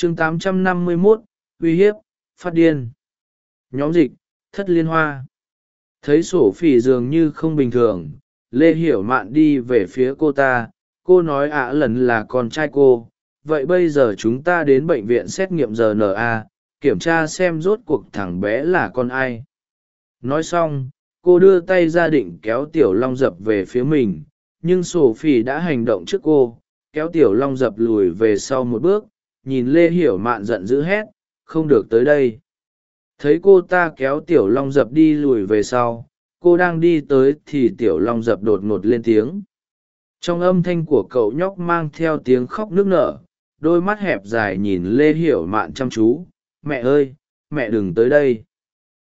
chương 851, uy hiếp phát điên. Nhóm dịch thất liên hoa. Thấy sổ phỉ dường như không bình thường lê hiểu mạn đi về phía cô ta. Cô nói ạ lần là con trai cô. Vậy bây giờ chúng ta đến bệnh viện xét nghiệm rna kiểm tra xem rốt cuộc thằng bé là con ai. Nói xong cô đưa tay ra định kéo tiểu long dập về phía mình. Nhưng sổ phỉ đã hành động trước cô kéo tiểu long dập lùi về sau một bước nhìn lê hiểu mạn giận dữ hét, không được tới đây. Thấy cô ta kéo tiểu long dập đi lùi về sau, cô đang đi tới thì tiểu long dập đột ngột lên tiếng. Trong âm thanh của cậu nhóc mang theo tiếng khóc nức nở, đôi mắt hẹp dài nhìn lê hiểu mạn chăm chú. Mẹ ơi, mẹ đừng tới đây.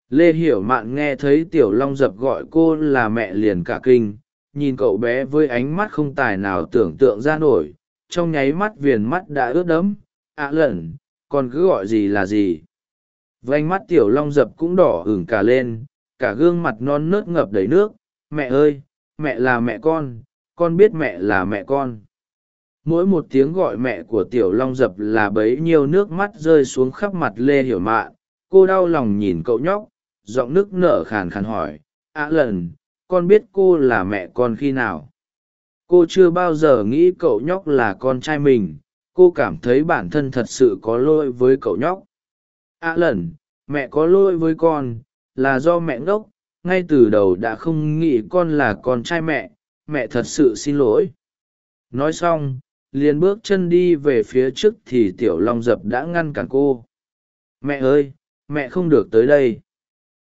Lê hiểu mạn nghe thấy tiểu long dập gọi cô là mẹ liền cả kinh, nhìn cậu bé với ánh mắt không tài nào tưởng tượng ra nổi, trong nháy mắt viền mắt đã ướt đẫm ạ à lẩn, còn cứ gọi gì là gì. Vánh mắt tiểu long dập cũng đỏ ửng cả lên, cả gương mặt non nớt ngập đầy nước. Mẹ ơi, mẹ là mẹ con con biết mẹ là mẹ con. Mỗi một tiếng gọi mẹ của tiểu long dập là bấy nhiêu nước mắt rơi xuống khắp mặt lê hiểu mạn. Cô đau lòng nhìn cậu nhóc, giọng nước nở khàn khàn hỏi, ạ lần con biết cô là mẹ con khi nào? Cô chưa bao giờ nghĩ cậu nhóc là con trai mình cô cảm thấy bản thân thật sự có lỗi với cậu nhóc. Ạ lần, mẹ có lỗi với con, là do mẹ ngốc, ngay từ đầu đã không nghĩ con là con trai mẹ mẹ thật sự xin lỗi. Nói xong, liền bước chân đi về phía trước thì tiểu long dập đã ngăn cản cô. Mẹ ơi, mẹ không được tới đây.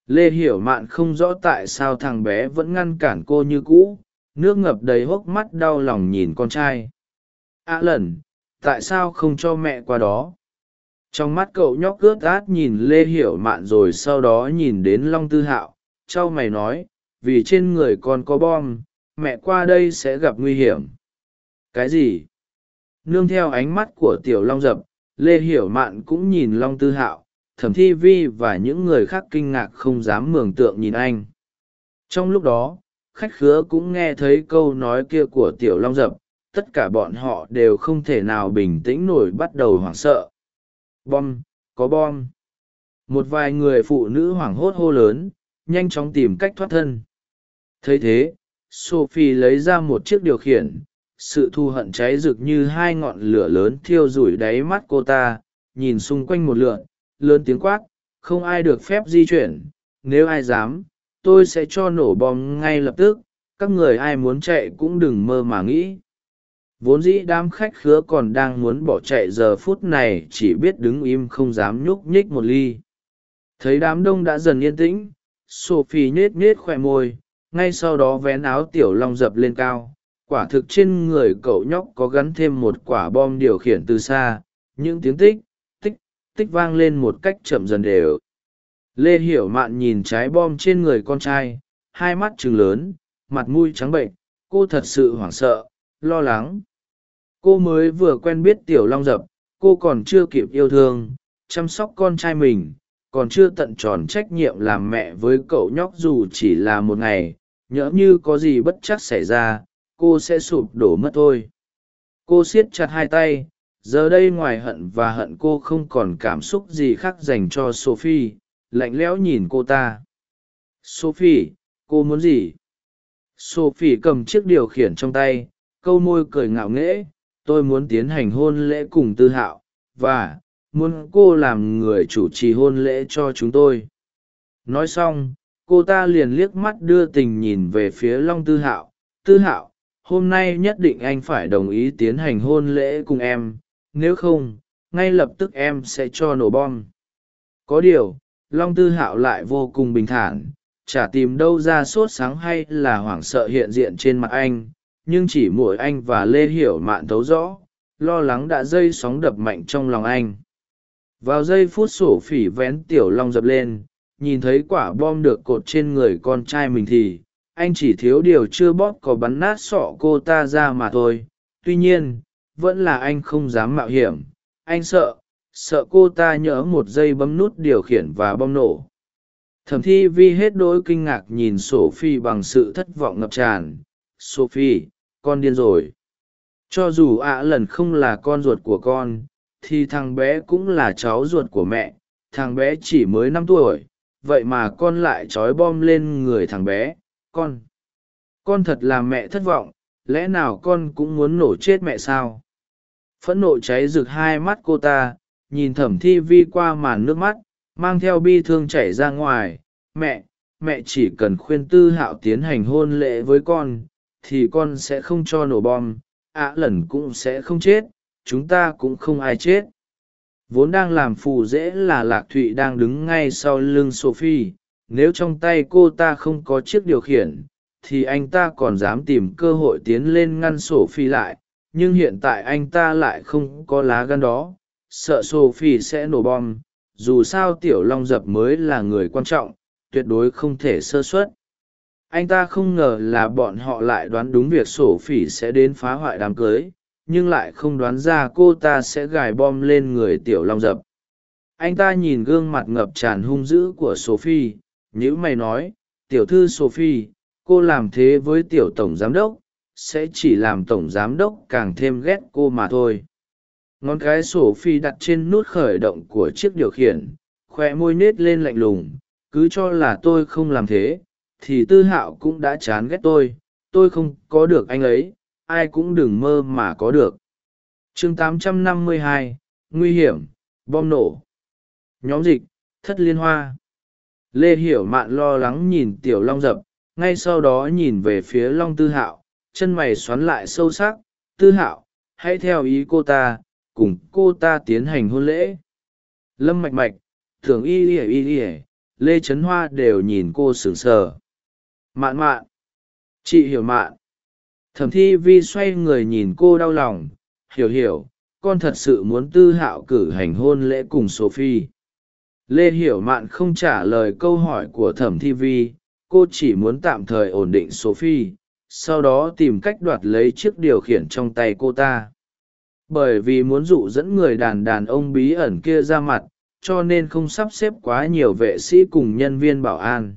Lê hiểu mạn không rõ tại sao thằng bé vẫn ngăn cản cô như cũ, nước ngập đầy hốc mắt đau lòng nhìn con trai. Ạ à lần tại sao không cho mẹ qua đó? Trong mắt cậu nhóc ướt át nhìn lê hiểu mạn rồi sau đó nhìn đến long tư hạo c h a o mày nói, vì trên người con có bom, mẹ qua đây sẽ gặp nguy hiểm. Cái gì? Nương theo ánh mắt của tiểu long dập, lê hiểu mạn cũng nhìn long tư hạo, thẩm thi vi và những người khác kinh ngạc không dám mường tượng nhìn anh. Trong lúc đó, khách khứa cũng nghe thấy câu nói kia của tiểu long dập tất cả bọn họ đều không thể nào bình tĩnh nổi bắt đầu hoảng sợ. Bom, có bom. Một vài người phụ nữ hoảng hốt hô lớn, nhanh chóng tìm cách thoát thân. Thấy thế, sophie lấy ra một chiếc điều khiển, sự thu hận cháy rực như hai ngọn lửa lớn thiêu rủi đáy mắt cô ta, nhìn xung quanh một lượn, lớn tiếng quát, không ai được phép di chuyển, nếu ai dám, tôi sẽ cho nổ bom ngay lập tức, các người ai muốn chạy cũng đừng mơ mà nghĩ vốn dĩ đám khách khứa còn đang muốn bỏ chạy giờ phút này chỉ biết đứng im không dám nhúc nhích một ly. Thấy đám đông đã dần yên tĩnh, sophie nhết nhết khoe môi, ngay sau đó vén áo tiểu long dập lên cao. Quả thực trên người cậu nhóc có gắn thêm một quả bom điều khiển từ xa, những tiếng tích tích tích vang lên một cách chậm dần đều. Lê hiểu mạn nhìn trái bom trên người con trai, hai mắt t lớn, mặt mũi trắng bệnh cô thật sự hoảng sợ lo lắng. Cô mới vừa quen biết tiểu long dập, cô còn chưa kịp yêu thương, chăm sóc con trai mình, còn chưa tận tròn trách nhiệm làm mẹ với cậu nhóc dù chỉ là một ngày, nhỡ như có gì bất chắc xảy ra, cô sẽ sụp đổ mất thôi. Cô siết chặt hai tay, giờ đây ngoài hận và hận cô không còn cảm xúc gì khác dành cho sophie, lạnh lẽo nhìn cô ta. Sophie, cô muốn gì? Sophie cầm chiếc điều khiển trong tay câu môi cười ngạo nghễ, tôi muốn tiến hành hôn lễ cùng tư hạo, và muốn cô làm người chủ trì hôn lễ cho chúng tôi. Nói xong, cô ta liền liếc mắt đưa tình nhìn về phía long tư hạo. Tư hạo, hôm nay nhất định anh phải đồng ý tiến hành hôn lễ cùng em, nếu không, ngay lập tức em sẽ cho nổ bom. Có điều, long tư hạo lại vô cùng bình thản, chả tìm đâu ra sốt sáng hay là hoảng sợ hiện diện trên mặt anh nhưng chỉ mỗi anh và lê hiểu mạn thấu rõ, lo lắng đã dây sóng đập mạnh trong lòng anh. Vào giây phút sổ phỉ vén tiểu long dập lên, nhìn thấy quả bom được cột trên người con trai mình thì, anh chỉ thiếu điều chưa bóp có bắn nát sọ cô ta ra mà thôi. Tuy nhiên, vẫn là anh không dám mạo hiểm. Anh sợ sợ cô ta nhỡ một giây bấm nút điều khiển và bom nổ. Thẩm thi vi hết đỗi kinh ngạc nhìn sophie bằng sự thất vọng ngập tràn. Sophie con điên rồi. Cho dù ạ lần không là con ruột của con, thì thằng bé cũng là cháu ruột của mẹ. Thằng bé chỉ mới năm tuổi, vậy mà con lại trói bom lên người thằng bé, con. Con thật là mẹ thất vọng, lẽ nào con cũng muốn nổ chết mẹ sao? Phẫn nộ cháy rực hai mắt cô ta, nhìn thẩm thi vi qua màn nước mắt, mang theo bi thương chảy ra ngoài. Mẹ mẹ chỉ cần khuyên tư hạo tiến hành hôn lễ với con thì con sẽ không cho nổ bom, ạ à lần cũng sẽ không chết, chúng ta cũng không ai chết. Vốn đang làm phù dễ là lạc thụy đang đứng ngay sau lưng sophie, nếu trong tay cô ta không có chiếc điều khiển, thì anh ta còn dám tìm cơ hội tiến lên ngăn sophie lại, nhưng hiện tại anh ta lại không có lá gan đó, sợ sophie sẽ nổ bom, dù sao tiểu long dập mới là người quan trọng, tuyệt đối không thể sơ xuất anh ta không ngờ là bọn họ lại đoán đúng việc sổ phỉ sẽ đến phá hoại đám cưới, nhưng lại không đoán ra cô ta sẽ gài bom lên người tiểu long dập. Anh ta nhìn gương mặt ngập tràn hung dữ của sophie nhữ mày nói, tiểu thư sophie, cô làm thế với tiểu tổng giám đốc, sẽ chỉ làm tổng giám đốc càng thêm ghét cô mà thôi. Ngón cái sophie đặt trên nút khởi động của chiếc điều khiển khoe môi nết lên lạnh lùng, cứ cho là tôi không làm thế thì tư hạo cũng đã chán ghét tôi tôi không có được anh ấy ai cũng đừng mơ mà có được. Chương 852, nguy hiểm bom nổ. Nhóm dịch thất liên hoa. Lê hiểu mạn lo lắng nhìn tiểu long dập ngay sau đó nhìn về phía long tư hạo chân mày xoắn lại sâu sắc. Tư hạo hãy theo ý cô ta cùng cô ta tiến hành hôn lễ. Lâm mạch mạch thường y ỉa y ỉa lê trấn hoa đều nhìn cô sửng sờ mạn mạn. Chị hiểu mạn. Thẩm thi vi xoay người nhìn cô đau lòng. Hiểu hiểu, con thật sự muốn tư hạo cử hành hôn lễ cùng sophie. Lê hiểu mạn không trả lời câu hỏi của thẩm thi vi. Cô chỉ muốn tạm thời ổn định sophie, sau đó tìm cách đoạt lấy chiếc điều khiển trong tay cô ta. Bởi vì muốn dụ dẫn người đàn đàn ông bí ẩn kia ra mặt, cho nên không sắp xếp quá nhiều vệ sĩ cùng nhân viên bảo an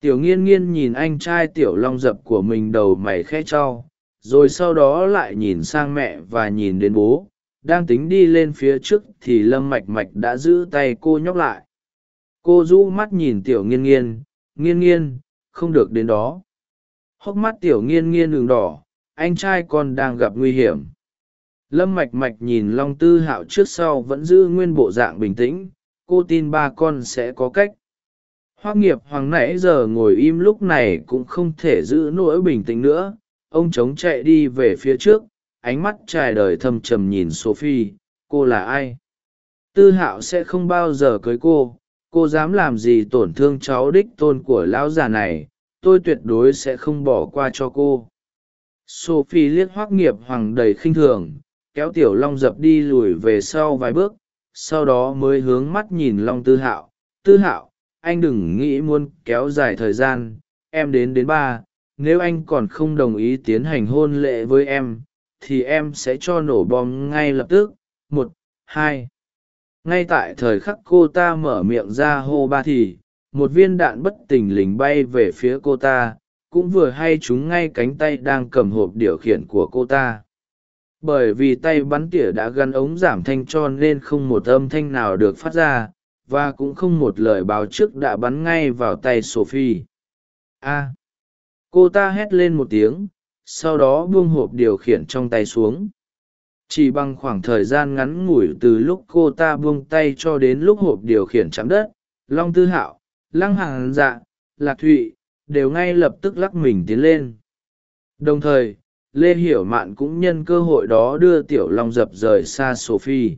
tiểu nghiên nghiên nhìn anh trai tiểu long dập của mình đầu mày khe cho rồi sau đó lại nhìn sang mẹ và nhìn đến bố. Đang tính đi lên phía trước thì lâm mạch mạch đã giữ tay cô nhóc lại. Cô rũ mắt nhìn tiểu nghiên nghiên nghiên nghiên, không được đến đó. Hốc mắt tiểu nghiên nghiên đường đỏ, anh trai con đang gặp nguy hiểm. Lâm mạch mạch nhìn long tư hạo trước sau vẫn giữ nguyên bộ dạng bình tĩnh, cô tin ba con sẽ có cách hoác nghiệp hoàng nãy giờ ngồi im lúc này cũng không thể giữ nỗi bình tĩnh nữa. Ông trống chạy đi về phía trước, ánh mắt trải đời thâm trầm nhìn sophie, cô là ai? Tư hạo sẽ không bao giờ cưới cô. Cô dám làm gì tổn thương cháu đích tôn của lão già này? Tôi tuyệt đối sẽ không bỏ qua cho cô. Sophie liếc hoác nghiệp hoàng đầy khinh thường, kéo tiểu long dập đi lùi về sau vài bước, sau đó mới hướng mắt nhìn long tư hạo. Tư hạo anh đừng nghĩ muốn kéo dài thời gian, em đến đến ba, nếu anh còn không đồng ý tiến hành hôn lễ với em, thì em sẽ cho nổ bom ngay lập tức. Một, hai. Ngay tại thời khắc cô ta mở miệng ra hô ba thì, một viên đạn bất tình lình bay về phía cô ta, cũng vừa hay chúng ngay cánh tay đang cầm hộp điều khiển của cô ta. Bởi vì tay bắn tỉa đã gắn ống giảm thanh cho nên không một âm thanh nào được phát ra và cũng không một lời báo trước đã bắn ngay vào tay sophie. A. Cô ta hét lên một tiếng, sau đó buông hộp điều khiển trong tay xuống. Chỉ bằng khoảng thời gian ngắn ngủi từ lúc cô ta buông tay cho đến lúc hộp điều khiển chạm đất, long tư hạo, lăng hàng dạ lạc thụy đều ngay lập tức lắc mình tiến lên. Đồng thời, lê hiểu mạn cũng nhân cơ hội đó đưa tiểu long dập rời xa sophie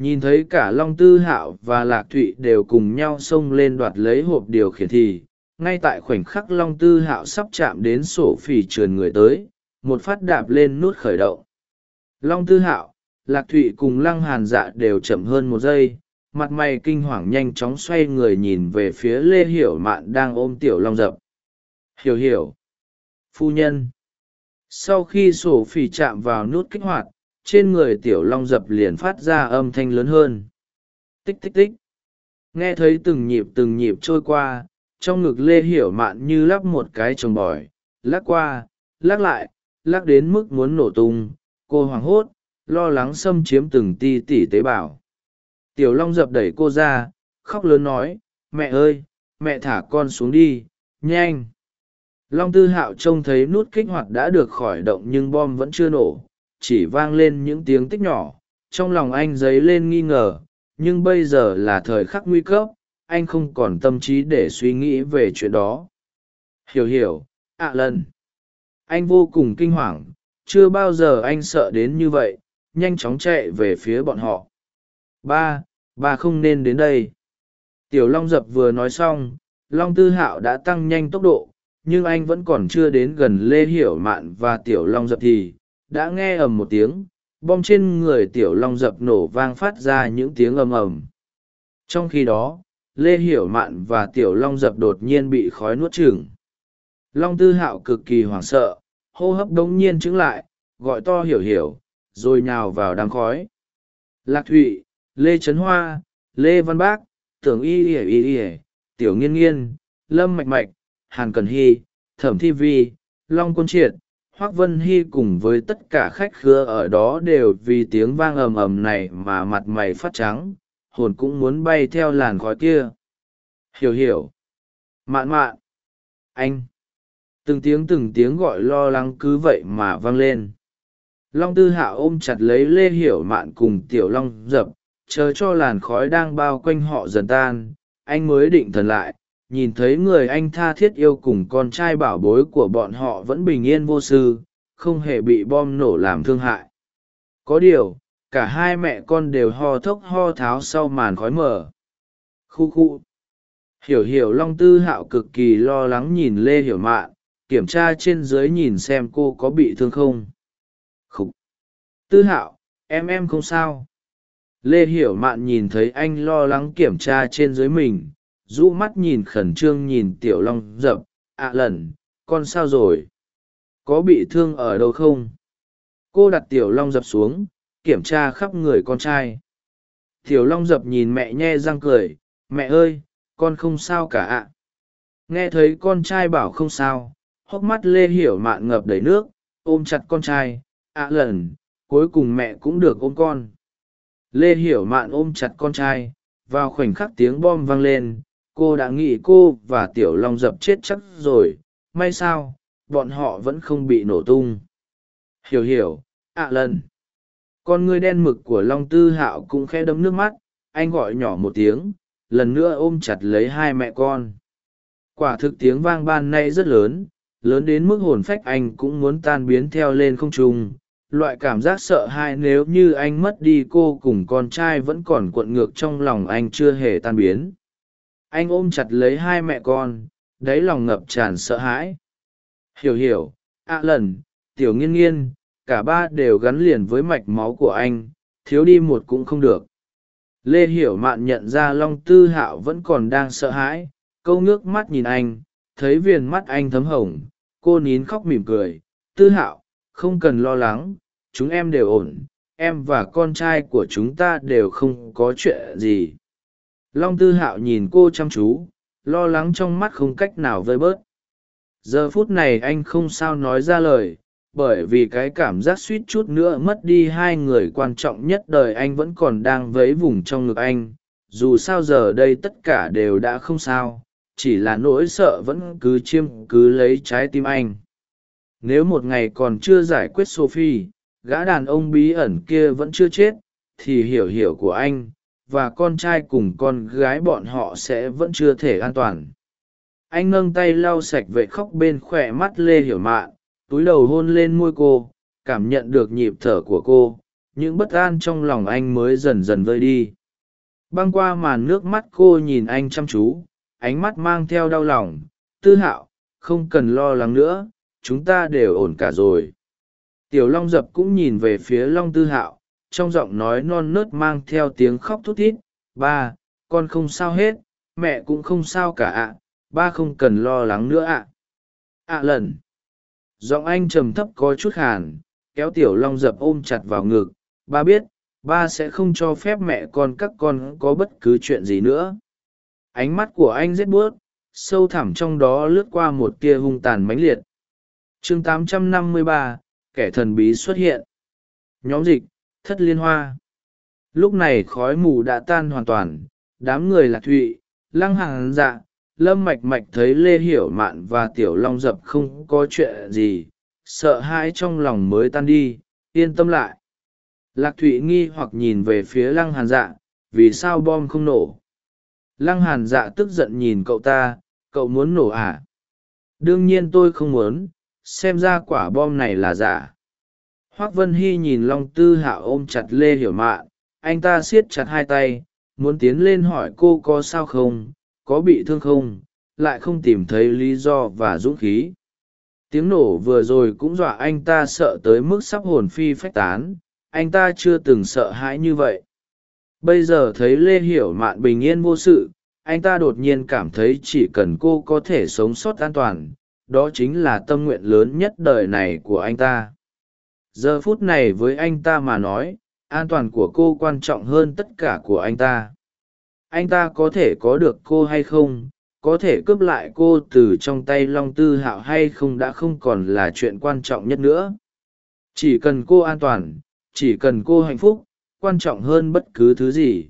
nhìn thấy cả long tư hạo và lạc thụy đều cùng nhau xông lên đoạt lấy hộp điều khiển thì, ngay tại khoảnh khắc long tư hạo sắp chạm đến sổ phỉ trườn người tới, một phát đạp lên nút khởi động. Long tư hạo, lạc thụy cùng lăng hàn dạ đều chậm hơn một giây, mặt mày kinh hoàng nhanh chóng xoay người nhìn về phía lê hiểu mạn đang ôm tiểu long dập. Hiểu hiểu, phu nhân. Sau khi sổ phỉ chạm vào nút kích hoạt trên người tiểu long dập liền phát ra âm thanh lớn hơn. Tích tích tích. Nghe thấy từng nhịp từng nhịp trôi qua, trong ngực lê hiểu mạn như lắp một cái trồng bỏi, lắc qua, lắc lại, lắc đến mức muốn nổ tung, cô hoảng hốt, lo lắng xâm chiếm từng ti tỉ tế bào. Tiểu long dập đẩy cô ra, khóc lớn nói, mẹ ơi, mẹ thả con xuống đi, nhanh. Long tư hạo trông thấy nút kích hoạt đã được khỏi động nhưng bom vẫn chưa nổ chỉ vang lên những tiếng tích nhỏ, trong lòng anh dấy lên nghi ngờ, nhưng bây giờ là thời khắc nguy cấp, anh không còn tâm trí để suy nghĩ về chuyện đó. Hiểu hiểu, ạ à lần. Anh vô cùng kinh hoàng, chưa bao giờ anh sợ đến như vậy, nhanh chóng chạy về phía bọn họ. Ba ba không nên đến đây. Tiểu long dập vừa nói xong, long tư hạo đã tăng nhanh tốc độ, nhưng anh vẫn còn chưa đến gần lê hiểu mạn và tiểu long dập thì đã nghe ầm một tiếng, bom trên người tiểu long dập nổ vang phát ra những tiếng ầm ầm. Trong khi đó, lê hiểu mạn và tiểu long dập đột nhiên bị khói nuốt chừng long tư hạo cực kỳ hoảng sợ, hô hấp đ ố n g nhiên trứng lại, gọi to hiểu hiểu, rồi nhào vào đám khói. Lạc thụy, lê trấn hoa, lê văn bác, tưởng y ỉa y ỉa tiểu nghiên nghiên, lâm mạch mạch, hàn cần hy, thẩm thi vi, long quân triệt hoác vân hy cùng với tất cả khách khứa ở đó đều vì tiếng vang ầm ầm này mà mặt mày phát trắng, hồn cũng muốn bay theo làn khói kia. Hiểu hiểu. Mạn mạn. Anh. Từng tiếng từng tiếng gọi lo lắng cứ vậy mà vang lên. Long tư hạ ôm chặt lấy lê hiểu mạn cùng tiểu long dập, chờ cho làn khói đang bao quanh họ dần tan, anh mới định thần lại nhìn thấy người anh tha thiết yêu cùng con trai bảo bối của bọn họ vẫn bình yên vô sư không hề bị bom nổ làm thương hại. Có điều, cả hai mẹ con đều ho thốc ho tháo sau màn khói mờ. Khu khu. Hiểu hiểu long tư hạo cực kỳ lo lắng nhìn lê hiểu mạn, kiểm tra trên dưới nhìn xem cô có bị thương không. Khúc tư hạo, em em không sao. Lê hiểu mạn nhìn thấy anh lo lắng kiểm tra trên dưới mình rũ mắt nhìn khẩn trương nhìn tiểu long dập ạ à lần, con sao rồi? Có bị thương ở đâu không? Cô đặt tiểu long dập xuống, kiểm tra khắp người con trai. Tiểu long dập nhìn mẹ nhe răng cười, mẹ ơi, con không sao cả ạ. Nghe thấy con trai bảo không sao, hốc mắt lê hiểu mạn ngập đầy nước, ôm chặt con trai ạ à lần, cuối cùng mẹ cũng được ôm con. Lê hiểu mạn ôm chặt con trai, vào khoảnh khắc tiếng bom vang lên cô đã nghĩ cô và tiểu long dập chết chắc rồi. May sao, bọn họ vẫn không bị nổ tung. Hiểu hiểu. Ạ à lần. Con ngươi đen mực của long tư hạo cũng khe đấm nước mắt. Anh gọi nhỏ một tiếng, lần nữa ôm chặt lấy hai mẹ con. Quả thực tiếng vang ban nay rất lớn lớn đến mức hồn phách anh cũng muốn tan biến theo lên không trung. Loại cảm giác sợ hãi nếu như anh mất đi cô cùng con trai vẫn còn cuộn ngược trong lòng anh chưa hề tan biến anh ôm chặt lấy hai mẹ con, đáy lòng ngập tràn sợ hãi. Hiểu hiểu, ạ à lần, tiểu nghiên nghiên, cả ba đều gắn liền với mạch máu của anh, thiếu đi một cũng không được. Lê hiểu mạn nhận ra long tư hạo vẫn còn đang sợ hãi, câu nước mắt nhìn anh, thấy viền mắt anh thấm hồng, cô nín khóc mỉm cười. Tư hạo, không cần lo lắng, chúng em đều ổn, em và con trai của chúng ta đều không có chuyện gì long tư hạo nhìn cô chăm chú, lo lắng trong mắt không cách nào vơi bớt. Giờ phút này anh không sao nói ra lời, bởi vì cái cảm giác suýt chút nữa mất đi hai người quan trọng nhất đời anh vẫn còn đang vấy vùng trong ngực anh. Dù sao giờ đây tất cả đều đã không sao, chỉ là nỗi sợ vẫn cứ chiêm cứ lấy trái tim anh. Nếu một ngày còn chưa giải quyết sophie, gã đàn ông bí ẩn kia vẫn chưa chết, thì hiểu hiểu của anh và con trai cùng con gái bọn họ sẽ vẫn chưa thể an toàn. Anh nâng tay lau sạch vệ khóc bên khỏe mắt lê hiểu mạn, túi đầu hôn lên môi cô, cảm nhận được nhịp thở của cô, những bất an trong lòng anh mới dần dần vơi đi. Băng qua màn nước mắt cô nhìn anh chăm chú, ánh mắt mang theo đau lòng, tư hạo, không cần lo lắng nữa, chúng ta đều ổn cả rồi. Tiểu long dập cũng nhìn về phía long tư hạo trong giọng nói non nớt mang theo tiếng khóc thút thít ba con không sao hết mẹ cũng không sao cả ạ ba không cần lo lắng nữa ạ. Ạ lần. Giọng anh trầm thấp có chút hàn kéo tiểu long dập ôm chặt vào ngực ba biết ba sẽ không cho phép mẹ con các con có bất cứ chuyện gì nữa. Ánh mắt của anh rét buốt sâu thẳm trong đó lướt qua một tia hung tàn mãnh liệt. Chương 853, kẻ thần bí xuất hiện. Nhóm dịch thất liên hoa. Lúc này khói mù đã tan hoàn toàn, đám người lạc thụy, lăng hàng dạ lâm mạch mạch thấy lê hiểu mạn và tiểu long dập không có chuyện gì, sợ hãi trong lòng mới tan đi, yên tâm lại. Lạc thụy nghi hoặc nhìn về phía lăng hàn dạ vì sao bom không nổ? Lăng hàn dạ tức giận nhìn cậu ta, cậu muốn nổ à? Đương nhiên tôi không muốn, xem ra quả bom này là giả hoác vân hy nhìn long tư hạo ôm chặt lê hiểu mạn anh ta siết chặt hai tay, muốn tiến lên hỏi cô có sao không, có bị thương không, lại không tìm thấy lý do và dũng khí. Tiếng nổ vừa rồi cũng dọa anh ta sợ tới mức sắp hồn phi phách tán, anh ta chưa từng sợ hãi như vậy. Bây giờ thấy lê hiểu mạn bình yên vô sự, anh ta đột nhiên cảm thấy chỉ cần cô có thể sống sót an toàn, đó chính là tâm nguyện lớn nhất đời này của anh ta giờ phút này với anh ta mà nói, an toàn của cô quan trọng hơn tất cả của anh ta. Anh ta có thể có được cô hay không, có thể cướp lại cô từ trong tay long tư hạo hay không đã không còn là chuyện quan trọng nhất nữa. Chỉ cần cô an toàn, chỉ cần cô hạnh phúc, quan trọng hơn bất cứ thứ gì.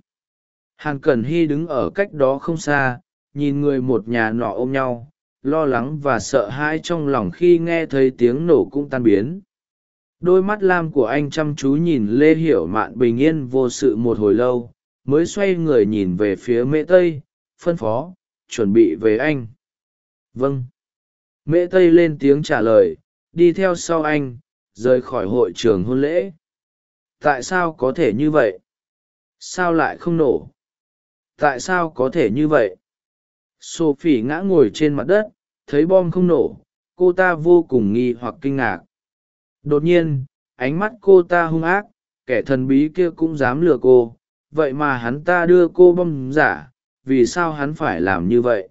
Hàn cẩn hy đứng ở cách đó không xa, nhìn người một nhà nọ ôm nhau, lo lắng và sợ hãi trong lòng khi nghe thấy tiếng nổ cũng tan biến đôi mắt lam của anh chăm chú nhìn lê hiểu mạn bình yên vô sự một hồi lâu, mới xoay người nhìn về phía mễ tây, phân phó, chuẩn bị về anh. Vâng. Mễ tây lên tiếng trả lời, đi theo sau anh, rời khỏi hội trường hôn lễ. Tại sao có thể như vậy? Sao lại không nổ? Tại sao có thể như vậy? Sophie ngã ngồi trên mặt đất, thấy bom không nổ. Cô ta vô cùng nghi hoặc kinh ngạc đột nhiên, ánh mắt cô ta hung ác, kẻ thần bí kia cũng dám lừa cô. Vậy mà hắn ta đưa cô bom giả, vì sao hắn phải làm như vậy?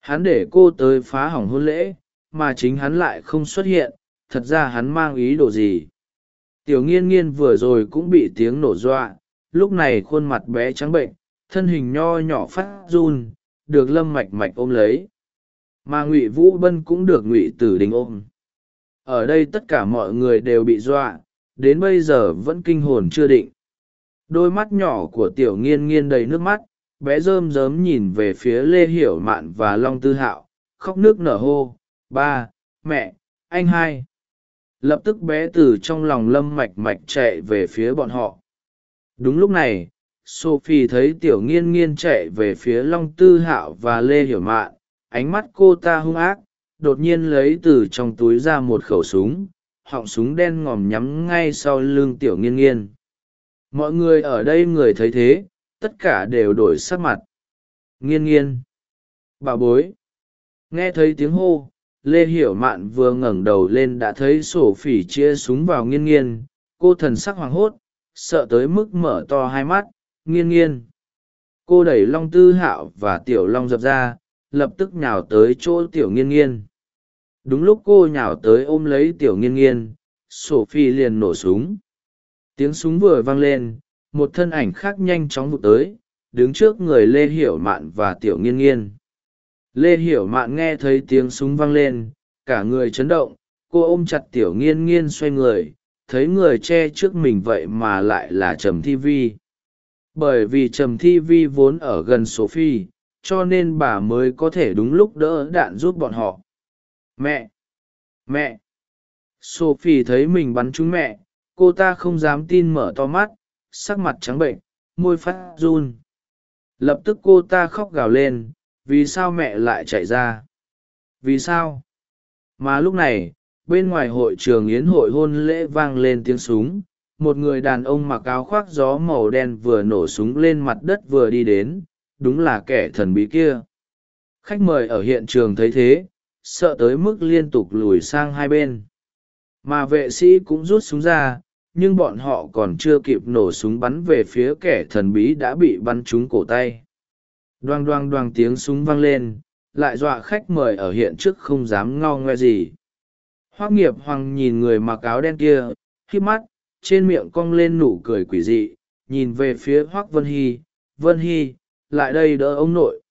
Hắn để cô tới phá hỏng hôn lễ, mà chính hắn lại không xuất hiện. Thật ra hắn mang ý đồ gì? Tiểu nghiên nghiên vừa rồi cũng bị tiếng nổ dọa. Lúc này khuôn mặt bé trắng bệnh, thân hình nho nhỏ phát run, được lâm mạch mạch ôm lấy. Mà ngụy vũ bân cũng được ngụy tử đình ôm ở đây tất cả mọi người đều bị dọa, đến bây giờ vẫn kinh hồn chưa định. Đôi mắt nhỏ của tiểu nghiên nghiên đầy nước mắt, bé rơm rớm nhìn về phía lê hiểu mạn và long tư hạo, khóc nước nở hô, ba, mẹ, anh hai. Lập tức bé từ trong lòng lâm mạch mạch chạy về phía bọn họ. Đúng lúc này, sophie thấy tiểu nghiên nghiên chạy về phía long tư hạo và lê hiểu mạn, ánh mắt cô ta hung ác đột nhiên lấy từ trong túi ra một khẩu súng, họng súng đen ngòm nhắm ngay sau lưng tiểu nghiên nghiên. Mọi người ở đây người thấy thế, tất cả đều đổi sắc mặt. Nghiên nghiên. Bà bối. Nghe thấy tiếng hô, lê hiểu mạn vừa ngẩng đầu lên đã thấy sổ phỉ chia súng vào nghiên nghiên. Cô thần sắc hoảng hốt, sợ tới mức mở to hai mắt. Nghiên nghiên. Cô đẩy long tư hạo và tiểu long dập ra, lập tức nhào tới chỗ tiểu nghiên nghiên đúng lúc cô nhào tới ôm lấy tiểu nghiên nghiên, sophie liền nổ súng. Tiếng súng vừa vang lên, một thân ảnh khác nhanh chóng vụt tới, đứng trước người lê hiểu mạn và tiểu nghiên nghiên. Lê hiểu mạn nghe thấy tiếng súng vang lên, cả người chấn động, cô ôm chặt tiểu nghiên nghiên xoay người, thấy người che trước mình vậy mà lại là trầm thi vi. Bởi vì trầm thi vi vốn ở gần sophie, cho nên bà mới có thể đúng lúc đỡ đạn giúp bọn họ mẹ! Mẹ! Sophie thấy mình bắn trúng mẹ, cô ta không dám tin mở to mắt, sắc mặt trắng bệnh, môi phát run. Lập tức cô ta khóc gào lên, vì sao mẹ lại chạy ra? Vì sao? Mà lúc này, bên ngoài hội trường yến hội hôn lễ vang lên tiếng súng. Một người đàn ông mặc áo khoác gió màu đen vừa nổ súng lên mặt đất vừa đi đến, đúng là kẻ thần bí kia. Khách mời ở hiện trường thấy thế sợ tới mức liên tục lùi sang hai bên. Mà vệ sĩ cũng rút súng ra, nhưng bọn họ còn chưa kịp nổ súng bắn về phía kẻ thần bí đã bị bắn trúng cổ tay. Đoang đoang đoang tiếng súng vang lên, lại dọa khách mời ở hiện trước không dám ngao ngoe gì. Hoác nghiệp hoàng nhìn người mặc áo đen kia khi mắt, trên miệng cong lên nụ cười quỷ dị, nhìn về phía hoác vân hy. Vân hy, lại đây đỡ ông nội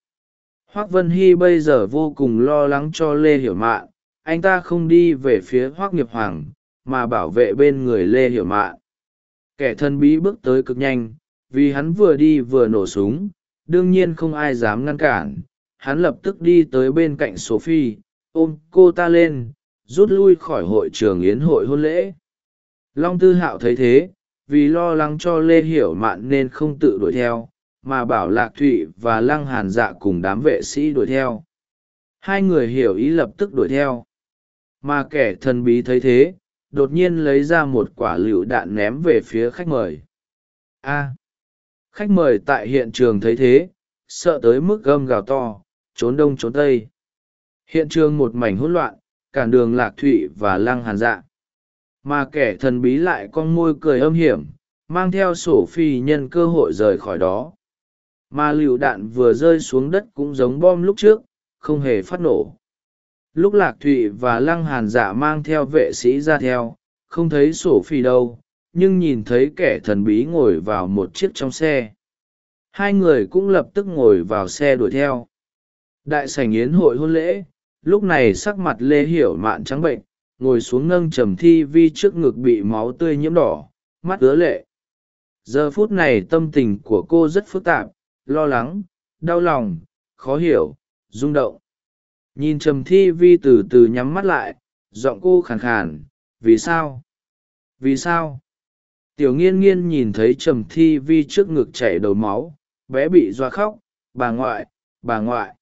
hoác vân hy bây giờ vô cùng lo lắng cho lê hiểu mạn. Anh ta không đi về phía hoác nghiệp hoàng, mà bảo vệ bên người lê hiểu mạn. Kẻ thân bí bước tới cực nhanh, vì hắn vừa đi vừa nổ súng, đương nhiên không ai dám ngăn cản. Hắn lập tức đi tới bên cạnh sophie, ôm cô ta lên, rút lui khỏi hội trường yến hội hôn lễ. Long tư hạo thấy thế, vì lo lắng cho lê hiểu mạn nên không tự đuổi theo mà bảo lạc thụy và lăng hàn dạ cùng đám vệ sĩ đuổi theo. Hai người hiểu ý lập tức đuổi theo. Mà kẻ thần bí thấy thế, đột nhiên lấy ra một quả lựu đạn ném về phía khách mời. A! Khách mời tại hiện trường thấy thế, sợ tới mức gâm gào to, trốn đông trốn tây. Hiện trường một mảnh hỗn loạn cản đường lạc thụy và lăng hàn dạ. Mà kẻ thần bí lại con môi cười âm hiểm, mang theo sổ phi nhân cơ hội rời khỏi đó mà lựu đạn vừa rơi xuống đất cũng giống bom lúc trước, không hề phát nổ. Lúc lạc thụy và lăng hàn dạ mang theo vệ sĩ ra theo, không thấy sổ phi đâu, nhưng nhìn thấy kẻ thần bí ngồi vào một chiếc trong xe. Hai người cũng lập tức ngồi vào xe đuổi theo. Đại sảnh yến hội hôn lễ, lúc này sắc mặt lê hiểu mạn trắng bệnh, ngồi xuống nâng trầm thi vi trước ngực bị máu tươi nhiễm đỏ, mắt ứa lệ. Giờ phút này tâm tình của cô rất phức tạp lo lắng, đau lòng, khó hiểu, rung động. Nhìn trầm thi vi từ từ nhắm mắt lại, giọng cô khàn khàn, vì sao? Vì sao? Tiểu nghiên nghiên nhìn thấy trầm thi vi trước ngực chảy đầu máu, bé bị doa khóc, bà ngoại bà ngoại.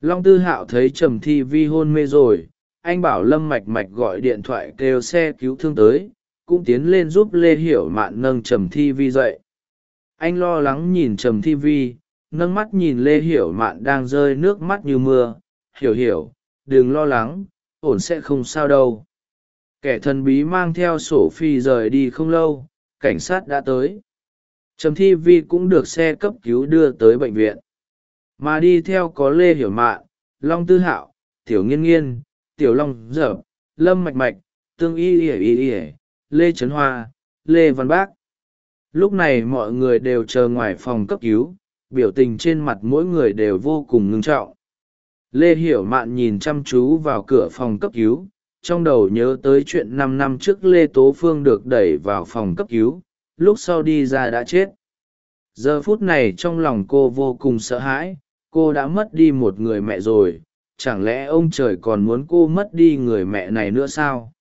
Long tư hạo thấy trầm thi vi hôn mê rồi, anh bảo lâm mạch mạch gọi điện thoại kêu xe cứu thương tới, cũng tiến lên giúp lê hiểu mạn nâng trầm thi vi dậy anh lo lắng nhìn trầm thi vi, nâng mắt nhìn lê hiểu mạn đang rơi nước mắt như mưa. Hiểu hiểu, đừng lo lắng, ổn sẽ không sao đâu. Kẻ thần bí mang theo sổ phi rời đi không lâu, cảnh sát đã tới. Trầm thi vi cũng được xe cấp cứu đưa tới bệnh viện. Mà đi theo có lê hiểu mạn, long tư hạo, tiểu nghiên nghiên, tiểu long dở lâm mạch mạch, tương y ỉa ỉa ỉa lê trấn hoa, lê văn bác lúc này mọi người đều chờ ngoài phòng cấp cứu, biểu tình trên mặt mỗi người đều vô cùng ngưng trọng. Lê hiểu mạn nhìn chăm chú vào cửa phòng cấp cứu, trong đầu nhớ tới chuyện năm năm trước lê tố phương được đẩy vào phòng cấp cứu, lúc sau đi ra đã chết. Giờ phút này trong lòng cô vô cùng sợ hãi, cô đã mất đi một người mẹ rồi, chẳng lẽ ông trời còn muốn cô mất đi người mẹ này nữa sao?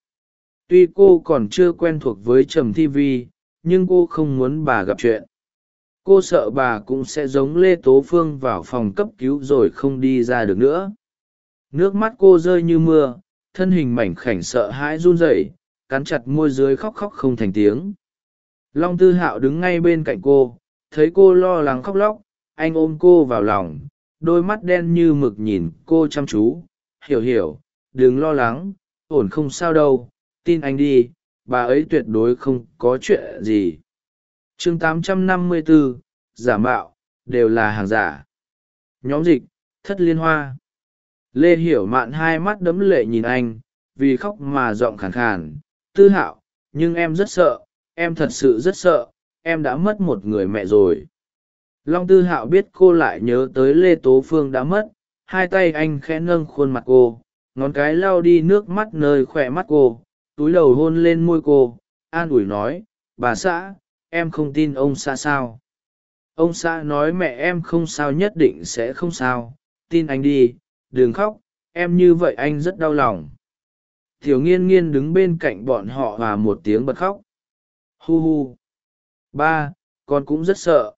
Tuy cô còn chưa quen thuộc với trầm thi vi nhưng cô không muốn bà gặp chuyện. Cô sợ bà cũng sẽ giống lê tố phương vào phòng cấp cứu rồi không đi ra được nữa. Nước mắt cô rơi như mưa, thân hình mảnh khảnh sợ hãi run rẩy, cắn chặt môi dưới khóc khóc không thành tiếng. Long tư hạo đứng ngay bên cạnh cô, thấy cô lo lắng khóc lóc, anh ôm cô vào lòng, đôi mắt đen như mực nhìn cô chăm chú. Hiểu hiểu, đừng lo lắng, ổn không sao đâu, tin anh đi bà ấy tuyệt đối không có chuyện gì. Chương 854, giả mạo đều là hàng giả. Nhóm dịch thất liên hoa. Lê hiểu mạn hai mắt đấm lệ nhìn anh vì khóc mà giọng khàn khàn. Tư hạo nhưng em rất sợ em thật sự rất sợ em đã mất một người mẹ rồi. Long tư hạo biết cô lại nhớ tới lê tố phương đã mất. Hai tay anh khẽ nâng khuôn mặt cô ngón cái lau đi nước mắt nơi khỏe mắt cô túi đầu hôn lên môi cô, an ủi nói, bà xã, em không tin ông xã sao? Ông xã nói mẹ em không sao nhất định sẽ không sao, tin anh đi, đừng khóc, em như vậy anh rất đau lòng. Thiếu nghiên nghiên đứng bên cạnh bọn họ và một tiếng bật khóc. Hu hu, ba, con cũng rất sợ.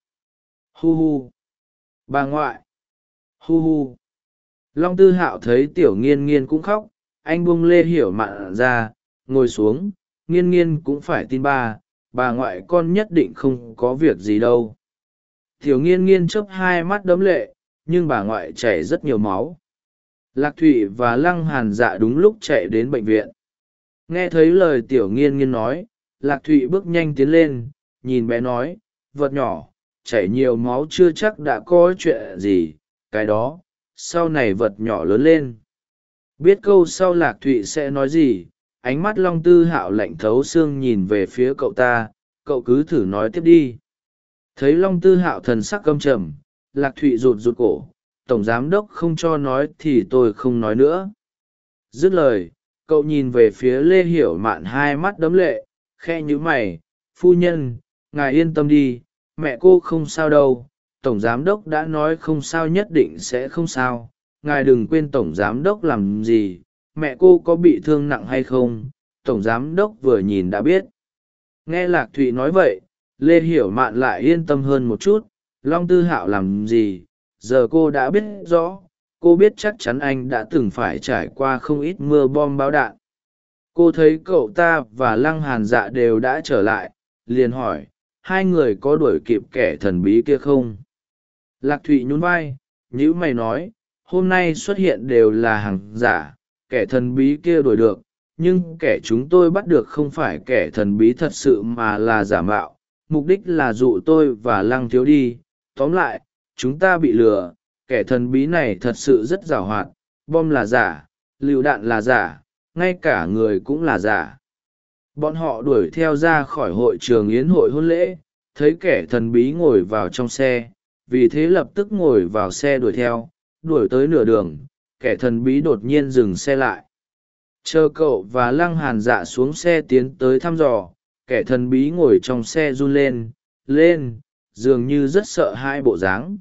Hu hu, bà ngoại. Hu hu. Long tư hạo thấy tiểu nghiên nghiên cũng khóc, anh buông lê hiểu mạn ra ngồi xuống, nghiên nghiên cũng phải tin ba, bà ngoại con nhất định không có việc gì đâu. Tiểu nghiên nghiên chớp hai mắt đấm lệ, nhưng bà ngoại chảy rất nhiều máu. Lạc thụy và lăng hàn dạ đúng lúc chạy đến bệnh viện. Nghe thấy lời tiểu nghiên nghiên nói, lạc thụy bước nhanh tiến lên, nhìn bé nói, vật nhỏ, chảy nhiều máu chưa chắc đã có chuyện gì, cái đó, sau này vật nhỏ lớn lên. Biết câu sau lạc thụy sẽ nói gì ánh mắt long tư hạo lạnh thấu xương nhìn về phía cậu ta, cậu cứ thử nói tiếp đi. Thấy long tư hạo thần sắc câm trầm, lạc thụy rụt rụt cổ, tổng giám đốc không cho nói thì tôi không nói nữa. Dứt lời, cậu nhìn về phía lê hiểu mạn hai mắt đấm lệ khe nhữ mày, phu nhân, ngài yên tâm đi, mẹ cô không sao đâu, tổng giám đốc đã nói không sao nhất định sẽ không sao, ngài đừng quên tổng giám đốc làm gì mẹ cô có bị thương nặng hay không? Tổng giám đốc vừa nhìn đã biết. Nghe lạc thụy nói vậy, lê hiểu mạn lại yên tâm hơn một chút. Long tư hạo làm gì? Giờ cô đã biết rõ. Cô biết chắc chắn anh đã từng phải trải qua không ít mưa bom bão đạn. Cô thấy cậu ta và lăng hàn dạ đều đã trở lại, liền hỏi, hai người có đuổi kịp kẻ thần bí kia không? Lạc thụy nhún vai nhữ mày nói, hôm nay xuất hiện đều là hàng giả kẻ thần bí kia đuổi được, nhưng kẻ chúng tôi bắt được không phải kẻ thần bí thật sự mà là giả mạo. Mục đích là dụ tôi và lăng thiếu đi. Tóm lại, chúng ta bị lừa. Kẻ thần bí này thật sự rất giàu hoạt. Bom là giả, lựu đạn là giả, ngay cả người cũng là giả. Bọn họ đuổi theo ra khỏi hội trường yến hội hôn lễ. Thấy kẻ thần bí ngồi vào trong xe. Vì thế lập tức ngồi vào xe đuổi theo, đuổi tới nửa đường kẻ thần bí đột nhiên dừng xe lại. Chờ cậu và lăng hàn dạ xuống xe tiến tới thăm dò, kẻ thần bí ngồi trong xe run lên lên, dường như rất sợ hai bộ dáng.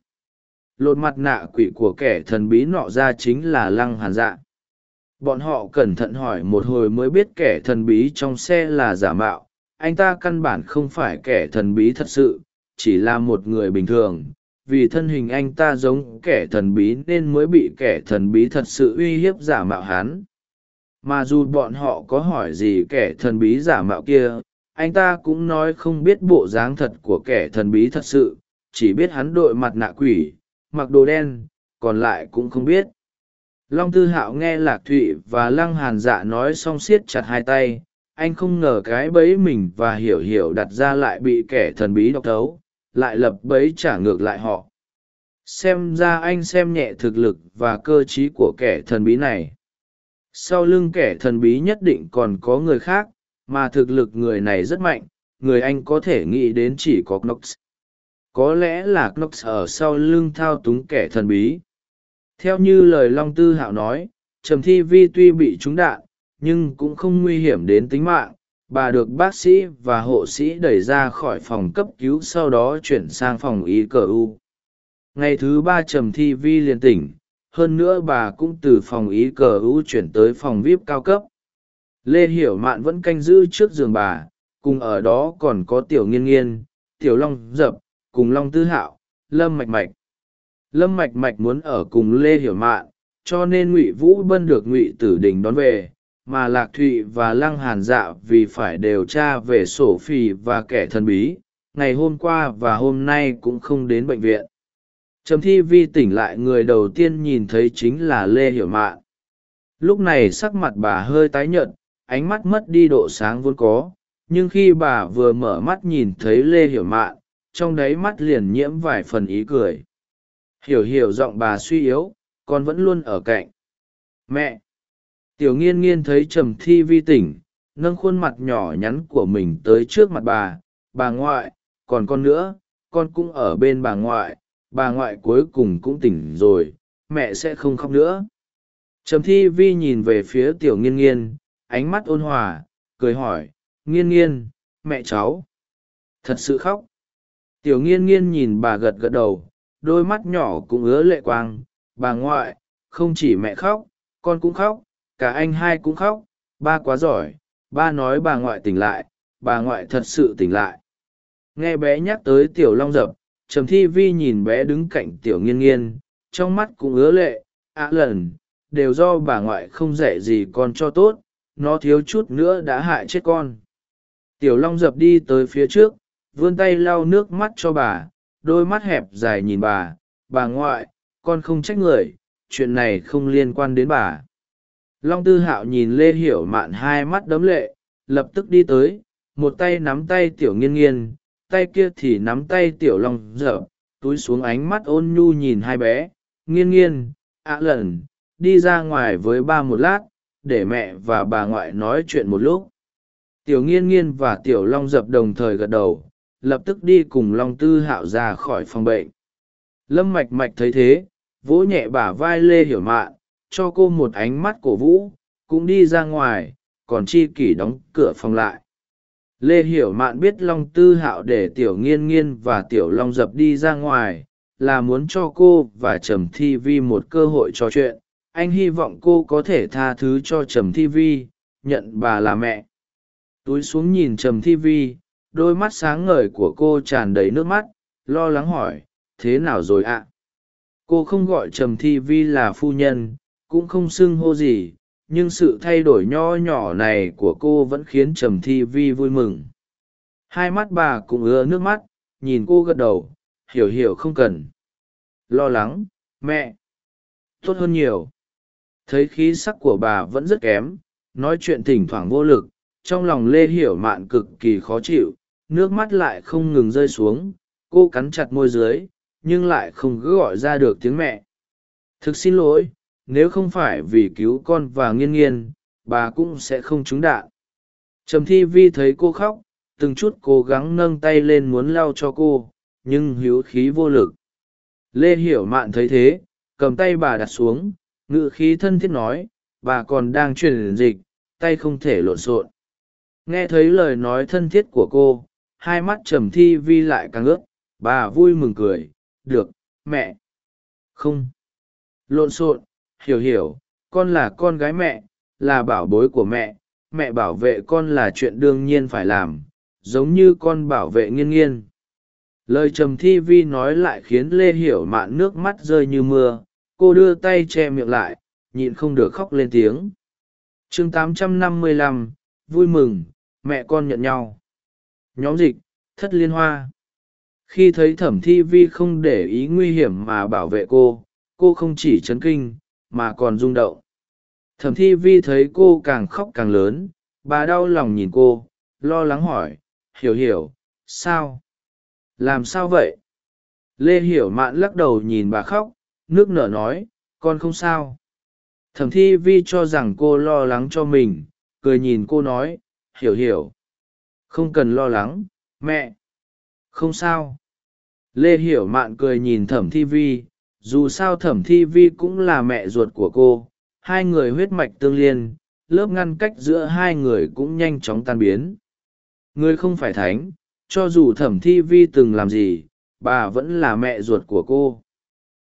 Lột mặt nạ quỷ của kẻ thần bí nọ ra chính là lăng hàn dạ. Bọn họ cẩn thận hỏi một hồi mới biết kẻ thần bí trong xe là giả mạo. Anh ta căn bản không phải kẻ thần bí thật sự, chỉ là một người bình thường vì thân hình anh ta giống kẻ thần bí nên mới bị kẻ thần bí thật sự uy hiếp giả mạo hắn. Mà dù bọn họ có hỏi gì kẻ thần bí giả mạo kia, anh ta cũng nói không biết bộ dáng thật của kẻ thần bí thật sự, chỉ biết hắn đội mặt nạ quỷ, mặc đồ đen, còn lại cũng không biết. Long tư hạo nghe lạc thụy và lăng hàn dạ nói xong siết chặt hai tay, anh không ngờ cái bẫy mình và hiểu hiểu đặt ra lại bị kẻ thần bí độc thấu lại lập bẫy trả ngược lại họ. Xem ra anh xem nhẹ thực lực và cơ t r í của kẻ thần bí này. Sau lưng kẻ thần bí nhất định còn có người khác, mà thực lực người này rất mạnh, người anh có thể nghĩ đến chỉ có knox. Có lẽ là knox ở sau lưng thao túng kẻ thần bí. Theo như lời long tư hạo nói, trầm thi vi tuy bị trúng đạn, nhưng cũng không nguy hiểm đến tính mạng bà được bác sĩ và hộ sĩ đẩy ra khỏi phòng cấp cứu sau đó chuyển sang phòng y cờ u. Ngày thứ ba trầm thi vi liền tỉnh, hơn nữa bà cũng từ phòng y cờ u chuyển tới phòng vip cao cấp. Lê hiểu mạn vẫn canh giữ trước giường bà, cùng ở đó còn có tiểu nghiên nghiên, tiểu long dập, cùng long tư hạo, lâm mạch mạch. Lâm mạch mạch muốn ở cùng lê hiểu mạn, cho nên ngụy vũ bân được ngụy tử đình đón về mà lạc thụy và lăng hàn dạ vì phải điều tra về sổ phì và kẻ thần bí, ngày hôm qua và hôm nay cũng không đến bệnh viện. Trầm thi vi tỉnh lại người đầu tiên nhìn thấy chính là lê hiểu mạn. Lúc này sắc mặt bà hơi tái nhợt, ánh mắt mất đi độ sáng vốn có, nhưng khi bà vừa mở mắt nhìn thấy lê hiểu mạn, trong đáy mắt liền nhiễm vài phần ý cười. Hiểu hiểu giọng bà suy yếu, con vẫn luôn ở cạnh. Mẹ tiểu nghiên nghiên thấy trầm thi vi tỉnh, nâng khuôn mặt nhỏ nhắn của mình tới trước mặt bà. Bà ngoại, còn con nữa, con cũng ở bên bà ngoại. Bà ngoại cuối cùng cũng tỉnh rồi, mẹ sẽ không khóc nữa. Trầm thi vi nhìn về phía tiểu nghiên nghiên, ánh mắt ôn hòa, cười hỏi, nghiên nghiên, mẹ cháu, thật sự khóc? Tiểu nghiên nghiên nhìn bà gật gật đầu, đôi mắt nhỏ cũng ứa lệ quang. Bà ngoại, không chỉ mẹ khóc, con cũng khóc cả anh hai cũng khóc, ba quá giỏi, ba nói bà ngoại tỉnh lại, bà ngoại thật sự tỉnh lại. Nghe bé nhắc tới tiểu long dập, trầm thi vi nhìn bé đứng cạnh tiểu nghiên nghiên, trong mắt cũng ứa lệ, ạ lần, đều do bà ngoại không dạy gì con cho tốt, nó thiếu chút nữa đã hại chết con. Tiểu long dập đi tới phía trước, vươn tay lau nước mắt cho bà, đôi mắt hẹp dài nhìn bà bà ngoại, con không trách người, chuyện này không liên quan đến bà long tư hạo nhìn lê hiểu mạn hai mắt đấm lệ, lập tức đi tới, một tay nắm tay tiểu nghiên nghiên, tay kia thì nắm tay tiểu long dở, túi xuống ánh mắt ôn nhu nhìn hai bé. Nghiên nghiên, ạ à lần, đi ra ngoài với ba một lát, để mẹ và bà ngoại nói chuyện một lúc. Tiểu nghiên nghiên và tiểu long dập đồng thời gật đầu, lập tức đi cùng long tư hạo ra khỏi phòng bệnh. Lâm mạch mạch thấy thế, vỗ nhẹ bả vai lê hiểu mạn cho cô một ánh mắt cổ vũ, cũng đi ra ngoài, còn chi kỷ đóng cửa phòng lại. Lê hiểu mạn biết long tư hạo để tiểu nghiên nghiên và tiểu long dập đi ra ngoài, là muốn cho cô và trầm thi vi một cơ hội trò chuyện. Anh hy vọng cô có thể tha thứ cho trầm thi vi, nhận bà là mẹ. Túi xuống nhìn trầm thi vi, đôi mắt sáng ngời của cô tràn đầy nước mắt, lo lắng hỏi, thế nào rồi ạ? Cô không gọi trầm thi vi là phu nhân cũng không xưng hô gì, nhưng sự thay đổi nho nhỏ này của cô vẫn khiến trầm thi vi vui mừng. Hai mắt bà cũng ứa nước mắt, nhìn cô gật đầu, hiểu hiểu không cần. Lo lắng, mẹ. Tốt hơn nhiều. Thấy khí sắc của bà vẫn rất kém, nói chuyện thỉnh thoảng vô lực, trong lòng lê hiểu mạn cực kỳ khó chịu, nước mắt lại không ngừng rơi xuống, cô cắn chặt môi dưới, nhưng lại không cứ gọi ra được tiếng mẹ. Thực xin lỗi nếu không phải vì cứu con và nghiên nghiên, bà cũng sẽ không trúng đạn. Trầm thi vi thấy cô khóc, từng chút cố gắng nâng tay lên muốn lau cho cô, nhưng hữu khí vô lực. Lê hiểu mạn thấy thế, cầm tay bà đặt xuống ngự khí thân thiết nói, bà còn đang truyền dịch, tay không thể lộn xộn. Nghe thấy lời nói thân thiết của cô, hai mắt trầm thi vi lại càng ướt, bà vui mừng cười, được, mẹ. Không. Lộn xộn hiểu hiểu con là con gái mẹ là bảo bối của mẹ mẹ bảo vệ con là chuyện đương nhiên phải làm giống như con bảo vệ nghiên nghiên. Lời trầm thi vi nói lại khiến lê hiểu mạn nước mắt rơi như mưa cô đưa tay che miệng lại nhịn không được khóc lên tiếng. Chương 855, vui mừng mẹ con nhận nhau. Nhóm dịch thất liên hoa. Khi thấy thẩm thi vi không để ý nguy hiểm mà bảo vệ cô cô không chỉ chấn kinh mà còn rung động. Thẩm thi vi thấy cô càng khóc càng lớn, bà đau lòng nhìn cô, lo lắng hỏi, hiểu hiểu, sao? Làm sao vậy? Lê hiểu mạn lắc đầu nhìn bà khóc, nước nở nói, con không sao. Thẩm thi vi cho rằng cô lo lắng cho mình, cười nhìn cô nói, hiểu hiểu, không cần lo lắng, mẹ. Không sao. Lê hiểu mạn cười nhìn thẩm thi vi dù sao thẩm thi vi cũng là mẹ ruột của cô, hai người huyết mạch tương liên, lớp ngăn cách giữa hai người cũng nhanh chóng tan biến. Người không phải thánh, cho dù thẩm thi vi từng làm gì, bà vẫn là mẹ ruột của cô.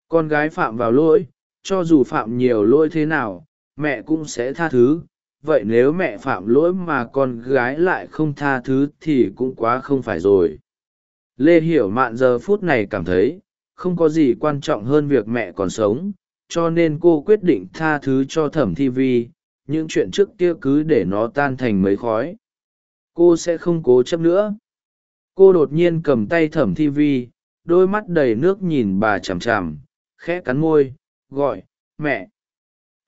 Con gái phạm vào lỗi, cho dù phạm nhiều lỗi thế nào, mẹ cũng sẽ tha thứ. Vậy nếu mẹ phạm lỗi mà con gái lại không tha thứ thì cũng quá không phải rồi. Lê hiểu mạn giờ phút này cảm thấy không có gì quan trọng hơn việc mẹ còn sống, cho nên cô quyết định tha thứ cho thẩm thi vi, những chuyện trước kia cứ để nó tan thành mấy khói. Cô sẽ không cố chấp nữa. Cô đột nhiên cầm tay thẩm thi vi, đôi mắt đầy nước nhìn bà chằm chằm, khẽ cắn môi, gọi, mẹ.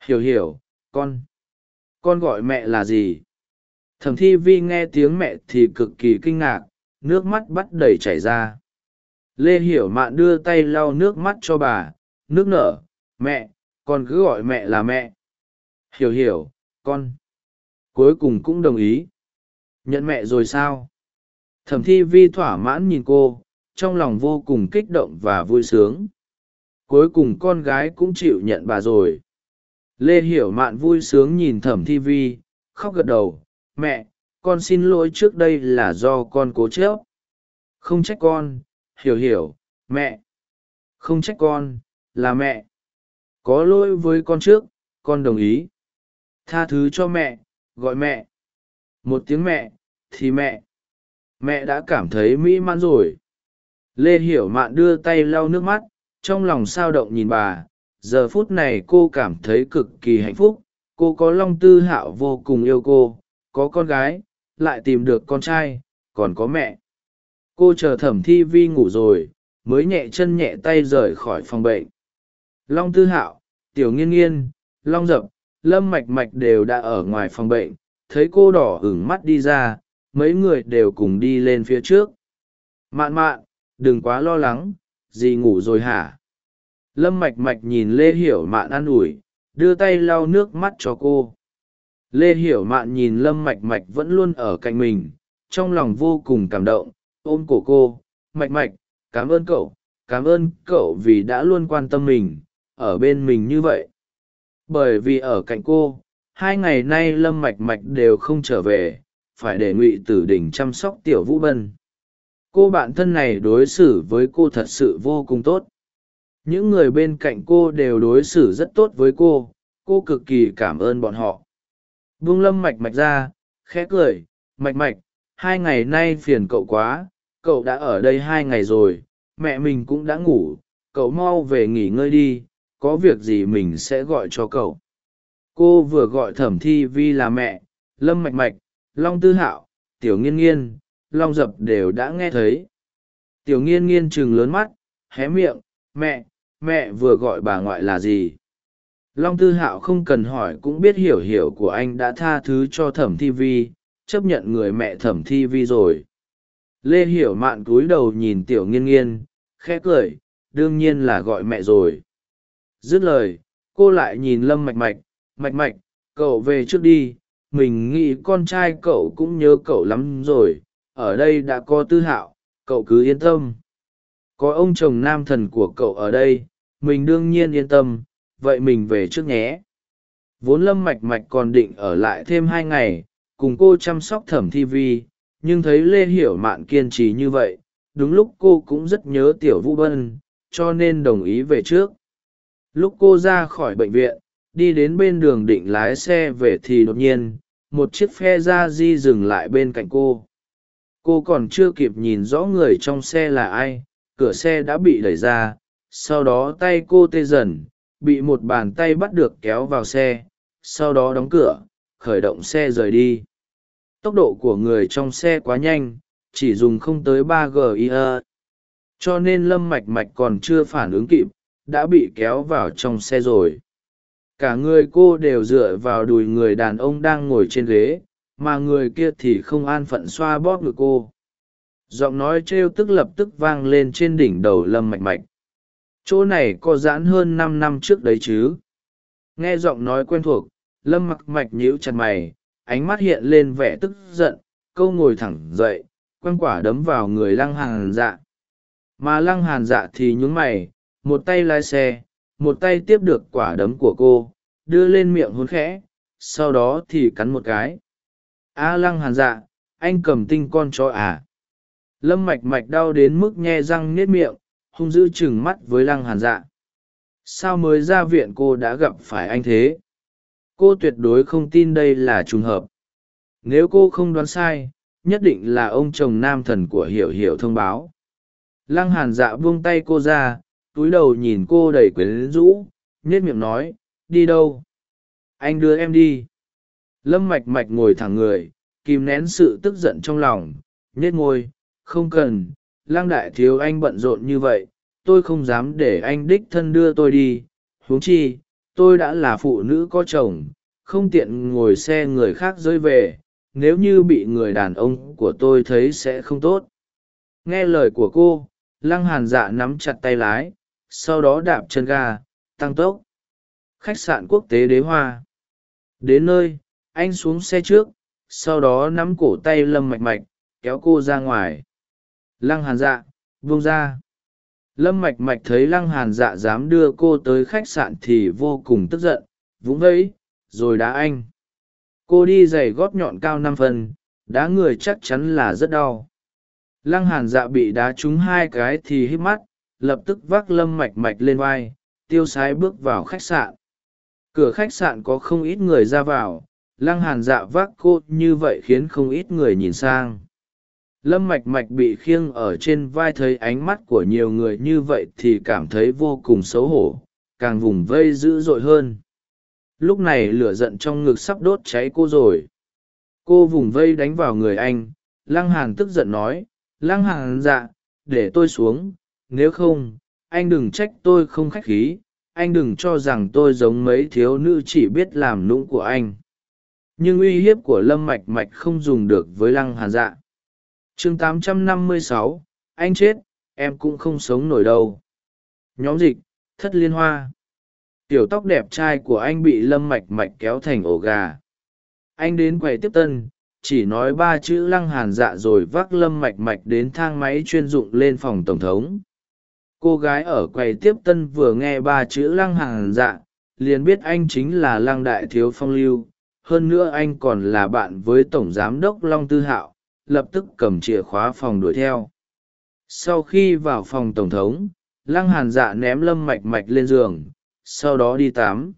Hiểu hiểu, con. Con gọi mẹ là gì? Thẩm thi vi nghe tiếng mẹ thì cực kỳ kinh ngạc, nước mắt bắt đầy chảy ra lê hiểu mạn đưa tay lau nước mắt cho bà, nước nở, mẹ, con cứ gọi mẹ là mẹ. Hiểu hiểu, con. Cuối cùng cũng đồng ý. Nhận mẹ rồi sao? Thẩm thi vi thỏa mãn nhìn cô, trong lòng vô cùng kích động và vui sướng. Cuối cùng con gái cũng chịu nhận bà rồi. Lê hiểu mạn vui sướng nhìn thẩm thi vi, khóc gật đầu. Mẹ, con xin lỗi trước đây là do con cố chớp không trách con hiểu hiểu. Mẹ. Không trách con, là mẹ. Có lỗi với con trước, con đồng ý. Tha thứ cho mẹ, gọi mẹ. Một tiếng mẹ, thì mẹ. Mẹ đã cảm thấy mỹ mãn rồi. Lê hiểu mạn đưa tay lau nước mắt, trong lòng sao động nhìn bà. Giờ phút này cô cảm thấy cực kỳ hạnh phúc. Cô có long tư hạo vô cùng yêu cô. Có con gái, lại tìm được con trai, còn có mẹ cô chờ thẩm thi vi ngủ rồi, mới nhẹ chân nhẹ tay rời khỏi phòng bệnh. Long tư hạo, tiểu nghiên nghiên, long dập, lâm mạch mạch đều đã ở ngoài phòng bệnh, thấy cô đỏ hửng mắt đi ra, mấy người đều cùng đi lên phía trước. Mạn mạn, đừng quá lo lắng, dì ngủ rồi hả? Lâm mạch mạch nhìn lê hiểu mạn an ủi, đưa tay lau nước mắt cho cô. Lê hiểu mạn nhìn lâm mạch mạch vẫn luôn ở cạnh mình, trong lòng vô cùng cảm động ôm cổ cô, mạch mạch, cảm ơn cậu, cảm ơn cậu vì đã luôn quan tâm mình, ở bên mình như vậy. Bởi vì ở cạnh cô, hai ngày nay lâm mạch mạch đều không trở về, phải để ngụy tử đình chăm sóc tiểu vũ bân. Cô bạn thân này đối xử với cô thật sự vô cùng tốt. Những người bên cạnh cô đều đối xử rất tốt với cô cô cực kỳ cảm ơn bọn họ. Vương lâm mạch mạch ra, khẽ cười, mạch mạch hai ngày nay phiền cậu quá, cậu đã ở đây hai ngày rồi, mẹ mình cũng đã ngủ, cậu mau về nghỉ ngơi đi, có việc gì mình sẽ gọi cho cậu. Cô vừa gọi thẩm thi vi là mẹ, lâm mạch mạch, long tư hạo, tiểu nghiên nghiên, long dập đều đã nghe thấy. Tiểu nghiên nghiên chừng lớn mắt, hé miệng, mẹ mẹ vừa gọi bà ngoại là gì? Long tư hạo không cần hỏi cũng biết hiểu hiểu của anh đã tha thứ cho thẩm thi vi chấp nhận người mẹ thẩm thi vi rồi. Lê hiểu mạn cúi đầu nhìn tiểu nghiên nghiên, khẽ cười, đương nhiên là gọi mẹ rồi. Dứt lời, cô lại nhìn lâm mạch mạch mạch mạch, cậu về trước đi, mình nghĩ con trai cậu cũng nhớ cậu lắm rồi, ở đây đã có tư hạo, cậu cứ yên tâm. Có ông chồng nam thần của cậu ở đây, mình đương nhiên yên tâm, vậy mình về trước nhé. Vốn lâm mạch mạch còn định ở lại thêm hai ngày cùng cô chăm sóc thẩm thi vi, nhưng thấy lê hiểu mạn kiên trì như vậy, đúng lúc cô cũng rất nhớ tiểu vũ bân, cho nên đồng ý về trước. Lúc cô ra khỏi bệnh viện, đi đến bên đường định lái xe về thì đột nhiên, một chiếc phe ra di dừng lại bên cạnh cô. Cô còn chưa kịp nhìn rõ người trong xe là ai, cửa xe đã bị đẩy ra, sau đó tay cô tê dần, bị một bàn tay bắt được kéo vào xe, sau đó đóng cửa, khởi động xe rời đi tốc độ của người trong xe quá nhanh, chỉ dùng không tới ba gia cho nên lâm mạch mạch còn chưa phản ứng kịp, đã bị kéo vào trong xe rồi. Cả người cô đều dựa vào đùi người đàn ông đang ngồi trên ghế, mà người kia thì không an phận xoa bóp ngực cô. Giọng nói trêu tức lập tức vang lên trên đỉnh đầu lâm mạch mạch. Chỗ này có giãn hơn năm năm trước đấy chứ? Nghe giọng nói quen thuộc, lâm mặc mạch nhíu chặt mày ánh mắt hiện lên vẻ tức giận, câu ngồi thẳng dậy, quăng quả đấm vào người lăng hàn dạ. Mà lăng hàn dạ thì nhún mày, một tay lái xe, một tay tiếp được quả đấm của cô, đưa lên miệng hôn khẽ, sau đó thì cắn một cái. A lăng hàn dạ anh cầm tinh con chó à? Lâm mạch mạch đau đến mức nhe răng nết miệng, hung dữ chừng mắt với lăng hàn dạ. Sao mới ra viện cô đã gặp phải anh thế? Cô tuyệt đối không tin đây là trùng hợp. Nếu cô không đoán sai, nhất định là ông chồng nam thần của hiểu hiểu thông báo. Lăng hàn dạ buông tay cô ra, túi đầu nhìn cô đầy quyến rũ nhét miệng nói, đi đâu? Anh đưa em đi. Lâm mạch mạch ngồi thẳng người, kìm nén sự tức giận trong lòng nhét ngôi không cần lang đại thiếu anh bận rộn như vậy, tôi không dám để anh đích thân đưa tôi đi. Huống chi tôi đã là phụ nữ có chồng, không tiện ngồi xe người khác rơi về, nếu như bị người đàn ông của tôi thấy sẽ không tốt. Nghe lời của cô, lăng hàn dạ nắm chặt tay lái, sau đó đạp chân ga, tăng tốc. Khách sạn quốc tế đế hoa. Đến nơi, anh xuống xe trước, sau đó nắm cổ tay lâm mạch mạch, kéo cô ra ngoài. Lăng hàn dạ vung ra lâm mạch mạch thấy lăng hàn dạ dám đưa cô tới khách sạn thì vô cùng tức giận, vũng vẫy, rồi đá anh. Cô đi giày gót nhọn cao năm phân đá người chắc chắn là rất đau. Lăng hàn dạ bị đá trúng hai cái thì hít mắt, lập tức vác lâm mạch mạch lên vai, tiêu sái bước vào khách sạn. Cửa khách sạn có không ít người ra vào, lăng hàn dạ vác cô như vậy khiến không ít người nhìn sang lâm mạch mạch bị khiêng ở trên vai thấy ánh mắt của nhiều người như vậy thì cảm thấy vô cùng xấu hổ, càng vùng vây dữ dội hơn. Lúc này lửa giận trong ngực sắp đốt cháy cô rồi. Cô vùng vây đánh vào người anh, lăng hàn tức giận nói, lăng hàn dạ để tôi xuống, nếu không, anh đừng trách tôi không khách khí, anh đừng cho rằng tôi giống mấy thiếu nữ chỉ biết làm nũng của anh. Nhưng uy hiếp của lâm mạch mạch không dùng được với lăng hàn dạ chương 856, anh chết em cũng không sống nổi đâu. Nhóm dịch thất liên hoa. Tiểu tóc đẹp trai của anh bị lâm mạch mạch kéo thành ổ gà. Anh đến quầy tiếp tân chỉ nói ba chữ lăng hàn dạ rồi vác lâm mạch mạch đến thang máy chuyên dụng lên phòng tổng thống. Cô gái ở quầy tiếp tân vừa nghe ba chữ lăng hàn dạ liền biết anh chính là lăng đại thiếu phong lưu. Hơn nữa anh còn là bạn với tổng giám đốc long tư hạo lập tức cầm chìa khóa phòng đuổi theo. Sau khi vào phòng tổng thống, lăng hàn dạ ném lâm mạch mạch lên giường, sau đó đi tắm.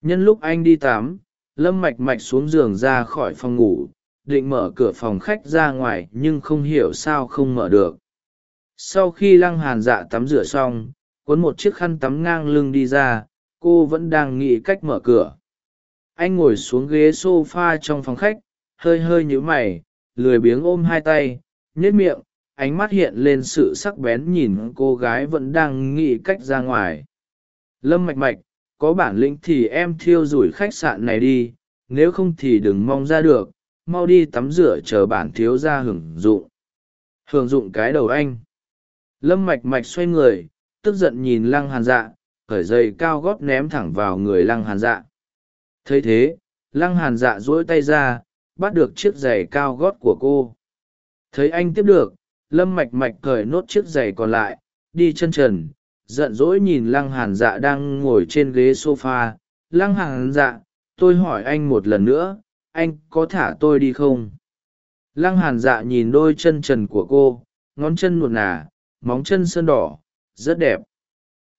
Nhân lúc anh đi tắm, lâm mạch mạch xuống giường ra khỏi phòng ngủ, định mở cửa phòng khách ra ngoài nhưng không hiểu sao không mở được. Sau khi lăng hàn dạ tắm rửa xong, cuốn một chiếc khăn tắm ngang lưng đi ra, cô vẫn đang nghĩ cách mở cửa. Anh ngồi xuống ghế s o f a trong phòng khách, hơi hơi nhíu mày lười biếng ôm hai tay nhét miệng, ánh mắt hiện lên sự sắc bén nhìn cô gái vẫn đang nghĩ cách ra ngoài. Lâm mạch mạch, có bản lĩnh thì em thiêu rủi khách sạn này đi, nếu không thì đừng mong ra được, mau đi tắm rửa chờ bản thiếu ra hưởng dụng. Hưởng dụng cái đầu anh. Lâm mạch mạch xoay người, tức giận nhìn lăng hàn dạ khởi dây cao gót ném thẳng vào người lăng hàn dạ. Thấy thế, lăng hàn dạ duỗi tay ra bắt được chiếc giày cao gót của cô. Thấy anh tiếp được, lâm mạch mạch cởi nốt chiếc giày còn lại, đi chân trần, giận dỗi nhìn lăng hàn dạ đang ngồi trên ghế s o f a lăng hàn dạ tôi hỏi anh một lần nữa, anh có thả tôi đi không? Lăng hàn dạ nhìn đôi chân trần của cô, ngón chân nuột nà, móng chân sơn đỏ, rất đẹp.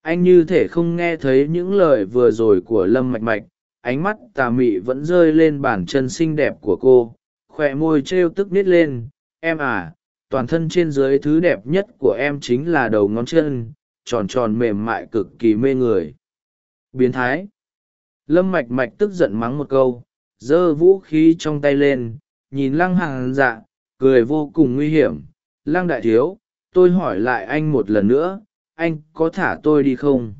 Anh như thể không nghe thấy những lời vừa rồi của lâm mạch mạch ánh mắt tà mị vẫn rơi lên bàn chân xinh đẹp của cô khoe môi t r e o tức nít lên. Em à toàn thân trên dưới thứ đẹp nhất của em chính là đầu ngón chân, tròn tròn mềm mại cực kỳ mê người. Biến thái. Lâm mạch mạch tức giận mắng một câu, giơ vũ khí trong tay lên, nhìn lăng hàng dạ cười vô cùng nguy hiểm. Lăng đại thiếu, tôi hỏi lại anh một lần nữa, anh có thả tôi đi không?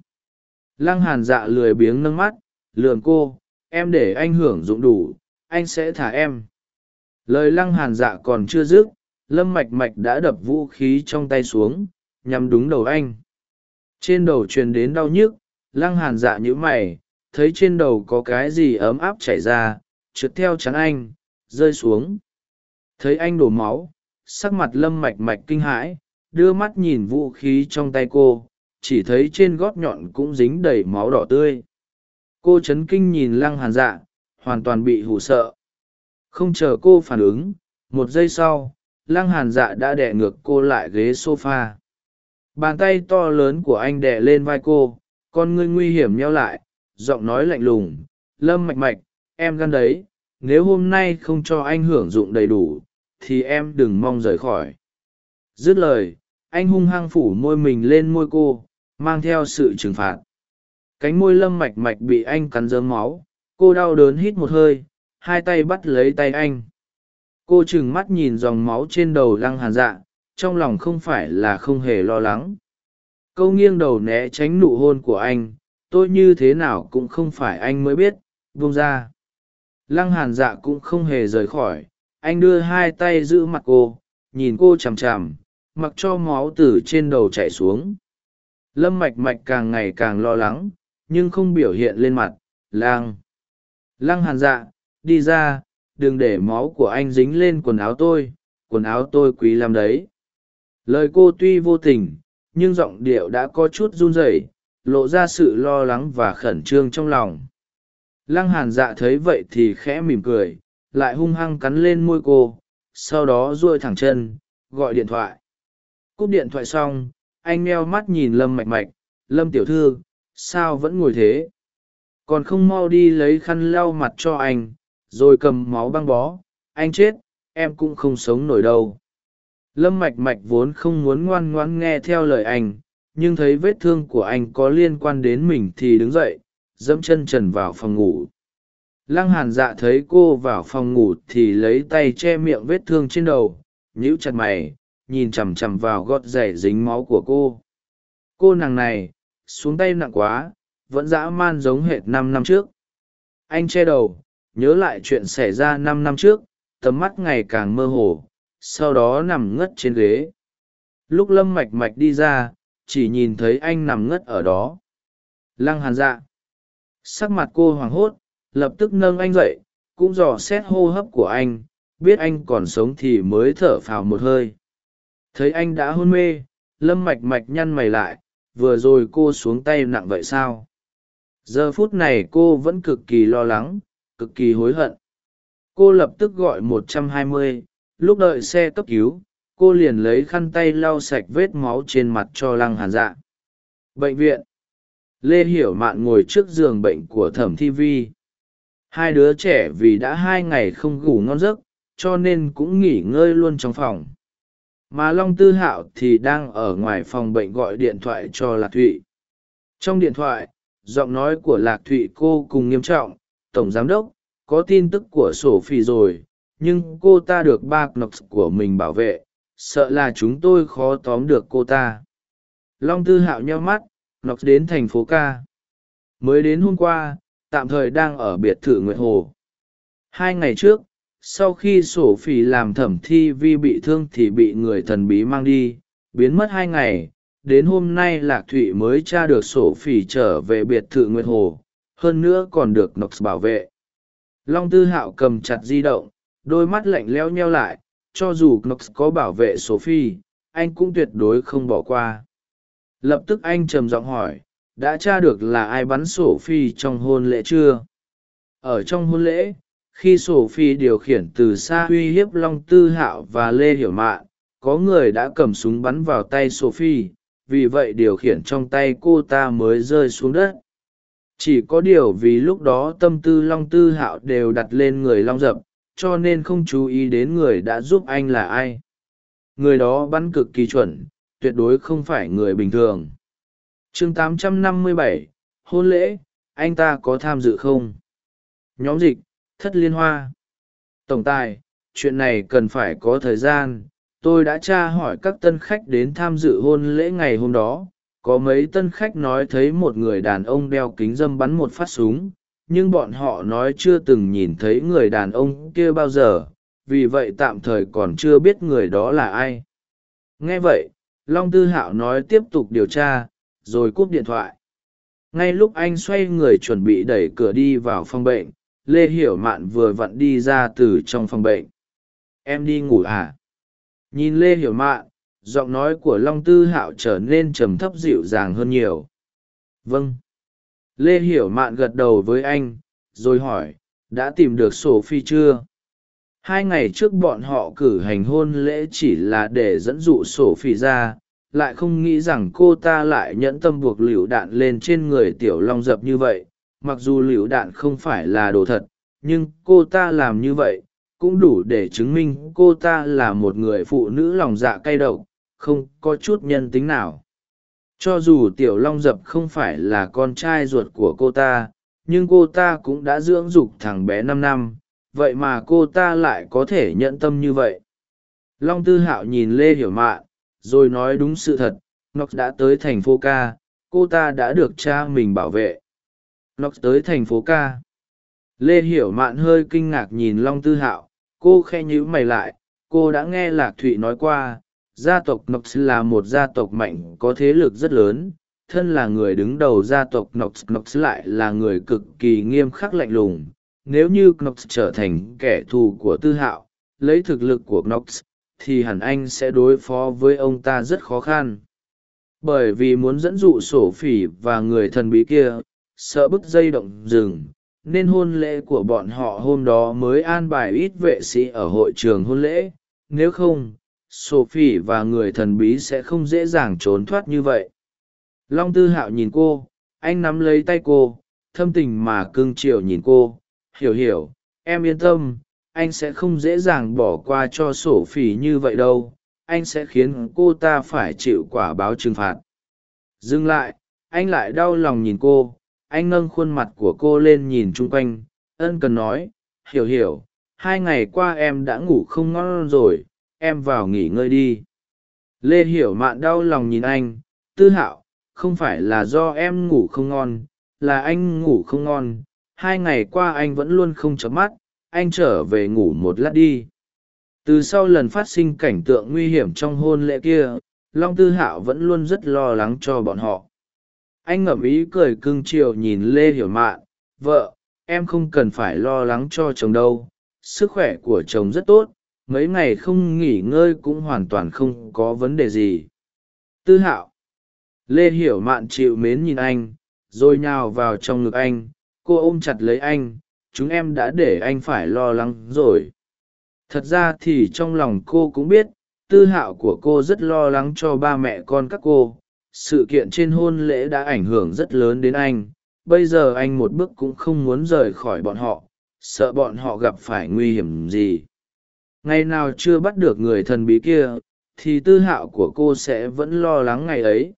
Lăng hàn dạ lười biếng nâng mắt lườm cô, em để anh hưởng dụng đủ, anh sẽ thả em. Lời lăng hàn dạ còn chưa dứt, lâm mạch mạch đã đập vũ khí trong tay xuống nhằm đúng đầu anh. Trên đầu truyền đến đau nhức, lăng hàn dạ nhữ mày, thấy trên đầu có cái gì ấm áp chảy ra, trượt theo chắn anh, rơi xuống. Thấy anh đổ máu, sắc mặt lâm mạch mạch kinh hãi, đưa mắt nhìn vũ khí trong tay cô, chỉ thấy trên gót nhọn cũng dính đầy máu đỏ tươi cô c h ấ n kinh nhìn lăng hàn dạ hoàn toàn bị hụ sợ. Không chờ cô phản ứng, một giây sau, lăng hàn dạ đã đẻ ngược cô lại ghế s o f a bàn tay to lớn của anh đẻ lên vai cô, con ngươi nguy hiểm nheo lại, giọng nói lạnh lùng, lâm mạch mạch, em gan đấy, nếu hôm nay không cho anh hưởng dụng đầy đủ, thì em đừng mong rời khỏi. Dứt lời, anh hung hăng phủ môi mình lên môi cô, mang theo sự trừng phạt cánh môi lâm mạch mạch bị anh cắn dớm máu, cô đau đớn hít một hơi, hai tay bắt lấy tay anh. Cô trừng mắt nhìn dòng máu trên đầu lăng hàn dạ trong lòng không phải là không hề lo lắng. Câu nghiêng đầu né tránh nụ hôn của anh, tôi như thế nào cũng không phải anh mới biết, buông ra. Lăng hàn dạ cũng không hề rời khỏi, anh đưa hai tay giữ mặt cô, nhìn cô chằm chằm, mặc cho máu từ trên đầu chảy xuống. Lâm mạch mạch càng ngày càng lo lắng nhưng không biểu hiện lên mặt, lang. Lăng hàn dạ đi ra, đừng để máu của anh dính lên quần áo tôi, quần áo tôi quý lắm đấy. Lời cô tuy vô tình, nhưng giọng điệu đã có chút run rẩy, lộ ra sự lo lắng và khẩn trương trong lòng. Lăng hàn dạ thấy vậy thì khẽ mỉm cười, lại hung hăng cắn lên môi cô, sau đó duỗi thẳng chân, gọi điện thoại. Cúp điện thoại xong, anh meo mắt nhìn lâm mạch mạch, lâm tiểu thư sao vẫn ngồi thế? Còn không mau đi lấy khăn lau mặt cho anh, rồi cầm máu băng bó. Anh chết, em cũng không sống nổi đâu. Lâm mạch mạch vốn không muốn ngoan ngoãn nghe theo lời anh, nhưng thấy vết thương của anh có liên quan đến mình thì đứng dậy, dẫm chân trần vào phòng ngủ. Lăng hàn dạ thấy cô vào phòng ngủ thì lấy tay che miệng vết thương trên đầu, nhíu chặt mày, nhìn chằm chằm vào gót giày dính máu của cô. Cô nàng này xuống tay nặng quá, vẫn dã man giống hệt năm năm trước. Anh che đầu, nhớ lại chuyện xảy ra năm năm trước, tầm mắt ngày càng mơ hồ, sau đó nằm ngất trên ghế. Lúc lâm mạch mạch đi ra, chỉ nhìn thấy anh nằm ngất ở đó. Lăng hàn dạ. Sắc mặt cô hoảng hốt, lập tức nâng anh dậy, cũng dò xét hô hấp của anh, biết anh còn sống thì mới thở phào một hơi. Thấy anh đã hôn mê, lâm mạch mạch nhăn mày lại vừa rồi cô xuống tay nặng vậy sao? Giờ phút này cô vẫn cực kỳ lo lắng cực kỳ hối hận. Cô lập tức gọi 120, lúc đợi xe cấp cứu cô liền lấy khăn tay lau sạch vết máu trên mặt cho lăng hàn dạ. Bệnh viện. Lê hiểu mạn ngồi trước giường bệnh của thẩm thi vi. Hai đứa trẻ vì đã hai ngày không ngủ ngon giấc cho nên cũng nghỉ ngơi luôn trong phòng mà long tư hạo thì đang ở ngoài phòng bệnh gọi điện thoại cho lạc thụy. Trong điện thoại, giọng nói của lạc thụy cô cùng nghiêm trọng, tổng giám đốc, có tin tức của sổ phi rồi, nhưng cô ta được ba knox của mình bảo vệ, sợ là chúng tôi khó tóm được cô ta. Long tư hạo nheo mắt knox đến thành phố ca mới đến hôm qua, tạm thời đang ở biệt thự nguyệt hồ. Hai ngày trước sau khi sổ phỉ làm thẩm thi vi bị thương thì bị người thần bí mang đi, biến mất hai ngày. Đến hôm nay lạc thụy mới tra được sổ phỉ trở về biệt thự nguyệt hồ, hơn nữa còn được nox bảo vệ. Long tư hạo cầm chặt di động, đôi mắt lạnh leo nheo lại, cho dù nox có bảo vệ sophie anh cũng tuyệt đối không bỏ qua. Lập tức anh trầm giọng hỏi, đã tra được là ai bắn sophie trong hôn lễ chưa? Ở trong hôn lễ khi sophie điều khiển từ xa uy hiếp long tư hạo và lê hiểu mạn có người đã cầm súng bắn vào tay sophie vì vậy điều khiển trong tay cô ta mới rơi xuống đất. Chỉ có điều vì lúc đó tâm tư long tư hạo đều đặt lên người long dập cho nên không chú ý đến người đã giúp anh là ai. Người đó bắn cực kỳ chuẩn tuyệt đối không phải người bình thường. Chương 857, hôn lễ anh ta có tham dự không? Nhóm dịch thất liên hoa. Tổng tài, chuyện này cần phải có thời gian. Tôi đã tra hỏi các tân khách đến tham dự hôn lễ ngày hôm đó. Có mấy tân khách nói thấy một người đàn ông đeo kính dâm bắn một phát súng, nhưng bọn họ nói chưa từng nhìn thấy người đàn ông kia bao giờ. Vì vậy tạm thời còn chưa biết người đó là ai. Nghe vậy, long tư hạo nói tiếp tục điều tra, rồi cúp điện thoại. Ngay lúc anh xoay người chuẩn bị đẩy cửa đi vào phòng bệnh lê hiểu mạn vừa vặn đi ra từ trong phòng bệnh. Em đi ngủ à? Nhìn lê hiểu mạn, giọng nói của long tư hạo trở nên trầm thấp dịu dàng hơn nhiều. Vâng. Lê hiểu mạn gật đầu với anh, rồi hỏi, đã tìm được sổ phi chưa? Hai ngày trước bọn họ cử hành hôn lễ chỉ là để dẫn dụ sổ phi ra, lại không nghĩ rằng cô ta lại nhẫn tâm buộc lựu đạn lên trên người tiểu long dập như vậy mặc dù lựu đạn không phải là đồ thật, nhưng cô ta làm như vậy cũng đủ để chứng minh cô ta là một người phụ nữ lòng dạ cay độc, không có chút nhân tính nào. Cho dù tiểu long dập không phải là con trai ruột của cô ta, nhưng cô ta cũng đã dưỡng dục thằng bé năm năm, vậy mà cô ta lại có thể nhận tâm như vậy. Long tư hạo nhìn lê hiểu mạn, rồi nói đúng sự thật nó đã tới thành phố ca, cô ta đã được cha mình bảo vệ nox tới thành phố ca lê hiểu mạn hơi kinh ngạc nhìn long tư hạo, cô khe nhữ mày lại, cô đã nghe lạc thụy nói qua, gia tộc nox là một gia tộc mạnh, có thế lực rất lớn, thân là người đứng đầu gia tộc nox nox lại là người cực kỳ nghiêm khắc lạnh lùng. Nếu như nox trở thành kẻ thù của tư hạo, lấy thực lực của nox thì hẳn anh sẽ đối phó với ông ta rất khó khăn. Bởi vì muốn dẫn dụ sổ phỉ và người thần bí kia sợ bức dây động rừng, nên hôn lễ của bọn họ hôm đó mới an bài ít vệ sĩ ở hội trường hôn lễ. Nếu không, sophie và người thần bí sẽ không dễ dàng trốn thoát như vậy. Long tư hạo nhìn cô, anh nắm lấy tay cô, thâm tình mà cưng chiều nhìn cô. Hiểu hiểu, em yên tâm, anh sẽ không dễ dàng bỏ qua cho sổ phỉ như vậy đâu. Anh sẽ khiến cô ta phải chịu quả báo trừng phạt. Dừng lại, anh lại đau lòng nhìn cô anh nâng khuôn mặt của cô lên nhìn chung quanh, ân cần nói, hiểu hiểu, hai ngày qua em đã ngủ không ngon rồi, em vào nghỉ ngơi đi. Lê hiểu mạn đau lòng nhìn anh, tư hạo, không phải là do em ngủ không ngon, là anh ngủ không ngon, hai ngày qua anh vẫn luôn không chớp mắt, anh trở về ngủ một lát đi. Từ sau lần phát sinh cảnh tượng nguy hiểm trong hôn lễ kia, long tư hạo vẫn luôn rất lo lắng cho bọn họ anh ngậm ý cười cưng chiều nhìn lê hiểu mạn, vợ, em không cần phải lo lắng cho chồng đâu, sức khỏe của chồng rất tốt, mấy ngày không nghỉ ngơi cũng hoàn toàn không có vấn đề gì. Tư hạo. Lê hiểu mạn chịu mến nhìn anh, rồi nhào vào trong ngực anh, cô ôm chặt lấy anh, chúng em đã để anh phải lo lắng rồi. Thật ra thì trong lòng cô cũng biết, tư hạo của cô rất lo lắng cho ba mẹ con các cô sự kiện trên hôn lễ đã ảnh hưởng rất lớn đến anh. Bây giờ anh một bước cũng không muốn rời khỏi bọn họ, sợ bọn họ gặp phải nguy hiểm gì. Ngày nào chưa bắt được người thần bí kia, thì tư hạo của cô sẽ vẫn lo lắng ngày ấy.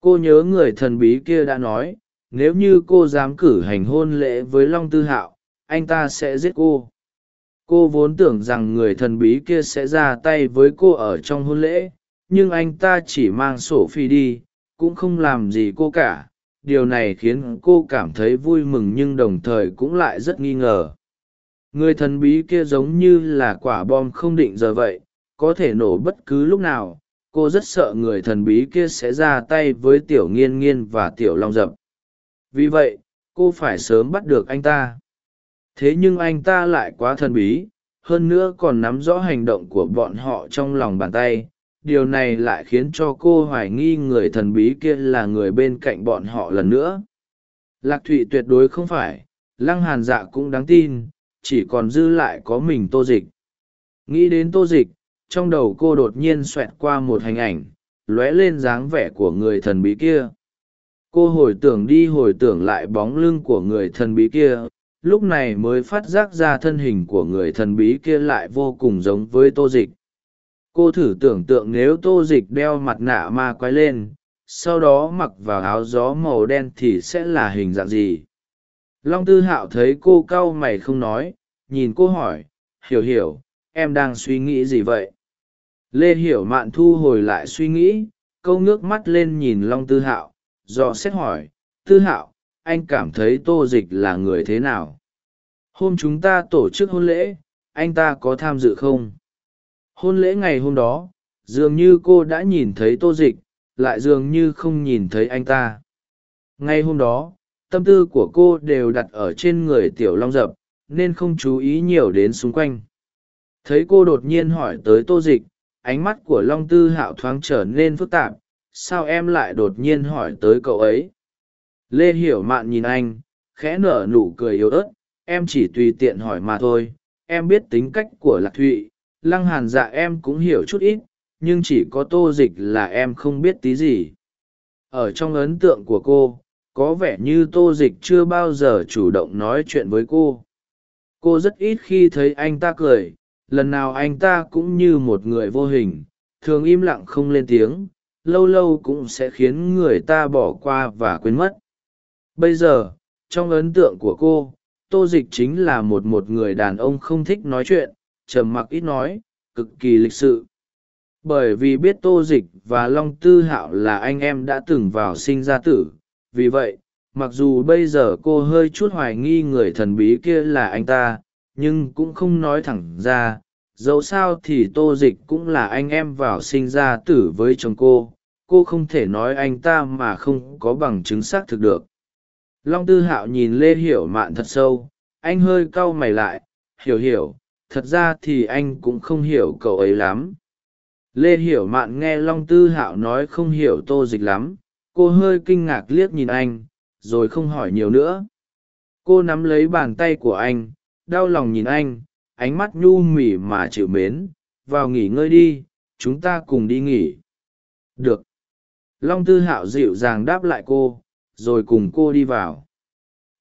Cô nhớ người thần bí kia đã nói, nếu như cô dám cử hành hôn lễ với long tư hạo, anh ta sẽ giết cô. Cô vốn tưởng rằng người thần bí kia sẽ ra tay với cô ở trong hôn lễ nhưng anh ta chỉ mang sổ phi đi, cũng không làm gì cô cả. Điều này khiến cô cảm thấy vui mừng nhưng đồng thời cũng lại rất nghi ngờ. Người thần bí kia giống như là quả bom không định giờ vậy, có thể nổ bất cứ lúc nào. Cô rất sợ người thần bí kia sẽ ra tay với tiểu nghiên nghiên và tiểu long dập. Vì vậy, cô phải sớm bắt được anh ta. Thế nhưng anh ta lại quá thần bí, hơn nữa còn nắm rõ hành động của bọn họ trong lòng bàn tay điều này lại khiến cho cô hoài nghi người thần bí kia là người bên cạnh bọn họ lần nữa. Lạc thụy tuyệt đối không phải, lăng hàn dạ cũng đáng tin, chỉ còn dư lại có mình tô dịch. Nghĩ đến tô dịch, trong đầu cô đột nhiên xoẹt qua một hình ảnh, lóe lên dáng vẻ của người thần bí kia. Cô hồi tưởng đi hồi tưởng lại bóng lưng của người thần bí kia, lúc này mới phát giác ra thân hình của người thần bí kia lại vô cùng giống với tô dịch cô thử tưởng tượng nếu tô dịch đeo mặt nạ ma quái lên, sau đó mặc vào áo gió màu đen thì sẽ là hình dạng gì? Long tư hạo thấy cô cau mày không nói, nhìn cô hỏi, hiểu hiểu, em đang suy nghĩ gì vậy? Lê hiểu mạn thu hồi lại suy nghĩ, câu ngước mắt lên nhìn long tư hạo, dò xét hỏi, tư hạo, anh cảm thấy tô dịch là người thế nào? Hôm chúng ta tổ chức hôn lễ, anh ta có tham dự không? Hôn lễ ngày hôm đó, dường như cô đã nhìn thấy tô dịch, lại dường như không nhìn thấy anh ta. Ngay hôm đó, tâm tư của cô đều đặt ở trên người tiểu long dập, nên không chú ý nhiều đến xung quanh. Thấy cô đột nhiên hỏi tới tô dịch, ánh mắt của long tư hạo thoáng trở nên phức tạp, sao em lại đột nhiên hỏi tới cậu ấy? Lê hiểu mạn nhìn anh, khẽ nở nụ cười yếu ớt, em chỉ tùy tiện hỏi mà thôi, em biết tính cách của lạc thụy lăng hàn dạ em cũng hiểu chút ít, nhưng chỉ có tô dịch là em không biết tí gì. Ở trong ấn tượng của cô, có vẻ như tô dịch chưa bao giờ chủ động nói chuyện với cô. Cô rất ít khi thấy anh ta cười, lần nào anh ta cũng như một người vô hình, thường im lặng không lên tiếng, lâu lâu cũng sẽ khiến người ta bỏ qua và quên mất. Bây giờ, trong ấn tượng của cô, tô dịch chính là một một người đàn ông không thích nói chuyện trầm mặc ít nói, cực kỳ lịch sự. Bởi vì biết tô dịch và long tư hạo là anh em đã từng vào sinh ra tử, vì vậy, mặc dù bây giờ cô hơi chút hoài nghi người thần bí kia là anh ta, nhưng cũng không nói thẳng ra, dẫu sao thì tô dịch cũng là anh em vào sinh ra tử với chồng cô cô không thể nói anh ta mà không có bằng chứng xác thực được. Long tư hạo nhìn lê hiểu mạn thật sâu, anh hơi cau mày lại, hiểu hiểu thật ra thì anh cũng không hiểu cậu ấy lắm. Lê hiểu mạn nghe long tư hạo nói không hiểu tô dịch lắm. Cô hơi kinh ngạc liếc nhìn anh, rồi không hỏi nhiều nữa. Cô nắm lấy bàn tay của anh, đau lòng nhìn anh, ánh mắt nhu mỉ mà chịu mến. Vào nghỉ ngơi đi, chúng ta cùng đi nghỉ. Được. Long tư hạo dịu dàng đáp lại cô, rồi cùng cô đi vào.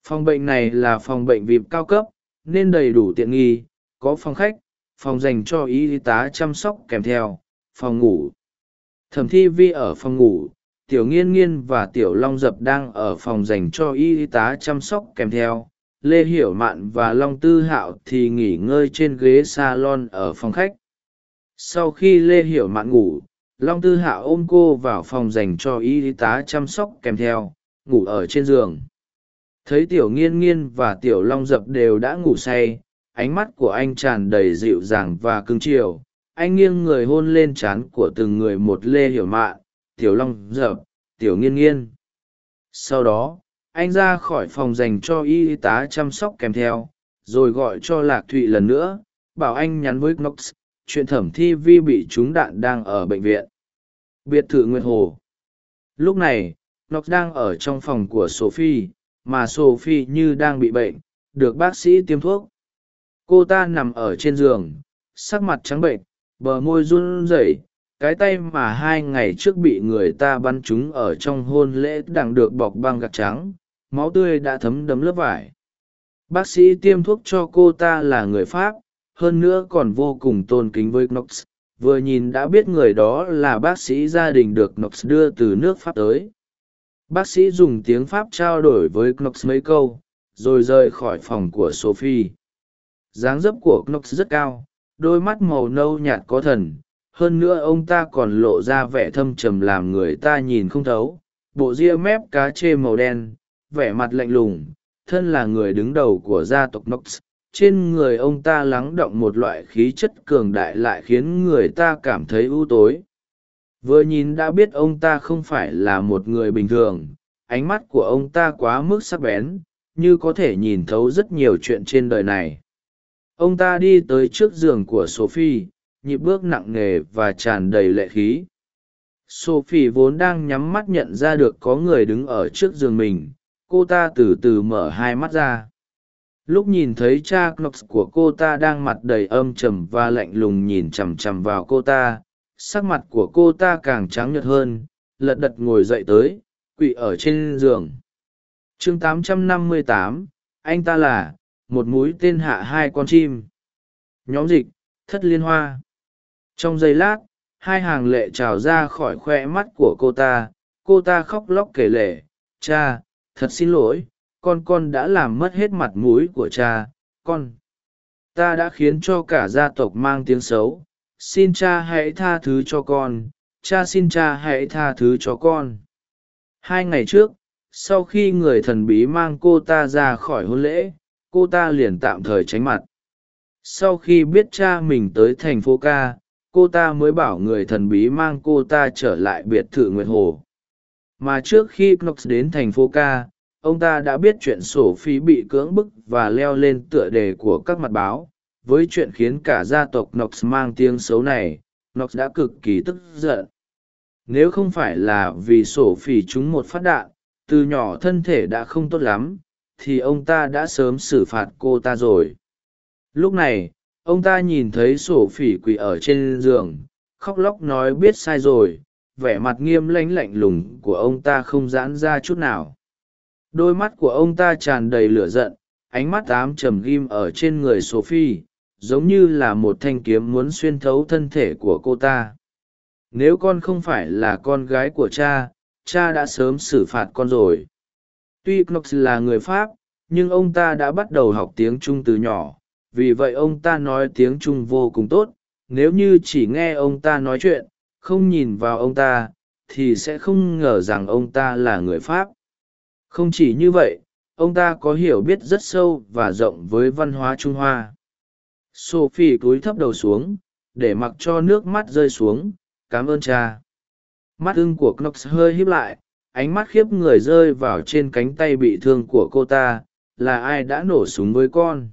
Phòng bệnh này là phòng bệnh vịp cao cấp, nên đầy đủ tiện nghi có phòng khách, phòng dành cho y tá chăm sóc kèm theo, phòng ngủ. Thẩm thi vi ở phòng ngủ, tiểu nghiên nghiên và tiểu long dập đang ở phòng dành cho y tá chăm sóc kèm theo. Lê hiểu mạn và long tư hạo thì nghỉ ngơi trên ghế s a lon ở phòng khách. Sau khi lê hiểu mạn ngủ, long tư hạo ôm cô vào phòng dành cho y tá chăm sóc kèm theo, ngủ ở trên giường. Thấy tiểu nghiên nghiên và tiểu long dập đều đã ngủ say ánh mắt của anh tràn đầy dịu dàng và cưng chiều. Anh nghiêng người hôn lên trán của từng người một lê hiểu mạ. tiểu long dập, tiểu nghiên nghiên. Sau đó, anh ra khỏi phòng dành cho y tá chăm sóc kèm theo, rồi gọi cho lạc thụy lần nữa, bảo anh nhắn với knox, chuyện thẩm thi vi bị trúng đạn đang ở bệnh viện. Biệt thự nguyệt hồ. Lúc này, knox đang ở trong phòng của sophie, mà sophie như đang bị bệnh, được bác sĩ tiêm thuốc cô ta nằm ở trên giường, sắc mặt trắng bệnh, bờ môi run rẩy, cái tay mà hai ngày trước bị người ta bắn trúng ở trong hôn lễ đang được bọc băng gạc trắng, máu tươi đã thấm đấm lớp vải. Bác sĩ tiêm thuốc cho cô ta là người pháp, hơn nữa còn vô cùng tôn kính với knox, vừa nhìn đã biết người đó là bác sĩ gia đình được knox đưa từ nước pháp tới. Bác sĩ dùng tiếng pháp trao đổi với knox mấy câu, rồi rời khỏi phòng của sophie dáng dấp của knox rất cao, đôi mắt màu nâu nhạt có thần, hơn nữa ông ta còn lộ ra vẻ thâm trầm làm người ta nhìn không thấu, bộ ria mép cá chê màu đen, vẻ mặt lạnh lùng, thân là người đứng đầu của gia tộc knox, trên người ông ta lắng động một loại khí chất cường đại lại khiến người ta cảm thấy ưu tối. Vừa nhìn đã biết ông ta không phải là một người bình thường, ánh mắt của ông ta quá mức sắc bén, như có thể nhìn thấu rất nhiều chuyện trên đời này ông ta đi tới trước giường của sophie nhịp bước nặng nề và tràn đầy lệ khí. Sophie vốn đang nhắm mắt nhận ra được có người đứng ở trước giường mình. Cô ta từ từ mở hai mắt ra. Lúc nhìn thấy cha knox của cô ta đang mặt đầy âm trầm và lạnh lùng nhìn chằm chằm vào cô ta sắc mặt của cô ta càng trắng nhợt hơn lật đật ngồi dậy tới quỵ ở trên giường. Chương 858, anh ta là một mũi tên hạ hai con chim. Nhóm dịch, thất liên hoa. Trong giây lát, hai hàng lệ trào ra khỏi khoe mắt của cô ta. Cô ta khóc lóc kể lể, cha, thật xin lỗi, con con đã làm mất hết mặt mũi của cha, con. Ta đã khiến cho cả gia tộc mang tiếng xấu. Xin cha hãy tha thứ cho con. Cha xin cha hãy tha thứ cho con. Hai ngày trước, sau khi người thần bí mang cô ta ra khỏi hôn lễ cô ta liền tạm thời tránh mặt. Sau khi biết cha mình tới thành phố ca, cô ta mới bảo người thần bí mang cô ta trở lại biệt thự nguyệt hồ. Mà trước khi knox đến thành phố ca, ông ta đã biết chuyện sổ phi bị cưỡng bức và leo lên tựa đề của các mặt báo, với chuyện khiến cả gia tộc knox mang tiếng xấu này, knox đã cực kỳ tức giận. Nếu không phải là vì sổ phỉ chúng một phát đạn, từ nhỏ thân thể đã không tốt lắm thì ông ta đã sớm xử phạt cô ta rồi. Lúc này, ông ta nhìn thấy sổ phỉ quỳ ở trên giường, khóc lóc nói biết sai rồi, vẻ mặt nghiêm lãnh lạnh lùng của ông ta không giãn ra chút nào. Đôi mắt của ông ta tràn đầy lửa giận, ánh mắt ám trầm ghim ở trên người sophie giống như là một thanh kiếm muốn xuyên thấu thân thể của cô ta. Nếu con không phải là con gái của cha cha đã sớm xử phạt con rồi tuy knox là người pháp, nhưng ông ta đã bắt đầu học tiếng trung từ nhỏ. Vì vậy ông ta nói tiếng trung vô cùng tốt. Nếu như chỉ nghe ông ta nói chuyện, không nhìn vào ông ta, thì sẽ không ngờ rằng ông ta là người pháp. Không chỉ như vậy, ông ta có hiểu biết rất sâu và rộng với văn hóa trung hoa. Sophie cúi thấp đầu xuống, để mặc cho nước mắt rơi xuống. Cảm ơn cha. Mắt ưng của knox hơi híp lại ánh mắt khiếp người rơi vào trên cánh tay bị thương của cô ta, là ai đã nổ súng với con?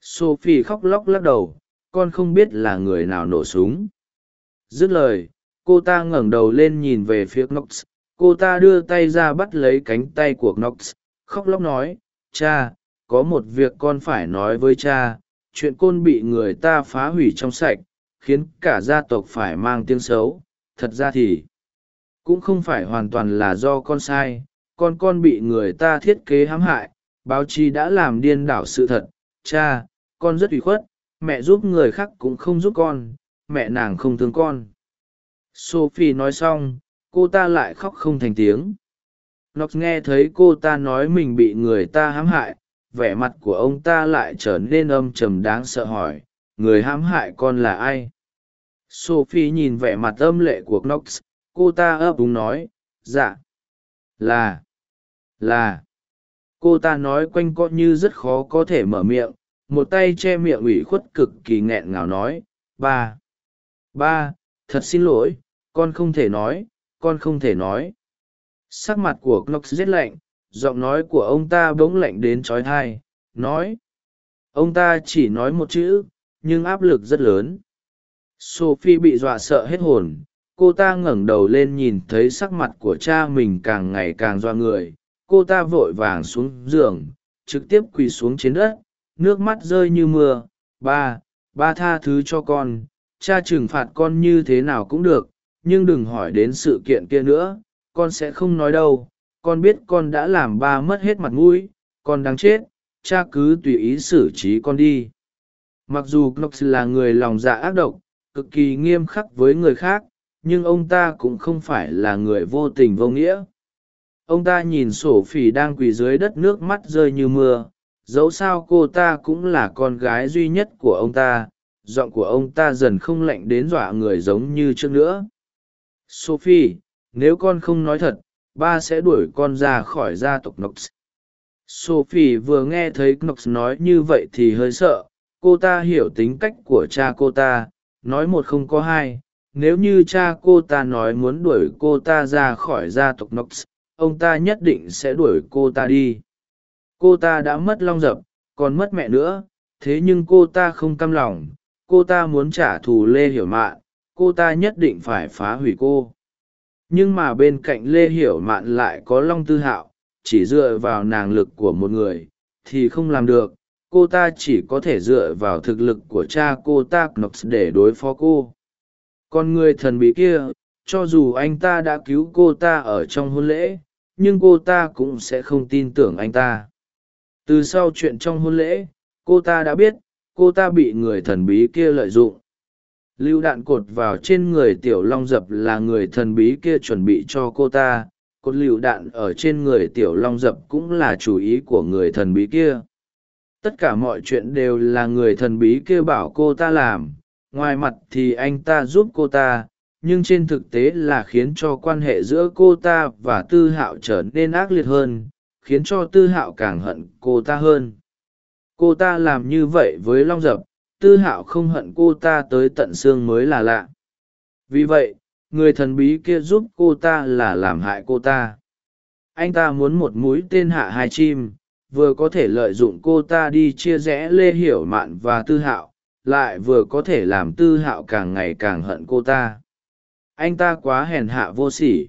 Sophie khóc lóc lắc đầu, con không biết là người nào nổ súng. Dứt lời, cô ta ngẩng đầu lên nhìn về phía knox. Cô ta đưa tay ra bắt lấy cánh tay của knox, khóc lóc nói, cha, có một việc con phải nói với cha. Chuyện côn bị người ta phá hủy trong sạch, khiến cả gia tộc phải mang tiếng xấu. Thật ra thì cũng không phải hoàn toàn là do con sai, con con bị người ta thiết kế hãm hại, báo chí đã làm điên đảo sự thật. Cha, con rất ủy khuất, mẹ giúp người khác cũng không giúp con, mẹ nàng không thương con. Sophie nói xong, cô ta lại khóc không thành tiếng. Nox nghe thấy cô ta nói mình bị người ta hãm hại, vẻ mặt của ông ta lại trở nên âm trầm đáng sợ hỏi, người hãm hại con là ai? Sophie nhìn vẻ mặt âm lệ của knox cô ta ấp úng nói dạ. Là là. Cô ta nói quanh co như rất khó có thể mở miệng, một tay che miệng ủy khuất cực kỳ nghẹn ngào nói, ba ba, thật xin lỗi, con không thể nói, con không thể nói. Sắc mặt của knox rét lạnh, giọng nói của ông ta bỗng lạnh đến trói thai nói, ông ta chỉ nói một chữ, nhưng áp lực rất lớn. Sophie bị dọa sợ hết hồn cô ta ngẩng đầu lên nhìn thấy sắc mặt của cha mình càng ngày càng doa người. Cô ta vội vàng xuống giường, trực tiếp quỳ xuống trên đất. Nước mắt rơi như mưa. Ba ba tha thứ cho con. Cha trừng phạt con như thế nào cũng được. Nhưng đừng hỏi đến sự kiện kia nữa. Con sẽ không nói đâu. Con biết con đã làm ba mất hết mặt mũi. Con đáng chết. Cha cứ tùy ý xử trí con đi. Mặc dù knox là người lòng dạ ác độc, cực kỳ nghiêm khắc với người khác nhưng ông ta cũng không phải là người vô tình vô nghĩa. Ông ta nhìn sổ phỉ đang quỳ dưới đất nước mắt rơi như mưa, dẫu sao cô ta cũng là con gái duy nhất của ông ta, giọng của ông ta dần không lạnh đến dọa người giống như trước nữa. Sophie, nếu con không nói thật, ba sẽ đuổi con ra khỏi gia tộc knox. Sophie vừa nghe thấy knox nói như vậy thì hơi sợ, cô ta hiểu tính cách của cha cô ta, nói một không có hai nếu như cha cô ta nói muốn đuổi cô ta ra khỏi gia tộc nox, ông ta nhất định sẽ đuổi cô ta đi. Cô ta đã mất long dập, còn mất mẹ nữa, thế nhưng cô ta không căm lòng. Cô ta muốn trả thù lê hiểu mạn, cô ta nhất định phải phá hủy cô. Nhưng mà bên cạnh lê hiểu mạn lại có long tư hạo, chỉ dựa vào nàng lực của một người, thì không làm được. Cô ta chỉ có thể dựa vào thực lực của cha cô ta knox để đối phó cô còn người thần bí kia, cho dù anh ta đã cứu cô ta ở trong hôn lễ, nhưng cô ta cũng sẽ không tin tưởng anh ta. Từ sau chuyện trong hôn lễ, cô ta đã biết, cô ta bị người thần bí kia lợi dụng. Lưu đạn cột vào trên người tiểu long dập là người thần bí kia chuẩn bị cho cô ta. Cột lựu đạn ở trên người tiểu long dập cũng là chủ ý của người thần bí kia. Tất cả mọi chuyện đều là người thần bí kia bảo cô ta làm ngoài mặt thì anh ta giúp cô ta, nhưng trên thực tế là khiến cho quan hệ giữa cô ta và tư hạo trở nên ác liệt hơn, khiến cho tư hạo càng hận cô ta hơn. Cô ta làm như vậy với long dập, tư hạo không hận cô ta tới tận xương mới là lạ. Vì vậy, người thần bí kia giúp cô ta là làm hại cô ta. Anh ta muốn một mũi tên hạ hai chim, vừa có thể lợi dụng cô ta đi chia rẽ lê hiểu mạn và tư hạo lại vừa có thể làm tư hạo càng ngày càng hận cô ta. Anh ta quá hèn hạ vô sỉ.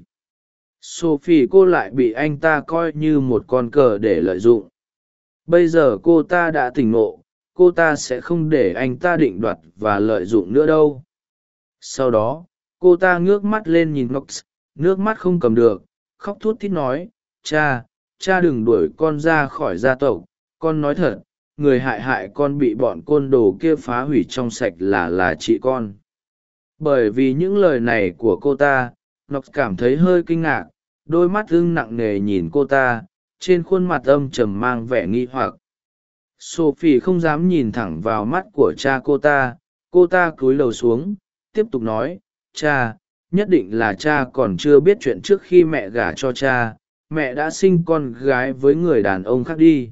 Sophie cô lại bị anh ta coi như một con cờ để lợi dụng. Bây giờ cô ta đã tỉnh ngộ, cô ta sẽ không để anh ta định đoạt và lợi dụng nữa đâu. Sau đó, cô ta ngước mắt lên nhìn nox nước mắt không cầm được, khóc thút thít nói, cha cha đừng đuổi con ra khỏi gia tộc, con nói thật người hại hại con bị bọn côn đồ kia phá hủy trong sạch là là chị con. Bởi vì những lời này của cô ta nó cảm thấy hơi kinh ngạc, đôi mắt ưng nặng nề nhìn cô ta, trên khuôn mặt âm trầm mang vẻ nghi hoặc. Sophie không dám nhìn thẳng vào mắt của cha cô ta cô ta cúi đầu xuống, tiếp tục nói, cha, nhất định là cha còn chưa biết chuyện trước khi mẹ gả cho cha, mẹ đã sinh con gái với người đàn ông khác đi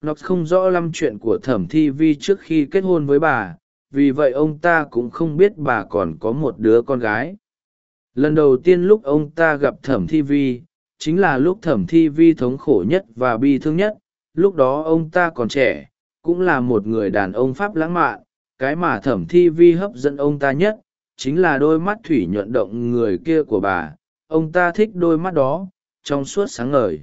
nó không rõ lắm chuyện của thẩm thi vi trước khi kết hôn với bà, vì vậy ông ta cũng không biết bà còn có một đứa con gái. Lần đầu tiên lúc ông ta gặp thẩm thi vi, chính là lúc thẩm thi vi thống khổ nhất và bi thương nhất. Lúc đó ông ta còn trẻ, cũng là một người đàn ông pháp lãng mạn. Cái mà thẩm thi vi hấp dẫn ông ta nhất chính là đôi mắt thủy nhuận động người kia của bà. Ông ta thích đôi mắt đó, trong suốt sáng ngời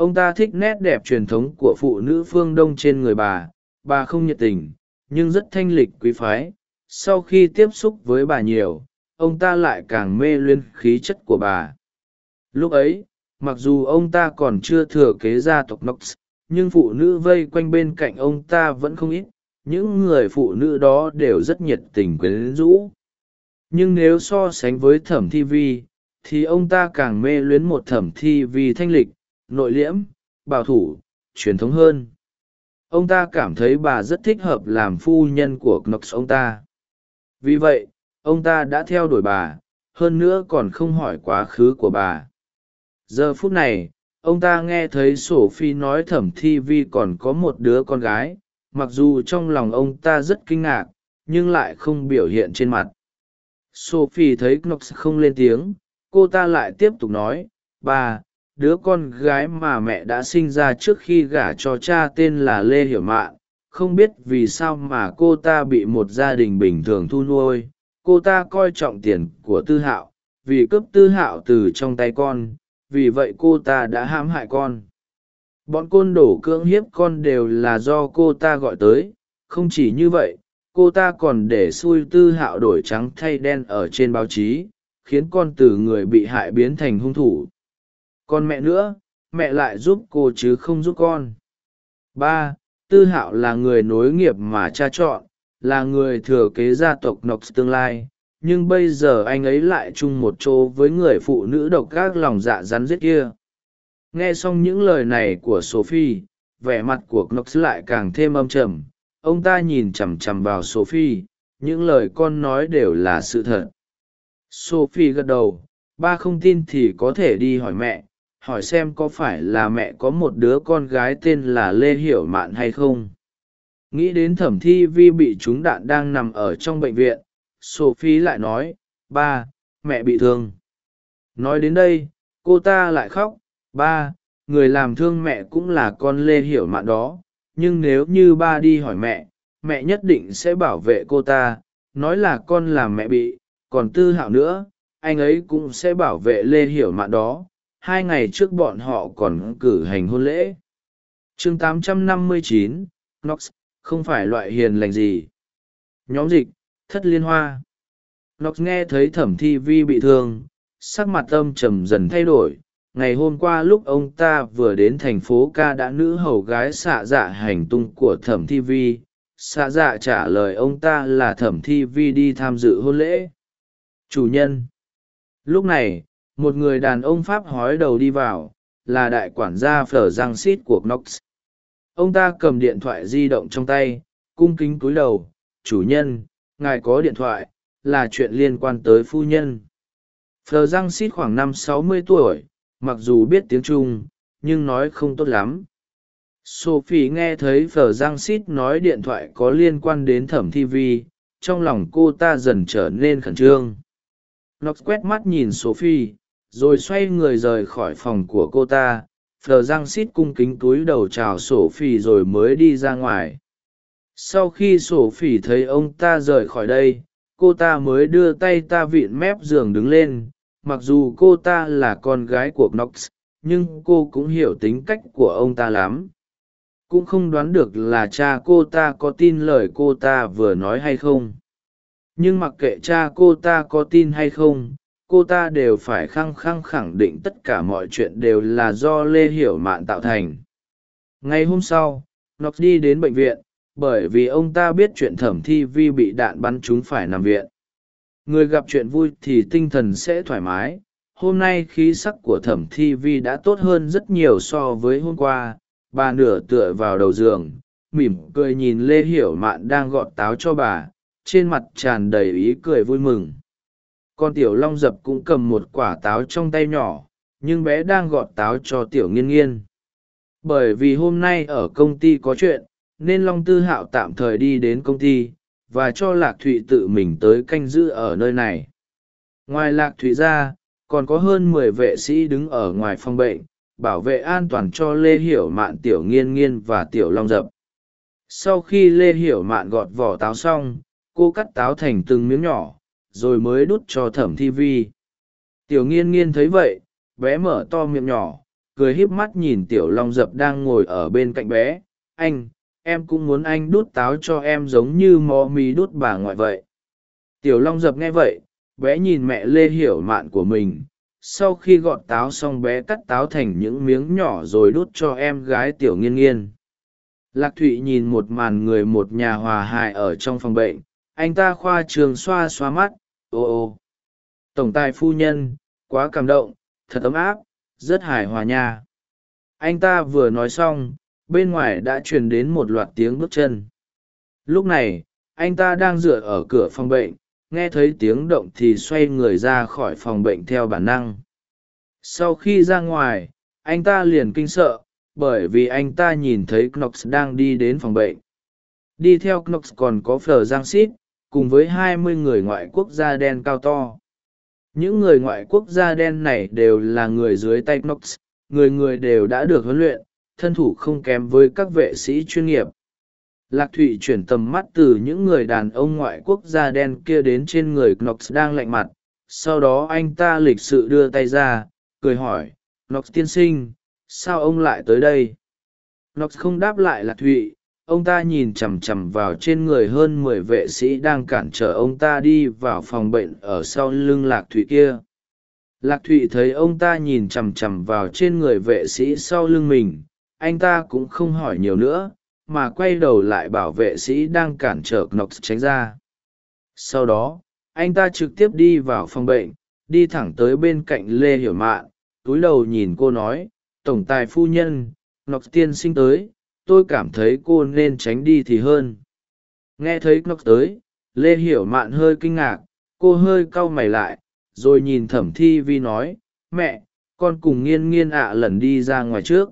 ông ta thích nét đẹp truyền thống của phụ nữ phương đông trên người bà. Bà không nhiệt tình, nhưng rất thanh lịch quý phái. Sau khi tiếp xúc với bà nhiều, ông ta lại càng mê luyên khí chất của bà. Lúc ấy, mặc dù ông ta còn chưa thừa kế gia tộc nox, nhưng phụ nữ vây quanh bên cạnh ông ta vẫn không ít. Những người phụ nữ đó đều rất nhiệt tình quyến rũ. Nhưng nếu so sánh với thẩm thi vi, thì ông ta càng mê luyến một thẩm thi vi thanh lịch nội liễm, bảo thủ, truyền thống hơn. Ông ta cảm thấy bà rất thích hợp làm phu nhân của knox ông ta. Vì vậy, ông ta đã theo đuổi bà, hơn nữa còn không hỏi quá khứ của bà. Giờ phút này, ông ta nghe thấy sổ phi nói thẩm thi vi còn có một đứa con gái. Mặc dù trong lòng ông ta rất kinh ngạc, nhưng lại không biểu hiện trên mặt. Sophie thấy knox không lên tiếng, cô ta lại tiếp tục nói, bà đứa con gái mà mẹ đã sinh ra trước khi gả cho cha tên là lê hiểu mạn. Không biết vì sao mà cô ta bị một gia đình bình thường thu nuôi. Cô ta coi trọng tiền của tư hạo, vì cướp tư hạo từ trong tay con, vì vậy cô ta đã hãm hại con. Bọn côn đổ cưỡng hiếp con đều là do cô ta gọi tới. Không chỉ như vậy, cô ta còn để xui tư hạo đổi trắng thay đen ở trên báo chí, khiến con từ người bị hại biến thành hung thủ còn mẹ nữa, mẹ lại giúp cô chứ không giúp con. Ba, tư hạo là người nối nghiệp mà cha chọn, là người thừa kế gia tộc nox tương lai, nhưng bây giờ anh ấy lại chung một chỗ với người phụ nữ độc gác lòng dạ rắn rết kia. Nghe xong những lời này của sophie, vẻ mặt của knox lại càng thêm âm trầm. Ông ta nhìn chằm chằm vào sophie, những lời con nói đều là sự thật. Sophie gật đầu, ba không tin thì có thể đi hỏi mẹ hỏi xem có phải là mẹ có một đứa con gái tên là lê hiểu mạn hay không. Nghĩ đến thẩm thi vi bị trúng đạn đang nằm ở trong bệnh viện, sophie lại nói, ba, mẹ bị thương. Nói đến đây, cô ta lại khóc, ba, người làm thương mẹ cũng là con lê hiểu mạn đó, nhưng nếu như ba đi hỏi mẹ mẹ nhất định sẽ bảo vệ cô ta, nói là con làm mẹ bị, còn tư hạo nữa, anh ấy cũng sẽ bảo vệ lê hiểu mạn đó hai ngày trước bọn họ còn cử hành hôn lễ. Chương 859, nox không phải loại hiền lành gì. Nhóm dịch thất liên hoa. Nox nghe thấy thẩm thi vi bị thương sắc mặt âm trầm dần thay đổi. Ngày hôm qua lúc ông ta vừa đến thành phố ca đã nữ hầu gái xạ dạ hành tung của thẩm thi vi. Xạ dạ trả lời ông ta là thẩm thi vi đi tham dự hôn lễ. Chủ nhân. Lúc này một người đàn ông pháp hói đầu đi vào, là đại quản gia phở giang xít của knox. Ông ta cầm điện thoại di động trong tay, cung kính cúi đầu, chủ nhân, ngài có điện thoại, là chuyện liên quan tới phu nhân. Phờ giang xít khoảng năm sáu mươi tuổi, mặc dù biết tiếng trung, nhưng nói không tốt lắm. Sophie nghe thấy phờ giang xít nói điện thoại có liên quan đến thẩm thi vi, trong lòng cô ta dần trở nên khẩn trương. Nó quét mắt nhìn sophie rồi xoay người rời khỏi phòng của cô ta phờ giang xít cung kính túi đầu chào sổ phỉ rồi mới đi ra ngoài. Sau khi sổ phỉ thấy ông ta rời khỏi đây, cô ta mới đưa tay ta vịn mép giường đứng lên. Mặc dù cô ta là con gái của knox, nhưng cô cũng hiểu tính cách của ông ta lắm. Cũng không đoán được là cha cô ta có tin lời cô ta vừa nói hay không. Nhưng mặc kệ cha cô ta có tin hay không cô ta đều phải khăng khăng khẳng định tất cả mọi chuyện đều là do lê hiểu mạn tạo thành. Ngày hôm sau nox đi đến bệnh viện, bởi vì ông ta biết chuyện thẩm thi vi bị đạn bắn chúng phải nằm viện. Người gặp chuyện vui thì tinh thần sẽ thoải mái. Hôm nay khí sắc của thẩm thi vi đã tốt hơn rất nhiều so với hôm qua. Bà nửa tựa vào đầu giường, mỉm cười nhìn lê hiểu mạn đang gọt táo cho bà. Trên mặt tràn đầy ý cười vui mừng con tiểu long dập cũng cầm một quả táo trong tay nhỏ, nhưng bé đang gọt táo cho tiểu nghiên nghiên. Bởi vì hôm nay ở công ty có chuyện, nên long tư hạo tạm thời đi đến công ty, và cho lạc thụy tự mình tới canh giữ ở nơi này. Ngoài lạc thụy ra, còn có hơn mười vệ sĩ đứng ở ngoài phòng bệnh, bảo vệ an toàn cho lê hiểu mạn, tiểu nghiên nghiên và tiểu long dập. Sau khi lê hiểu mạn gọt vỏ táo xong, cô cắt táo thành từng miếng nhỏ rồi mới đút cho thẩm thi vi. Tiểu nghiên nghiên thấy vậy, bé mở to miệng nhỏ, cười híp mắt nhìn tiểu long dập đang ngồi ở bên cạnh bé. Anh, em cũng muốn anh đút táo cho em giống như mò mì đút bà ngoại vậy. Tiểu long dập nghe vậy, bé nhìn mẹ lê hiểu mạn của mình. Sau khi gọt táo xong bé cắt táo thành những miếng nhỏ rồi đút cho em gái tiểu nghiên nghiên. Lạc thụy nhìn một màn người một nhà hòa hài ở trong phòng bệnh anh ta khoa trường xoa xoa mắt, ô ô. Tổng tài phu nhân, quá cảm động, thật ấm áp, rất hài hòa nha. Anh ta vừa nói xong, bên ngoài đã truyền đến một loạt tiếng bước chân. Lúc này, anh ta đang dựa ở cửa phòng bệnh, nghe thấy tiếng động thì xoay người ra khỏi phòng bệnh theo bản năng. Sau khi ra ngoài, anh ta liền kinh sợ, bởi vì anh ta nhìn thấy knox đang đi đến phòng bệnh. Đi theo knox còn có phờ giang xít cùng với hai mươi người ngoại quốc gia đen cao to. Những người ngoại quốc gia đen này đều là người dưới tay knox, người người đều đã được huấn luyện, thân thủ không kém với các vệ sĩ chuyên nghiệp. Lạc thụy chuyển tầm mắt từ những người đàn ông ngoại quốc gia đen kia đến trên người knox đang lạnh mặt. Sau đó anh ta lịch sự đưa tay ra, cười hỏi, knox tiên sinh, sao ông lại tới đây? Knox không đáp lại lạc thụy ông ta nhìn chằm chằm vào trên người hơn mười vệ sĩ đang cản trở ông ta đi vào phòng bệnh ở sau lưng lạc thụy kia. Lạc thụy thấy ông ta nhìn chằm chằm vào trên người vệ sĩ sau lưng mình, anh ta cũng không hỏi nhiều nữa, mà quay đầu lại bảo vệ sĩ đang cản trở knox tránh ra. Sau đó, anh ta trực tiếp đi vào phòng bệnh, đi thẳng tới bên cạnh lê hiểu mạn, túi đầu nhìn cô nói, tổng tài phu nhân, knox tiên sinh tới tôi cảm thấy cô nên tránh đi thì hơn. Nghe thấy knox tới, lê hiểu mạn hơi kinh ngạc, cô hơi cau mày lại, rồi nhìn thẩm thi vi nói, mẹ, con cùng nghiên nghiên ạ lần đi ra ngoài trước.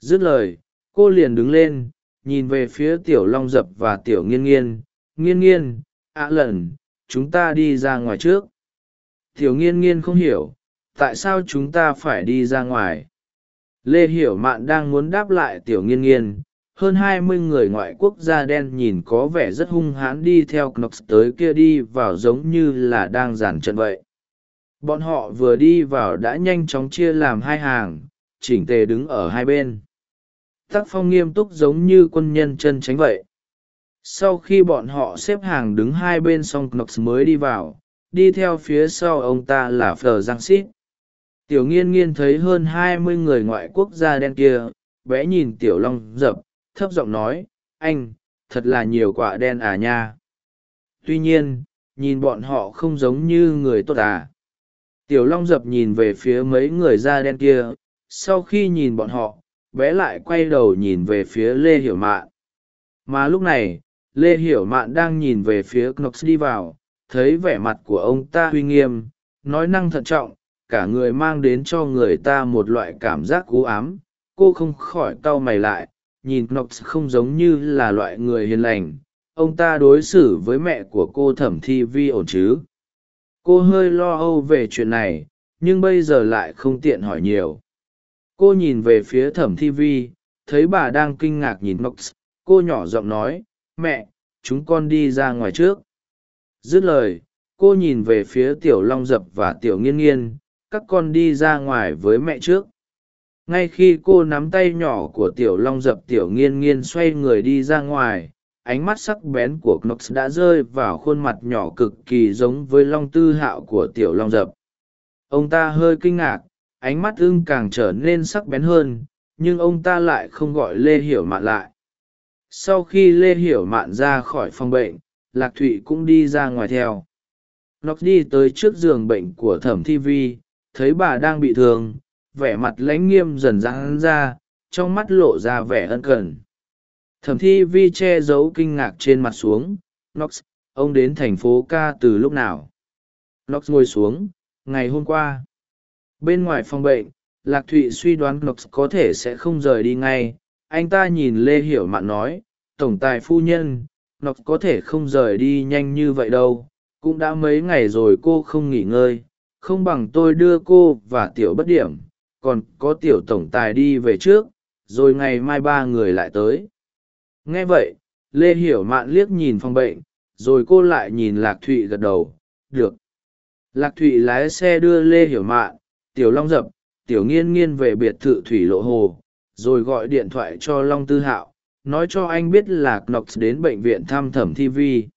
Dứt lời, cô liền đứng lên, nhìn về phía tiểu long dập và tiểu nghiên nghiên nghiên nghiên, ạ lần, chúng ta đi ra ngoài trước. Tiểu nghiên nghiên không hiểu, tại sao chúng ta phải đi ra ngoài? Lê hiểu mạn đang muốn đáp lại tiểu nghiên nghiên, hơn hai mươi người ngoại quốc da đen nhìn có vẻ rất hung hãn đi theo knox tới kia đi vào giống như là đang giàn trận vậy. Bọn họ vừa đi vào đã nhanh chóng chia làm hai hàng, chỉnh tề đứng ở hai bên. Tác phong nghiêm túc giống như quân nhân chân tránh vậy. Sau khi bọn họ xếp hàng đứng hai bên xong knox mới đi vào, đi theo phía sau ông ta là phờ giang xít tiểu nghiên nghiên thấy hơn hai mươi người ngoại quốc gia đen kia, bé nhìn tiểu long dập, thấp giọng nói, anh, thật là nhiều quả đen à nha. Tuy nhiên, nhìn bọn họ không giống như người tốt à. Tiểu long dập nhìn về phía mấy người da đen kia, sau khi nhìn bọn họ, bé lại quay đầu nhìn về phía lê hiểu mạn. Mà lúc này, lê hiểu mạn đang nhìn về phía knox đi vào, thấy vẻ mặt của ông ta uy nghiêm, nói năng thận trọng cả người mang đến cho người ta một loại cảm giác cú ám. Cô không khỏi cau mày lại, nhìn knox không giống như là loại người hiền lành. Ông ta đối xử với mẹ của cô thẩm thi vi ổn chứ? Cô hơi lo âu về chuyện này, nhưng bây giờ lại không tiện hỏi nhiều. Cô nhìn về phía thẩm thi vi, thấy bà đang kinh ngạc nhìn knox. Cô nhỏ giọng nói, mẹ, chúng con đi ra ngoài trước. Dứt lời, cô nhìn về phía tiểu long dập và tiểu nghiên nghiên các con đi ra ngoài với mẹ trước. Ngay khi cô nắm tay nhỏ của tiểu long dập tiểu nghiên nghiên xoay người đi ra ngoài, ánh mắt sắc bén của knox đã rơi vào khuôn mặt nhỏ cực kỳ giống với long tư hạo của tiểu long dập. Ông ta hơi kinh ngạc, ánh mắt ưng càng trở nên sắc bén hơn, nhưng ông ta lại không gọi lê hiểu mạn lại. Sau khi lê hiểu mạn ra khỏi phòng bệnh, lạc thụy cũng đi ra ngoài theo. Knox đi tới trước giường bệnh của thẩm thi vi thấy bà đang bị thương, vẻ mặt lãnh nghiêm dần dán ra, trong mắt lộ ra vẻ ân cần. Thẩm thi vi che giấu kinh ngạc trên mặt xuống nox ông đến thành phố ca từ lúc nào? Nox ngồi xuống, ngày hôm qua. Bên ngoài phòng bệnh, lạc thụy suy đoán nox có thể sẽ không rời đi ngay. Anh ta nhìn lê hiểu mạn nói, tổng tài phu nhân nox có thể không rời đi nhanh như vậy đâu. Cũng đã mấy ngày rồi cô không nghỉ ngơi không bằng tôi đưa cô và tiểu bất điểm, còn có tiểu tổng tài đi về trước, rồi ngày mai ba người lại tới. Nghe vậy, lê hiểu mạn liếc nhìn phòng bệnh, rồi cô lại nhìn lạc thụy gật đầu, được. Lạc thụy lái xe đưa lê hiểu mạn, tiểu long dập, tiểu nghiên nghiên về biệt thự thủy lộ hồ, rồi gọi điện thoại cho long tư hạo, nói cho anh biết lạc nox đến bệnh viện thăm thẩm thi vi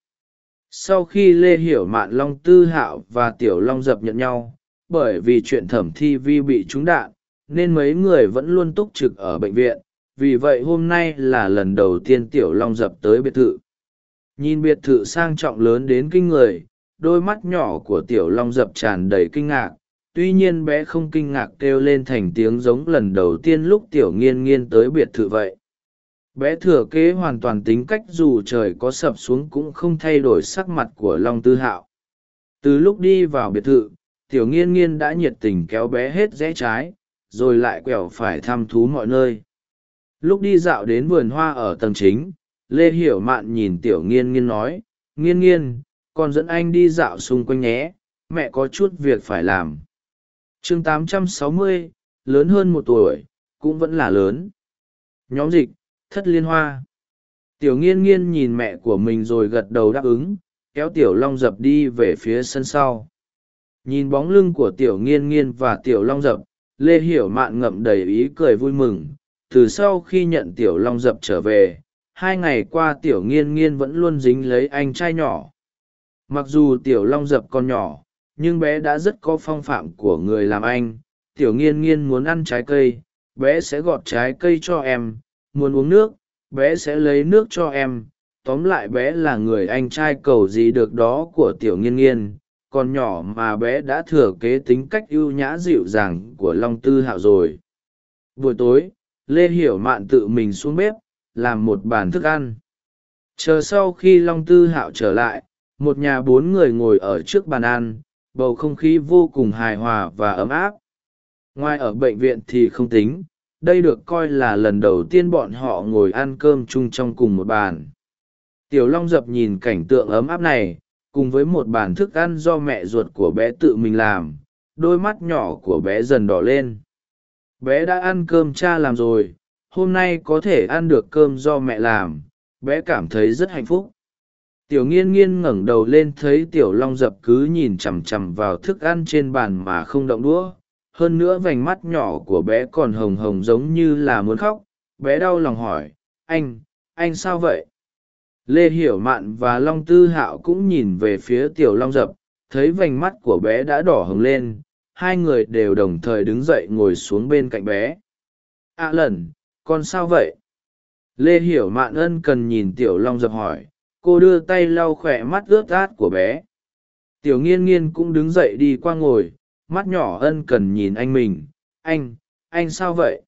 sau khi lê hiểu mạn long tư hạo và tiểu long dập nhận nhau, bởi vì chuyện thẩm thi vi bị trúng đạn, nên mấy người vẫn luôn túc trực ở bệnh viện, vì vậy hôm nay là lần đầu tiên tiểu long dập tới biệt thự. Nhìn biệt thự sang trọng lớn đến kinh người, đôi mắt nhỏ của tiểu long dập tràn đầy kinh ngạc, tuy nhiên bé không kinh ngạc kêu lên thành tiếng giống lần đầu tiên lúc tiểu nghiên nghiên tới biệt thự vậy bé thừa kế hoàn toàn tính cách dù trời có sập xuống cũng không thay đổi sắc mặt của long tư hạo. Từ lúc đi vào biệt thự tiểu nghiên nghiên đã nhiệt tình kéo bé hết rẽ trái rồi lại quẹo phải thăm thú mọi nơi. Lúc đi dạo đến vườn hoa ở tầng chính lê hiểu mạn nhìn tiểu nghiên nghiên nói nghiên nghiên con dẫn anh đi dạo xung quanh nhé mẹ có chút việc phải làm. Chương 860, lớn hơn một tuổi cũng vẫn là lớn. Nhóm dịch thất liên hoa. Tiểu nghiên nghiên nhìn mẹ của mình rồi gật đầu đáp ứng, kéo tiểu long dập đi về phía sân sau. Nhìn bóng lưng của tiểu nghiên nghiên và tiểu long dập, lê hiểu mạn ngậm đầy ý cười vui mừng. Từ sau khi nhận tiểu long dập trở về, hai ngày qua tiểu nghiên nghiên vẫn luôn dính lấy anh trai nhỏ. Mặc dù tiểu long dập còn nhỏ, nhưng bé đã rất có phong phạm của người làm anh. Tiểu nghiên nghiên muốn ăn trái cây, bé sẽ gọt trái cây cho em muốn uống nước, bé sẽ lấy nước cho em. Tóm lại bé là người anh trai cầu gì được đó của tiểu nghiên nghiên. Còn nhỏ mà bé đã thừa kế tính cách ưu nhã dịu dàng của long tư hạo rồi. Buổi tối, lê hiểu mạn tự mình xuống bếp, làm một bàn thức ăn. Chờ sau khi long tư hạo trở lại, một nhà bốn người ngồi ở trước bàn ăn, bầu không khí vô cùng hài hòa và ấm áp. Ngoài ở bệnh viện thì không tính đây được coi là lần đầu tiên bọn họ ngồi ăn cơm chung trong cùng một bàn. Tiểu long dập nhìn cảnh tượng ấm áp này, cùng với một bàn thức ăn do mẹ ruột của bé tự mình làm, đôi mắt nhỏ của bé dần đỏ lên. Bé đã ăn cơm cha làm rồi, hôm nay có thể ăn được cơm do mẹ làm, bé cảm thấy rất hạnh phúc. Tiểu nghiên nghiên ngẩng đầu lên thấy tiểu long dập cứ nhìn chằm chằm vào thức ăn trên bàn mà không động đũa hơn nữa vành mắt nhỏ của bé còn hồng hồng giống như là muốn khóc. Bé đau lòng hỏi, anh anh sao vậy? Lê hiểu mạn và long tư hạo cũng nhìn về phía tiểu long dập, thấy vành mắt của bé đã đỏ hồng lên, hai người đều đồng thời đứng dậy ngồi xuống bên cạnh bé. Ạ à lần con sao vậy? Lê hiểu mạn ân cần nhìn tiểu long dập hỏi, cô đưa tay lau khỏe mắt ướt át của bé. Tiểu nghiên nghiên cũng đứng dậy đi qua ngồi mắt nhỏ ân cần nhìn anh mình. Anh anh sao vậy?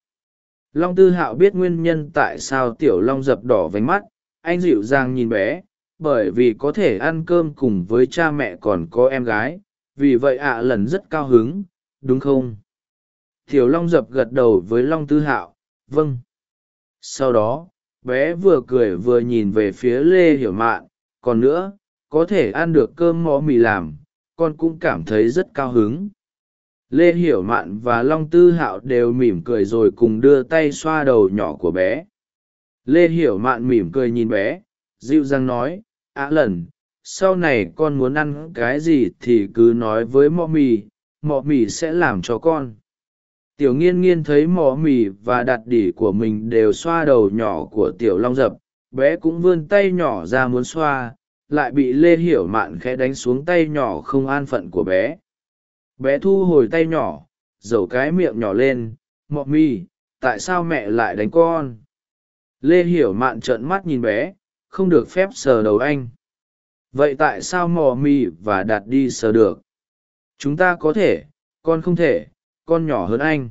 Long tư hạo biết nguyên nhân tại sao tiểu long dập đỏ vánh mắt. Anh dịu dàng nhìn bé, bởi vì có thể ăn cơm cùng với cha mẹ còn có em gái. Vì vậy ạ lần rất cao hứng, đúng không? Tiểu long dập gật đầu với long tư hạo vâng. Sau đó, bé vừa cười vừa nhìn về phía lê hiểu mạn. Còn nữa, có thể ăn được cơm mò mì làm, con cũng cảm thấy rất cao hứng lê hiểu mạn và long tư hạo đều mỉm cười rồi cùng đưa tay xoa đầu nhỏ của bé. Lê hiểu mạn mỉm cười nhìn bé, dịu dàng nói, á lần, sau này con muốn ăn cái gì thì cứ nói với mọ mì mọ mì sẽ làm cho con. Tiểu nghiên nghiên thấy mỏ mì và đặt đỉ của mình đều xoa đầu nhỏ của tiểu long dập, bé cũng vươn tay nhỏ ra muốn xoa, lại bị lê hiểu mạn khẽ đánh xuống tay nhỏ không an phận của bé bé thu hồi tay nhỏ dầu cái miệng nhỏ lên mọ mi, tại sao mẹ lại đánh con? Lê hiểu mạn trợn mắt nhìn bé không được phép sờ đầu anh. Vậy tại sao mò mì và đặt đi sờ được? Chúng ta có thể con không thể con nhỏ hơn anh.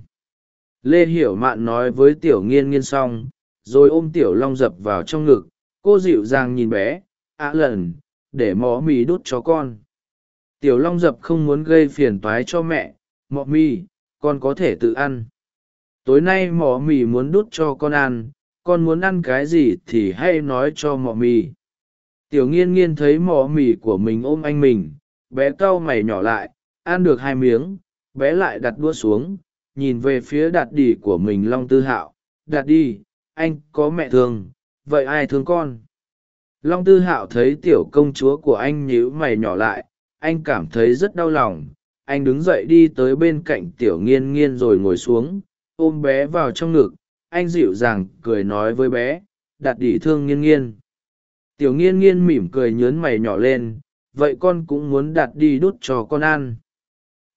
Lê hiểu mạn nói với tiểu nghiên nghiên xong rồi ôm tiểu long dập vào trong ngực. Cô dịu dàng nhìn bé ạ lần để mò mì đốt cho con tiểu long dập không muốn gây phiền toái cho mẹ, mọ mì, con có thể tự ăn. Tối nay mọ mì muốn đút cho con ăn, con muốn ăn cái gì thì hãy nói cho mọ mì. Tiểu nghiên nghiên thấy mọ mì của mình ôm anh mình, bé cau mày nhỏ lại, ăn được hai miếng, bé lại đặt đua xuống, nhìn về phía đạt đỉ của mình long tư hạo. Đạt đi anh có mẹ thương, vậy ai thương con? Long tư hạo thấy tiểu công chúa của anh nhíu mày nhỏ lại anh cảm thấy rất đau lòng. Anh đứng dậy đi tới bên cạnh tiểu nghiên nghiên rồi ngồi xuống, ôm bé vào trong ngực. Anh dịu dàng cười nói với bé, Đặt đỉ thương nghiên nghiên. Tiểu nghiên nghiên mỉm cười nhớn mày nhỏ lên, vậy con cũng muốn đặt đi đút cho con ăn.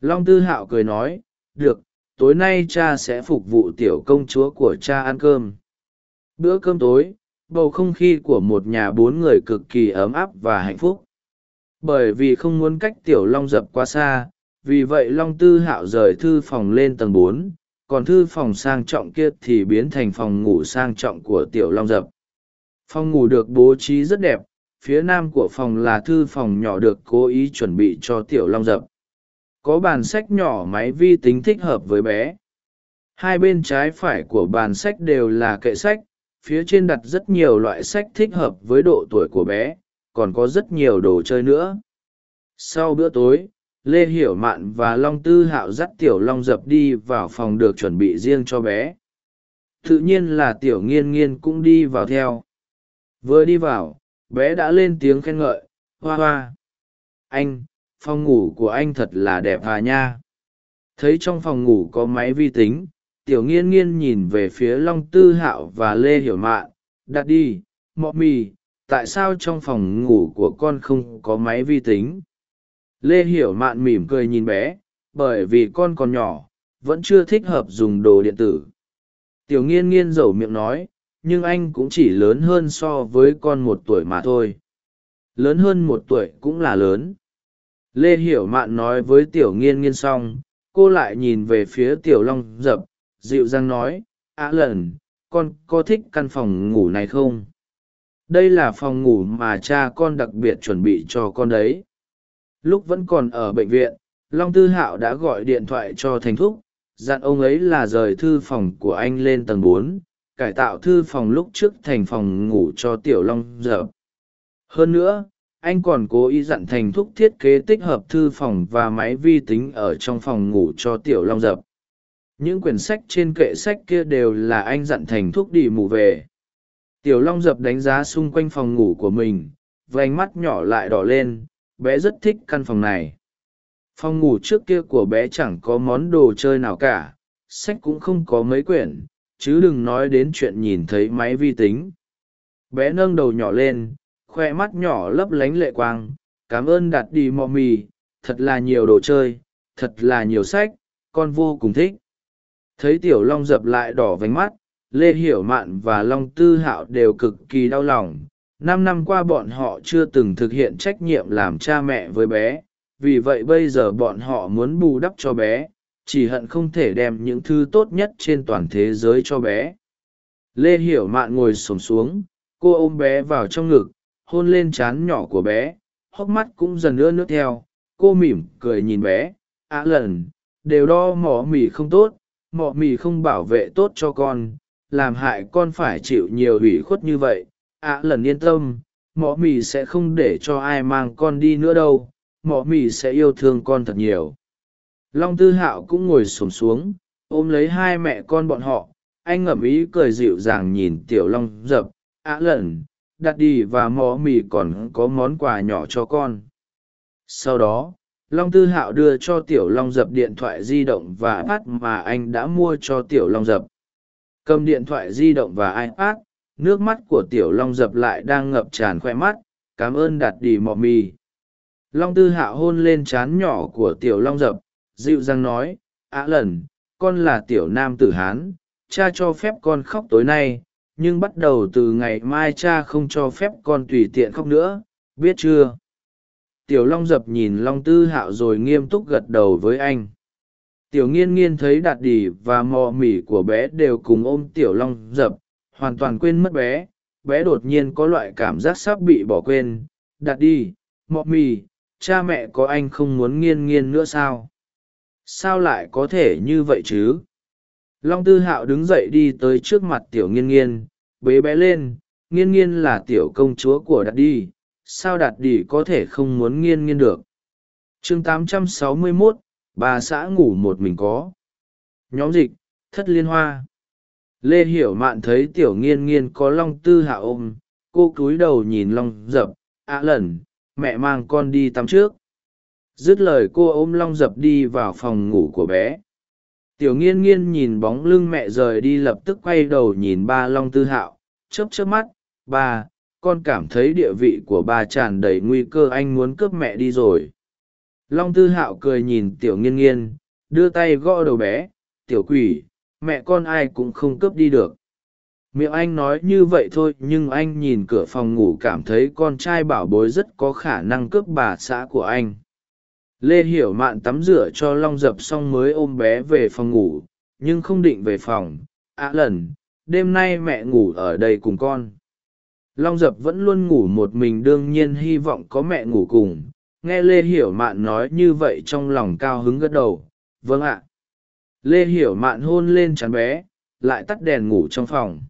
Long tư hạo cười nói, được, tối nay cha sẽ phục vụ tiểu công chúa của cha ăn cơm. Bữa cơm tối, bầu không khí của một nhà bốn người cực kỳ ấm áp và hạnh phúc bởi vì không muốn cách tiểu long dập quá xa, vì vậy long tư hạo rời thư phòng lên tầng bốn, còn thư phòng sang trọng kia thì biến thành phòng ngủ sang trọng của tiểu long dập. Phòng ngủ được bố trí rất đẹp, phía nam của phòng là thư phòng nhỏ được cố ý chuẩn bị cho tiểu long dập. Có bàn sách nhỏ máy vi tính thích hợp với bé. Hai bên trái phải của bàn sách đều là kệ sách, phía trên đặt rất nhiều loại sách thích hợp với độ tuổi của bé còn có rất nhiều đồ chơi nữa. Sau bữa tối, lê hiểu mạn và long tư hạo dắt tiểu long dập đi vào phòng được chuẩn bị riêng cho bé. Tự nhiên là tiểu nghiên nghiên cũng đi vào theo. Vừa đi vào, bé đã lên tiếng khen ngợi, hoa hoa, anh, phòng ngủ của anh thật là đẹp hà nha. Thấy trong phòng ngủ có máy vi tính, tiểu nghiên nghiên nhìn về phía long tư hạo và lê hiểu mạn, đặt đi, mọ mì tại sao trong phòng ngủ của con không có máy vi tính? Lê hiểu mạn mỉm cười nhìn bé, bởi vì con còn nhỏ, vẫn chưa thích hợp dùng đồ điện tử. Tiểu nghiên nghiên dầu miệng nói, nhưng anh cũng chỉ lớn hơn so với con một tuổi mà thôi. Lớn hơn một tuổi cũng là lớn. Lê hiểu mạn nói với tiểu nghiên nghiên xong, cô lại nhìn về phía tiểu long dập, dịu dàng nói á lần, con có thích căn phòng ngủ này không? Đây là phòng ngủ mà cha con đặc biệt chuẩn bị cho con đấy. Lúc vẫn còn ở bệnh viện, long tư hạo đã gọi điện thoại cho thành thúc, dặn ông ấy là rời thư phòng của anh lên tầng bốn, cải tạo thư phòng lúc trước thành phòng ngủ cho tiểu long dở. hơn nữa, anh còn cố ý dặn thành thúc thiết kế tích hợp thư phòng và máy vi tính ở trong phòng ngủ cho tiểu long dập những quyển sách trên kệ sách kia đều là anh dặn thành thúc đi mù về tiểu long dập đánh giá xung quanh phòng ngủ của mình vánh mắt nhỏ lại đỏ lên, bé rất thích căn phòng này. Phòng ngủ trước kia của bé chẳng có món đồ chơi nào cả, sách cũng không có mấy quyển, chứ đừng nói đến chuyện nhìn thấy máy vi tính. Bé nâng đầu nhỏ lên, khoe mắt nhỏ lấp lánh lệ quang, cảm ơn đạt đi mò mì, thật là nhiều đồ chơi, thật là nhiều sách, con vô cùng thích. Thấy tiểu long dập lại đỏ vánh mắt lê hiểu mạn và long tư hạo đều cực kỳ đau lòng. Năm năm qua bọn họ chưa từng thực hiện trách nhiệm làm cha mẹ với bé. Vì vậy bây giờ bọn họ muốn bù đắp cho bé, chỉ hận không thể đem những thứ tốt nhất trên toàn thế giới cho bé. Lê hiểu mạn ngồi xổm xuống, cô ôm bé vào trong ngực, hôn lên trán nhỏ của bé, hốc mắt cũng dần ưa nước theo. Cô mỉm cười nhìn bé, á lần, đều đo mỏ mì không tốt, mỏ mì không bảo vệ tốt cho con làm hại con phải chịu nhiều ủy khuất như vậy, ạ à, lần yên tâm mỏ mì sẽ không để cho ai mang con đi nữa đâu mỏ mì sẽ yêu thương con thật nhiều. Long tư hạo cũng ngồi xổm xuống, ôm lấy hai mẹ con bọn họ, anh ngậm ý cười dịu dàng nhìn tiểu long dập, ạ à, lần, đặt đi và mỏ mì còn có món quà nhỏ cho con. Sau đó, long tư hạo đưa cho tiểu long dập điện thoại di động và ipad mà anh đã mua cho tiểu long dập cầm điện thoại di động và ipad, nước mắt của tiểu long dập lại đang ngập tràn khoe mắt, cảm ơn đặt đi mò mì. Long tư hạ hôn lên trán nhỏ của tiểu long dập, dịu dàng nói, á lần, con là tiểu nam tử hán, cha cho phép con khóc tối nay, nhưng bắt đầu từ ngày mai cha không cho phép con tùy tiện khóc nữa, biết chưa? Tiểu long dập nhìn long tư hạo rồi nghiêm túc gật đầu với anh tiểu nghiên nghiên thấy đạt đỉ và mò mỉ của bé đều cùng ôm tiểu long dập hoàn toàn quên mất bé. Bé đột nhiên có loại cảm giác sắp bị bỏ quên. Đạt đi mò mỉ cha mẹ có anh không muốn nghiên nghiên nữa sao? Sao lại có thể như vậy chứ? Long tư hạo đứng dậy đi tới trước mặt tiểu nghiên nghiên bế bé lên. Nghiên nghiên là tiểu công chúa của đạt đi sao đạt đi có thể không muốn nghiên nghiên được? Chương 861, bà xã ngủ một mình có. Nhóm dịch, thất liên hoa. Lê hiểu mạn thấy tiểu nghiên nghiên có long tư hạ ôm, cô cúi đầu nhìn long dập. Ạ lẩn mẹ mang con đi tắm trước. Dứt lời cô ôm long dập đi vào phòng ngủ của bé. Tiểu nghiên nghiên nhìn bóng lưng mẹ rời đi lập tức quay đầu nhìn ba long tư hạo. Chớp chớp mắt, ba, con cảm thấy địa vị của ba tràn đầy nguy cơ anh muốn cướp mẹ đi rồi long tư hạo cười nhìn tiểu nghiên nghiên, đưa tay gõ đầu bé, tiểu quỷ, mẹ con ai cũng không cướp đi được. Miệng anh nói như vậy thôi, nhưng anh nhìn cửa phòng ngủ cảm thấy con trai bảo bối rất có khả năng cướp bà xã của anh. Lê hiểu mạn tắm rửa cho long dập xong mới ôm bé về phòng ngủ, nhưng không định về phòng. Ạ à lần, đêm nay mẹ ngủ ở đây cùng con. Long dập vẫn luôn ngủ một mình, đương nhiên hy vọng có mẹ ngủ cùng nghe lê hiểu mạn nói như vậy trong lòng cao hứng gật đầu. Vâng ạ. Lê hiểu mạn hôn lên chán bé, lại tắt đèn ngủ trong phòng.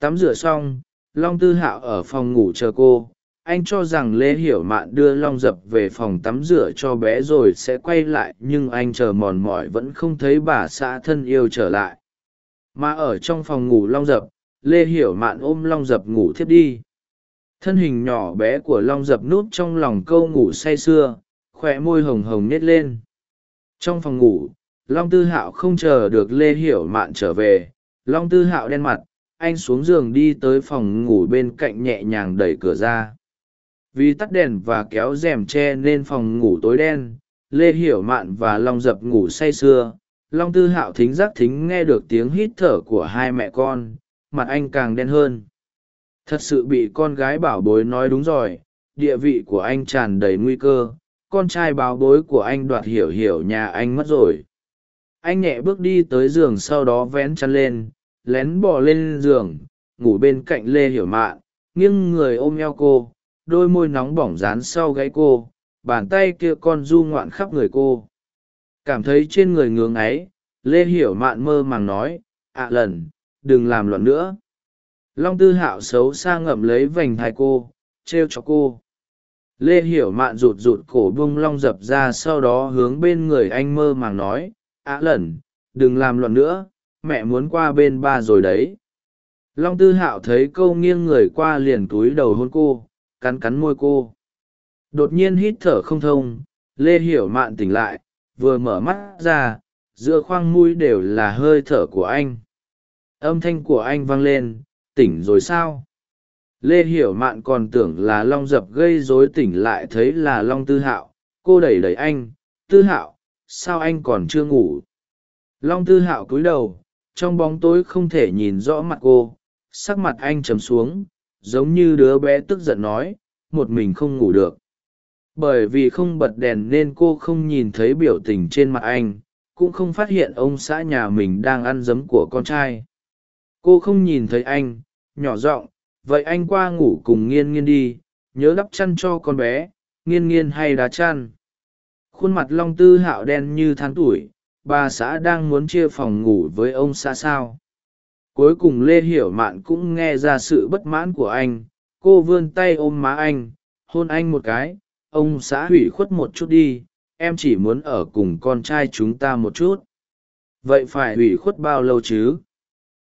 Tắm rửa xong, long tư hạo ở phòng ngủ chờ cô. Anh cho rằng lê hiểu mạn đưa long dập về phòng tắm rửa cho bé rồi sẽ quay lại, nhưng anh chờ mòn mỏi vẫn không thấy bà xã thân yêu trở lại. Mà ở trong phòng ngủ long dập, lê hiểu mạn ôm long dập ngủ thiếp đi thân hình nhỏ bé của long dập núp trong lòng câu ngủ say sưa khoe môi hồng hồng nhét lên. Trong phòng ngủ, long tư hạo không chờ được lê hiểu mạn trở về. Long tư hạo đen mặt, anh xuống giường đi tới phòng ngủ bên cạnh nhẹ nhàng đẩy cửa ra. Vì tắt đèn và kéo rèm tre nên phòng ngủ tối đen, lê hiểu mạn và long dập ngủ say sưa. Long tư hạo thính giác thính nghe được tiếng hít thở của hai mẹ con, mặt anh càng đen hơn thật sự bị con gái bảo bối nói đúng rồi, địa vị của anh tràn đầy nguy cơ, con trai báo bối của anh đoạt hiểu hiểu nhà anh mất rồi. Anh nhẹ bước đi tới giường sau đó vén chăn lên, lén bò lên giường, ngủ bên cạnh lê hiểu mạn, nghiêng người ôm eo cô, đôi môi nóng bỏng dán sau gáy cô, bàn tay kia con du ngoạn khắp người cô. Cảm thấy trên người ngưỡng ấy lê hiểu mạn mơ màng nói, ạ lần, đừng làm loạn nữa long tư hạo xấu xa ngậm lấy vành hai cô t r e o cho cô. Lê hiểu mạn rụt rụt cổ bung long dập ra sau đó hướng bên người anh mơ màng nói, á lẩn, đừng làm loạn nữa, mẹ muốn qua bên ba rồi đấy. Long tư hạo thấy câu nghiêng người qua liền túi đầu hôn cô, cắn cắn môi cô. Đột nhiên hít thở không thông, lê hiểu mạn tỉnh lại, vừa mở mắt ra, giữa khoang mũi đều là hơi thở của anh. Âm thanh của anh vang lên tỉnh rồi sao? Lê hiểu mạn còn tưởng là long dập gây rối tỉnh lại thấy là long tư hạo. Cô đẩy đẩy anh, tư hạo, sao anh còn chưa ngủ? Long tư hạo cúi đầu, trong bóng tối không thể nhìn rõ mặt cô. Sắc mặt anh trầm xuống, giống như đứa bé tức giận nói, một mình không ngủ được. Bởi vì không bật đèn nên cô không nhìn thấy biểu tình trên mặt anh, cũng không phát hiện ông xã nhà mình đang ăn giấm của con trai. Cô không nhìn thấy anh nhỏ giọng, vậy anh qua ngủ cùng nghiên nghiên đi, nhớ đắp chăn cho con bé, nghiên nghiên hay đá chăn. Khuôn mặt long tư hạo đen như tháng tuổi, bà xã đang muốn chia phòng ngủ với ông xã sao? Cuối cùng lê hiểu mạn cũng nghe ra sự bất mãn của anh, cô vươn tay ôm má anh, hôn anh một cái, ông xã hủy khuất một chút đi, em chỉ muốn ở cùng con trai chúng ta một chút. Vậy phải hủy khuất bao lâu chứ?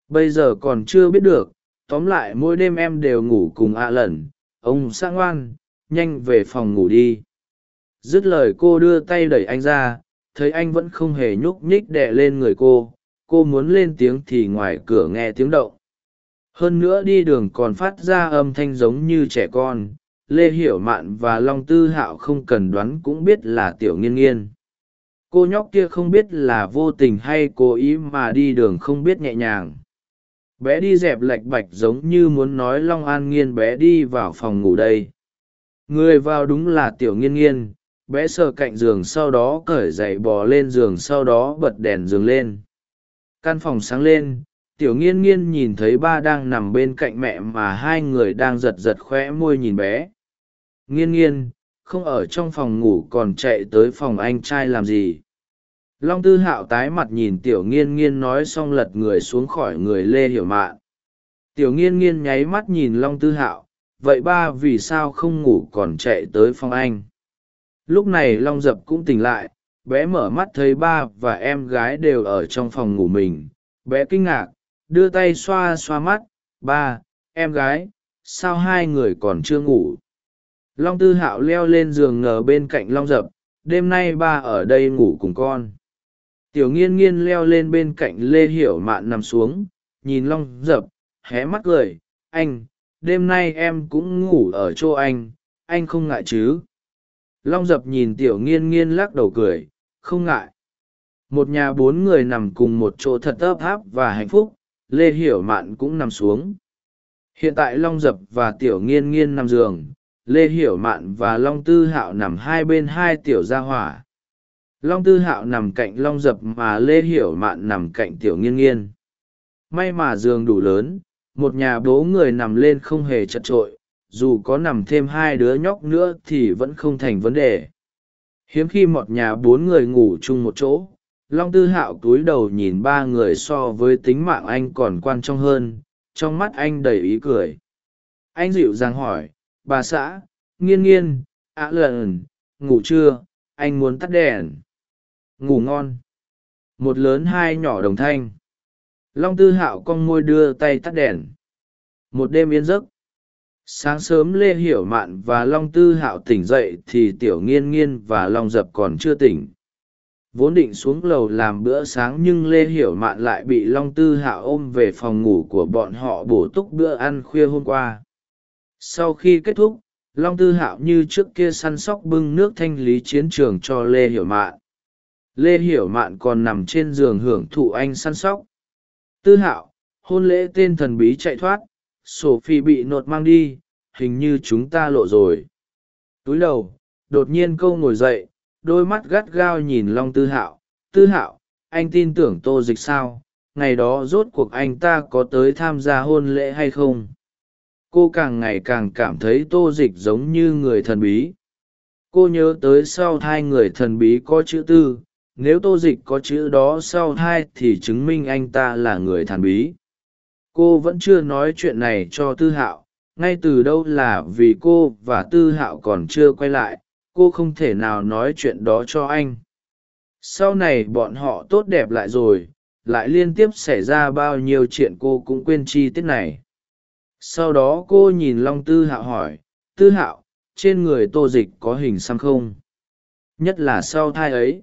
Bây giờ còn chưa biết được tóm lại mỗi đêm em đều ngủ cùng ạ à ông xã ngoan, nhanh về phòng ngủ đi. Dứt lời cô đưa tay đẩy anh ra, thấy anh vẫn không hề nhúc nhích đẻ lên người cô cô muốn lên tiếng thì ngoài cửa nghe tiếng động. Hơn nữa đi đường còn phát ra âm thanh giống như trẻ con, lê hiểu mạn và long tư hạo không cần đoán cũng biết là tiểu nghiên nghiên. Cô nhóc kia không biết là vô tình hay cố ý mà đi đường không biết nhẹ nhàng bé đi dẹp lạch bạch giống như muốn nói long an nghiên bé đi vào phòng ngủ đây. Người vào đúng là tiểu nghiên nghiên, bé sờ cạnh giường sau đó cởi giày bò lên giường sau đó bật đèn giường lên. Căn phòng sáng lên, tiểu nghiên nghiên nhìn thấy ba đang nằm bên cạnh mẹ mà hai người đang giật giật khoe môi nhìn bé. Nghiên nghiên, không ở trong phòng ngủ còn chạy tới phòng anh trai làm gì? Long tư hạo tái mặt nhìn tiểu nghiên nghiên nói xong lật người xuống khỏi người lê hiểu mạn. Tiểu nghiên nghiên nháy mắt nhìn long tư hạo, vậy ba vì sao không ngủ còn chạy tới phòng anh? Lúc này long dập cũng tỉnh lại, bé mở mắt thấy ba và em gái đều ở trong phòng ngủ mình. Bé kinh ngạc, đưa tay xoa xoa mắt, ba, em gái, sao hai người còn chưa ngủ? Long tư hạo leo lên giường ngờ bên cạnh long dập, đêm nay ba ở đây ngủ cùng con tiểu nghiên nghiên leo lên bên cạnh lê hiểu mạn nằm xuống, nhìn long dập, hé mắt cười. Anh, đêm nay em cũng ngủ ở chỗ anh anh không ngại chứ? Long dập nhìn tiểu nghiên nghiên lắc đầu cười, không ngại. Một nhà bốn người nằm cùng một chỗ thật ấp áp và hạnh phúc, lê hiểu mạn cũng nằm xuống. Hiện tại long dập và tiểu nghiên nghiên nằm giường, lê hiểu mạn và long tư hạo nằm hai bên hai tiểu gia hỏa long tư hạo nằm cạnh long dập mà lê hiểu mạn nằm cạnh tiểu nghiên nghiên. May mà giường đủ lớn, một nhà bố người nằm lên không hề chật trội, dù có nằm thêm hai đứa nhóc nữa thì vẫn không thành vấn đề. Hiếm khi một nhà bốn người ngủ chung một chỗ, long tư hạo cúi đầu nhìn ba người so với tính mạng anh còn quan trọng hơn, trong mắt anh đầy ý cười. Anh dịu dàng hỏi, bà xã, nghiên nghiên, ạ à lần, ngủ chưa? Anh muốn tắt đèn ngủ ngon. Một lớn hai nhỏ đồng thanh. Long tư hạo con môi đưa tay tắt đèn. Một đêm yên giấc. Sáng sớm lê hiểu mạn và long tư hạo tỉnh dậy thì tiểu nghiên nghiên và long dập còn chưa tỉnh. Vốn định xuống lầu làm bữa sáng nhưng lê hiểu mạn lại bị long tư hạo ôm về phòng ngủ của bọn họ bổ túc bữa ăn khuya hôm qua. Sau khi kết thúc, long tư hạo như trước kia săn sóc bưng nước thanh lý chiến trường cho lê hiểu mạn lê hiểu mạn còn nằm trên giường hưởng thụ anh săn sóc. Tư hạo, hôn lễ tên thần bí chạy thoát, sophie bị nột mang đi, hình như chúng ta lộ rồi. Túi đầu, đột nhiên câu ngồi dậy, đôi mắt gắt gao nhìn long tư hạo. Tư hạo, anh tin tưởng tô dịch sao? Ngày đó rốt cuộc anh ta có tới tham gia hôn lễ hay không? Cô càng ngày càng cảm thấy tô dịch giống như người thần bí. Cô nhớ tới sau hai người thần bí có chữ tư nếu tô dịch có chữ đó sau hai thì chứng minh anh ta là người thần bí. Cô vẫn chưa nói chuyện này cho tư hạo. Ngay từ đâu là vì cô và tư hạo còn chưa quay lại, cô không thể nào nói chuyện đó cho anh. Sau này bọn họ tốt đẹp lại rồi, lại liên tiếp xảy ra bao nhiêu chuyện cô cũng quên chi tiết này. Sau đó cô nhìn long tư hạo hỏi, tư hạo, trên người tô dịch có hình xăm không? Nhất là sau thai ấy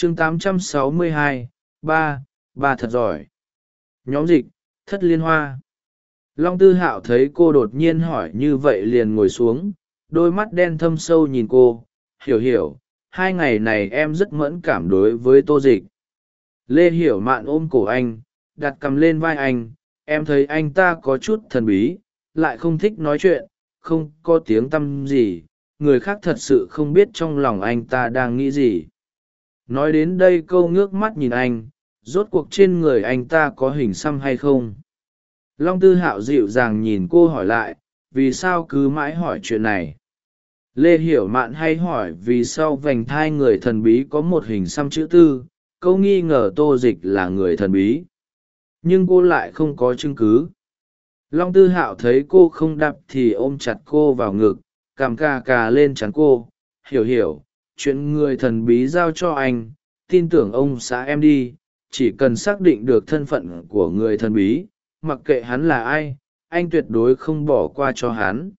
chương 862, ba ba thật giỏi. Nhóm dịch thất liên hoa. Long tư hạo thấy cô đột nhiên hỏi như vậy liền ngồi xuống đôi mắt đen thâm sâu nhìn cô hiểu hiểu hai ngày này em rất mẫn cảm đối với tô dịch. Lê hiểu mạn ôm cổ anh đặt cằm lên vai anh em thấy anh ta có chút thần bí lại không thích nói chuyện không có tiếng tăm gì người khác thật sự không biết trong lòng anh ta đang nghĩ gì nói đến đây câu ngước mắt nhìn anh, rốt cuộc trên người anh ta có hình xăm hay không? Long tư hạo dịu dàng nhìn cô hỏi lại, vì sao cứ mãi hỏi chuyện này? Lê hiểu mạn hay hỏi vì sao vành thai người thần bí có một hình xăm chữ tư, câu nghi ngờ tô dịch là người thần bí. Nhưng cô lại không có chứng cứ. Long tư hạo thấy cô không đập thì ôm chặt cô vào ngực, cằm cà cà lên chắn cô, hiểu hiểu chuyện người thần bí giao cho anh, tin tưởng ông xã em đi, chỉ cần xác định được thân phận của người thần bí, mặc kệ hắn là ai, anh tuyệt đối không bỏ qua cho hắn.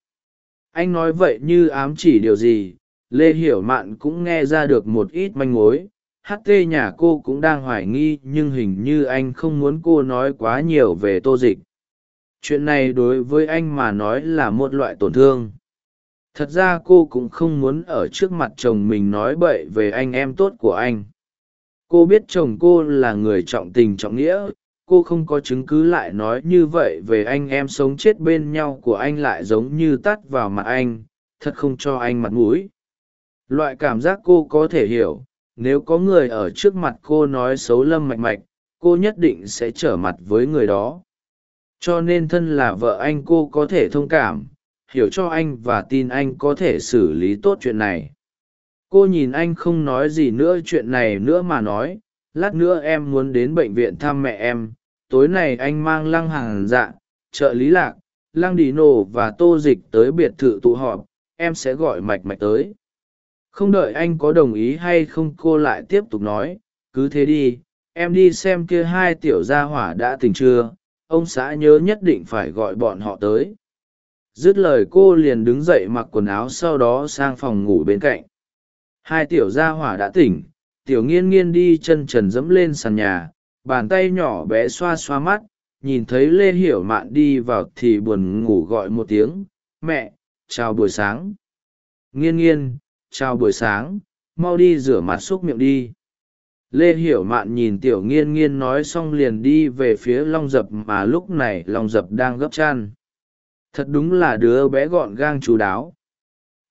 Anh nói vậy như ám chỉ điều gì, lê hiểu mạn cũng nghe ra được một ít manh mối ht nhà cô cũng đang hoài nghi nhưng hình như anh không muốn cô nói quá nhiều về tô dịch. Chuyện này đối với anh mà nói là một loại tổn thương thật ra cô cũng không muốn ở trước mặt chồng mình nói bậy về anh em tốt của anh. Cô biết chồng cô là người trọng tình trọng nghĩa, cô không có chứng cứ lại nói như vậy về anh em sống chết bên nhau của anh lại giống như tắt vào mặt anh, thật không cho anh mặt mũi. Loại cảm giác cô có thể hiểu, nếu có người ở trước mặt cô nói xấu lâm mạch mạch, cô nhất định sẽ trở mặt với người đó. Cho nên thân là vợ anh cô có thể thông cảm hiểu cho anh và tin anh có thể xử lý tốt chuyện này. Cô nhìn anh không nói gì nữa chuyện này nữa mà nói, lát nữa em muốn đến bệnh viện thăm mẹ em. Tối nay anh mang lăng hàng dạ trợ lý lạc, lăng đi nổ và tô dịch tới biệt thự tụ họp, em sẽ gọi mạch mạch tới. Không đợi anh có đồng ý hay không cô lại tiếp tục nói, cứ thế đi, em đi xem kia hai tiểu gia hỏa đã tình chưa? Ông xã nhớ nhất định phải gọi bọn họ tới dứt lời cô liền đứng dậy mặc quần áo sau đó sang phòng ngủ bên cạnh. Hai tiểu gia hỏa đã tỉnh, tiểu nghiên nghiên đi chân trần dẫm lên sàn nhà, bàn tay nhỏ bé xoa xoa mắt, nhìn thấy lê hiểu mạn đi vào thì buồn ngủ gọi một tiếng, mẹ, chào buổi sáng. Nghiên nghiên, chào buổi sáng, mau đi rửa mặt xúc miệng đi. Lê hiểu mạn nhìn tiểu nghiên nghiên nói xong liền đi về phía long dập mà lúc này long dập đang gấp chăn thật đúng là đứa bé gọn gang chú đáo.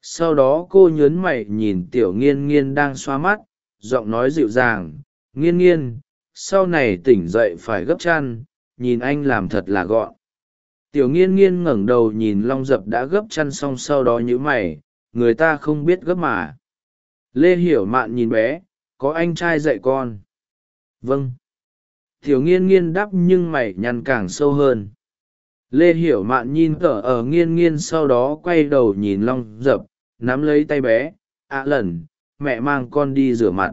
Sau đó cô nhớn mày nhìn tiểu nghiên nghiên đang xoa mắt, giọng nói dịu dàng, nghiên nghiên, sau này tỉnh dậy phải gấp chăn, nhìn anh làm thật là gọn. Tiểu nghiên nghiên ngẩng đầu nhìn long dập đã gấp chăn xong sau đó nhữ mày, người ta không biết gấp mà. Lê hiểu mạn nhìn bé, có anh trai dạy con. Vâng. Tiểu nghiên nghiên đắp nhưng mày nhăn càng sâu hơn lê hiểu mạn nhìn tở ở nghiên nghiên sau đó quay đầu nhìn long dập, nắm lấy tay bé ạ à lần, mẹ mang con đi rửa mặt.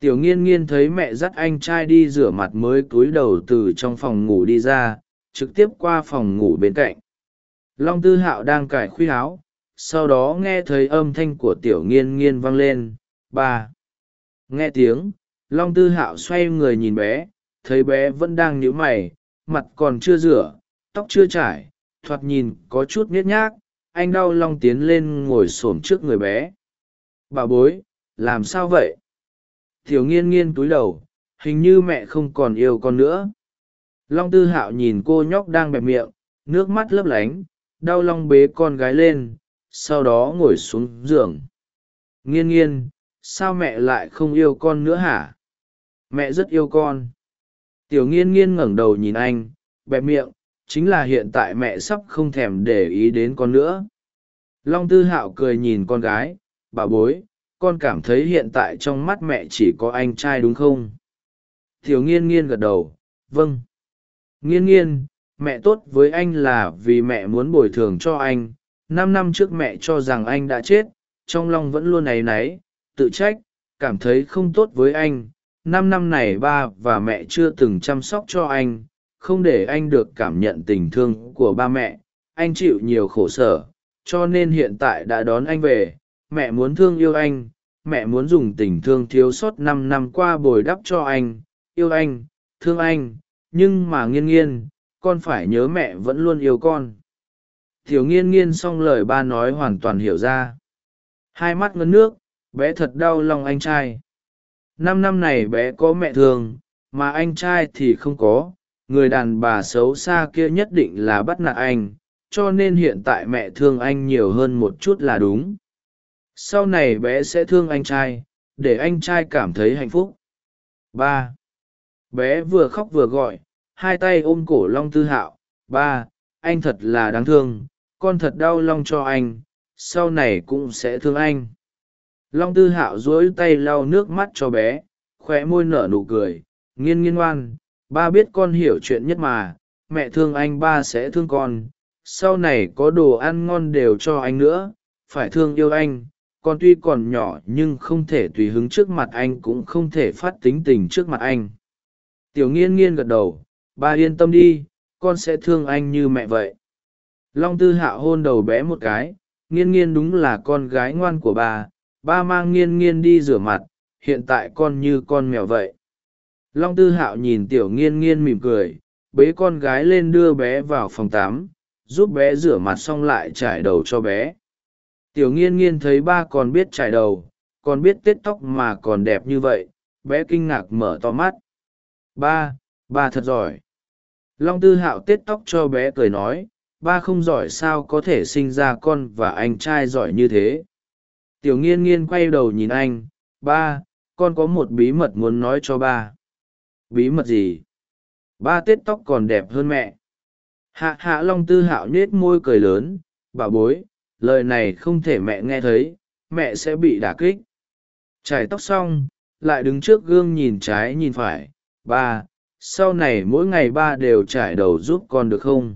Tiểu nghiên nghiên thấy mẹ dắt anh trai đi rửa mặt mới cúi đầu từ trong phòng ngủ đi ra, trực tiếp qua phòng ngủ bên cạnh. Long tư hạo đang cải khuy áo, sau đó nghe thấy âm thanh của tiểu nghiên nghiên vang lên, ba. Nghe tiếng, long tư hạo xoay người nhìn bé, thấy bé vẫn đang nhíu mày, mặt còn chưa rửa tóc chưa trải, thoạt nhìn có chút nhếch nhác, anh đau long tiến lên ngồi s ổ m trước người bé. Bà bối, làm sao vậy? Thiểu nghiên nghiên túi đầu, hình như mẹ không còn yêu con nữa. Long tư hạo nhìn cô nhóc đang bẹp miệng, nước mắt lấp lánh, đau long bế con gái lên, sau đó ngồi xuống giường. Nghiên nghiên, sao mẹ lại không yêu con nữa hả? Mẹ rất yêu con. Tiểu nghiên nghiên ngẩng đầu nhìn anh, bẹp miệng chính là hiện tại mẹ sắp không thèm để ý đến con nữa. Long tư hạo cười nhìn con gái, bà bối, con cảm thấy hiện tại trong mắt mẹ chỉ có anh trai đúng không? Thiếu nghiên nghiên gật đầu vâng. Nghiên nghiên, mẹ tốt với anh là vì mẹ muốn bồi thường cho anh. Năm năm trước mẹ cho rằng anh đã chết, trong lòng vẫn luôn áy náy, tự trách, cảm thấy không tốt với anh. Năm năm này ba và mẹ chưa từng chăm sóc cho anh không để anh được cảm nhận tình thương của ba mẹ. Anh chịu nhiều khổ sở, cho nên hiện tại đã đón anh về. Mẹ muốn thương yêu anh, mẹ muốn dùng tình thương thiếu sót năm năm qua bồi đắp cho anh. Yêu anh, thương anh, nhưng mà nghiên nghiên, con phải nhớ mẹ vẫn luôn yêu con. Thiểu nghiên nghiên xong lời ba nói hoàn toàn hiểu ra. Hai mắt ngấn nước, bé thật đau lòng anh trai. Năm năm này bé có mẹ thương mà anh trai thì không có người đàn bà xấu xa kia nhất định là bắt nạt anh, cho nên hiện tại mẹ thương anh nhiều hơn một chút là đúng. Sau này bé sẽ thương anh trai, để anh trai cảm thấy hạnh phúc. Ba. Bé vừa khóc vừa gọi, hai tay ôm cổ long tư hạo. Ba. Anh thật là đáng thương, con thật đau lòng cho anh, sau này cũng sẽ thương anh. Long tư hạo dối tay lau nước mắt cho bé khoe môi nở nụ cười nghiên nghiên ngoan ba biết con hiểu chuyện nhất mà, mẹ thương anh ba sẽ thương con, sau này có đồ ăn ngon đều cho anh nữa, phải thương yêu anh, con tuy còn nhỏ nhưng không thể tùy hứng trước mặt anh cũng không thể phát tính tình trước mặt anh. Tiểu nghiên nghiên gật đầu, ba yên tâm đi, con sẽ thương anh như mẹ vậy. Long tư hạ hôn đầu bé một cái, nghiên nghiên đúng là con gái ngoan của ba ba mang nghiên nghiên đi rửa mặt, hiện tại con như con mèo vậy long tư hạo nhìn tiểu nghiên nghiên mỉm cười, bế con gái lên đưa bé vào phòng tắm, giúp bé rửa mặt xong lại trải đầu cho bé. Tiểu nghiên nghiên thấy ba còn biết trải đầu, còn biết tết tóc mà còn đẹp như vậy, bé kinh ngạc mở to mắt. Ba ba thật giỏi. Long tư hạo tết tóc cho bé cười nói, ba không giỏi sao có thể sinh ra con và anh trai giỏi như thế. Tiểu nghiên nghiên quay đầu nhìn anh, ba, con có một bí mật muốn nói cho ba bí mật gì? Ba tết tóc còn đẹp hơn mẹ. Hạ hạ long tư hạo nhết môi cười lớn bà bối, lời này không thể mẹ nghe thấy, mẹ sẽ bị đả kích. Trải tóc xong, lại đứng trước gương nhìn trái nhìn phải, ba, sau này mỗi ngày ba đều trải đầu giúp con được không?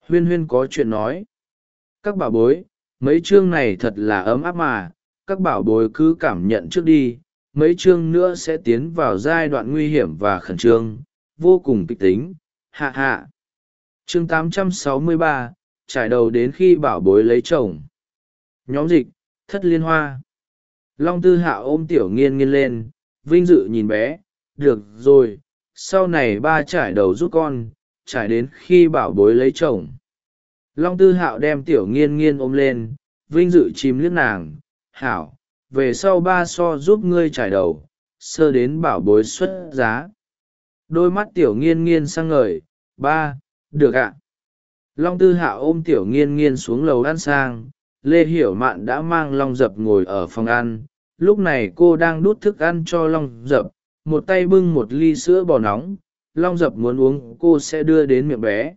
Huyên huyên có chuyện nói, các bà bối, mấy chương này thật là ấm áp mà, các bảo bối cứ cảm nhận trước đi mấy chương nữa sẽ tiến vào giai đoạn nguy hiểm và khẩn trương vô cùng kịch tính. Hạ hạ. Chương 863, trải đầu đến khi bảo bối lấy chồng. Nhóm dịch thất liên hoa. Long tư hạ ôm tiểu nghiên nghiên lên vinh dự nhìn bé. Được rồi sau này ba trải đầu giúp con trải đến khi bảo bối lấy chồng. Long tư hạo đem tiểu nghiên nghiên ôm lên vinh dự chìm liếc nàng. Hảo về sau ba so giúp ngươi trải đầu, sơ đến bảo bối xuất giá. Đôi mắt tiểu nghiên nghiên sang ngời, ba, được ạ. Long tư Hạ ôm tiểu nghiên nghiên xuống lầu ăn sang, lê hiểu mạn đã mang long dập ngồi ở phòng ăn. Lúc này cô đang đút thức ăn cho long dập, một tay bưng một ly sữa bò nóng. Long dập muốn uống, cô sẽ đưa đến miệng bé.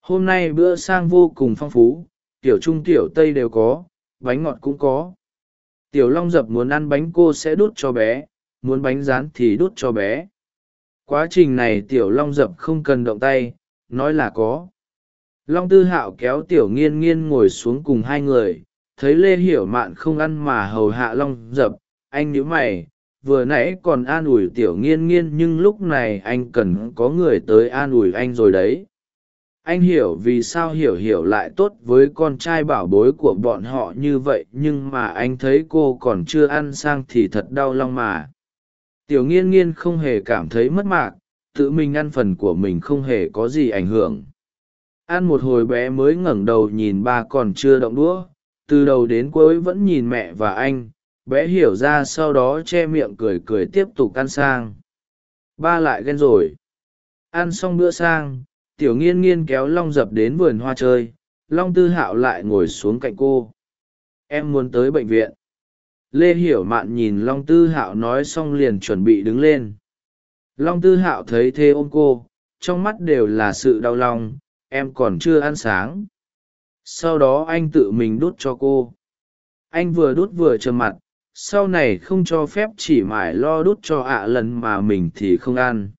Hôm nay bữa sang vô cùng phong phú, tiểu trung tiểu tây đều có, bánh ngọt cũng có tiểu long dập muốn ăn bánh cô sẽ đút cho bé, muốn bánh rán thì đút cho bé. Quá trình này tiểu long dập không cần động tay, nói là có. Long tư hạo kéo tiểu nghiên nghiên ngồi xuống cùng hai người, thấy lê hiểu mạn không ăn mà hầu hạ long dập, anh nhíu mày, vừa nãy còn an ủi tiểu nghiên nghiên nhưng lúc này anh cần có người tới an ủi anh rồi đấy anh hiểu vì sao hiểu hiểu lại tốt với con trai bảo bối của bọn họ như vậy, nhưng mà anh thấy cô còn chưa ăn sang thì thật đau lòng mà. Tiểu nghiên nghiên không hề cảm thấy mất mạc, tự mình ăn phần của mình không hề có gì ảnh hưởng. Ăn một hồi bé mới ngẩng đầu nhìn ba còn chưa động đũa, từ đầu đến cuối vẫn nhìn mẹ và anh, bé hiểu ra sau đó che miệng cười cười tiếp tục ăn sang. Ba lại ghen rồi. Ăn xong bữa sang tiểu nghiên nghiên kéo long dập đến vườn hoa chơi, long tư hạo lại ngồi xuống cạnh cô. Em muốn tới bệnh viện. Lê hiểu mạn nhìn long tư hạo nói xong liền chuẩn bị đứng lên. Long tư hạo thấy thế ôm cô, trong mắt đều là sự đau lòng, em còn chưa ăn sáng. Sau đó anh tự mình đút cho cô. Anh vừa đút vừa trầm mặt, sau này không cho phép chỉ mải lo đút cho ạ lần mà mình thì không ăn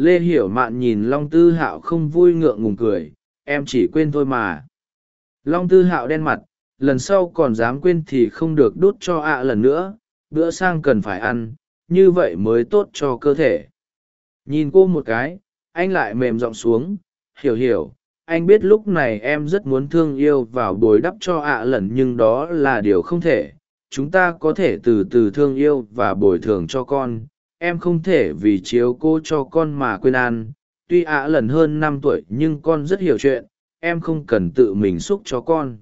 lê hiểu mạn nhìn long tư hạo không vui ngượng ngùng cười, em chỉ quên thôi mà. Long tư hạo đen mặt, lần sau còn dám quên thì không được đốt cho ạ lần nữa, bữa sang cần phải ăn, như vậy mới tốt cho cơ thể. Nhìn cô một cái, anh lại mềm giọng xuống, hiểu hiểu, anh biết lúc này em rất muốn thương yêu vào bồi đắp cho ạ lần nhưng đó là điều không thể. Chúng ta có thể từ từ thương yêu và bồi thường cho con em không thể vì chiếu cô cho con mà quên ăn tuy ạ lần hơn năm tuổi nhưng con rất hiểu chuyện, em không cần tự mình xúc cho con.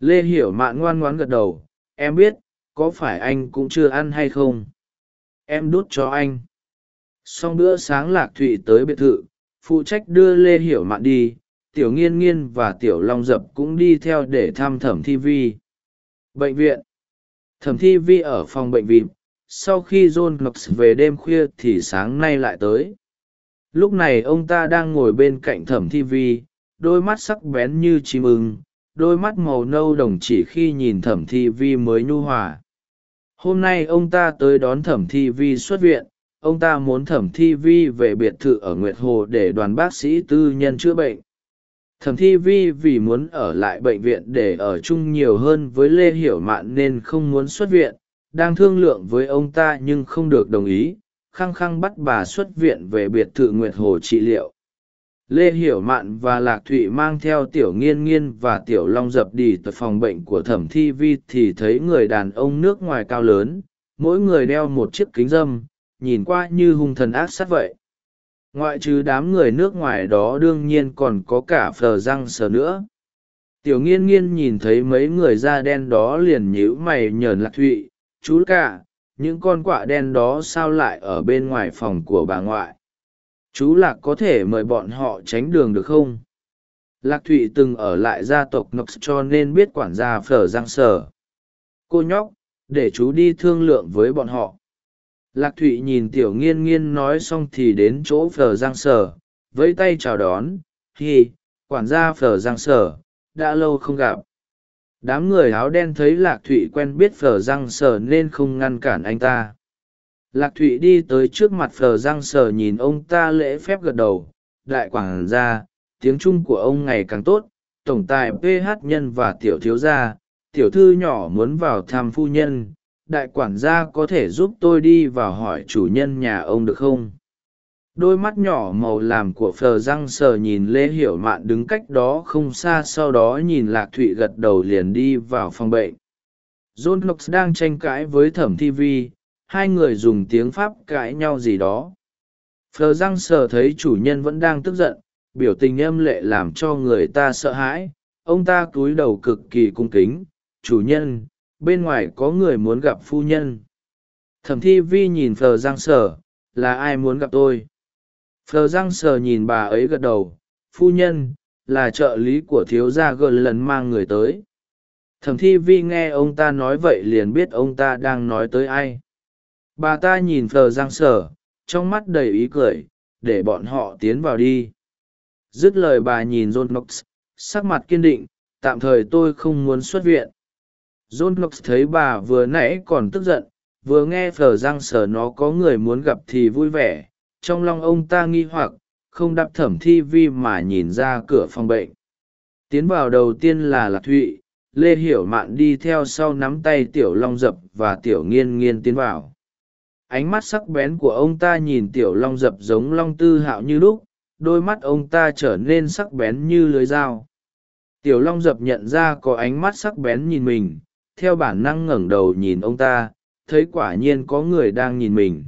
Lê hiểu mạn ngoan ngoãn gật đầu, em biết, có phải anh cũng chưa ăn hay không? Em đút cho anh. Xong bữa sáng lạc thụy tới biệt thự, phụ trách đưa lê hiểu mạn đi, tiểu nghiên nghiên và tiểu long dập cũng đi theo để thăm thẩm thi vi. Bệnh viện. Thẩm thi vi ở phòng bệnh viện sau khi john knox về đêm khuya thì sáng nay lại tới. Lúc này ông ta đang ngồi bên cạnh thẩm thi vi, đôi mắt sắc bén như chim ưng, đôi mắt màu nâu đồng chỉ khi nhìn thẩm thi vi mới nhu hòa. Hôm nay ông ta tới đón thẩm thi vi xuất viện, ông ta muốn thẩm thi vi về biệt thự ở nguyệt hồ để đoàn bác sĩ tư nhân chữa bệnh. Thẩm thi vi vì muốn ở lại bệnh viện để ở chung nhiều hơn với lê hiểu mạn nên không muốn xuất viện đang thương lượng với ông ta nhưng không được đồng ý, khăng khăng bắt bà xuất viện về biệt thự nguyệt hồ trị liệu. Lê hiểu mạn và lạc thụy mang theo tiểu nghiên nghiên và tiểu long dập đi tới phòng bệnh của thẩm thi vi thì thấy người đàn ông nước ngoài cao lớn, mỗi người đeo một chiếc kính dâm nhìn qua như hung thần ác sát vậy. Ngoại trừ đám người nước ngoài đó đương nhiên còn có cả phờ răng sờ nữa. Tiểu nghiên nghiên nhìn thấy mấy người da đen đó liền nhíu mày nhờn lạc thụy chú cả, những con quạ đen đó sao lại ở bên ngoài phòng của bà ngoại? Chú lạc có thể mời bọn họ tránh đường được không? Lạc thụy từng ở lại gia tộc nox cho nên biết quản gia phở giang sở. Cô nhóc, để chú đi thương lượng với bọn họ. Lạc thụy nhìn tiểu nghiên nghiên nói xong thì đến chỗ phở giang sở vẫy tay chào đón. Hi, quản gia phở giang sở, đã lâu không gặp đám người áo đen thấy lạc thụy quen biết phở răng sờ nên không ngăn cản anh ta. Lạc thụy đi tới trước mặt phở răng sờ nhìn ông ta lễ phép gật đầu. Đại quản gia, tiếng trung của ông ngày càng tốt. Tổng tài ph nhân và tiểu thiếu gia, tiểu thư nhỏ muốn vào thăm phu nhân. Đại quản gia có thể giúp tôi đi vào hỏi chủ nhân nhà ông được không? Đôi mắt nhỏ màu làm của phờ răng sờ nhìn lê hiểu mạn đứng cách đó không xa, sau đó nhìn lạc thụy gật đầu liền đi vào phòng bệnh. John knox đang tranh cãi với thẩm thi vi, hai người dùng tiếng pháp cãi nhau gì đó. Phờ răng sờ thấy chủ nhân vẫn đang tức giận, biểu tình âm lệ làm cho người ta sợ hãi. Ông ta cúi đầu cực kỳ cung kính, chủ nhân, bên ngoài có người muốn gặp phu nhân. Thẩm thi vi nhìn phờ giang sở là ai muốn gặp tôi? Phờ răng sờ nhìn bà ấy gật đầu, phu nhân, là trợ lý của thiếu gia gờ lần mang người tới. Thẩm thi vi nghe ông ta nói vậy liền biết ông ta đang nói tới ai. Bà ta nhìn phờ răng sờ, trong mắt đầy ý cười, để bọn họ tiến vào đi. Dứt lời bà nhìn john knox, sắc mặt kiên định, tạm thời tôi không muốn xuất viện. John knox thấy bà vừa nãy còn tức giận, vừa nghe phờ răng sờ nó có người muốn gặp thì vui vẻ trong lòng ông ta nghi hoặc, không đáp thẩm thi vi mà nhìn ra cửa phòng bệnh. Tiến vào đầu tiên là lạc thụy, lê hiểu mạn đi theo sau nắm tay tiểu long dập và tiểu nghiên nghiên tiến vào. Ánh mắt sắc bén của ông ta nhìn tiểu long dập giống long tư hạo như lúc, đôi mắt ông ta trở nên sắc bén như lưới dao. Tiểu long dập nhận ra có ánh mắt sắc bén nhìn mình, theo bản năng ngẩng đầu nhìn ông ta, thấy quả nhiên có người đang nhìn mình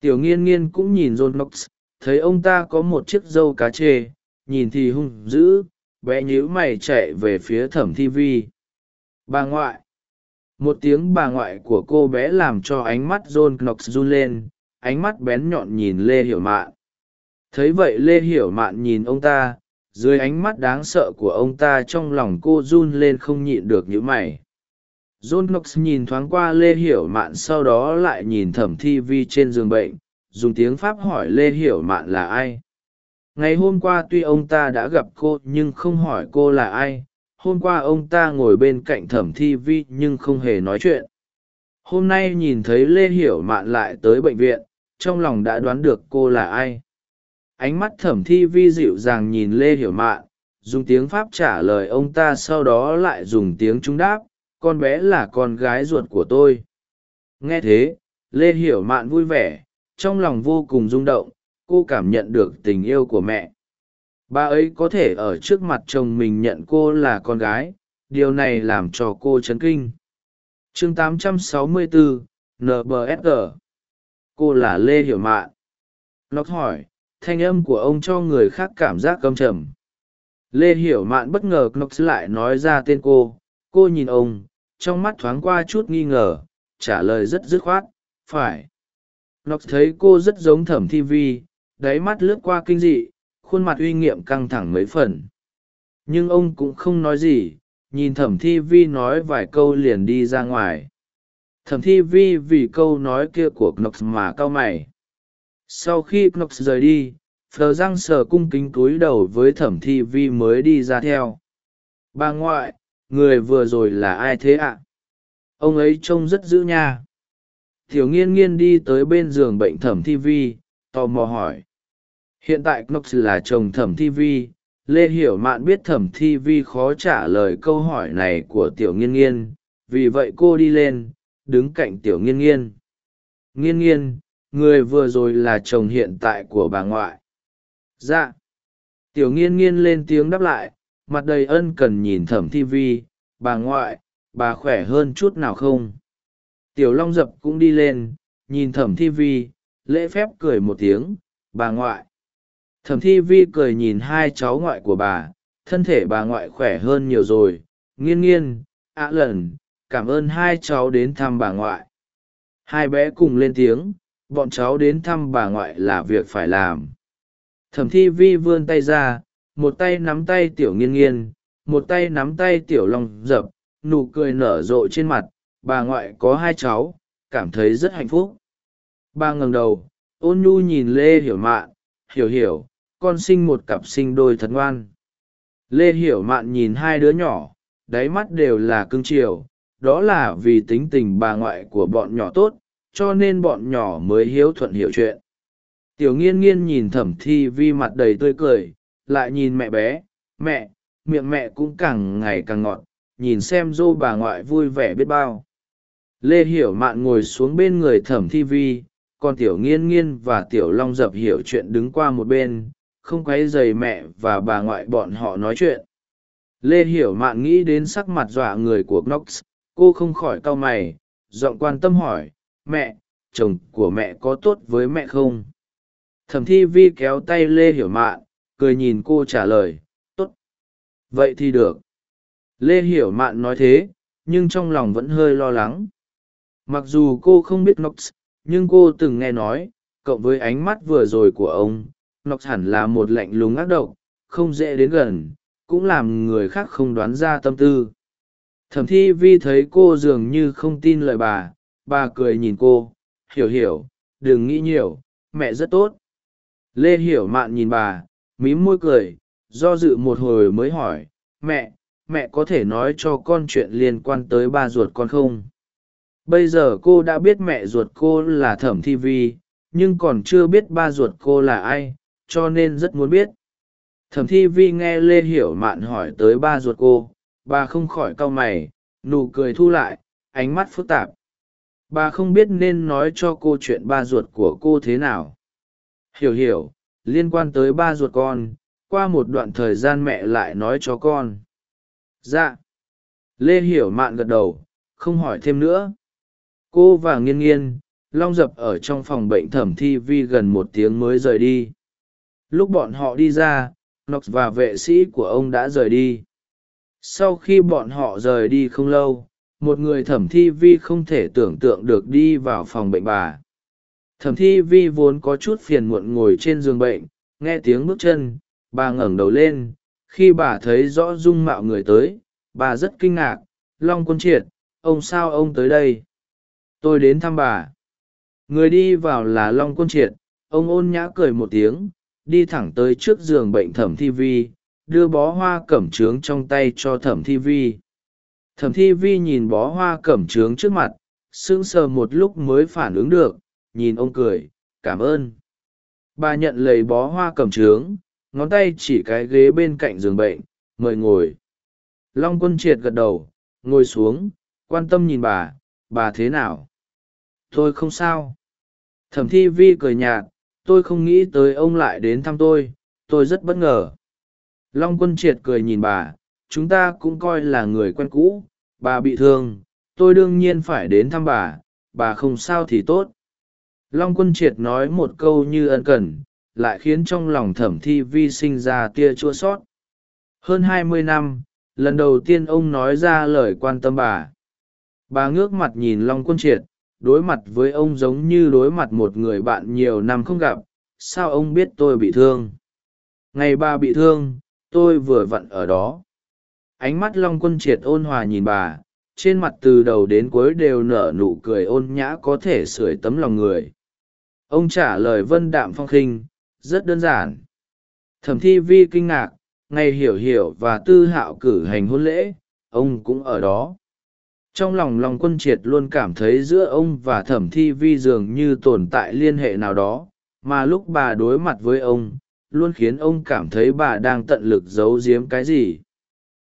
tiểu nghiên nghiên cũng nhìn john knox, thấy ông ta có một chiếc râu cá chê, nhìn thì hung dữ, bé nhíu mày chạy về phía thẩm thi vi. Bà ngoại. Một tiếng bà ngoại của cô bé làm cho ánh mắt john knox run lên, ánh mắt bén nhọn nhìn lê hiểu mạn. Thấy vậy lê hiểu mạn nhìn ông ta, dưới ánh mắt đáng sợ của ông ta trong lòng cô run lên không nhịn được nhữ mày john knox nhìn thoáng qua lê hiểu mạn, sau đó lại nhìn thẩm thi vi trên giường bệnh, dùng tiếng pháp hỏi lê hiểu mạn là ai. Ngày hôm qua tuy ông ta đã gặp cô nhưng không hỏi cô là ai. Hôm qua ông ta ngồi bên cạnh thẩm thi vi nhưng không hề nói chuyện. Hôm nay nhìn thấy lê hiểu mạn lại tới bệnh viện, trong lòng đã đoán được cô là ai. Ánh mắt thẩm thi vi dịu dàng nhìn lê hiểu mạn, dùng tiếng pháp trả lời ông ta sau đó lại dùng tiếng trung đáp con bé là con gái ruột của tôi. Nghe thế lê hiểu mạn vui vẻ trong lòng vô cùng rung động cô cảm nhận được tình yêu của mẹ. Bà ấy có thể ở trước mặt chồng mình nhận cô là con gái điều này làm cho cô chấn kinh. Chương 864, nbsg cô là lê hiểu mạn. Nó hỏi thanh âm của ông cho người khác cảm giác câm trầm. Lê hiểu mạn bất ngờ knox lại nói ra tên cô. Cô nhìn ông trong mắt thoáng qua chút nghi ngờ, trả lời rất dứt khoát, phải. Knox thấy cô rất giống thẩm thi vi, đáy mắt lướt qua kinh dị, khuôn mặt uy nghiệm căng thẳng mấy phần. Nhưng ông cũng không nói gì, nhìn thẩm thi vi nói vài câu liền đi ra ngoài. Thẩm thi vi vì câu nói kia của knox mà cau mày. Sau khi knox rời đi, phờ răng sờ cung kính túi đầu với thẩm thi vi mới đi ra theo. Bà ngoại người vừa rồi là ai thế ạ? Ông ấy trông rất dữ nha. Thiểu nghiên nghiên đi tới bên giường bệnh thẩm thi vi, tò mò hỏi. Hiện tại knox là chồng thẩm thi vi. Lê hiểu mạn biết thẩm thi vi khó trả lời câu hỏi này của tiểu nghiên nghiên. Vì vậy cô đi lên, đứng cạnh tiểu nghiên nghiên. Nghiên nghiên, người vừa rồi là chồng hiện tại của bà ngoại. Dạ. Tiểu nghiên nghiên lên tiếng đáp lại mặt đầy ân cần nhìn thẩm thi vi, bà ngoại, bà khỏe hơn chút nào không? Tiểu long dập cũng đi lên, nhìn thẩm thi vi, lễ phép cười một tiếng, bà ngoại. Thẩm thi vi cười nhìn hai cháu ngoại của bà, thân thể bà ngoại khỏe hơn nhiều rồi nghiên nghiên ạ lần, cảm ơn hai cháu đến thăm bà ngoại. Hai bé cùng lên tiếng, bọn cháu đến thăm bà ngoại là việc phải làm. Thẩm thi vi vươn tay ra một tay nắm tay tiểu nghiên nghiên, một tay nắm tay tiểu long dập, nụ cười nở rộ trên mặt, bà ngoại có hai cháu, cảm thấy rất hạnh phúc. Ba ngẩng đầu, ôn nhu nhìn lê hiểu mạn, hiểu hiểu, con sinh một cặp sinh đôi thật ngoan. Lê hiểu mạn nhìn hai đứa nhỏ, đáy mắt đều là cưng chiều, đó là vì tính tình bà ngoại của bọn nhỏ tốt, cho nên bọn nhỏ mới hiếu thuận hiểu chuyện. Tiểu nghiên nghiên nhìn thẩm thi vi mặt đầy tươi cười lại nhìn mẹ bé, mẹ, miệng mẹ cũng càng ngày càng ngọt, nhìn xem dô bà ngoại vui vẻ biết bao. Lê hiểu mạn ngồi xuống bên người thẩm thi vi, còn tiểu nghiên nghiên và tiểu long dập hiểu chuyện đứng qua một bên, không quấy dày mẹ và bà ngoại bọn họ nói chuyện. Lê hiểu mạn nghĩ đến sắc mặt dọa người của knox, cô không khỏi cau mày, giọng quan tâm hỏi, mẹ, chồng của mẹ có tốt với mẹ không? Thẩm thi vi kéo tay lê hiểu mạn cười nhìn cô trả lời, tốt. Vậy thì được. Lê hiểu mạn nói thế, nhưng trong lòng vẫn hơi lo lắng. Mặc dù cô không biết nox nhưng cô từng nghe nói, cộng với ánh mắt vừa rồi của ông nox hẳn là một lạnh lùng ác độc, không dễ đến gần, cũng làm người khác không đoán ra tâm tư. Thẩm thi vi thấy cô dường như không tin lời bà bà cười nhìn cô, hiểu hiểu, đừng nghĩ nhiều, mẹ rất tốt. Lê hiểu mạn nhìn bà mím môi cười, do dự một hồi mới hỏi, mẹ mẹ có thể nói cho con chuyện liên quan tới ba ruột con không? Bây giờ cô đã biết mẹ ruột cô là thẩm thi vi, nhưng còn chưa biết ba ruột cô là ai, cho nên rất muốn biết. Thẩm thi vi nghe lê hiểu mạn hỏi tới ba ruột cô, bà không khỏi cau mày, nụ cười thu lại, ánh mắt phức tạp. Bà không biết nên nói cho cô chuyện ba ruột của cô thế nào. Hiểu hiểu liên quan tới ba ruột con, qua một đoạn thời gian mẹ lại nói cho con. Dạ. Lê hiểu mạn gật đầu, không hỏi thêm nữa. Cô và nghiên nghiên, long dập ở trong phòng bệnh thẩm thi vi gần một tiếng mới rời đi. Lúc bọn họ đi ra nox và vệ sĩ của ông đã rời đi. Sau khi bọn họ rời đi không lâu, một người thẩm thi vi không thể tưởng tượng được đi vào phòng bệnh bà thẩm thi vi vốn có chút phiền muộn ngồi trên giường bệnh, nghe tiếng bước chân, bà ngẩng đầu lên, khi bà thấy rõ dung mạo người tới, bà rất kinh ngạc, long quân triệt, ông sao ông tới đây? Tôi đến thăm bà. Người đi vào là long quân triệt. Ông ôn nhã cười một tiếng, đi thẳng tới trước giường bệnh thẩm thi vi, đưa bó hoa cẩm trướng trong tay cho thẩm thi vi. Thẩm thi vi nhìn bó hoa cẩm trướng trước mặt, sững sờ một lúc mới phản ứng được nhìn ông cười, cảm ơn. Bà nhận lấy bó hoa cẩm trướng, ngón tay chỉ cái ghế bên cạnh giường bệnh, mời ngồi. Long quân triệt gật đầu, ngồi xuống, quan tâm nhìn bà bà thế nào? Tôi không sao. Thẩm thi vi cười nhạt, tôi không nghĩ tới ông lại đến thăm tôi tôi rất bất ngờ. Long quân triệt cười nhìn bà, chúng ta cũng coi là người quen cũ, bà bị thương, tôi đương nhiên phải đến thăm bà bà không sao thì tốt long quân triệt nói một câu như ân cần, lại khiến trong lòng thẩm thi vi sinh ra tia chua sót. Hơn hai mươi năm, lần đầu tiên ông nói ra lời quan tâm bà. Bà ngước mặt nhìn long quân triệt, đối mặt với ông giống như đối mặt một người bạn nhiều năm không gặp, sao ông biết tôi bị thương? Ngày bà bị thương, tôi vừa vặn ở đó. Ánh mắt long quân triệt ôn hòa nhìn bà, trên mặt từ đầu đến cuối đều nở nụ cười ôn nhã có thể sưởi tấm lòng người ông trả lời vân đạm phong khinh, rất đơn giản. Thẩm thi vi kinh ngạc, ngày hiểu hiểu và tư hạo cử hành hôn lễ, ông cũng ở đó. Trong lòng lòng quân triệt luôn cảm thấy giữa ông và thẩm thi vi dường như tồn tại liên hệ nào đó, mà lúc bà đối mặt với ông, luôn khiến ông cảm thấy bà đang tận lực giấu giếm cái gì.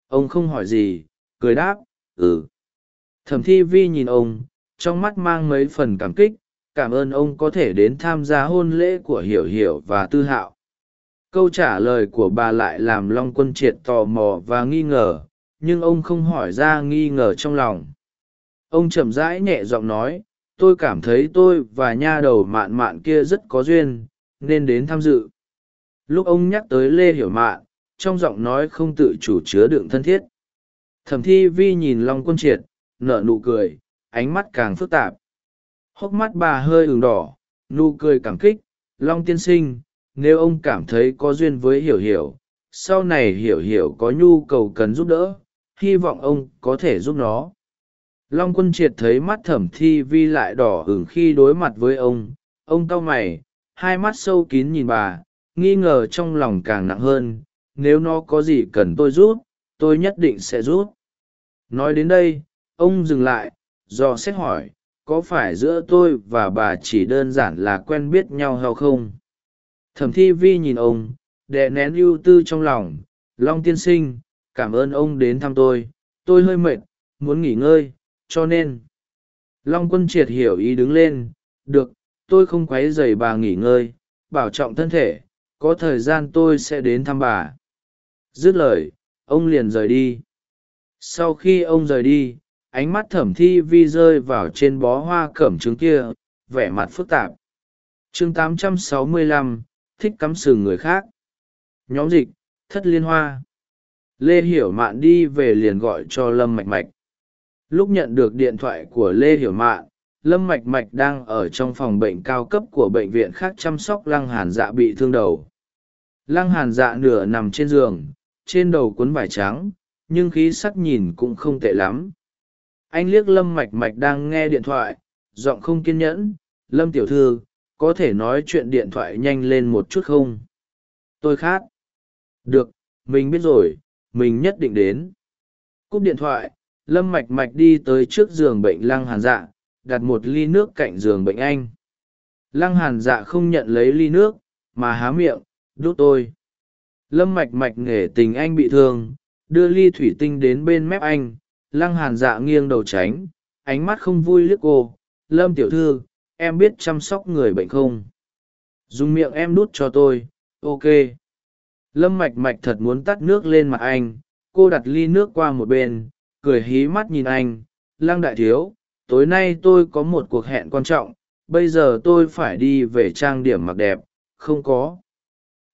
Ông không hỏi gì, cười đáp ừ. Thẩm thi vi nhìn ông, trong mắt mang mấy phần cảm kích cảm ơn ông có thể đến tham gia hôn lễ của hiểu hiểu và tư hạo. Câu trả lời của bà lại làm long quân triệt tò mò và nghi ngờ, nhưng ông không hỏi ra nghi ngờ trong lòng. Ông chậm rãi nhẹ giọng nói, tôi cảm thấy tôi và nha đầu mạn mạn kia rất có duyên, nên đến tham dự. Lúc ông nhắc tới lê hiểu mạn, trong giọng nói không tự chủ chứa đựng thân thiết. Thẩm thi vi nhìn long quân triệt, nở nụ cười, ánh mắt càng phức tạp hốc mắt bà hơi ửng đỏ, nụ cười cảm kích, long tiên sinh, nếu ông cảm thấy có duyên với hiểu hiểu, sau này hiểu hiểu có nhu cầu cần giúp đỡ, hy vọng ông có thể giúp nó. Long quân triệt thấy mắt thẩm thi vi lại đỏ hửng khi đối mặt với ông. Ông cau mày, hai mắt sâu kín nhìn bà, nghi ngờ trong lòng càng nặng hơn, nếu nó có gì cần tôi giúp, tôi nhất định sẽ giúp. Nói đến đây, ông dừng lại do xét hỏi có phải giữa tôi và bà chỉ đơn giản là quen biết nhau hay không? Thẩm thi vi nhìn ông đệ nén ưu tư trong lòng. Long tiên sinh, cảm ơn ông đến thăm tôi. Tôi hơi mệt, muốn nghỉ ngơi, cho nên. Long quân triệt hiểu ý đứng lên. Được, tôi không q u ấ y dày bà nghỉ ngơi. Bảo trọng thân thể, có thời gian tôi sẽ đến thăm bà. Dứt lời, ông liền rời đi. Sau khi ông rời đi ánh mắt thẩm thi vi rơi vào trên bó hoa cẩm trứng kia vẻ mặt phức tạp. Chương 865, thích cắm sừng người khác. Nhóm dịch thất liên hoa. Lê hiểu mạn đi về liền gọi cho lâm mạch mạch. Lúc nhận được điện thoại của lê hiểu mạn lâm mạch mạch đang ở trong phòng bệnh cao cấp của bệnh viện khác chăm sóc lăng hàn dạ bị thương đầu. Lăng hàn dạ nửa nằm trên giường trên đầu cuốn vải trắng nhưng khí sắc nhìn cũng không tệ lắm anh liếc lâm mạch mạch đang nghe điện thoại, giọng không kiên nhẫn. Lâm tiểu thư, có thể nói chuyện điện thoại nhanh lên một chút không? Tôi khát được, mình biết rồi, mình nhất định đến. Cúp điện thoại, lâm mạch mạch đi tới trước giường bệnh lăng hàn dạ đặt một ly nước cạnh giường bệnh anh. Lăng hàn dạ không nhận lấy ly nước, mà há miệng, đút tôi. Lâm mạch mạch nghề tình anh bị thương, đưa ly thủy tinh đến bên mép anh lăng hàn dạ nghiêng đầu tránh, ánh mắt không vui liếc cô. Lâm tiểu thư, em biết chăm sóc người bệnh không? Dùng miệng em đút cho tôi, ok. Lâm mạch mạch thật muốn tắt nước lên mặt anh. Cô đặt ly nước qua một bên, cười hí mắt nhìn anh. Lăng đại thiếu, tối nay tôi có một cuộc hẹn quan trọng. Bây giờ tôi phải đi về trang điểm mặc đẹp, không có.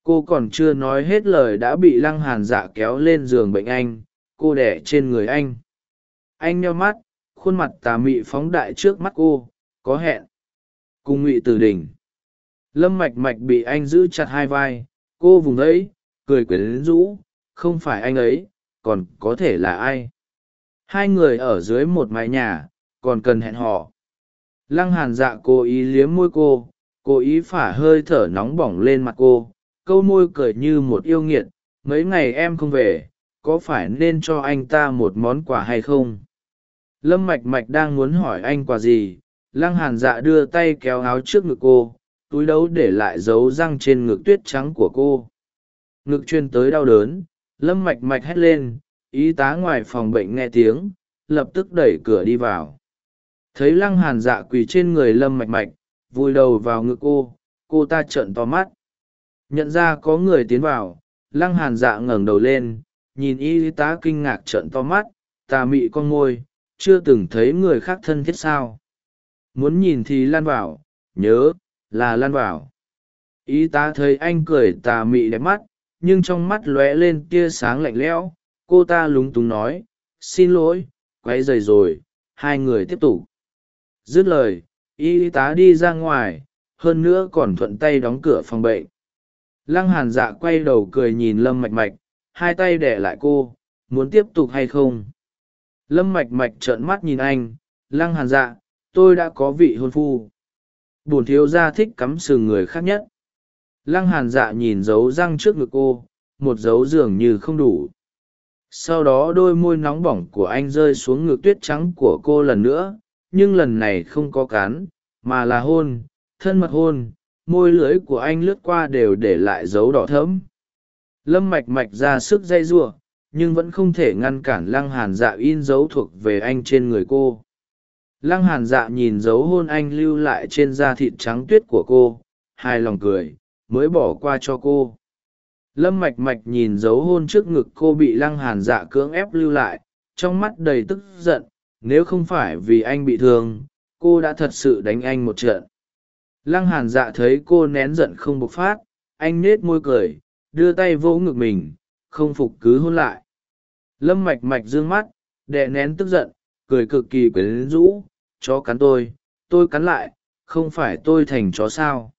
Cô còn chưa nói hết lời đã bị lăng hàn dạ kéo lên giường bệnh anh. Cô đẻ trên người anh anh nheo mắt, khuôn mặt tà mị phóng đại trước mắt cô, có hẹn. Cùng ngụy tử đình. Lâm mạch mạch bị anh giữ chặt hai vai, cô vùng ấy cười quyến rũ, không phải anh ấy, còn có thể là ai? Hai người ở dưới một mái nhà, còn cần hẹn hò. Lăng hàn dạ cố ý liếm môi cô, cố ý phả hơi thở nóng bỏng lên mặt cô, câu môi cười như một yêu nghiệt, mấy ngày em không về, có phải nên cho anh ta một món quà hay không? Lâm mạch mạch đang muốn hỏi anh quà gì, lăng hàn dạ đưa tay kéo áo trước ngực cô, túi đấu để lại dấu răng trên ngực tuyết trắng của cô. Ngực chuyên tới đau đớn, lâm mạch mạch hét lên, y tá ngoài phòng bệnh nghe tiếng, lập tức đẩy cửa đi vào. Thấy lăng hàn dạ quỳ trên người lâm mạch mạch, vùi đầu vào ngực cô cô ta trợn to mắt. Nhận ra có người tiến vào, lăng hàn dạ ngẩng đầu lên, nhìn y tá kinh ngạc trợn to mắt, tà mị con môi chưa từng thấy người khác thân thiết sao? Muốn nhìn thì lan vào, nhớ, là lan vào. Y tá thấy anh cười tà mị đẹp mắt, nhưng trong mắt lóe lên tia sáng lạnh lẽo. Cô ta lúng túng nói, xin lỗi quay dày rồi, hai người tiếp tục. Dứt lời, y tá đi ra ngoài, hơn nữa còn thuận tay đóng cửa phòng bệnh. Lăng hàn dạ quay đầu cười nhìn lâm mạch mạch, hai tay để lại cô, muốn tiếp tục hay không? Lâm mạch mạch trợn mắt nhìn anh, lăng hàn dạ tôi đã có vị hôn phu. Bổn thiếu gia thích cắm sừng người khác nhất. Lăng hàn dạ nhìn dấu răng trước ngực cô, một dấu dường như không đủ. Sau đó đôi môi nóng bỏng của anh rơi xuống ngực tuyết trắng của cô lần nữa, nhưng lần này không có cán, mà là hôn, thân mật hôn, môi lưỡi của anh lướt qua đều để lại dấu đỏ thẫm. Lâm mạch mạch ra sức dây giụa nhưng vẫn không thể ngăn cản lăng hàn dạ in dấu thuộc về anh trên người cô. Lăng hàn dạ nhìn dấu hôn anh lưu lại trên da thịt trắng tuyết của cô hai lòng cười, mới bỏ qua cho cô. Lâm mạch mạch nhìn dấu hôn trước ngực cô bị lăng hàn dạ cưỡng ép lưu lại, trong mắt đầy tức giận, nếu không phải vì anh bị thương, cô đã thật sự đánh anh một trận. Lăng hàn dạ thấy cô nén giận không bộc phát, anh nết môi cười, đưa tay vỗ ngực mình, không phục cứ hôn lại lâm mạch mạch d ư ơ n g mắt đệ nén tức giận, cười cực kỳ quyến rũ, chó cắn tôi tôi cắn lại, không phải tôi thành chó sao?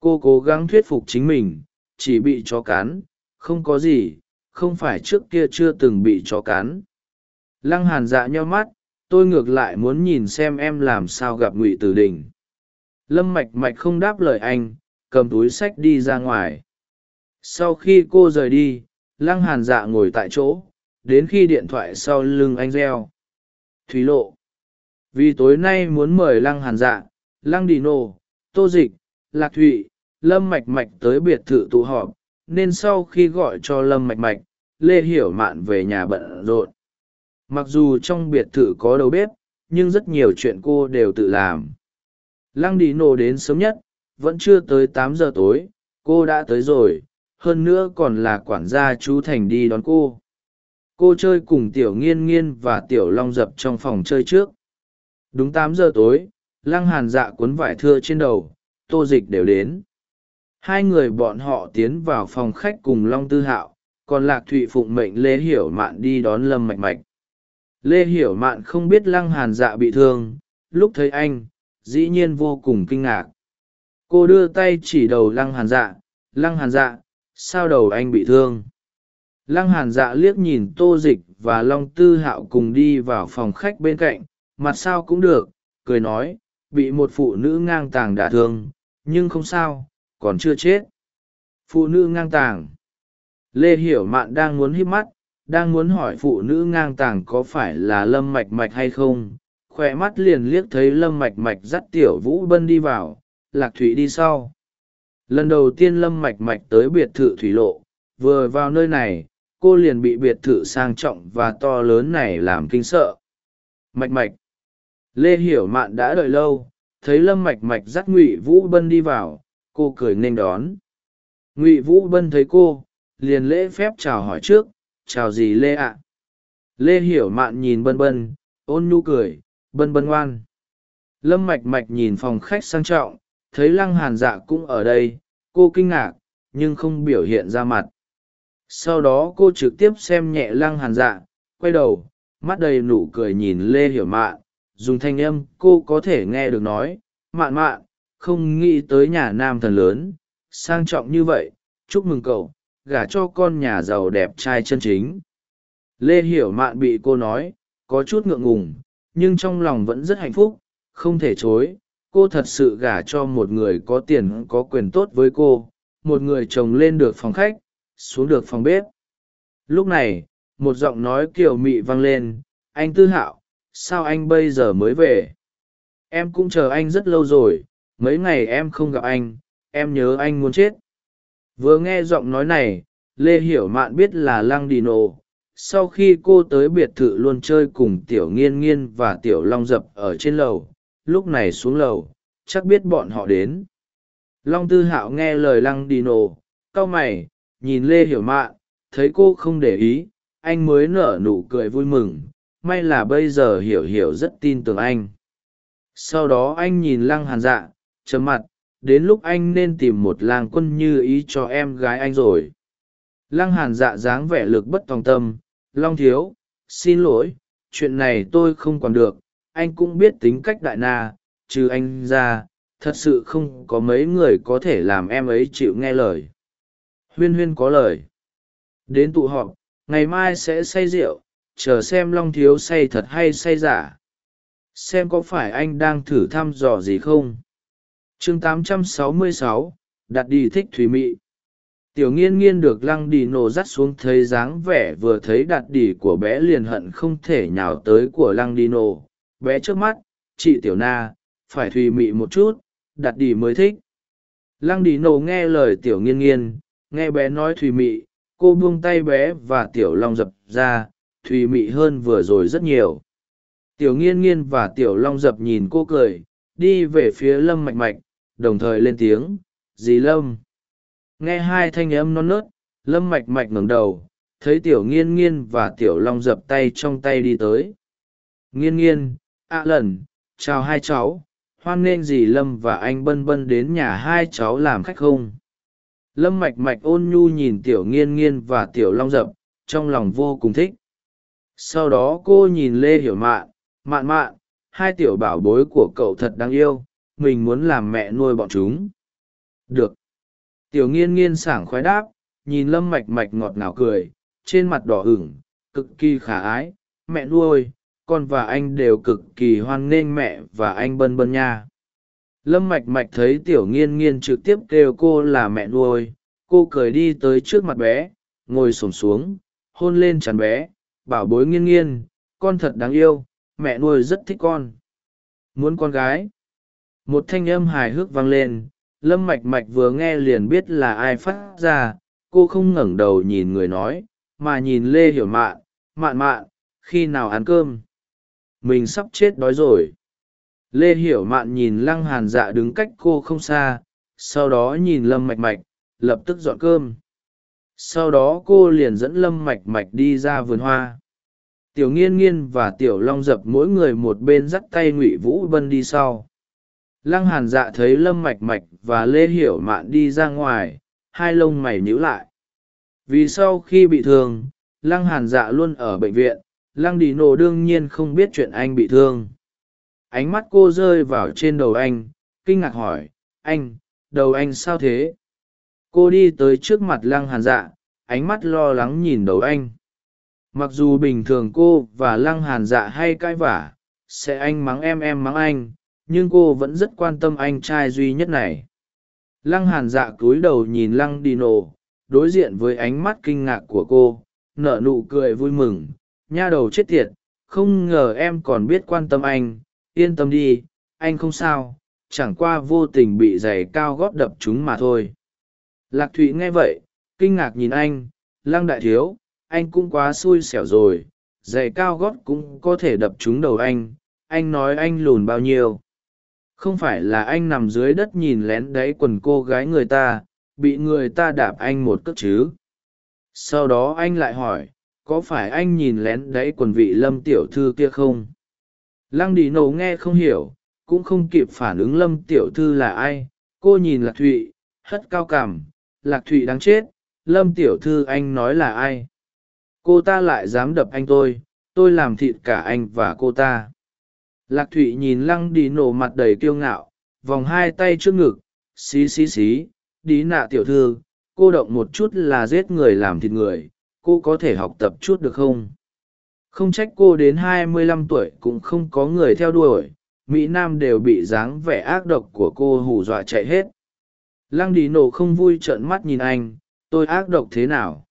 Cô cố gắng thuyết phục chính mình, chỉ bị chó cắn, không có gì, không phải trước kia chưa từng bị chó cắn. Lăng hàn dạ nheo mắt, tôi ngược lại muốn nhìn xem em làm sao gặp ngụy tử đình. Lâm mạch mạch không đáp lời anh, cầm túi sách đi ra ngoài. Sau khi cô rời đi, lăng hàn dạ ngồi tại chỗ đến khi điện thoại sau lưng anh reo thúy lộ. Vì tối nay muốn mời lăng hàn dạ lăng đi nô tô dịch, lạc thụy, lâm mạch mạch tới biệt thự tụ họp, nên sau khi gọi cho lâm mạch mạch, lê hiểu mạn về nhà bận rộn. Mặc dù trong biệt thự có đầu bếp, nhưng rất nhiều chuyện cô đều tự làm. Lăng đi nô đến sớm nhất, vẫn chưa tới tám giờ tối, cô đã tới rồi, hơn nữa còn là quản gia chú thành đi đón cô cô chơi cùng tiểu nghiên nghiên và tiểu long dập trong phòng chơi trước. Đúng tám giờ tối, lăng hàn dạ cuốn vải thưa trên đầu, tô dịch đều đến. Hai người bọn họ tiến vào phòng khách cùng long tư hạo, còn lạc thụy phụng mệnh lê hiểu mạn đi đón lâm mạch mạch. Lê hiểu mạn không biết lăng hàn dạ bị thương, lúc thấy anh, dĩ nhiên vô cùng kinh ngạc. Cô đưa tay chỉ đầu lăng hàn dạ lăng hàn dạ sao đầu anh bị thương? Lăng hàn dạ liếc nhìn tô dịch và long tư hạo cùng đi vào phòng khách bên cạnh, mặt sao cũng được, cười nói, bị một phụ nữ ngang tàng đả thương, nhưng không sao, còn chưa chết. Phụ nữ ngang tàng. Lê hiểu mạn đang muốn hít mắt, đang muốn hỏi phụ nữ ngang tàng có phải là lâm mạch mạch hay không. Khoe mắt liền liếc thấy lâm mạch mạch dắt tiểu vũ bân đi vào, lạc Thủy đi sau. Lần đầu tiên lâm mạch mạch tới biệt thự thủy lộ, vừa vào nơi này cô liền bị biệt thự sang trọng và to lớn này làm kinh sợ. Mạch mạch. Lê hiểu mạn đã đợi lâu, thấy lâm mạch mạch dắt ngụy vũ bân đi vào, cô cười nên đón. Ngụy vũ bân thấy cô, liền lễ phép chào hỏi trước, chào gì lê ạ? Lê hiểu mạn nhìn bân bân, ôn nhu cười, bân bân ngoan. Lâm mạch mạch nhìn phòng khách sang trọng, thấy lăng hàn dạ cũng ở đây, cô kinh ngạc, nhưng không biểu hiện ra mặt sau đó cô trực tiếp xem nhẹ lăng hàn dạ quay đầu, mắt đầy nụ cười nhìn lê hiểu mạn, dùng thanh âm cô có thể nghe được nói, mạn mạn, không nghĩ tới nhà nam thần lớn, sang trọng như vậy, chúc mừng cậu, gả cho con nhà giàu đẹp trai chân chính. Lê hiểu mạn bị cô nói, có chút ngượng ngùng, nhưng trong lòng vẫn rất hạnh phúc, không thể chối, cô thật sự gả cho một người có tiền, có quyền tốt với cô, một người chồng lên được phòng khách xuống được phòng bếp. Lúc này, một giọng nói kiều mị vang lên, anh tư hạo, sao anh bây giờ mới về? Em cũng chờ anh rất lâu rồi, mấy ngày em không gặp anh, em nhớ anh muốn chết. Vừa nghe giọng nói này, lê hiểu mạn biết là lăng đi nổ sau khi cô tới biệt thự luôn chơi cùng tiểu nghiên nghiên và tiểu long dập ở trên lầu, lúc này xuống lầu, chắc biết bọn họ đến. Long tư hạo nghe lời lăng đi nổ cau mày nhìn lê hiểu mạn thấy cô không để ý, anh mới nở nụ cười vui mừng. May là bây giờ hiểu hiểu rất tin tưởng anh. Sau đó anh nhìn lăng hàn dạ trầm mặt, đến lúc anh nên tìm một làng quân như ý cho em gái anh rồi. Lăng hàn dạ dáng vẻ lực bất tòng tâm, long thiếu, xin lỗi, chuyện này tôi không còn được, anh cũng biết tính cách đại na, trừ anh ra, thật sự không có mấy người có thể làm em ấy chịu nghe lời huyên huyên có lời. Đến tụ họp ngày mai sẽ say rượu chờ xem long thiếu say thật hay say giả. Xem có phải anh đang thử thăm dò gì không? Chương 866, đặt đi thích thủy mị. Tiểu nghiên nghiên được lăng đi nổ dắt xuống thấy dáng vẻ vừa thấy đặt đỉ của bé liền hận không thể nhào tới của lăng đi nổ. Bé trước mắt chị tiểu na phải thùy mị một chút đặt đỉ mới thích. Lăng đi nổ nghe lời tiểu nghiên nghiên nghe bé nói thùy mị, cô buông tay bé và tiểu long dập ra, thùy mị hơn vừa rồi rất nhiều. Tiểu nghiên nghiên và tiểu long dập nhìn cô cười, đi về phía lâm mạch mạch, đồng thời lên tiếng, dì lâm. Nghe hai thanh âm non nớt, lâm mạch mạch ngẩng đầu, thấy tiểu nghiên nghiên và tiểu long dập tay trong tay đi tới. Nghiên nghiên, ạ à lần, chào hai cháu, hoan nghênh dì lâm và anh bân bân đến nhà hai cháu làm khách không? Lâm mạch mạch ôn nhu nhìn tiểu nghiên nghiên và tiểu long rập trong lòng vô cùng thích. Sau đó cô nhìn lê hiểu mạn mạn mạn, hai tiểu bảo bối của cậu thật đáng yêu, mình muốn làm mẹ nuôi bọn chúng. Được. Tiểu nghiên nghiên sảng khoái đáp, nhìn lâm mạch mạch ngọt ngào cười, trên mặt đỏ ửng, cực kỳ khả ái, mẹ nuôi, con và anh đều cực kỳ hoan nghênh mẹ và anh bân bân nha lâm mạch mạch thấy tiểu nghiên nghiên trực tiếp kêu cô là mẹ nuôi, cô cười đi tới trước mặt bé, ngồi s ổ m xuống, hôn lên chắn bé, bảo bối nghiên nghiên, con thật đáng yêu, mẹ nuôi rất thích con. Muốn con gái? Một thanh âm hài hước vang lên, lâm mạch mạch vừa nghe liền biết là ai phát ra, cô không ngẩng đầu nhìn người nói, mà nhìn lê hiểu mạn mạn mạn, khi nào ăn cơm? Mình sắp chết đói rồi lê hiểu mạn nhìn lăng hàn dạ đứng cách cô không xa, sau đó nhìn lâm mạch mạch, lập tức dọn cơm. Sau đó cô liền dẫn lâm mạch mạch đi ra vườn hoa. Tiểu nghiên nghiên và tiểu long dập mỗi người một bên dắt tay ngụy vũ bân đi sau. Lăng hàn dạ thấy lâm mạch mạch và lê hiểu mạn đi ra ngoài, hai lông mày nhíu lại. Vì sau khi bị thương, lăng hàn dạ luôn ở bệnh viện, lăng đi nổ đương nhiên không biết chuyện anh bị thương ánh mắt cô rơi vào trên đầu anh, kinh ngạc hỏi, anh, đầu anh sao thế? Cô đi tới trước mặt lăng hàn dạ ánh mắt lo lắng nhìn đầu anh. Mặc dù bình thường cô và lăng hàn dạ hay cãi vả sẽ anh mắng em em mắng anh, nhưng cô vẫn rất quan tâm anh trai duy nhất này. Lăng hàn dạ cúi đầu nhìn lăng đi nổ đối diện với ánh mắt kinh ngạc của cô, nở nụ cười vui mừng, nha đầu chết tiệt, không ngờ em còn biết quan tâm anh yên tâm đi, anh không sao, chẳng qua vô tình bị giày cao gót đập chúng mà thôi. Lạc thụy nghe vậy, kinh ngạc nhìn anh, lăng đại thiếu, anh cũng quá xui xẻo rồi, giày cao gót cũng có thể đập trúng đầu anh anh nói anh lùn bao nhiêu? Không phải là anh nằm dưới đất nhìn lén đáy quần cô gái người ta, bị người ta đạp anh một cước chứ? Sau đó anh lại hỏi, có phải anh nhìn lén đáy quần vị lâm tiểu thư kia không? Lăng đi nổ nghe không hiểu cũng không kịp phản ứng lâm tiểu thư là ai. Cô nhìn lạc thụy hất cao cảm, lạc thụy đáng chết lâm tiểu thư anh nói là ai? Cô ta lại dám đập anh tôi tôi làm thịt cả anh và cô ta. Lạc thụy nhìn lăng đi nổ mặt đầy kiêu ngạo vòng hai tay trước ngực. Xí xí xí đi nạ tiểu thư cô động một chút là giết người làm thịt người. Cô có thể học tập chút được không? Không trách cô đến hai mươi lăm tuổi cũng không có người theo đuổi, mỹ nam đều bị dáng vẻ ác độc của cô hù dọa chạy hết. Lăng đi nổ không vui trợn mắt nhìn anh, tôi ác độc thế nào?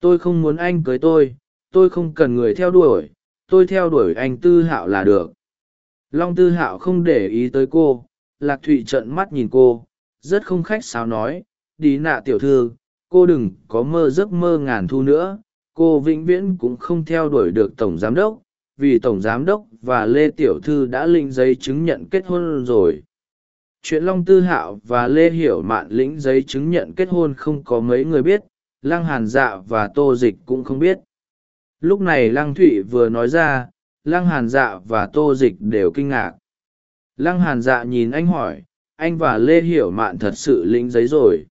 Tôi không muốn anh cưới tôi tôi không cần người theo đuổi, tôi theo đuổi anh tư hạo là được. Long tư hạo không để ý tới cô, lạc thụy trợn mắt nhìn cô, rất không khách sáo nói đi nạ tiểu thư, cô đừng có mơ giấc mơ ngàn thu nữa cô vĩnh viễn cũng không theo đuổi được tổng giám đốc, vì tổng giám đốc và lê tiểu thư đã lĩnh giấy chứng nhận kết hôn rồi. Chuyện long tư hạo và lê hiểu mạn lĩnh giấy chứng nhận kết hôn không có mấy người biết, lăng hàn dạ và tô dịch cũng không biết. Lúc này lăng thụy vừa nói ra, lăng hàn dạ và tô dịch đều kinh ngạc. Lăng hàn dạ nhìn anh hỏi, anh và lê hiểu mạn thật sự lĩnh giấy rồi?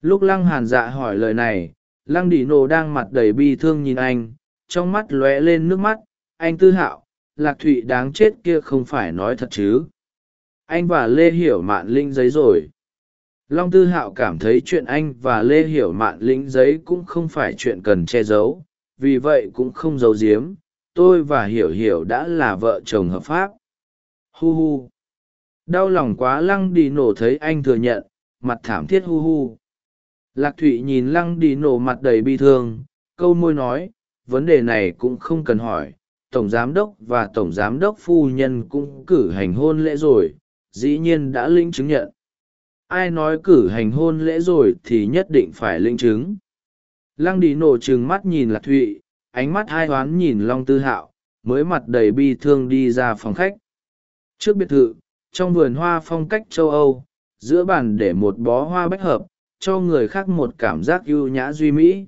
Lúc lăng hàn dạ hỏi lời này lăng đi nổ đang mặt đầy bi thương nhìn anh, trong mắt lóe lên nước mắt. Anh tư hạo, lạc thụy đáng chết kia không phải nói thật chứ? Anh và lê hiểu mạn linh giấy rồi. Long tư hạo cảm thấy chuyện anh và lê hiểu mạn linh giấy cũng không phải chuyện cần che giấu. Vì vậy cũng không giấu giếm. Tôi và hiểu hiểu đã là vợ chồng hợp pháp. Hu hu. Đau lòng quá lăng đi nổ thấy anh thừa nhận. Mặt thảm thiết hu hu lạc thụy nhìn lăng đi nổ mặt đầy bi thương, câu môi nói, vấn đề này cũng không cần hỏi, tổng giám đốc và tổng giám đốc phu nhân cũng cử hành hôn lễ rồi, dĩ nhiên đã linh chứng nhận. Ai nói cử hành hôn lễ rồi thì nhất định phải linh chứng. Lăng đi nổ trừng mắt nhìn lạc thụy, ánh mắt hai toán nhìn long tư hạo, mới mặt đầy bi thương đi ra phòng khách. Trước biệt thự, trong vườn hoa phong cách châu âu, giữa bàn để một bó hoa bách hợp cho người khác một cảm giác ưu nhã duy mỹ.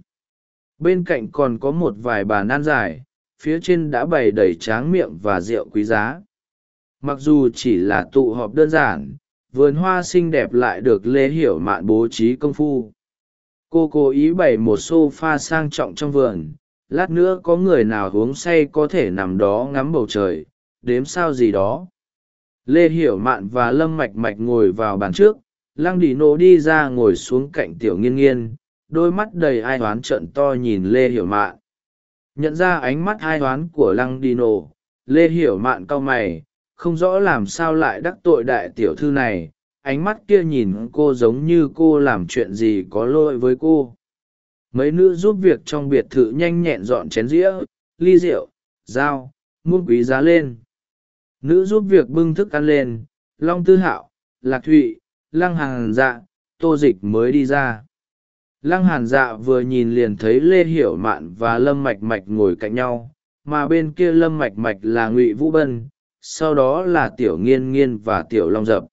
Bên cạnh còn có một vài bàn nan dài phía trên đã bày đầy tráng miệng và rượu quý giá. Mặc dù chỉ là tụ họp đơn giản, vườn hoa xinh đẹp lại được lê hiểu mạn bố trí công phu. Cô cố ý bày một s o f a sang trọng trong vườn, lát nữa có người nào uống say có thể nằm đó ngắm bầu trời, đếm sao gì đó. Lê hiểu mạn và lâm mạch mạch ngồi vào bàn trước lăng đi nô đi ra ngồi xuống cạnh tiểu nghiên nghiên, đôi mắt đầy ai toán trận to nhìn lê hiểu mạn. Nhận ra ánh mắt ai toán của lăng đi nô lê hiểu mạn cau mày, không rõ làm sao lại đắc tội đại tiểu thư này, ánh mắt kia nhìn cô giống như cô làm chuyện gì có lỗi với cô. Mấy nữ giúp việc trong biệt thự nhanh nhẹn dọn chén dĩa, ly rượu, dao muôn quý giá lên. Nữ giúp việc bưng thức ăn lên, long tư hạo, lạc thụy lăng hàn dạ tô dịch mới đi ra. Lăng hàn dạ vừa nhìn liền thấy lê hiểu mạn và lâm mạch mạch ngồi cạnh nhau, mà bên kia lâm mạch mạch là ngụy vũ bân, sau đó là tiểu nghiên nghiên và tiểu long dập.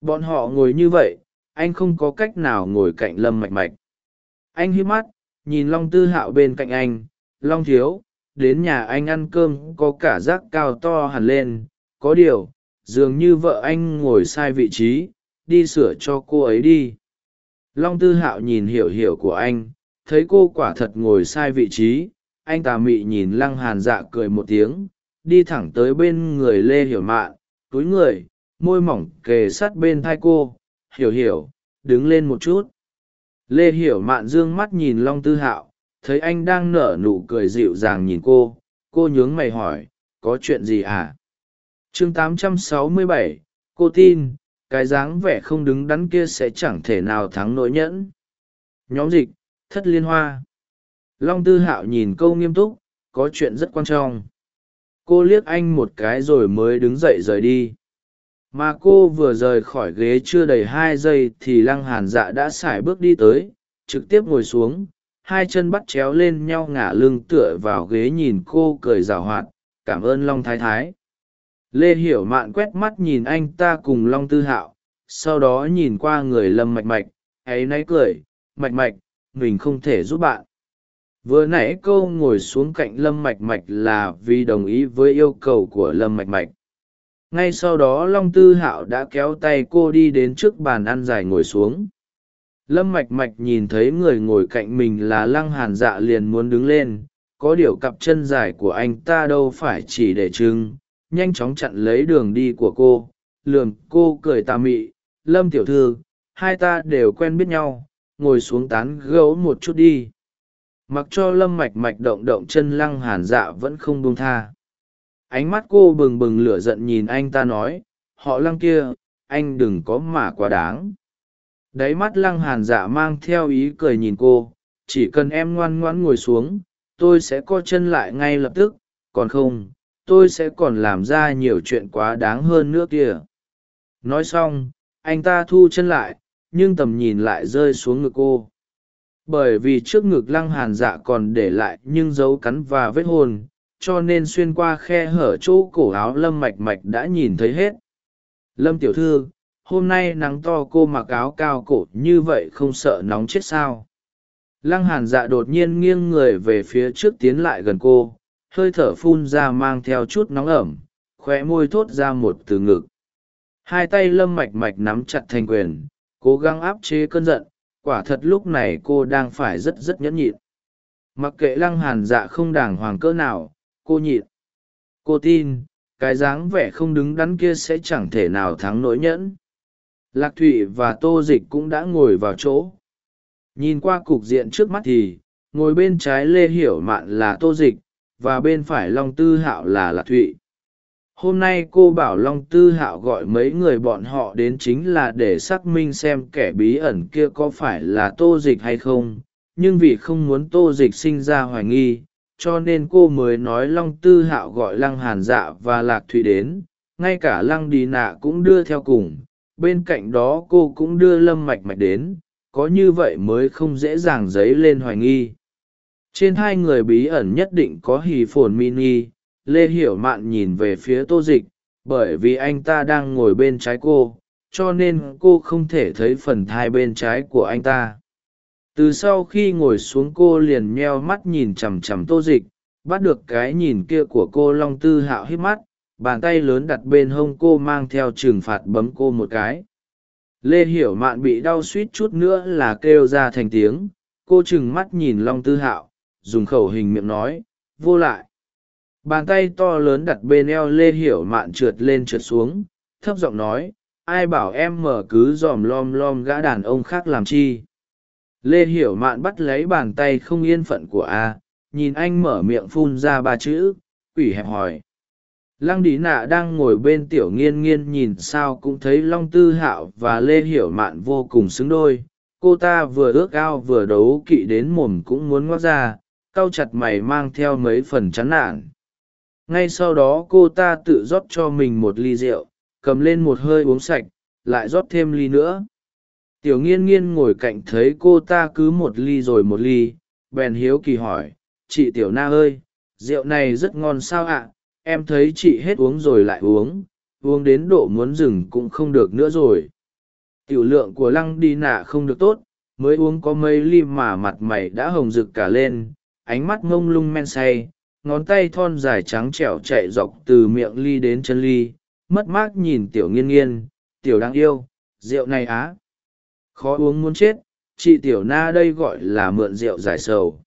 Bọn họ ngồi như vậy, anh không có cách nào ngồi cạnh lâm mạch mạch. Anh hiếp mắt, nhìn long tư hạo bên cạnh anh, long thiếu, đến nhà anh ăn cơm có cả rác cao to hẳn lên, có điều, dường như vợ anh ngồi sai vị trí đi sửa cho cô ấy đi. Long tư hạo nhìn hiểu hiểu của anh thấy cô quả thật ngồi sai vị trí anh tà mị nhìn lăng hàn dạ cười một tiếng đi thẳng tới bên người lê hiểu mạn túi người môi mỏng kề sát bên thai cô hiểu hiểu đứng lên một chút. Lê hiểu mạn d ư ơ n g mắt nhìn long tư hạo thấy anh đang nở nụ cười dịu dàng nhìn cô cô nhướng mày hỏi có chuyện gì à? Chương 867, cô tin cái dáng vẻ không đứng đắn kia sẽ chẳng thể nào thắng nỗi nhẫn. Nhóm dịch, thất liên hoa. Long tư hạo nhìn câu nghiêm túc, có chuyện rất quan trọng. Cô liếc anh một cái rồi mới đứng dậy rời đi. Mà cô vừa rời khỏi ghế chưa đầy hai giây thì lăng hàn dạ đã x ả i bước đi tới, trực tiếp ngồi xuống, hai chân bắt chéo lên nhau ngả lưng tựa vào ghế nhìn cô cười rào hoạt, cảm ơn long thái thái lê hiểu mạn quét mắt nhìn anh ta cùng long tư hạo, sau đó nhìn qua người lâm mạch mạch, ấy náy cười, mạch mạch, mình không thể giúp bạn. Vừa nãy câu ngồi xuống cạnh lâm mạch mạch là vì đồng ý với yêu cầu của lâm mạch mạch. Ngay sau đó long tư hạo đã kéo tay cô đi đến trước bàn ăn dài ngồi xuống. Lâm mạch mạch nhìn thấy người ngồi cạnh mình là lăng hàn dạ liền muốn đứng lên, có điều cặp chân dài của anh ta đâu phải chỉ để trưng nhanh chóng chặn lấy đường đi của cô. Lườm cô cười tà mị, lâm tiểu thư, hai ta đều quen biết nhau, ngồi xuống tán gấu một chút đi. Mặc cho lâm mạch mạch động động chân lăng hàn dạ vẫn không buông tha. Ánh mắt cô bừng bừng lửa giận nhìn anh ta nói, họ lăng kia, anh đừng có mà quá đáng. Đáy mắt lăng hàn dạ mang theo ý cười nhìn cô, chỉ cần em ngoan ngoãn ngồi xuống, tôi sẽ co chân lại ngay lập tức, còn không tôi sẽ còn làm ra nhiều chuyện quá đáng hơn nữa kìa. Nói xong, anh ta thu chân lại, nhưng tầm nhìn lại rơi xuống ngực cô. Bởi vì trước ngực lăng hàn dạ còn để lại nhưng dấu cắn và vết hôn cho nên xuyên qua khe hở chỗ cổ áo lâm mạch mạch đã nhìn thấy hết. Lâm tiểu thư, hôm nay nắng to cô mặc áo cao cổ như vậy không sợ nóng chết sao? Lăng hàn dạ đột nhiên nghiêng người về phía trước tiến lại gần cô hơi thở phun ra mang theo chút nóng ẩm khoe môi thốt ra một từ ngực. Hai tay lâm mạch mạch nắm chặt thành quyền, cố gắng áp chế cơn giận, quả thật lúc này cô đang phải rất rất nhẫn nhịn. Mặc kệ lăng hàn dạ không đàng hoàng cỡ nào, cô nhịn. Cô tin, cái dáng vẻ không đứng đắn kia sẽ chẳng thể nào thắng nỗi nhẫn. Lạc thụy và tô dịch cũng đã ngồi vào chỗ. Nhìn qua cục diện trước mắt thì, ngồi bên trái lê hiểu mạn là tô dịch và bên phải long tư hạo là lạc thụy. Hôm nay cô bảo long tư hạo gọi mấy người bọn họ đến chính là để xác minh xem kẻ bí ẩn kia có phải là tô dịch hay không, nhưng vì không muốn tô dịch sinh ra hoài nghi, cho nên cô mới nói long tư hạo gọi lăng hàn dạ và lạc thụy đến, ngay cả lăng đi nạ cũng đưa theo cùng, bên cạnh đó cô cũng đưa lâm mạch mạch đến, có như vậy mới không dễ dàng dấy lên hoài nghi trên hai người bí ẩn nhất định có hì phồn mini, lê hiểu mạn nhìn về phía tô dịch, bởi vì anh ta đang ngồi bên trái cô, cho nên cô không thể thấy phần thai bên trái của anh ta. Từ sau khi ngồi xuống cô liền nheo mắt nhìn chằm chằm tô dịch, bắt được cái nhìn kia của cô long tư hạo hít mắt, bàn tay lớn đặt bên hông cô mang theo trừng phạt bấm cô một cái. Lê hiểu mạn bị đau suýt chút nữa là kêu ra thành tiếng, cô trừng mắt nhìn long tư hạo dùng khẩu hình miệng nói, vô lại. Bàn tay to lớn đặt bên eo lê hiểu mạn trượt lên trượt xuống, thấp giọng nói, ai bảo em mở cứ dòm lom lom gã đàn ông khác làm chi? Lê hiểu mạn bắt lấy bàn tay không yên phận của a, nhìn anh mở miệng phun ra ba chữ, quỷ hẹp hỏi lăng đi nạ đang ngồi bên tiểu nghiên nghiên nhìn sao cũng thấy long tư hạo và lê hiểu mạn vô cùng xứng đôi. Cô ta vừa ước ao vừa đấu kỵ đến mồm cũng muốn ngoác ra cau chặt mày mang theo mấy phần chán nản. Ngay sau đó cô ta tự rót cho mình một ly rượu, cầm lên một hơi uống sạch, lại rót thêm ly nữa. Tiểu nghiên nghiên ngồi cạnh thấy cô ta cứ một ly rồi một ly, bèn hiếu kỳ hỏi, chị tiểu na ơi, rượu này rất ngon sao ạ? Em thấy chị hết uống rồi lại uống uống đến độ muốn dừng cũng không được nữa rồi. Tiểu lượng của lăng đi nạ không được tốt, mới uống có mấy ly mà mặt mày đã hồng rực cả lên ánh mắt ngông lung men say, ngón tay thon dài trắng trẻo chạy dọc từ miệng ly đến chân ly, mất mát nhìn tiểu nghiên nghiên, tiểu đáng yêu, rượu này á? Khó uống muốn chết, chị tiểu na đây gọi là mượn rượu giải sầu.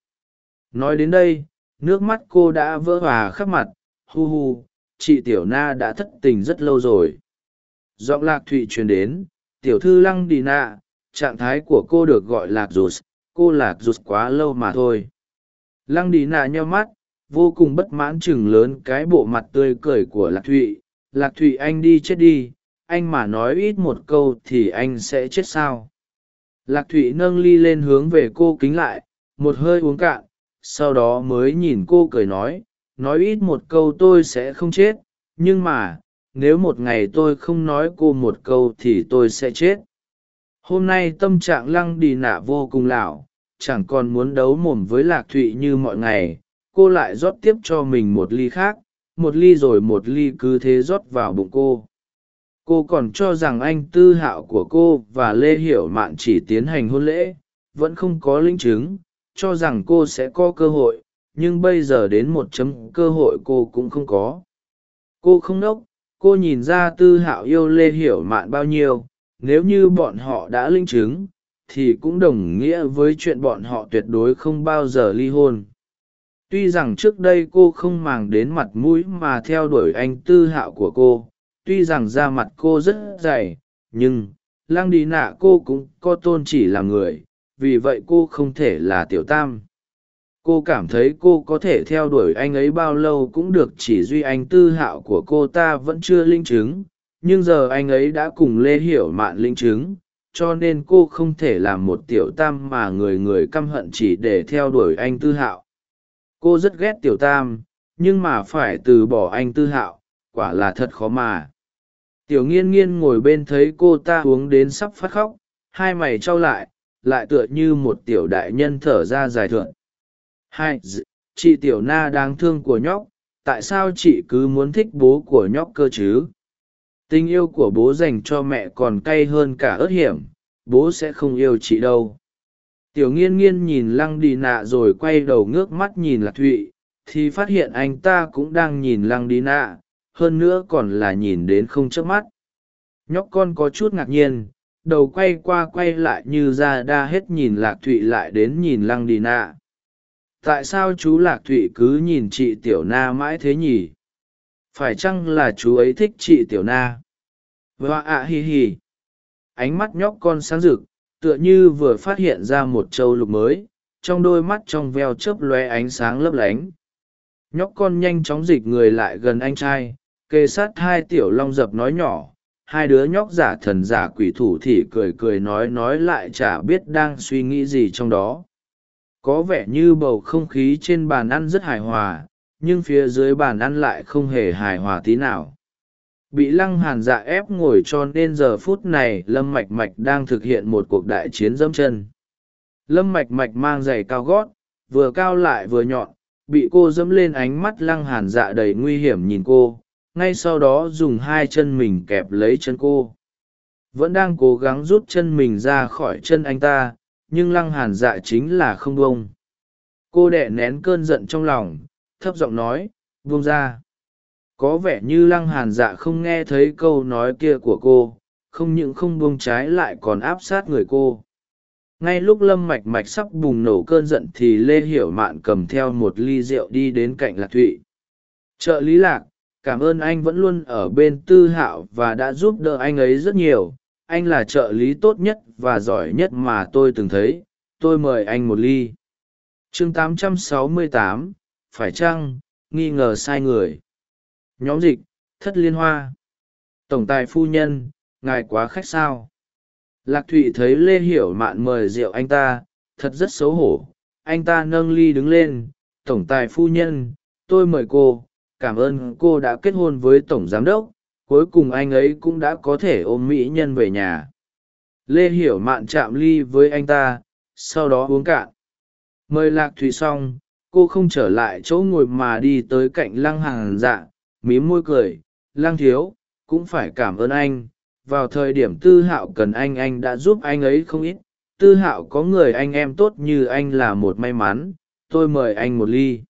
Nói đến đây, nước mắt cô đã vỡ hòa khắp mặt, hu hu, chị tiểu na đã thất tình rất lâu rồi. Giọng lạc thụy truyền đến, tiểu thư lăng đi nạ, trạng thái của cô được gọi lạc rụt, cô lạc rụt quá lâu mà thôi lăng đi nạ nheo mắt, vô cùng bất mãn chừng lớn cái bộ mặt tươi cười của lạc thụy. Lạc thụy anh đi chết đi, anh mà nói ít một câu thì anh sẽ chết sao? Lạc thụy nâng ly lên hướng về cô kính lại, một hơi uống cạn, sau đó mới nhìn cô cười nói nói ít một câu tôi sẽ không chết, nhưng mà, nếu một ngày tôi không nói cô một câu thì tôi sẽ chết. Hôm nay tâm trạng lăng đi nạ vô cùng lảo chẳng còn muốn đấu mồm với lạc thụy như mọi ngày, cô lại rót tiếp cho mình một ly khác, một ly rồi một ly cứ thế rót vào bụng cô. Cô còn cho rằng anh tư hạo của cô và lê hiểu mạn chỉ tiến hành hôn lễ, vẫn không có linh chứng, cho rằng cô sẽ có cơ hội, nhưng bây giờ đến một chấm cơ hội cô cũng không có. Cô không nốc, cô nhìn ra tư hạo yêu lê hiểu mạn bao nhiêu, nếu như bọn họ đã linh chứng thì cũng đồng nghĩa với chuyện bọn họ tuyệt đối không bao giờ ly hôn. Tuy rằng trước đây cô không màng đến mặt mũi mà theo đuổi anh tư hạo của cô, tuy rằng da mặt cô rất dày, nhưng lang đi nạ cô cũng có tôn chỉ là người, vì vậy cô không thể là tiểu tam. Cô cảm thấy cô có thể theo đuổi anh ấy bao lâu cũng được chỉ duy anh tư hạo của cô ta vẫn chưa linh chứng, nhưng giờ anh ấy đã cùng lê hiểu mạn linh chứng cho nên cô không thể làm một tiểu tam mà người người căm hận chỉ để theo đuổi anh tư hạo. Cô rất ghét tiểu tam, nhưng mà phải từ bỏ anh tư hạo, quả là thật khó mà. Tiểu nghiên nghiên ngồi bên thấy cô ta uống đến sắp phát khóc, hai mày trao lại lại tựa như một tiểu đại nhân thở ra dài thượn hai chị tiểu na đáng thương của nhóc, tại sao chị cứ muốn thích bố của nhóc cơ chứ? Tình yêu của bố dành cho mẹ còn cay hơn cả ớt hiểm, bố sẽ không yêu chị đâu. Tiểu nghiên nghiên nhìn lăng đi nạ rồi quay đầu ngước mắt nhìn lạc thụy, thì phát hiện anh ta cũng đang nhìn lăng đi nạ, hơn nữa còn là nhìn đến không chớp mắt. Nhóc con có chút ngạc nhiên, đầu quay qua quay lại như ra đa hết nhìn lạc thụy lại đến nhìn lăng đi nạ. Tại sao chú lạc thụy cứ nhìn chị tiểu na mãi thế nhỉ? Phải chăng là chú ấy thích chị tiểu na? Và ạ hi hi. Ánh mắt nhóc con sáng rực, tựa như vừa phát hiện ra một châu lục mới, trong đôi mắt trong veo chớp lóe ánh sáng lấp lánh. Nhóc con nhanh chóng dịch người lại gần anh trai kê sát hai tiểu long dập nói nhỏ. Hai đứa nhóc giả thần giả quỷ thủ thì cười cười nói nói lại chả biết đang suy nghĩ gì trong đó. Có vẻ như bầu không khí trên bàn ăn rất hài hòa nhưng phía dưới bàn ăn lại không hề hài hòa tí nào. Bị lăng hàn dạ ép ngồi cho nên giờ phút này lâm mạch mạch đang thực hiện một cuộc đại chiến dẫm chân. Lâm mạch mạch mang giày cao gót, vừa cao lại vừa nhọn, bị cô dẫm lên ánh mắt lăng hàn dạ đầy nguy hiểm nhìn cô, ngay sau đó dùng hai chân mình kẹp lấy chân cô. Vẫn đang cố gắng rút chân mình ra khỏi chân anh ta, nhưng lăng hàn dạ chính là không bông cô đẻ nén cơn giận trong lòng thấp giọng nói buông ra. Có vẻ như lăng hàn dạ không nghe thấy câu nói kia của cô không những không buông trái lại còn áp sát người cô. Ngay lúc lâm mạch mạch sắp bùng nổ cơn giận thì lê hiểu mạn cầm theo một ly rượu đi đến cạnh lạc thụy. Trợ lý lạc cảm ơn anh vẫn luôn ở bên tư hạo và đã giúp đỡ anh ấy rất nhiều. Anh là trợ lý tốt nhất và giỏi nhất mà tôi từng thấy. Tôi mời anh một ly. Chương 868, phải chăng, nghi ngờ sai người? Nhóm dịch, thất liên hoa. Tổng tài phu nhân, ngài quá khách sao? Lạc thụy thấy lê hiểu mạn mời rượu anh ta, thật rất xấu hổ. Anh ta nâng ly đứng lên, tổng tài phu nhân, tôi mời cô, cảm ơn cô đã kết hôn với tổng giám đốc, cuối cùng anh ấy cũng đã có thể ôm mỹ nhân về nhà. Lê hiểu mạn chạm ly với anh ta, sau đó uống cạn. Mời lạc thụy xong cô không trở lại chỗ ngồi mà đi tới cạnh lăng hàng dạ mím môi cười, lăng thiếu, cũng phải cảm ơn anh. Vào thời điểm tư hạo cần anh anh đã giúp anh ấy không ít. Tư hạo có người anh em tốt như anh là một may mắn. Tôi mời anh một ly.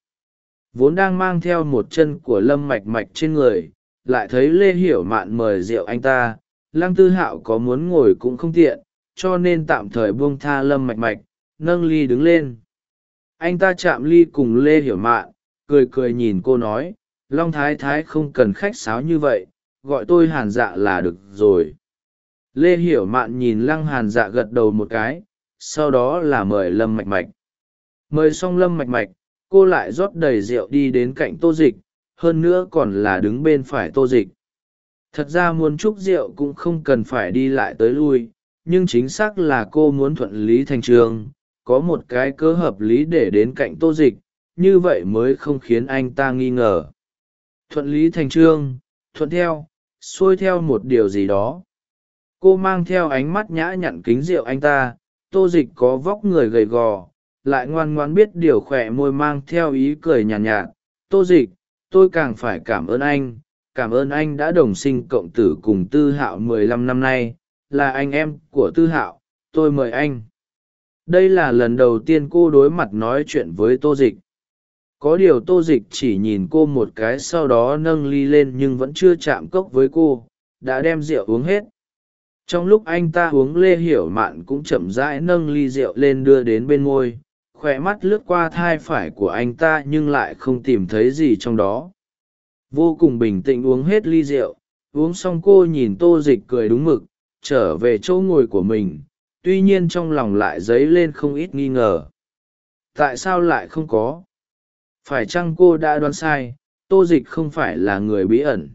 Vốn đang mang theo một chân của lâm mạch mạch trên người, lại thấy lê hiểu mạn mời rượu anh ta. Lăng tư hạo có muốn ngồi cũng không tiện, cho nên tạm thời buông tha lâm mạch mạch, nâng ly đứng lên anh ta chạm ly cùng lê hiểu mạn, cười cười nhìn cô nói, long thái thái không cần khách sáo như vậy, gọi tôi hàn dạ là được rồi. Lê hiểu mạn nhìn lăng hàn dạ gật đầu một cái, sau đó là mời lâm mạch mạch. Mời xong lâm mạch mạch, cô lại rót đầy rượu đi đến cạnh tô dịch, hơn nữa còn là đứng bên phải tô dịch. Thật ra muốn chúc rượu cũng không cần phải đi lại tới lui, nhưng chính xác là cô muốn thuận lý thành trường có một cái cơ hợp lý để đến cạnh tô dịch như vậy mới không khiến anh ta nghi ngờ. Thuận lý thành trương thuận theo xuôi theo một điều gì đó. Cô mang theo ánh mắt nhã nhặn kính rượu anh ta tô dịch có vóc người gầy gò lại ngoan ngoan biết điều khỏe môi mang theo ý cười nhàn nhạt, nhạt. Tô dịch tôi càng phải cảm ơn anh cảm ơn anh đã đồng sinh cộng tử cùng tư hạo mười lăm năm nay là anh em của tư hạo tôi mời anh đây là lần đầu tiên cô đối mặt nói chuyện với tô dịch. Có điều tô dịch chỉ nhìn cô một cái sau đó nâng ly lên nhưng vẫn chưa chạm cốc với cô, đã đem rượu uống hết. Trong lúc anh ta uống lê hiểu mạn cũng chậm rãi nâng ly rượu lên đưa đến bên môi khoe mắt lướt qua thai phải của anh ta nhưng lại không tìm thấy gì trong đó. Vô cùng bình tĩnh uống hết ly rượu, uống xong cô nhìn tô dịch cười đúng mực, trở về chỗ ngồi của mình tuy nhiên trong lòng lại dấy lên không ít nghi ngờ. Tại sao lại không có? Phải chăng cô đã đoán sai, tô dịch không phải là người bí ẩn?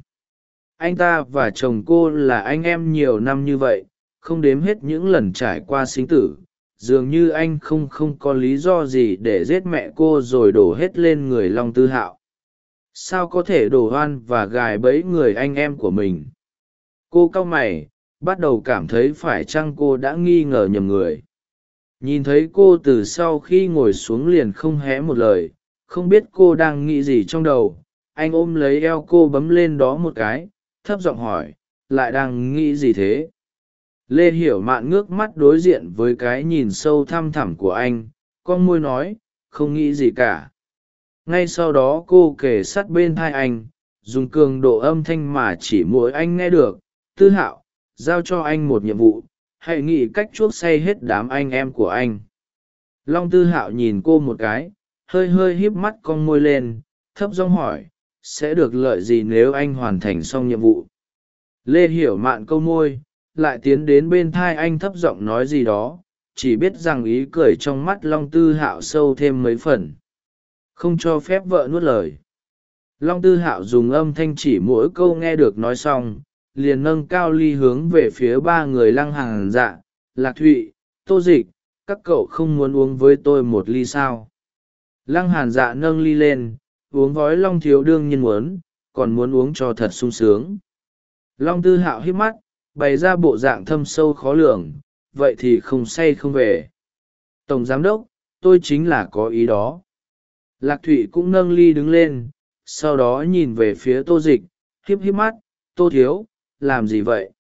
Anh ta và chồng cô là anh em nhiều năm như vậy, không đếm hết những lần trải qua sinh tử. Dường như anh không không có lý do gì để giết mẹ cô rồi đổ hết lên người long tư hạo. Sao có thể đổ oan và gài bẫy người anh em của mình? Cô cau mày bắt đầu cảm thấy phải chăng cô đã nghi ngờ nhầm người. Nhìn thấy cô từ sau khi ngồi xuống liền không hé một lời, không biết cô đang nghĩ gì trong đầu, anh ôm lấy eo cô bấm lên đó một cái, thấp giọng hỏi, lại đang nghĩ gì thế? Lê hiểu mạn ngước mắt đối diện với cái nhìn sâu thăm thẳm của anh, con môi nói, không nghĩ gì cả. Ngay sau đó cô kể sát bên thai anh, dùng cường độ âm thanh mà chỉ mỗi anh nghe được, tư hạo giao cho anh một nhiệm vụ, hãy nghĩ cách chuốc say hết đám anh em của anh. Long tư hạo nhìn cô một cái, hơi hơi híp mắt con môi lên, thấp giọng hỏi, sẽ được lợi gì nếu anh hoàn thành xong nhiệm vụ? Lê hiểu mạn câu môi, lại tiến đến bên thai anh thấp giọng nói gì đó, chỉ biết rằng ý cười trong mắt long tư hạo sâu thêm mấy phần. Không cho phép vợ nuốt lời. Long tư hạo dùng âm thanh chỉ mỗi câu nghe được nói xong liền nâng cao ly hướng về phía ba người lăng hàng dạ lạc thụy, tô dịch, các cậu không muốn uống với tôi một ly sao? Lăng hàn dạ nâng ly lên, uống vói long thiếu đương nhiên muốn, còn muốn uống cho thật sung sướng. Long tư hạo hít mắt, bày ra bộ dạng thâm sâu khó lường, vậy thì không say không về. Tổng giám đốc, tôi chính là có ý đó. Lạc thụy cũng nâng ly đứng lên, sau đó nhìn về phía tô dịch, híp híp mắt, tô thiếu làm gì vậy?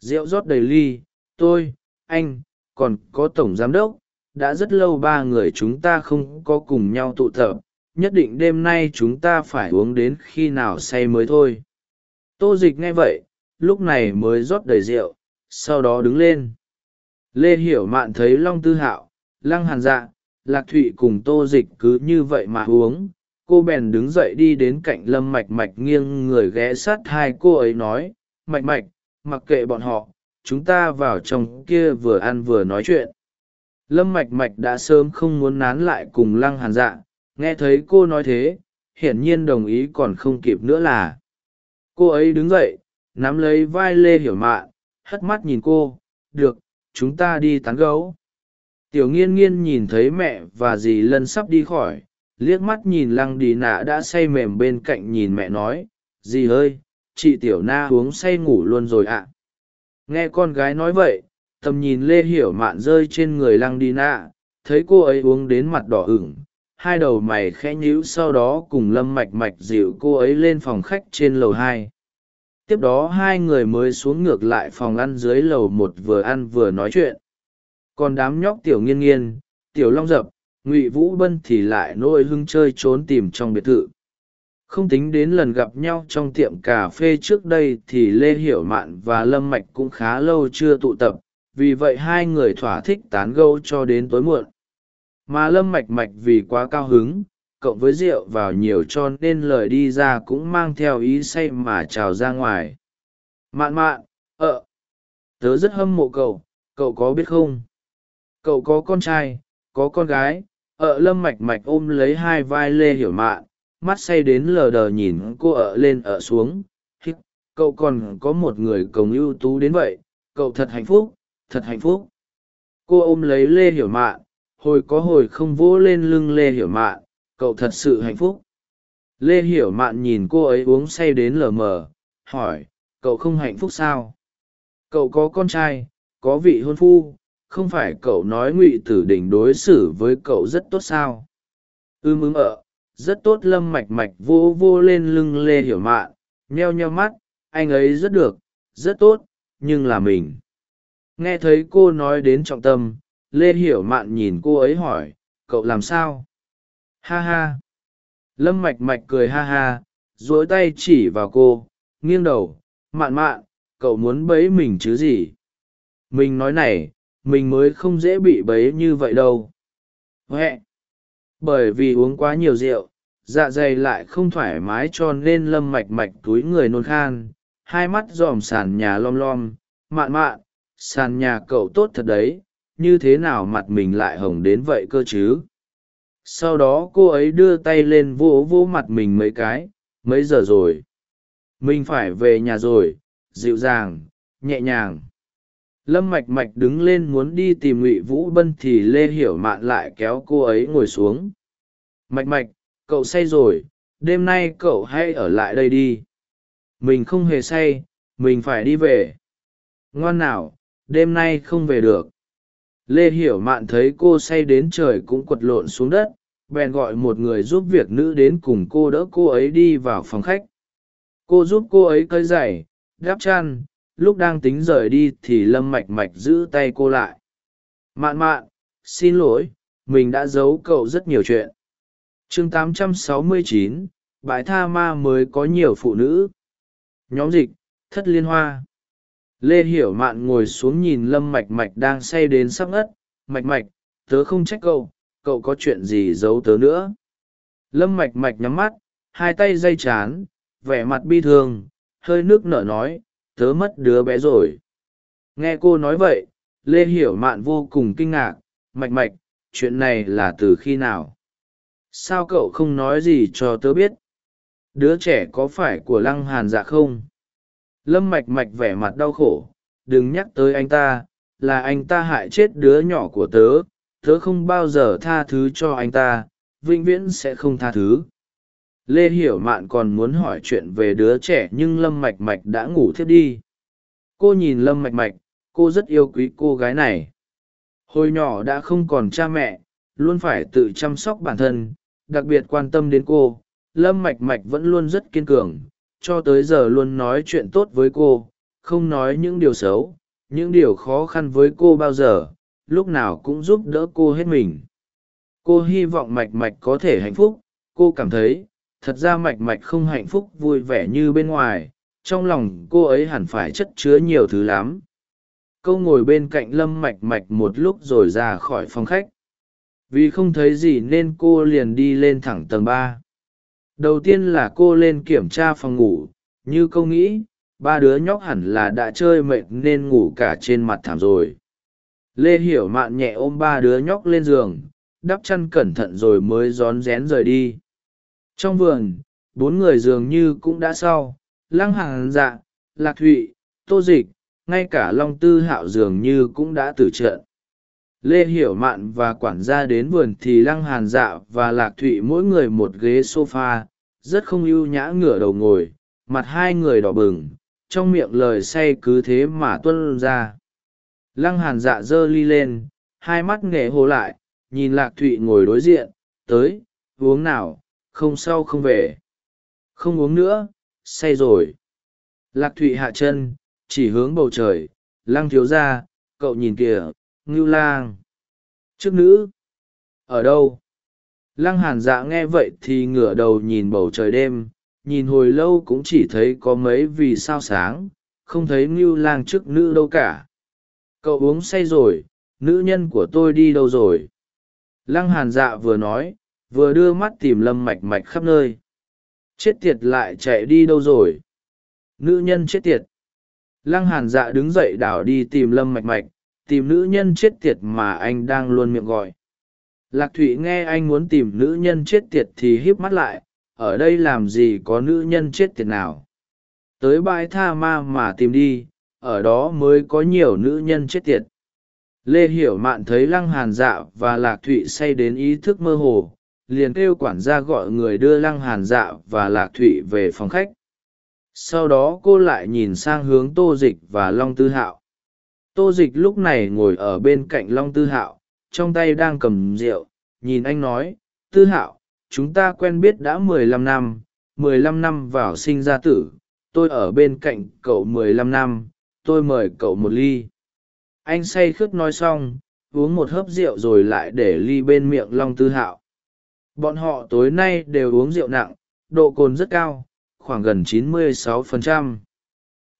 Rượu rót đầy ly, tôi, anh, còn có tổng giám đốc, đã rất lâu ba người chúng ta không có cùng nhau tụ tập, nhất định đêm nay chúng ta phải uống đến khi nào say mới thôi. Tô dịch nghe vậy, lúc này mới rót đầy rượu, sau đó đứng lên. Lê hiểu mạn thấy long tư hạo, lăng hàn dạ lạc thụy cùng tô dịch cứ như vậy mà uống, cô bèn đứng dậy đi đến cạnh lâm mạch mạch nghiêng người ghé sát hai cô ấy nói mạch mạch, mặc kệ bọn họ, chúng ta vào trong kia vừa ăn vừa nói chuyện. Lâm mạch mạch đã sớm không muốn nán lại cùng lăng hàn dạ nghe thấy cô nói thế, hiển nhiên đồng ý còn không kịp nữa là. Cô ấy đứng dậy, nắm lấy vai lê hiểu mạn hất mắt nhìn cô, được, chúng ta đi tán gấu. Tiểu nghiên nghiên nhìn thấy mẹ và dì lân sắp đi khỏi, liếc mắt nhìn lăng đi nạ đã say mềm bên cạnh nhìn mẹ nói, dì ơi chị tiểu na uống say ngủ luôn rồi ạ. Nghe con gái nói vậy, tầm nhìn lê hiểu mạn rơi trên người lăng đi nạ thấy cô ấy uống đến mặt đỏ ửng, hai đầu mày khẽ nhíu sau đó cùng lâm mạch mạch dịu cô ấy lên phòng khách trên lầu hai. Tiếp đó hai người mới xuống ngược lại phòng ăn dưới lầu một vừa ăn vừa nói chuyện. Còn đám nhóc tiểu nghiên nghiên, tiểu long dập, ngụy vũ bân thì lại nôi hưng chơi trốn tìm trong biệt thự không tính đến lần gặp nhau trong tiệm cà phê trước đây thì lê hiểu mạn và lâm mạch cũng khá lâu chưa tụ tập, vì vậy hai người thỏa thích tán gâu cho đến tối muộn. Mà lâm mạch mạch vì quá cao hứng, cộng với rượu vào nhiều cho nên lời đi ra cũng mang theo ý say mà trào ra ngoài. Mạn mạn ợ tớ rất hâm mộ cậu cậu có biết không? Cậu có con trai, có con gái ợ lâm mạch mạch ôm lấy hai vai lê hiểu mạn mắt say đến lờ đờ nhìn cô ở lên ở xuống. Hít, cậu còn có một người cổng ưu tú đến vậy. Cậu thật hạnh phúc, thật hạnh phúc. Cô ôm lấy lê hiểu mạn. Hồi có hồi không vỗ lên lưng lê hiểu mạn. Cậu thật sự hạnh phúc. Lê hiểu mạn nhìn cô ấy uống say đến lờ mờ. Hỏi, cậu không hạnh phúc sao? Cậu có con trai, có vị hôn phu. Không phải cậu nói ngụy tử đình đối xử với cậu rất tốt sao? Ưm ưm, ợ rất tốt lâm mạch mạch vô vô lên lưng lê hiểu mạn, nheo nheo mắt, anh ấy rất được, rất tốt, nhưng là mình. Nghe thấy cô nói đến trọng tâm, lê hiểu mạn nhìn cô ấy hỏi, cậu làm sao? Ha ha. Lâm mạch mạch cười ha ha dối tay chỉ vào cô, nghiêng đầu, mạn mạn, cậu muốn bấy mình chứ gì? Mình nói này, mình mới không dễ bị bấy như vậy đâu. Huệ bởi vì uống quá nhiều rượu dạ dày lại không thoải mái cho nên lâm mạch mạch túi người nôn khan, hai mắt dòm sàn nhà lom lom. Mạn mạn, sàn nhà cậu tốt thật đấy, như thế nào mặt mình lại hồng đến vậy cơ chứ? Sau đó cô ấy đưa tay lên vỗ vỗ mặt mình mấy cái, mấy giờ rồi? Mình phải về nhà rồi, dịu dàng, nhẹ nhàng lâm mạch mạch đứng lên muốn đi tìm ngụy vũ bân thì lê hiểu mạn lại kéo cô ấy ngồi xuống. Mạch mạch, cậu say rồi, đêm nay cậu hãy ở lại đây đi. Mình không hề say, mình phải đi về. Ngoan nào, đêm nay không về được. Lê hiểu mạn thấy cô say đến trời cũng quật lộn xuống đất, bèn gọi một người giúp việc nữ đến cùng cô đỡ cô ấy đi vào phòng khách. Cô giúp cô ấy cơi giày đáp chăn lúc đang tính rời đi thì lâm mạch mạch giữ tay cô lại. Mạn mạn xin lỗi mình đã giấu cậu rất nhiều chuyện. Chương 869, bãi tha ma mới có nhiều phụ nữ. Nhóm dịch thất liên hoa. Lê hiểu mạn ngồi xuống nhìn lâm mạch mạch đang say đến sắp ngất. Mạch mạch tớ không trách cậu cậu có chuyện gì giấu tớ nữa? Lâm mạch mạch nhắm mắt hai tay dây chán vẻ mặt bi thương hơi nước nở nói tớ mất đứa bé rồi. Nghe cô nói vậy, lê hiểu mạn vô cùng kinh ngạc, mạch mạch, chuyện này là từ khi nào? Sao cậu không nói gì cho tớ biết? Đứa trẻ có phải của lăng hàn dạ không? Lâm mạch mạch vẻ mặt đau khổ, đừng nhắc tới anh ta, là anh ta hại chết đứa nhỏ của tớ tớ không bao giờ tha thứ cho anh ta, vĩnh viễn sẽ không tha thứ lê hiểu mạn còn muốn hỏi chuyện về đứa trẻ nhưng lâm mạch mạch đã ngủ thiếp đi. Cô nhìn lâm mạch mạch, cô rất yêu quý cô gái này. Hồi nhỏ đã không còn cha mẹ, luôn phải tự chăm sóc bản thân, đặc biệt quan tâm đến cô. Lâm mạch mạch vẫn luôn rất kiên cường, cho tới giờ luôn nói chuyện tốt với cô, không nói những điều xấu, những điều khó khăn với cô bao giờ, lúc nào cũng giúp đỡ cô hết mình. Cô hy vọng mạch mạch có thể hạnh phúc, cô cảm thấy thật ra mạch mạch không hạnh phúc vui vẻ như bên ngoài, trong lòng cô ấy hẳn phải chất chứa nhiều thứ lắm. Câu ngồi bên cạnh lâm mạch mạch một lúc rồi ra khỏi phòng khách. Vì không thấy gì nên cô liền đi lên thẳng tầng ba. Đầu tiên là cô lên kiểm tra phòng ngủ, như câu nghĩ, ba đứa nhóc hẳn là đã chơi mệt nên ngủ cả trên mặt thảm rồi. Lê hiểu mạn nhẹ ôm ba đứa nhóc lên giường, đắp chăn cẩn thận rồi mới rón rén rời đi trong vườn, bốn người dường như cũng đã sau. Lăng hàng dạ lạc thụy, tô dịch, ngay cả long tư hạo dường như cũng đã tử trận. Lê hiểu mạn và quản gia đến vườn thì lăng hàn dạ và lạc thụy mỗi người một ghế sofa, rất không ưu nhã ngửa đầu ngồi, mặt hai người đỏ bừng, trong miệng lời say cứ thế mà tuân ra. Lăng hàn dạ giơ ly lên, hai mắt nghệ hồ lại, nhìn lạc thụy ngồi đối diện, tới, uống nào? Không sau không về. Không uống nữa, say rồi. Lạc thụy hạ chân, chỉ hướng bầu trời. Lăng thiếu ra cậu nhìn kìa, ngưu lang. Trước nữ, ở đâu? Lăng hàn dạ nghe vậy thì ngửa đầu nhìn bầu trời đêm. Nhìn hồi lâu cũng chỉ thấy có mấy vì sao sáng. Không thấy ngưu lang trước nữ đâu cả. Cậu uống say rồi, nữ nhân của tôi đi đâu rồi? Lăng hàn dạ vừa nói vừa đưa mắt tìm lâm mạch mạch khắp nơi. Chết tiệt lại chạy đi đâu rồi? Nữ nhân chết tiệt. Lăng hàn dạ đứng dậy đảo đi tìm lâm mạch mạch, tìm nữ nhân chết tiệt mà anh đang luôn miệng gọi. Lạc thụy nghe anh muốn tìm nữ nhân chết tiệt thì híp mắt lại, ở đây làm gì có nữ nhân chết tiệt nào? Tới bãi tha ma mà tìm đi, ở đó mới có nhiều nữ nhân chết tiệt. Lê hiểu mạn thấy lăng hàn dạ và lạc thụy say đến ý thức mơ hồ liền kêu quản gia gọi người đưa lăng hàn dạ và lạc thụy về phòng khách. Sau đó cô lại nhìn sang hướng tô dịch và long tư hạo. Tô dịch lúc này ngồi ở bên cạnh long tư hạo, trong tay đang cầm rượu, nhìn anh nói, tư hạo, chúng ta quen biết đã mười lăm năm, mười lăm năm vào sinh ra tử, tôi ở bên cạnh cậu mười lăm năm, tôi mời cậu một ly. Anh say khướt nói xong, uống một hớp rượu rồi lại để ly bên miệng long tư hạo bọn họ tối nay đều uống rượu nặng, độ cồn rất cao, khoảng gần 96%.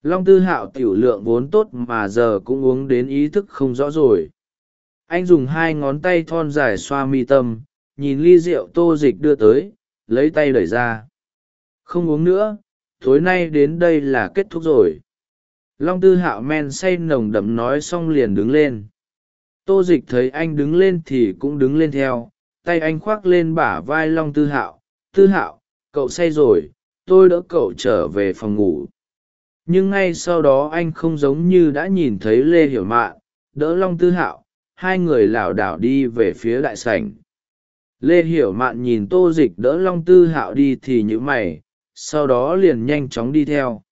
long tư hạo tiểu lượng vốn tốt mà giờ cũng uống đến ý thức không rõ rồi. Anh dùng hai ngón tay thon dài xoa mi tâm, nhìn ly rượu tô dịch đưa tới, lấy tay đẩy ra. Không uống nữa, tối nay đến đây là kết thúc rồi. Long tư hạo men say nồng đậm nói xong liền đứng lên. Tô dịch thấy anh đứng lên thì cũng đứng lên theo tay anh khoác lên bả vai long tư hạo. Tư hạo, cậu say rồi, tôi đỡ cậu trở về phòng ngủ. Nhưng ngay sau đó anh không giống như đã nhìn thấy lê hiểu mạn, đỡ long tư hạo, hai người lảo đảo đi về phía đại sảnh. Lê hiểu mạn nhìn tô dịch đỡ long tư hạo đi thì nhữ mày, sau đó liền nhanh chóng đi theo.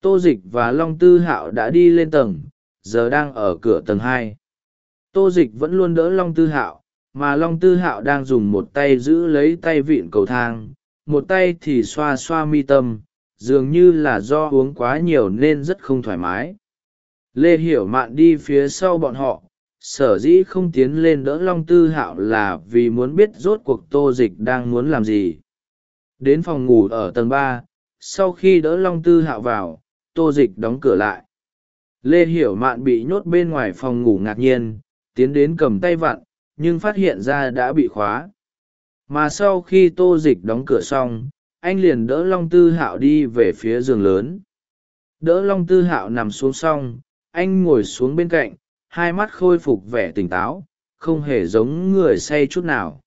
Tô dịch và long tư hạo đã đi lên tầng, giờ đang ở cửa tầng hai. Tô dịch vẫn luôn đỡ long tư hạo mà long tư hạo đang dùng một tay giữ lấy tay vịn cầu thang, một tay thì xoa xoa mi tâm, dường như là do uống quá nhiều nên rất không thoải mái. Lê hiểu mạn đi phía sau bọn họ, sở dĩ không tiến lên đỡ long tư hạo là vì muốn biết rốt cuộc tô dịch đang muốn làm gì. Đến phòng ngủ ở tầng ba, sau khi đỡ long tư hạo vào, tô dịch đóng cửa lại. Lê hiểu mạn bị nhốt bên ngoài phòng ngủ ngạc nhiên, tiến đến cầm tay vặn nhưng phát hiện ra đã bị khóa. Mà sau khi tô dịch đóng cửa xong, anh liền đỡ long tư hạo đi về phía giường lớn. Đỡ long tư hạo nằm xuống xong, anh ngồi xuống bên cạnh, hai mắt khôi phục vẻ tỉnh táo, không hề giống người say chút nào.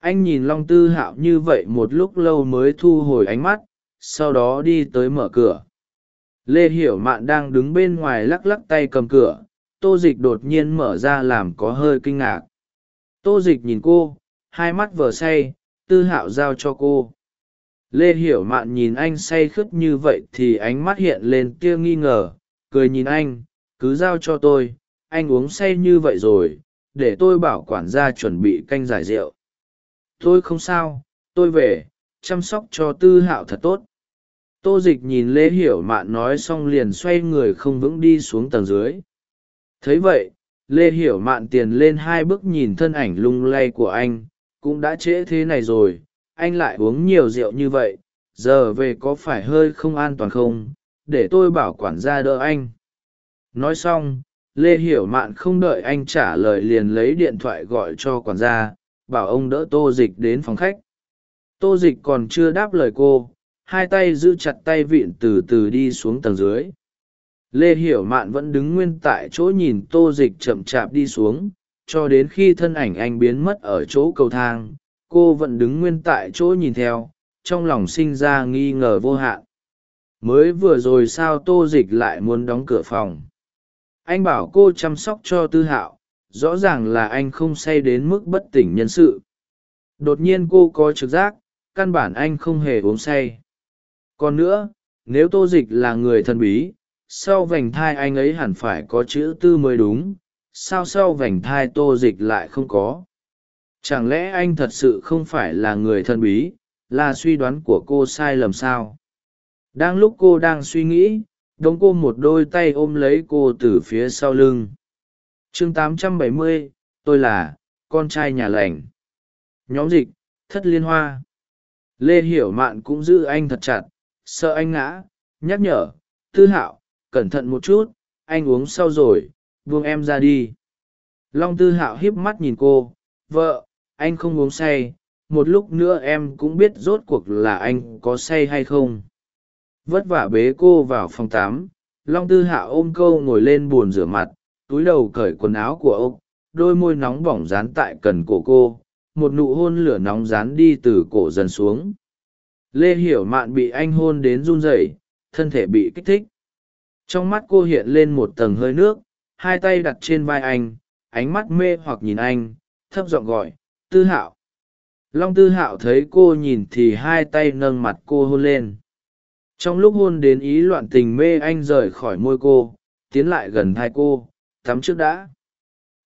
Anh nhìn long tư hạo như vậy một lúc lâu mới thu hồi ánh mắt, sau đó đi tới mở cửa. Lê hiểu mạn đang đứng bên ngoài lắc lắc tay cầm cửa, tô dịch đột nhiên mở ra làm có hơi kinh ngạc tô dịch nhìn cô, hai mắt vờ say, tư hạo giao cho cô. Lê hiểu mạn nhìn anh say khướt như vậy thì ánh mắt hiện lên tia nghi ngờ, cười nhìn anh, cứ giao cho tôi, anh uống say như vậy rồi, để tôi bảo quản gia chuẩn bị canh giải rượu. Tôi không sao, tôi về, chăm sóc cho tư hạo thật tốt. Tô dịch nhìn lê hiểu mạn nói xong liền xoay người không vững đi xuống tầng dưới. Thấy vậy lê hiểu mạn tiền lên hai bước nhìn thân ảnh lung lay của anh, cũng đã trễ thế này rồi, anh lại uống nhiều rượu như vậy, giờ về có phải hơi không an toàn không? Để tôi bảo quản gia đỡ anh. Nói xong, lê hiểu mạn không đợi anh trả lời liền lấy điện thoại gọi cho quản gia, bảo ông đỡ tô dịch đến phòng khách. Tô dịch còn chưa đáp lời cô, hai tay giữ chặt tay vịn từ từ đi xuống tầng dưới lê hiểu mạn vẫn đứng nguyên tại chỗ nhìn tô dịch chậm chạp đi xuống, cho đến khi thân ảnh anh biến mất ở chỗ cầu thang, cô vẫn đứng nguyên tại chỗ nhìn theo, trong lòng sinh ra nghi ngờ vô hạn. Mới vừa rồi sao tô dịch lại muốn đóng cửa phòng? Anh bảo cô chăm sóc cho tư hạo, rõ ràng là anh không say đến mức bất tỉnh nhân sự. Đột nhiên cô có trực giác, căn bản anh không hề uống say. Còn nữa, nếu tô dịch là người thần bí sau vành thai anh ấy hẳn phải có chữ tư mới đúng sao sau vành thai tô dịch lại không có? Chẳng lẽ anh thật sự không phải là người thần bí là suy đoán của cô sai lầm sao? Đang lúc cô đang suy nghĩ đống cô một đôi tay ôm lấy cô từ phía sau lưng. Chương 870, tôi là con trai nhà lành. Nhóm dịch thất liên hoa. Lê hiểu mạn cũng giữ anh thật chặt sợ anh ngã nhắc nhở tư hạo cẩn thận một chút, anh uống sau rồi, buông em ra đi. Long tư hạo hiếp mắt nhìn cô, vợ, anh không uống say, một lúc nữa em cũng biết rốt cuộc là anh có say hay không. Vất vả bế cô vào phòng tám long tư hạ ôm câu ngồi lên b ồ n rửa mặt, túi đầu cởi quần áo của ông, đôi môi nóng bỏng dán tại cần cổ cô, một nụ hôn lửa nóng dán đi từ cổ dần xuống. Lê hiểu mạn bị anh hôn đến run rẩy, thân thể bị kích thích trong mắt cô hiện lên một tầng hơi nước, hai tay đặt trên vai anh, ánh mắt mê hoặc nhìn anh, thấp giọng gọi, tư hạo. Long tư hạo thấy cô nhìn thì hai tay nâng mặt cô hôn lên. Trong lúc hôn đến ý loạn tình mê anh rời khỏi môi cô, tiến lại gần hai cô, tắm trước đã.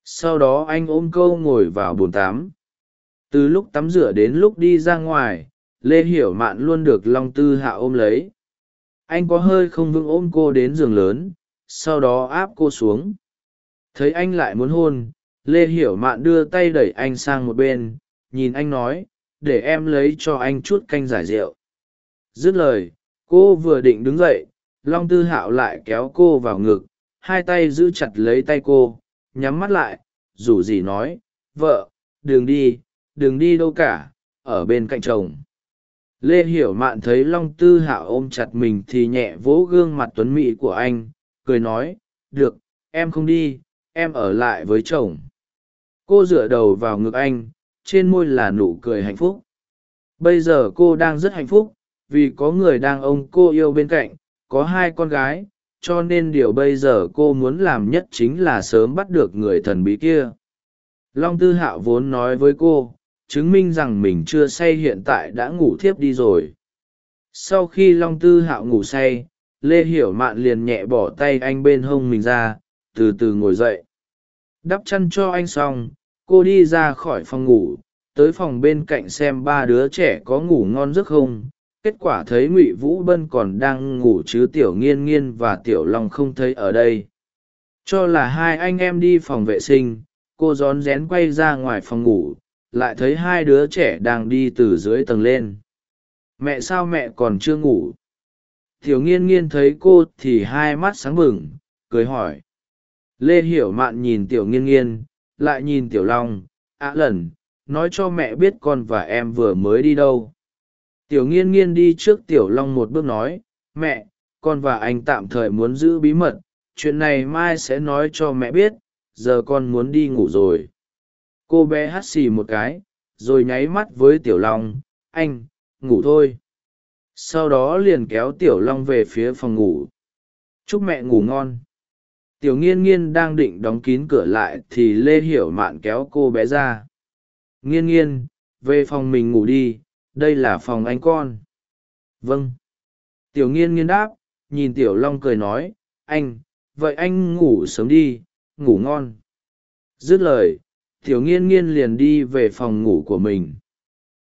Sau đó anh ôm câu ngồi vào bồn tắm. Từ lúc tắm rửa đến lúc đi ra ngoài, lê hiểu mạn luôn được long tư hạ ôm lấy anh có hơi không vững ôm cô đến giường lớn, sau đó áp cô xuống. Thấy anh lại muốn hôn, lê hiểu mạn đưa tay đẩy anh sang một bên, nhìn anh nói, để em lấy cho anh chút canh giải rượu. Dứt lời, cô vừa định đứng dậy, long tư hạo lại kéo cô vào ngực, hai tay giữ chặt lấy tay cô, nhắm mắt lại, rủ gì nói, vợ đừng đi đừng đi đâu cả, ở bên cạnh chồng lê hiểu mạn thấy long tư hạo ôm chặt mình thì nhẹ vỗ gương mặt tuấn mỹ của anh, cười nói, được, em không đi, em ở lại với chồng. Cô dựa đầu vào ngực anh, trên môi là nụ cười hạnh phúc. Bây giờ cô đang rất hạnh phúc, vì có người đang ông cô yêu bên cạnh, có hai con gái, cho nên điều bây giờ cô muốn làm nhất chính là sớm bắt được người thần bí kia. Long tư hạo vốn nói với cô chứng minh rằng mình chưa say hiện tại đã ngủ thiếp đi rồi. Sau khi long tư hạo ngủ say, lê hiểu mạn liền nhẹ bỏ tay anh bên hông mình ra, từ từ ngồi dậy. Đắp chăn cho anh xong, cô đi ra khỏi phòng ngủ, tới phòng bên cạnh xem ba đứa trẻ có ngủ ngon giấc không. Kết quả thấy ngụy vũ bân còn đang ngủ chứ tiểu nghiên nghiên và tiểu long không thấy ở đây. Cho là hai anh em đi phòng vệ sinh, cô rón rén quay ra ngoài phòng ngủ lại thấy hai đứa trẻ đang đi từ dưới tầng lên. Mẹ sao mẹ còn chưa ngủ? Tiểu nghiên nghiên thấy cô thì hai mắt sáng bừng, cười hỏi. Lê hiểu mạn nhìn tiểu nghiên nghiên, lại nhìn tiểu long. Ạ lần nói cho mẹ biết con và em vừa mới đi đâu. Tiểu nghiên nghiên đi trước tiểu long một bước nói, mẹ, con và anh tạm thời muốn giữ bí mật, chuyện này mai sẽ nói cho mẹ biết, giờ con muốn đi ngủ rồi cô bé hắt xì một cái, rồi nháy mắt với tiểu long, anh, ngủ thôi. Sau đó liền kéo tiểu long về phía phòng ngủ. Chúc mẹ ngủ ngon. Tiểu nghiên nghiên đang định đóng kín cửa lại thì lê hiểu mạn kéo cô bé ra. Nghiên nghiên, về phòng mình ngủ đi, đây là phòng anh con. Vâng. Tiểu nghiên nghiên đáp, nhìn tiểu long cười nói, anh, vậy anh ngủ sớm đi, ngủ ngon. Dứt lời tiểu nghiên nghiên liền đi về phòng ngủ của mình.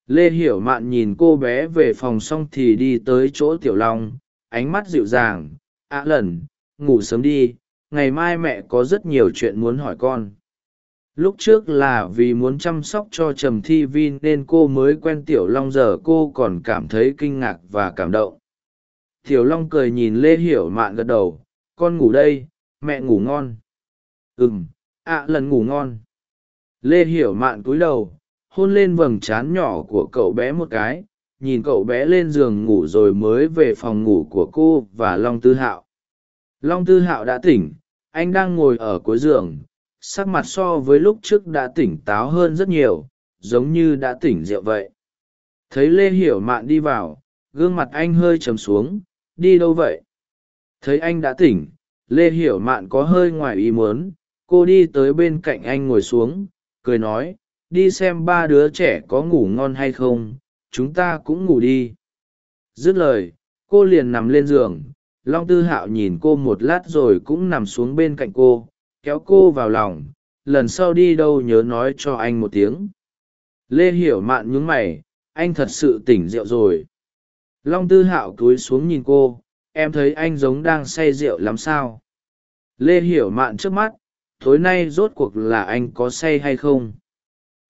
Lê hiểu mạn nhìn cô bé về phòng xong thì đi tới chỗ tiểu long, ánh mắt dịu dàng ạ lần ngủ sớm đi, ngày mai mẹ có rất nhiều chuyện muốn hỏi con. Lúc trước là vì muốn chăm sóc cho trầm thi vi nên cô mới quen tiểu long, giờ cô còn cảm thấy kinh ngạc và cảm động. Tiểu long cười nhìn lê hiểu mạn gật đầu, con ngủ đây, mẹ ngủ ngon. Ừ m ạ lần ngủ ngon lê hiểu mạn cúi đầu, hôn lên vầng trán nhỏ của cậu bé một cái, nhìn cậu bé lên giường ngủ rồi mới về phòng ngủ của cô và long tư hạo. Long tư hạo đã tỉnh, anh đang ngồi ở cuối giường, sắc mặt so với lúc trước đã tỉnh táo hơn rất nhiều, giống như đã tỉnh rượu vậy. Thấy lê hiểu mạn đi vào, gương mặt anh hơi trầm xuống, đi đâu vậy? Thấy anh đã tỉnh, lê hiểu mạn có hơi ngoài ý muốn, cô đi tới bên cạnh anh ngồi xuống cười nói, đi xem ba đứa trẻ có ngủ ngon hay không, chúng ta cũng ngủ đi. Dứt lời, cô liền nằm lên giường, long tư hạo nhìn cô một lát rồi cũng nằm xuống bên cạnh cô, kéo cô vào lòng, lần sau đi đâu nhớ nói cho anh một tiếng. Lê hiểu mạn nhún mày, anh thật sự tỉnh rượu rồi. Long tư hạo cúi xuống nhìn cô, em thấy anh giống đang say rượu lắm sao? Lê hiểu mạn trước mắt tối nay rốt cuộc là anh có say hay không?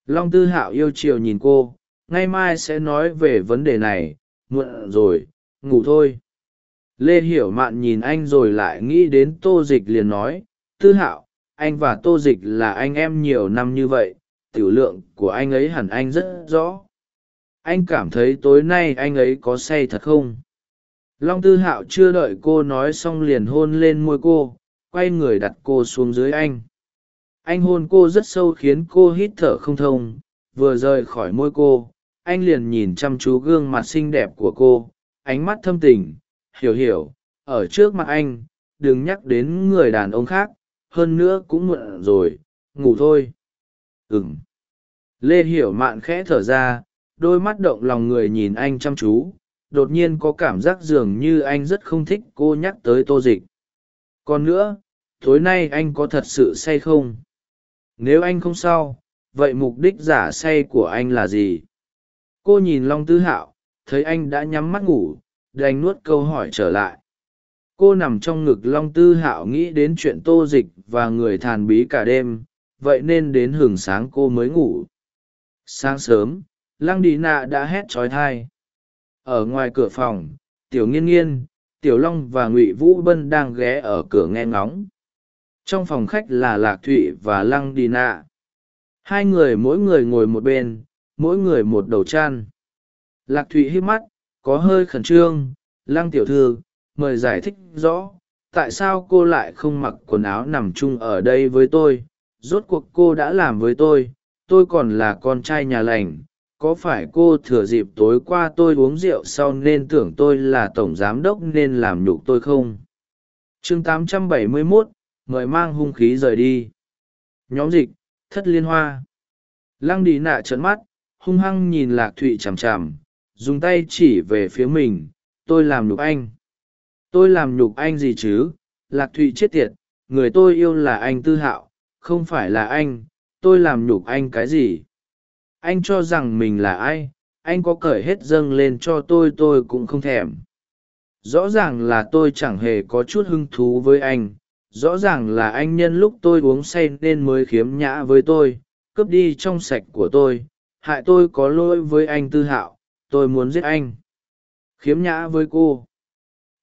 Long tư hạo yêu chiều nhìn cô ngày mai sẽ nói về vấn đề này, muộn rồi, ngủ thôi. Lê hiểu mạn nhìn anh rồi lại nghĩ đến tô dịch liền nói, tư hạo, anh và tô dịch là anh em nhiều năm như vậy, tiểu lượng của anh ấy hẳn anh rất rõ. Anh cảm thấy tối nay anh ấy có say thật không? Long tư hạo chưa đợi cô nói xong liền hôn lên môi cô quay người đặt cô xuống dưới anh. Anh hôn cô rất sâu khiến cô hít thở không thông, vừa rời khỏi môi cô, anh liền nhìn chăm chú gương mặt xinh đẹp của cô, ánh mắt thâm tình, hiểu hiểu, ở trước mặt anh, đừng nhắc đến người đàn ông khác, hơn nữa cũng muộn rồi, ngủ thôi. Ừng lê hiểu mạn khẽ thở ra, đôi mắt động lòng người nhìn anh chăm chú, đột nhiên có cảm giác dường như anh rất không thích cô nhắc tới tô dịch. Còn nữa tối nay anh có thật sự say không? Nếu anh không sao, vậy mục đích giả say của anh là gì? Cô nhìn long tư hạo, thấy anh đã nhắm mắt ngủ, đành nuốt câu hỏi trở lại. Cô nằm trong ngực long tư hạo nghĩ đến chuyện tô dịch và người thàn bí cả đêm, vậy nên đến hừng sáng cô mới ngủ. Sáng sớm, lăng đi nạ đã hét trói thai. Ở ngoài cửa phòng, tiểu nghiên nghiên, tiểu long và ngụy vũ bân đang ghé ở cửa nghe ngóng trong phòng khách là lạc thụy và lăng đi nạ hai người mỗi người ngồi một bên mỗi người một đầu chăn. Lạc thụy hít mắt có hơi khẩn trương. Lăng tiểu thư mời giải thích rõ tại sao cô lại không mặc quần áo nằm chung ở đây với tôi? Rốt cuộc cô đã làm với tôi tôi còn là con trai nhà lành. Có phải cô thừa dịp tối qua tôi uống rượu sau nên tưởng tôi là tổng giám đốc nên làm nhục tôi không? Chương 871, mời mang hung khí rời đi. Nhóm dịch, thất liên hoa. Lăng đi nạ trấn mắt, hung hăng nhìn lạc thụy chằm chằm, dùng tay chỉ về phía mình. Tôi làm nhục anh. Tôi làm nhục anh gì chứ? Lạc thụy chết tiệt, người tôi yêu là anh tư hạo, không phải là anh. Tôi làm nhục anh cái gì? Anh cho rằng mình là ai? Anh có cởi hết dâng lên cho tôi tôi cũng không thèm. Rõ ràng là tôi chẳng hề có chút hứng thú với anh rõ ràng là anh nhân lúc tôi uống say nên mới khiếm nhã với tôi, cướp đi trong sạch của tôi, hại tôi có lỗi với anh tư hạo, tôi muốn giết anh. Khiếm nhã với cô.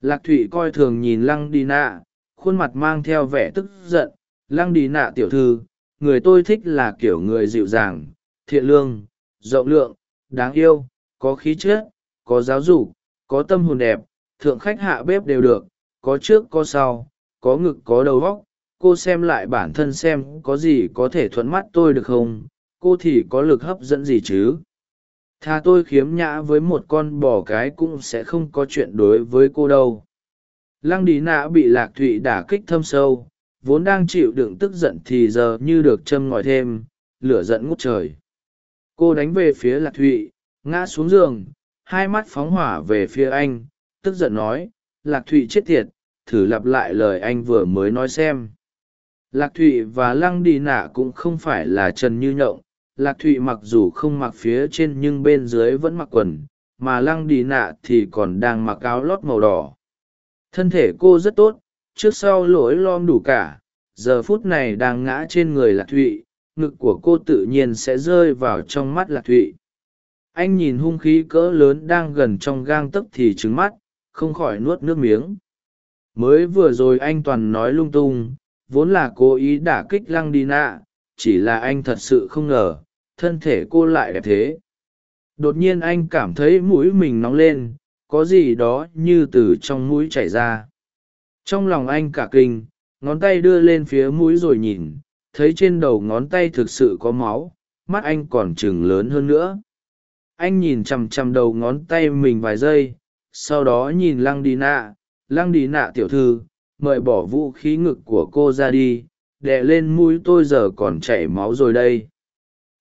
Lạc thụy coi thường nhìn lăng đi nạ, khuôn mặt mang theo vẻ tức giận. Lăng đi nạ tiểu thư, người tôi thích là kiểu người dịu dàng, thiện lương, rộng lượng, đáng yêu, có khí chất, có giáo dục, có tâm hồn đẹp, thượng khách hạ bếp đều được, có trước có sau có ngực có đầu óc, cô xem lại bản thân xem có gì có thể thuận mắt tôi được không, cô thì có lực hấp dẫn gì chứ? Thà tôi khiếm nhã với một con bò cái cũng sẽ không có chuyện đối với cô đâu. Lăng đi nạ bị lạc thụy đả kích thâm sâu, vốn đang chịu đựng tức giận thì giờ như được châm ngòi thêm, lửa giận ngút trời. Cô đánh về phía lạc thụy, ngã xuống giường, hai mắt phóng hỏa về phía anh, tức giận nói, lạc thụy chết tiệt thử lặp lại lời anh vừa mới nói xem. Lạc thụy và lăng đi nạ cũng không phải là trần như nhộng. Lạc thụy mặc dù không mặc phía trên nhưng bên dưới vẫn mặc quần, mà lăng đi nạ thì còn đang mặc áo lót màu đỏ. Thân thể cô rất tốt, trước sau lỗi lom đủ cả. Giờ phút này đang ngã trên người lạc thụy, ngực của cô tự nhiên sẽ rơi vào trong mắt lạc thụy. Anh nhìn hung khí cỡ lớn đang gần trong gang tấc thì trứng mắt, không khỏi nuốt nước miếng mới vừa rồi anh toàn nói lung tung, vốn là cố ý đả kích lăng đi nạ chỉ là anh thật sự không ngờ, thân thể cô lại đẹp thế. Đột nhiên anh cảm thấy mũi mình nóng lên, có gì đó như từ trong mũi chảy ra. Trong lòng anh cả kinh, ngón tay đưa lên phía mũi rồi nhìn, thấy trên đầu ngón tay thực sự có máu, mắt anh còn chừng lớn hơn nữa. Anh nhìn chằm chằm đầu ngón tay mình vài giây, sau đó nhìn lăng đi nạ lăng đi nạ tiểu thư, mời bỏ vũ khí ngực của cô ra đi, đè lên mũi tôi giờ còn chảy máu rồi đây.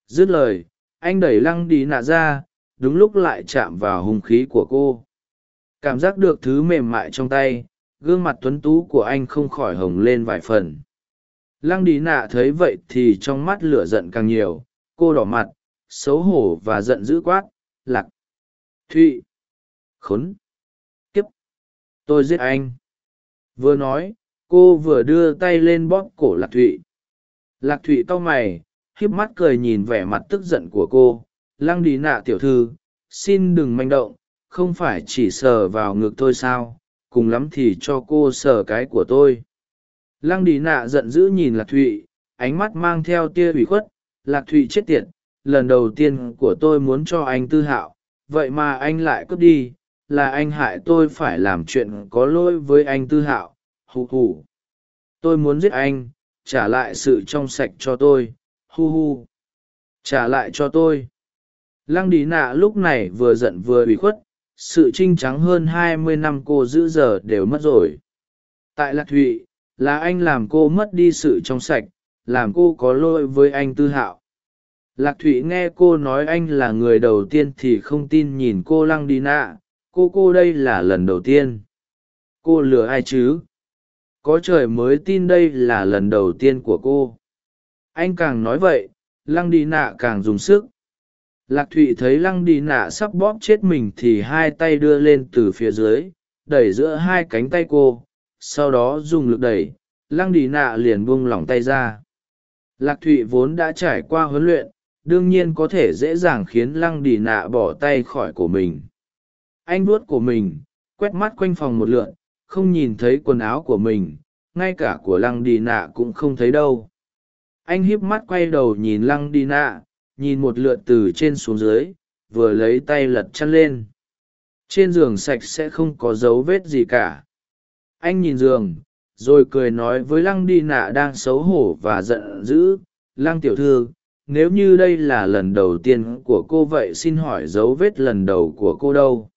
Dứt lời, anh đẩy lăng đi nạ ra, đúng lúc lại chạm vào hung khí của cô. Cảm giác được thứ mềm mại trong tay, gương mặt tuấn tú của anh không khỏi hồng lên vài phần. Lăng đi nạ thấy vậy thì trong mắt lửa giận càng nhiều, cô đỏ mặt, xấu hổ và giận dữ quát, lạc, thụy, khốn tôi giết anh. Vừa nói, cô vừa đưa tay lên bóp cổ lạc thụy. Lạc thụy cau mày, híp mắt cười nhìn vẻ mặt tức giận của cô. Lăng đi nạ tiểu thư, xin đừng manh động, không phải chỉ sờ vào ngực tôi sao? Cùng lắm thì cho cô sờ cái của tôi. Lăng đi nạ giận dữ nhìn lạc thụy, ánh mắt mang theo tia ủy khuất. Lạc thụy chết tiệt, lần đầu tiên của tôi muốn cho anh tư hạo, vậy mà anh lại cướp đi là anh hại tôi phải làm chuyện có lỗi với anh tư hạo, hù hù. Tôi muốn giết anh, trả lại sự trong sạch cho tôi hu hu trả lại cho tôi. Lăng đi nạ lúc này vừa giận vừa bị khuất, sự trinh trắng hơn hai mươi năm cô giữ giờ đều mất rồi. Tại lạc thụy, là anh làm cô mất đi sự trong sạch, làm cô có lỗi với anh tư hạo. Lạc thụy nghe cô nói anh là người đầu tiên thì không tin nhìn cô lăng đi nạ cô cô đây là lần đầu tiên. Cô lừa ai chứ? Có trời mới tin đây là lần đầu tiên của cô. Anh càng nói vậy, lăng đi nạ càng dùng sức. Lạc thụy thấy lăng đi nạ sắp bóp chết mình thì hai tay đưa lên từ phía dưới, đẩy giữa hai cánh tay cô. Sau đó dùng lực đẩy, lăng đi nạ liền buông lỏng tay ra. Lạc thụy vốn đã trải qua huấn luyện, đương nhiên có thể dễ dàng khiến lăng đi nạ bỏ tay khỏi của mình anh vuốt của mình, quét mắt quanh phòng một lượn, không nhìn thấy quần áo của mình, ngay cả của lăng đi nạ cũng không thấy đâu. Anh híp mắt quay đầu nhìn lăng đi nạ, nhìn một lượt từ trên xuống dưới, vừa lấy tay lật chăn lên. Trên giường sạch sẽ không có dấu vết gì cả. Anh nhìn giường, rồi cười nói với lăng đi nạ đang xấu hổ và giận dữ. Lăng tiểu thư, nếu như đây là lần đầu tiên của cô vậy xin hỏi dấu vết lần đầu của cô đâu?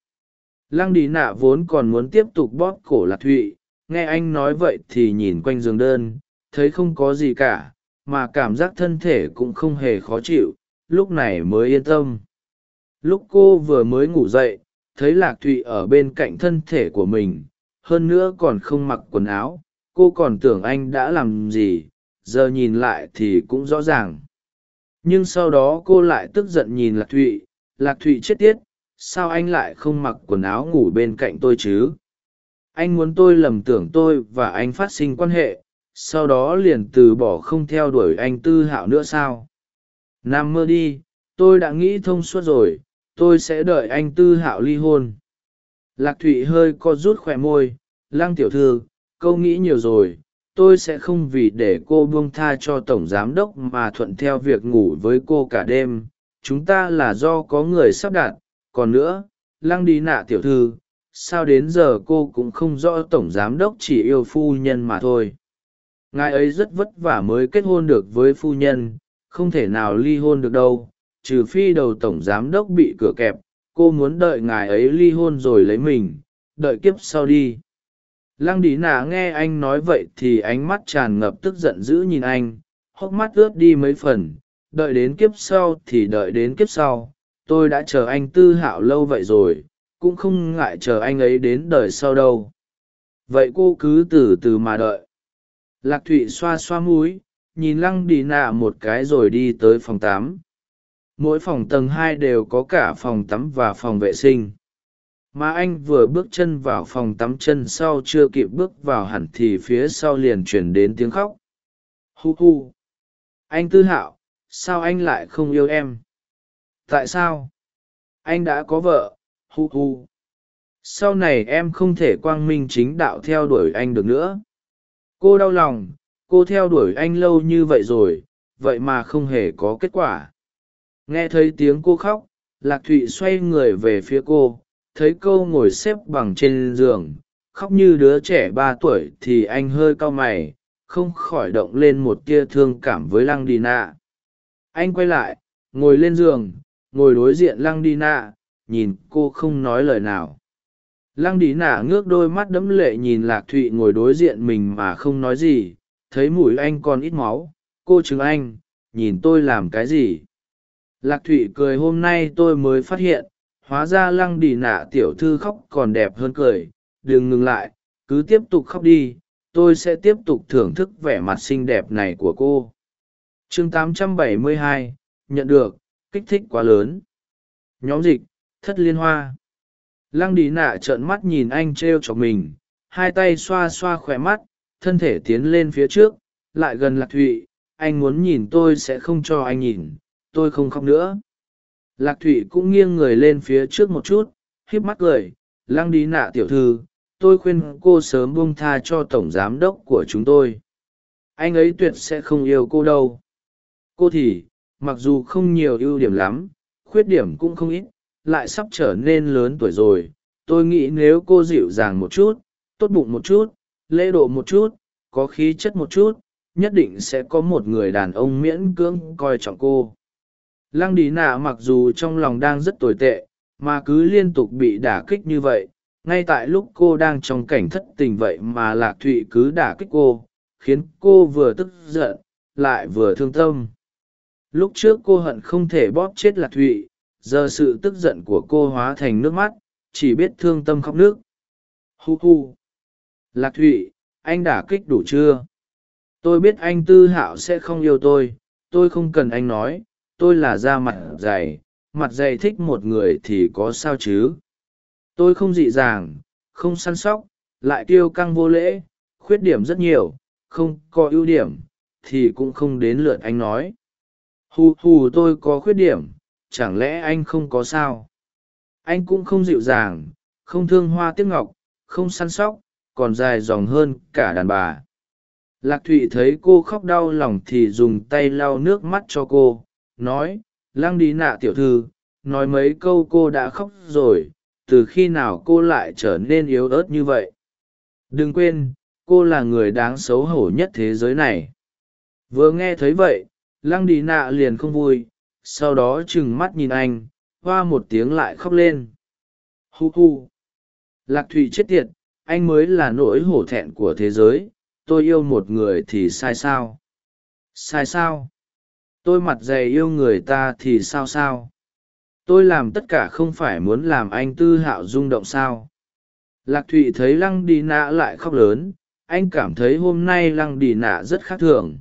Lăng đi nạ vốn còn muốn tiếp tục bóp cổ lạc thụy, nghe anh nói vậy thì nhìn quanh giường đơn, thấy không có gì cả, mà cảm giác thân thể cũng không hề khó chịu, lúc này mới yên tâm. Lúc cô vừa mới ngủ dậy, thấy lạc thụy ở bên cạnh thân thể của mình, hơn nữa còn không mặc quần áo, cô còn tưởng anh đã làm gì, giờ nhìn lại thì cũng rõ ràng. Nhưng sau đó cô lại tức giận nhìn lạc thụy lạc thụy chết tiết sao anh lại không mặc quần áo ngủ bên cạnh tôi chứ anh muốn tôi lầm tưởng tôi và anh phát sinh quan hệ sau đó liền từ bỏ không theo đuổi anh tư hạo nữa sao Nam mơ đi, tôi đã nghĩ thông suốt rồi, tôi sẽ đợi anh tư hạo ly hôn. Lạc Thụy hơi co rút khỏe môi, lăng tiểu thư, câu nghĩ nhiều rồi, tôi sẽ không vì để cô buông tha cho tổng giám đốc mà thuận theo việc ngủ với cô cả đêm. Chúng ta là do có người sắp đặt, còn nữa, lăng đi nạ tiểu thư, sao đến giờ cô cũng không rõ tổng giám đốc chỉ yêu phu nhân mà thôi. Ngài ấy rất vất vả mới kết hôn được với phu nhân, không thể nào ly hôn được đâu trừ phi đầu tổng giám đốc bị cửa kẹp cô muốn đợi ngài ấy ly hôn rồi lấy mình đợi kiếp sau đi lăng đi nạ nghe anh nói vậy thì ánh mắt tràn ngập tức giận dữ nhìn anh hốc mắt ướt đi mấy phần đợi đến kiếp sau thì đợi đến kiếp sau tôi đã chờ anh tư hạo lâu vậy rồi, cũng không ngại chờ anh ấy đến đời sau đâu. Vậy cô cứ từ từ mà đợi. Lạc thụy xoa xoa múi nhìn lăng đi nạ một cái rồi đi tới phòng tám mỗi phòng tầng hai đều có cả phòng tắm và phòng vệ sinh. Mà anh vừa bước chân vào phòng tắm chân sau chưa kịp bước vào hẳn thì phía sau liền chuyển đến tiếng khóc. Hu hu. Anh tư hạo, sao anh lại không yêu em? Tại sao? Anh đã có vợ, hu hu. Sau này em không thể quang minh chính đạo theo đuổi anh được nữa. Cô đau lòng, cô theo đuổi anh lâu như vậy rồi, vậy mà không hề có kết quả. Nghe thấy tiếng cô khóc, lạc thụy xoay người về phía cô, thấy cô ngồi xếp bằng trên giường, khóc như đứa trẻ ba tuổi thì anh hơi cau mày, không khỏi động lên một tia thương cảm với lăng đi nạ. Anh quay lại, ngồi lên giường ngồi đối diện lăng đi nạ nhìn cô không nói lời nào. Lăng đi nạ ngước đôi mắt đẫm lệ nhìn lạc thụy ngồi đối diện mình mà không nói gì thấy mũi anh còn ít máu cô chứng anh nhìn tôi làm cái gì? Lạc thụy cười hôm nay tôi mới phát hiện hóa ra lăng đi nạ tiểu thư khóc còn đẹp hơn cười đừng ngừng lại cứ tiếp tục khóc đi tôi sẽ tiếp tục thưởng thức vẻ mặt xinh đẹp này của cô. Chương 872, nhận được kích thích quá lớn. Nhóm dịch, thất liên hoa. Lăng đi nạ trợn mắt nhìn anh t r e o chọc mình, hai tay xoa xoa khỏe mắt, thân thể tiến lên phía trước, lại gần lạc thụy, anh muốn nhìn tôi sẽ không cho anh nhìn, tôi không khóc nữa. Lạc thụy cũng nghiêng người lên phía trước một chút, híp mắt cười, lăng đi nạ tiểu thư, tôi khuyên cô sớm buông tha cho tổng giám đốc của chúng tôi. Anh ấy tuyệt sẽ không yêu cô đâu. Cô thì mặc dù không nhiều ưu điểm lắm, khuyết điểm cũng không ít, lại sắp trở nên lớn tuổi rồi. Tôi nghĩ nếu cô dịu dàng một chút, tốt bụng một chút, lễ độ một chút, có khí chất một chút, nhất định sẽ có một người đàn ông miễn cưỡng coi trọng cô. Lăng đi nạ mặc dù trong lòng đang rất tồi tệ, mà cứ liên tục bị đả kích như vậy, ngay tại lúc cô đang trong cảnh thất tình vậy mà lạc thụy cứ đả kích cô, khiến cô vừa tức giận, lại vừa thương tâm lúc trước cô hận không thể bóp chết lạc thụy, giờ sự tức giận của cô hóa thành nước mắt, chỉ biết thương tâm khóc nước. Hu hu. Lạc thụy, anh đã kích đủ chưa? Tôi biết anh tư hạo sẽ không yêu tôi tôi không cần anh nói, tôi là da mặt dày mặt dày thích một người thì có sao chứ? Tôi không dị dàng, không săn sóc, lại kiêu căng vô lễ, khuyết điểm rất nhiều, không có ưu điểm, thì cũng không đến lượt anh nói hù hù tôi có khuyết điểm, chẳng lẽ anh không có sao? Anh cũng không dịu dàng, không thương hoa tiếc ngọc, không săn sóc, còn dài dòng hơn cả đàn bà. Lạc thụy thấy cô khóc đau lòng thì dùng tay lau nước mắt cho cô, nói, lăng đi nạ tiểu thư, nói mấy câu cô đã khóc rồi, từ khi nào cô lại trở nên yếu ớt như vậy? Đừng quên, cô là người đáng xấu hổ nhất thế giới này. Vừa nghe thấy vậy lăng đi nạ liền không vui, sau đó trừng mắt nhìn anh, hoa một tiếng lại khóc lên. Hu hu. Lạc thụy chết tiệt, anh mới là nỗi hổ thẹn của thế giới, tôi yêu một người thì sai sao? Sai sao? Tôi mặt dày yêu người ta thì sao sao? Tôi làm tất cả không phải muốn làm anh tư hạo rung động sao? Lạc thụy thấy lăng đi nạ lại khóc lớn, anh cảm thấy hôm nay lăng đi nạ rất khác thường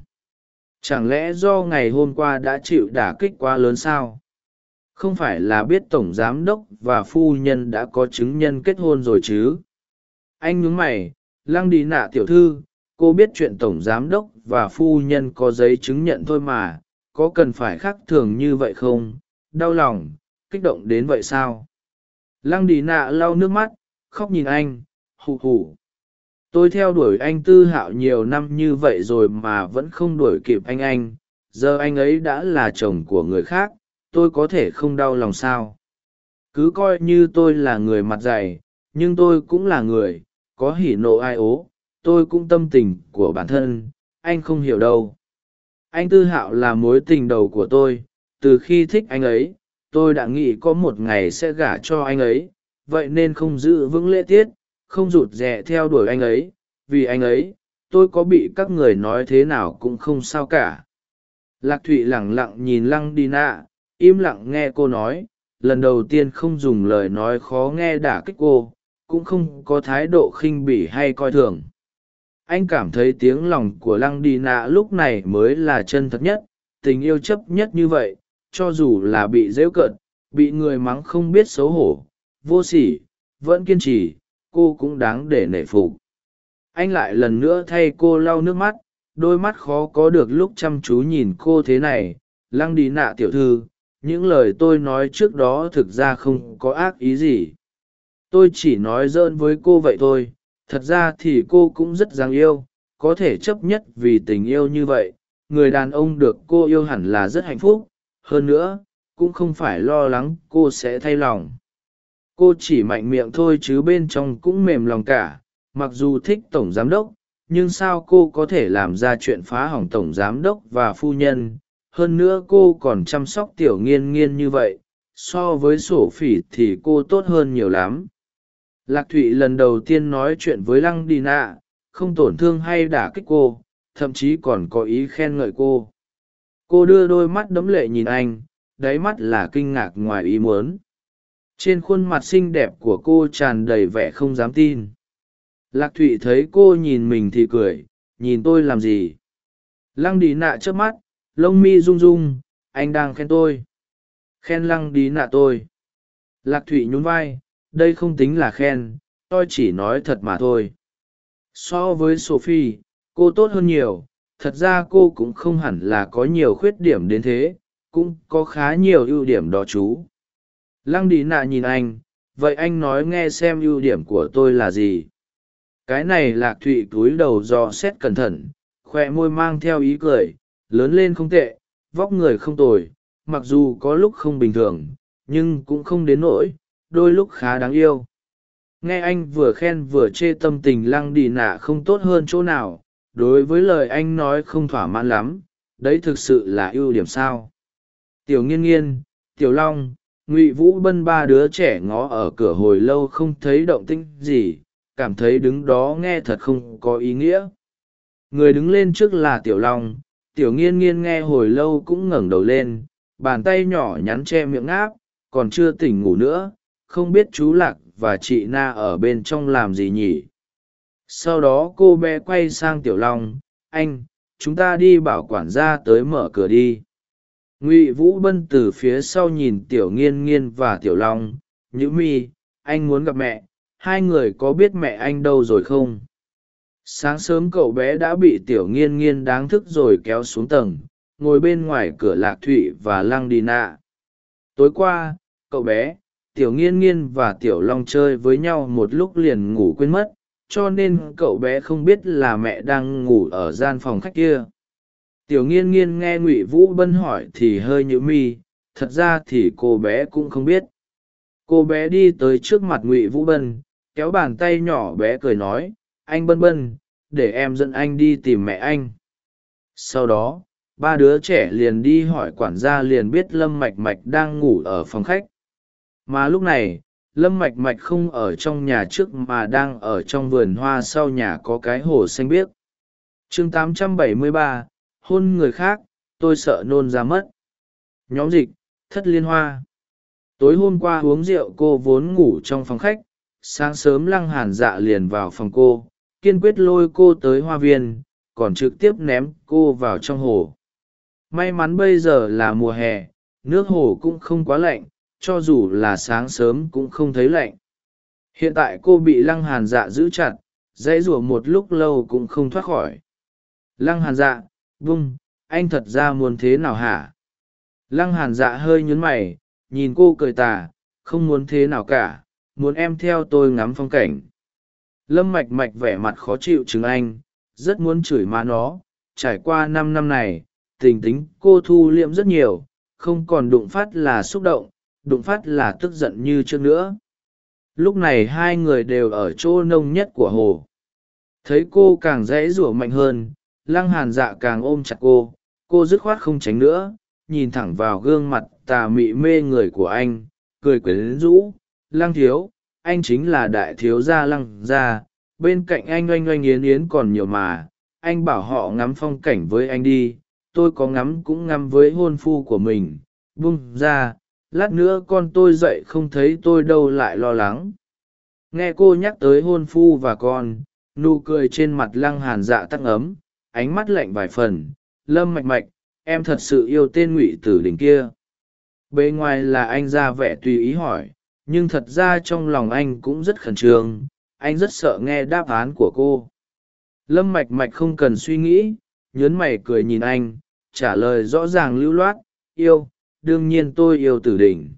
chẳng lẽ do ngày hôm qua đã chịu đả kích quá lớn sao? Không phải là biết tổng giám đốc và phu nhân đã có chứng nhân kết hôn rồi chứ? Anh nhúng mày, lăng đi nạ tiểu thư, cô biết chuyện tổng giám đốc và phu nhân có giấy chứng nhận thôi mà, có cần phải khác thường như vậy không? Đau lòng, kích động đến vậy sao? Lăng đi nạ lau nước mắt, khóc nhìn anh, hù hù tôi theo đuổi anh tư hạo nhiều năm như vậy rồi mà vẫn không đuổi kịp anh anh. Giờ anh ấy đã là chồng của người khác, tôi có thể không đau lòng sao? Cứ coi như tôi là người mặt dày, nhưng tôi cũng là người, có hỉ nộ ai ố, tôi cũng tâm tình của bản thân, anh không hiểu đâu. Anh tư hạo là mối tình đầu của tôi, từ khi thích anh ấy, tôi đã nghĩ có một ngày sẽ gả cho anh ấy, vậy nên không giữ vững lễ tiết không rụt rè theo đuổi anh ấy, vì anh ấy, tôi có bị các người nói thế nào cũng không sao cả. Lạc thụy lẳng lặng nhìn lăng đi nạ im lặng nghe cô nói, lần đầu tiên không dùng lời nói khó nghe đả kích cô, cũng không có thái độ khinh bỉ hay coi thường. Anh cảm thấy tiếng lòng của lăng đi nạ lúc này mới là chân thật nhất, tình yêu chấp nhất như vậy, cho dù là bị dễu cợt, bị người mắng không biết xấu hổ, vô sỉ, vẫn kiên trì cô cũng đáng để nể phục. Anh lại lần nữa thay cô lau nước mắt, đôi mắt khó có được lúc chăm chú nhìn cô thế này, lăng đi nạ tiểu thư, những lời tôi nói trước đó thực ra không có ác ý gì. Tôi chỉ nói dơn với cô vậy thôi, thật ra thì cô cũng rất đáng yêu, có thể chấp nhất vì tình yêu như vậy, người đàn ông được cô yêu hẳn là rất hạnh phúc, hơn nữa, cũng không phải lo lắng cô sẽ thay lòng cô chỉ mạnh miệng thôi chứ bên trong cũng mềm lòng cả, mặc dù thích tổng giám đốc, nhưng sao cô có thể làm ra chuyện phá hỏng tổng giám đốc và phu nhân? Hơn nữa cô còn chăm sóc tiểu nghiên nghiên như vậy, so với sổ phỉ thì cô tốt hơn nhiều lắm. Lạc thụy lần đầu tiên nói chuyện với lăng đi nạ, không tổn thương hay đả kích cô, thậm chí còn có ý khen ngợi cô. Cô đưa đôi mắt đấm lệ nhìn anh, đáy mắt là kinh ngạc ngoài ý muốn trên khuôn mặt xinh đẹp của cô tràn đầy vẻ không dám tin. Lạc thụy thấy cô nhìn mình thì cười, nhìn tôi làm gì? Lăng đi nạ trước mắt, lông mi rung rung, anh đang khen tôi. Khen lăng đi nạ tôi. Lạc thụy nhún vai, đây không tính là khen, tôi chỉ nói thật mà thôi. So với sophie, cô tốt hơn nhiều, thật ra cô cũng không hẳn là có nhiều khuyết điểm đến thế, cũng có khá nhiều ưu điểm đó chú lăng đi nạ nhìn anh, vậy anh nói nghe xem ưu điểm của tôi là gì? Cái này lạc thụy cúi đầu dò xét cẩn thận khoe môi mang theo ý cười, lớn lên không tệ, vóc người không tồi, mặc dù có lúc không bình thường, nhưng cũng không đến nỗi, đôi lúc khá đáng yêu. Nghe anh vừa khen vừa chê tâm tình lăng đi nạ không tốt hơn chỗ nào, đối với lời anh nói không thỏa mãn lắm, đấy thực sự là ưu điểm sao? Tiểu nghiên nghiên, tiểu long ngụy vũ bân ba đứa trẻ ngó ở cửa hồi lâu không thấy động tĩnh gì, cảm thấy đứng đó nghe thật không có ý nghĩa. Người đứng lên trước là tiểu long, tiểu nghiên nghiên nghe hồi lâu cũng ngẩng đầu lên, bàn tay nhỏ nhắn che miệng áp, còn chưa tỉnh ngủ nữa, không biết chú lạc và chị na ở bên trong làm gì nhỉ. Sau đó cô bé quay sang tiểu long, anh, chúng ta đi bảo quản gia tới mở cửa đi ngụy vũ bân từ phía sau nhìn tiểu nghiên nghiên và tiểu long, nhữ mi, anh muốn gặp mẹ, hai người có biết mẹ anh đâu rồi không? Sáng sớm cậu bé đã bị tiểu nghiên nghiên đáng thức rồi kéo xuống tầng, ngồi bên ngoài cửa lạc thụy và lăng đi nạ tối qua, cậu bé, tiểu nghiên nghiên và tiểu long chơi với nhau một lúc liền ngủ quên mất, cho nên cậu bé không biết là mẹ đang ngủ ở gian phòng khách kia tiểu nghiên nghiên nghe ngụy vũ bân hỏi thì hơi nhữ mi thật ra thì cô bé cũng không biết. Cô bé đi tới trước mặt ngụy vũ bân kéo bàn tay nhỏ bé cười nói anh bân bân để em dẫn anh đi tìm mẹ anh. Sau đó ba đứa trẻ liền đi hỏi quản gia liền biết lâm mạch mạch đang ngủ ở phòng khách. Mà lúc này lâm mạch mạch không ở trong nhà trước mà đang ở trong vườn hoa sau nhà có cái hồ xanh biếc. Chương 873, hôn người khác, tôi sợ nôn ra mất. Nhóm dịch, thất liên hoa. Tối hôm qua uống rượu cô vốn ngủ trong phòng khách, sáng sớm lăng hàn dạ liền vào phòng cô, kiên quyết lôi cô tới hoa viên, còn trực tiếp ném cô vào trong hồ. May mắn bây giờ là mùa hè, nước hồ cũng không quá lạnh, cho dù là sáng sớm cũng không thấy lạnh. Hiện tại cô bị lăng hàn dạ giữ chặt, dãy rủa một lúc lâu cũng không thoát khỏi. Lăng hàn dạ vung anh thật ra muốn thế nào hả? Lăng hàn dạ hơi nhún mày, nhìn cô cười tà, không muốn thế nào cả, muốn em theo tôi ngắm phong cảnh. Lâm mạch mạch vẻ mặt khó chịu chứng anh, rất muốn chửi má nó. Trải qua năm năm này, tình tính cô thu liệm rất nhiều, không còn đụng phát là xúc động, đụng phát là tức giận như trước nữa. Lúc này hai người đều ở chỗ nông nhất của hồ. Thấy cô càng dãy rủa mạnh hơn lăng hàn dạ càng ôm chặt cô cô dứt khoát không tránh nữa, nhìn thẳng vào gương mặt tà mị mê người của anh, cười quyến rũ. Lăng thiếu, anh chính là đại thiếu gia lăng gia, bên cạnh anh oanh oanh yến yến còn nhiều mà. Anh bảo họ ngắm phong cảnh với anh đi, tôi có ngắm cũng ngắm với hôn phu của mình. Bung ra, lát nữa con tôi dậy không thấy tôi đâu lại lo lắng. Nghe cô nhắc tới hôn phu và con, nụ cười trên mặt lăng hàn dạ tắc ấm ánh mắt lạnh vài phần, lâm mạch mạch, em thật sự yêu tên ngụy tử đình kia. Bề ngoài là anh ra vẻ tùy ý hỏi, nhưng thật ra trong lòng anh cũng rất khẩn trương, anh rất sợ nghe đáp án của cô. Lâm mạch mạch không cần suy nghĩ, nhớn mày cười nhìn anh, trả lời rõ ràng lưu loát, yêu, đương nhiên tôi yêu tử đình.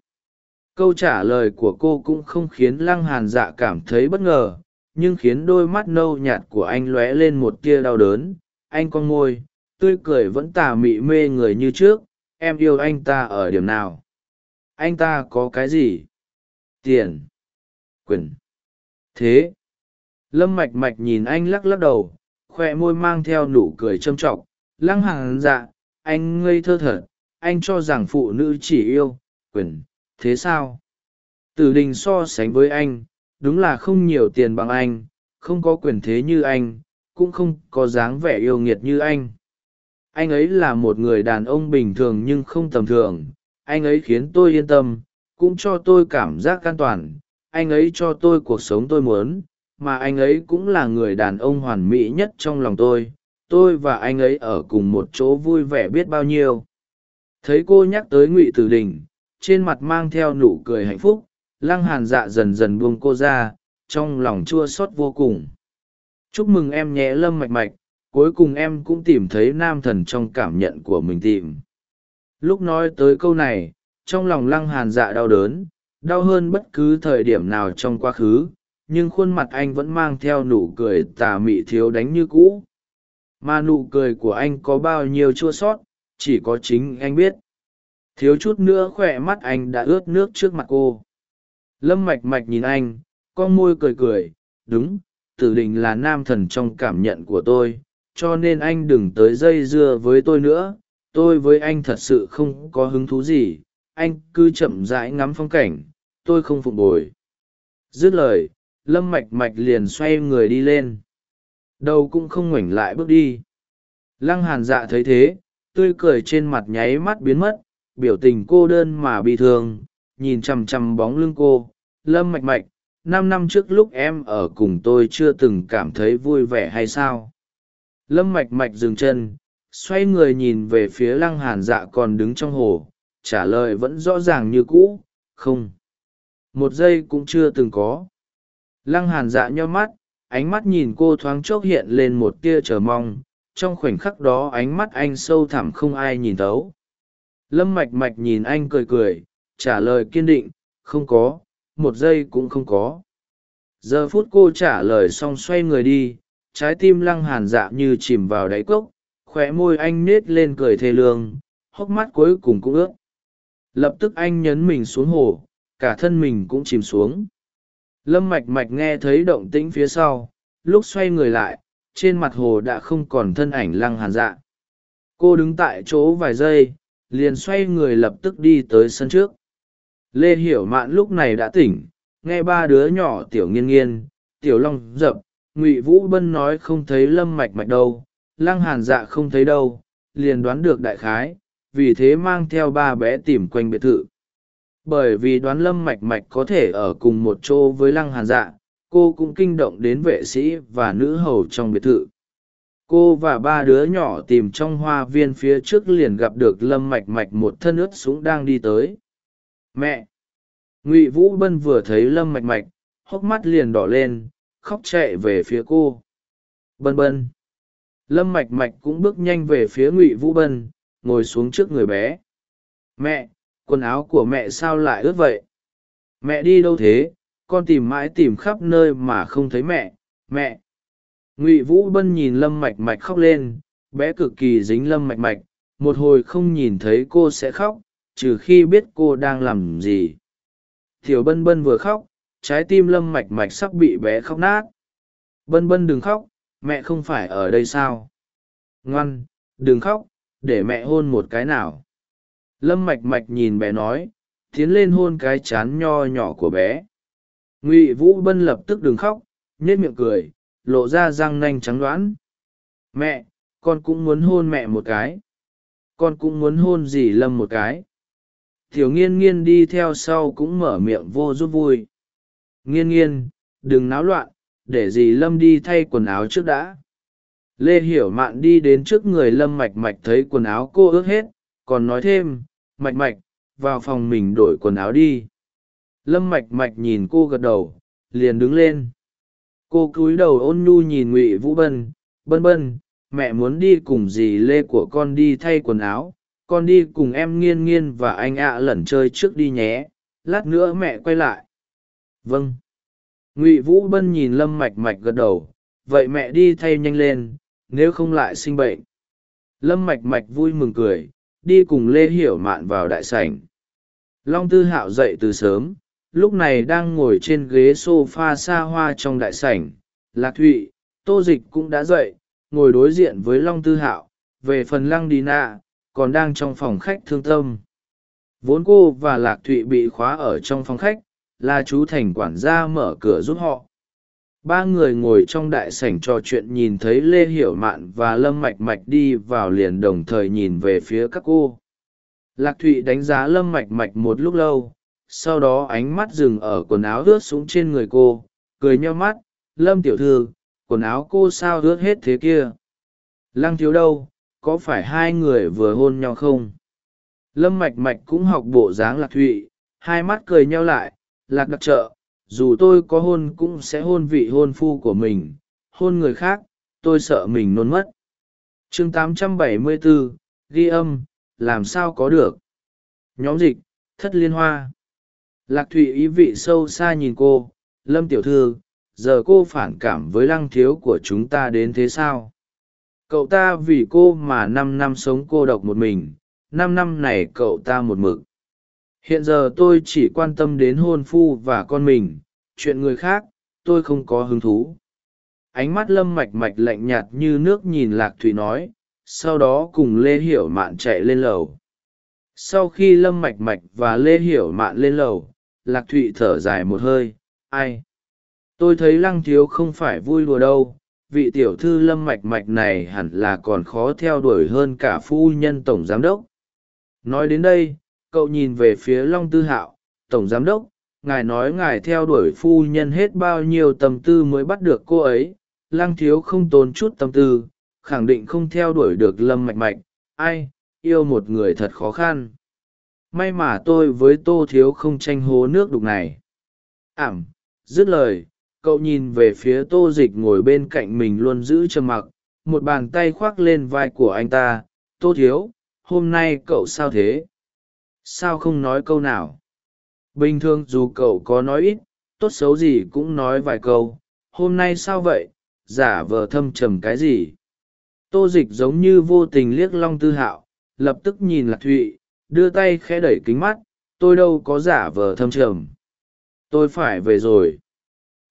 Câu trả lời của cô cũng không khiến lăng hàn dạ cảm thấy bất ngờ, nhưng khiến đôi mắt nâu nhạt của anh lóe lên một tia đau đớn anh con ngôi, tươi cười vẫn tà mị mê người như trước, em yêu anh ta ở điểm nào? Anh ta có cái gì? Tiền. Quyền. Thế. Lâm mạch mạch nhìn anh lắc lắc đầu khoe môi mang theo nụ cười châm t r ọ c lăng hàng dạ anh ngây thơ thật, anh cho rằng phụ nữ chỉ yêu, quyền, thế sao? Tử đình so sánh với anh, đúng là không nhiều tiền bằng anh, không có quyền thế như anh cũng không có dáng vẻ yêu nghiệt như anh. Anh ấy là một người đàn ông bình thường nhưng không tầm thường. Anh ấy khiến tôi yên tâm, cũng cho tôi cảm giác an toàn. Anh ấy cho tôi cuộc sống tôi muốn, mà anh ấy cũng là người đàn ông hoàn mỹ nhất trong lòng tôi. Tôi và anh ấy ở cùng một chỗ vui vẻ biết bao nhiêu. Thấy cô nhắc tới ngụy tử đình, trên mặt mang theo nụ cười hạnh phúc, lăng hàn dạ dần dần buông cô ra, trong lòng chua xót vô cùng chúc mừng em nhé lâm mạch mạch, cuối cùng em cũng tìm thấy nam thần trong cảm nhận của mình tìm. Lúc nói tới câu này, trong lòng lăng hàn dạ đau đớn, đau hơn bất cứ thời điểm nào trong quá khứ, nhưng khuôn mặt anh vẫn mang theo nụ cười tà mị thiếu đánh như cũ. Mà nụ cười của anh có bao nhiêu chua sót, chỉ có chính anh biết. Thiếu chút nữa khoe mắt anh đã ướt nước trước mặt cô. Lâm mạch mạch nhìn anh, con môi cười cười, đúng tử đình là nam thần trong cảm nhận của tôi, cho nên anh đừng tới dây dưa với tôi nữa. Tôi với anh thật sự không có hứng thú gì. Anh cứ chậm rãi ngắm phong cảnh. Tôi không phụng bồi dứt lời, lâm mạch mạch liền xoay người đi lên. Đầu cũng không ngoảnh lại bước đi. Lăng hàn dạ thấy thế, tươi cười trên mặt nháy mắt biến mất, biểu tình cô đơn mà bị thương, nhìn chằm chằm bóng lưng cô. Lâm mạch mạch năm năm trước lúc em ở cùng tôi chưa từng cảm thấy vui vẻ hay sao? Lâm mạch mạch dừng chân, xoay người nhìn về phía lăng hàn dạ còn đứng trong hồ, trả lời vẫn rõ ràng như cũ, không. Một giây cũng chưa từng có. Lăng hàn dạ nho mắt, ánh mắt nhìn cô thoáng chốc hiện lên một tia chờ mong, trong khoảnh khắc đó ánh mắt anh sâu thẳm không ai nhìn tấu lâm mạch mạch nhìn anh cười cười, trả lời kiên định, không có một giây cũng không có. Giờ phút cô trả lời xong xoay người đi, trái tim lăng hàn dạ như chìm vào đáy cốc, khóe môi anh nết lên cười thê lương, hốc mắt cuối cùng cũng ướt. Lập tức anh nhấn mình xuống hồ, cả thân mình cũng chìm xuống. Lâm mạch mạch nghe thấy động tĩnh phía sau, lúc xoay người lại, trên mặt hồ đã không còn thân ảnh lăng hàn dạ. Cô đứng tại chỗ vài giây, liền xoay người lập tức đi tới sân trước lê hiểu mạn lúc này đã tỉnh, nghe ba đứa nhỏ tiểu nghiên nghiên, tiểu long dập, ngụy vũ bân nói không thấy lâm mạch mạch đâu, lăng hàn dạ không thấy đâu, liền đoán được đại khái, vì thế mang theo ba bé tìm quanh biệt thự. Bởi vì đoán lâm mạch mạch có thể ở cùng một chỗ với lăng hàn dạ cô cũng kinh động đến vệ sĩ và nữ hầu trong biệt thự. Cô và ba đứa nhỏ tìm trong hoa viên phía trước liền gặp được lâm mạch mạch một thân ướt súng đang đi tới mẹ. Ngụy vũ bân vừa thấy lâm mạch mạch, hốc mắt liền đỏ lên, khóc chạy về phía cô. Bân bân. Lâm mạch mạch cũng bước nhanh về phía ngụy vũ bân, ngồi xuống trước người bé. Mẹ, quần áo của mẹ sao lại ướt vậy? Mẹ đi đâu thế? Con tìm mãi tìm khắp nơi mà không thấy mẹ. Mẹ. Ngụy vũ bân nhìn lâm mạch mạch khóc lên, bé cực kỳ dính lâm mạch mạch, một hồi không nhìn thấy cô sẽ khóc trừ khi biết cô đang làm gì. Thiểu bân bân vừa khóc, trái tim lâm mạch mạch sắp bị bé khóc nát. Bân bân đừng khóc, mẹ không phải ở đây sao? Ngoan, đừng khóc, để mẹ hôn một cái nào. Lâm mạch mạch nhìn bé nói, tiến lên hôn cái chán nho nhỏ của bé. Ngụy vũ bân lập tức đừng khóc nhét miệng cười, lộ ra răng nanh trắng đoãn mẹ, con cũng muốn hôn mẹ một cái. Con cũng muốn hôn dì lâm một cái thiểu nghiên nghiên đi theo sau cũng mở miệng vô giúp vui. Nghiên nghiên, đừng náo loạn, để dì lâm đi thay quần áo trước đã. Lê hiểu mạn đi đến trước người lâm mạch mạch thấy quần áo cô ướt hết, còn nói thêm, mạch mạch, vào phòng mình đổi quần áo đi. Lâm mạch mạch nhìn cô gật đầu, liền đứng lên. Cô cúi đầu ôn nhu nhìn ngụy vũ bân bân bân, mẹ muốn đi cùng dì lê của con đi thay quần áo con đi cùng em nghiên nghiên và anh ạ lẩn chơi trước đi nhé, lát nữa mẹ quay lại. Vâng. Ngụy vũ bân nhìn lâm mạch mạch gật đầu, vậy mẹ đi thay nhanh lên, nếu không lại sinh bệnh. Lâm mạch mạch vui mừng cười, đi cùng lê hiểu mạn vào đại sảnh. Long tư hạo dậy từ sớm, lúc này đang ngồi trên ghế s o f a xa hoa trong đại sảnh. Lạc thụy, tô dịch cũng đã dậy, ngồi đối diện với long tư hạo. Về phần lăng đi nạ còn đang trong phòng khách thương tâm. Vốn cô và lạc thụy bị khóa ở trong phòng khách là chú thành quản gia mở cửa giúp họ. Ba người ngồi trong đại sảnh trò chuyện nhìn thấy lê hiểu mạn và lâm mạch mạch đi vào liền đồng thời nhìn về phía các cô. Lạc thụy đánh giá lâm mạch mạch một lúc lâu, sau đó ánh mắt dừng ở quần áo ướt xuống trên người cô, cười nheo mắt, lâm tiểu thư, quần áo cô sao ướt hết thế kia? Lăng thiếu đâu? Có phải hai người vừa hôn nhau không? Lâm mạch mạch cũng học bộ dáng lạc thụy hai mắt cười nhau lại lạc đặc trợ dù tôi có hôn cũng sẽ hôn vị hôn phu của mình hôn người khác tôi sợ mình nôn mất. Chương 874, ghi âm làm sao có được? Nhóm dịch thất liên hoa. Lạc thụy ý vị sâu xa nhìn cô lâm tiểu thư giờ cô phản cảm với lăng thiếu của chúng ta đến thế sao? Cậu ta vì cô mà năm năm sống cô độc một mình, năm năm này cậu ta một mực. Hiện giờ tôi chỉ quan tâm đến hôn phu và con mình, chuyện người khác, tôi không có hứng thú. Ánh mắt lâm mạch mạch lạnh nhạt như nước nhìn lạc thủy nói, sau đó cùng lê hiểu mạn chạy lên lầu. Sau khi lâm mạch mạch và lê hiểu mạn lên lầu, lạc thụy thở dài một hơi, ai? Tôi thấy lăng thiếu không phải vui đùa đâu vị tiểu thư lâm mạch mạch này hẳn là còn khó theo đuổi hơn cả phu nhân tổng giám đốc. Nói đến đây, cậu nhìn về phía long tư hạo, tổng giám đốc, ngài nói ngài theo đuổi phu nhân hết bao nhiêu tâm tư mới bắt được cô ấy? Lang thiếu không tốn chút tâm tư, khẳng định không theo đuổi được lâm mạch mạch. Ai, yêu một người thật khó khăn. May mà tôi với tô thiếu không tranh hố nước đục này. Ảm, dứt lời cậu nhìn về phía tô dịch ngồi bên cạnh mình luôn giữ trầm mặc, một bàn tay khoác lên vai của anh ta, tô thiếu, hôm nay cậu sao thế? Sao không nói câu nào? Bình thường dù cậu có nói ít, tốt xấu gì cũng nói vài câu, hôm nay sao vậy? Giả vờ thâm trầm cái gì? Tô dịch giống như vô tình liếc long tư hạo, lập tức nhìn lạc thụy, đưa tay khẽ đẩy kính mắt, tôi đâu có giả vờ thâm trầm. Tôi phải về rồi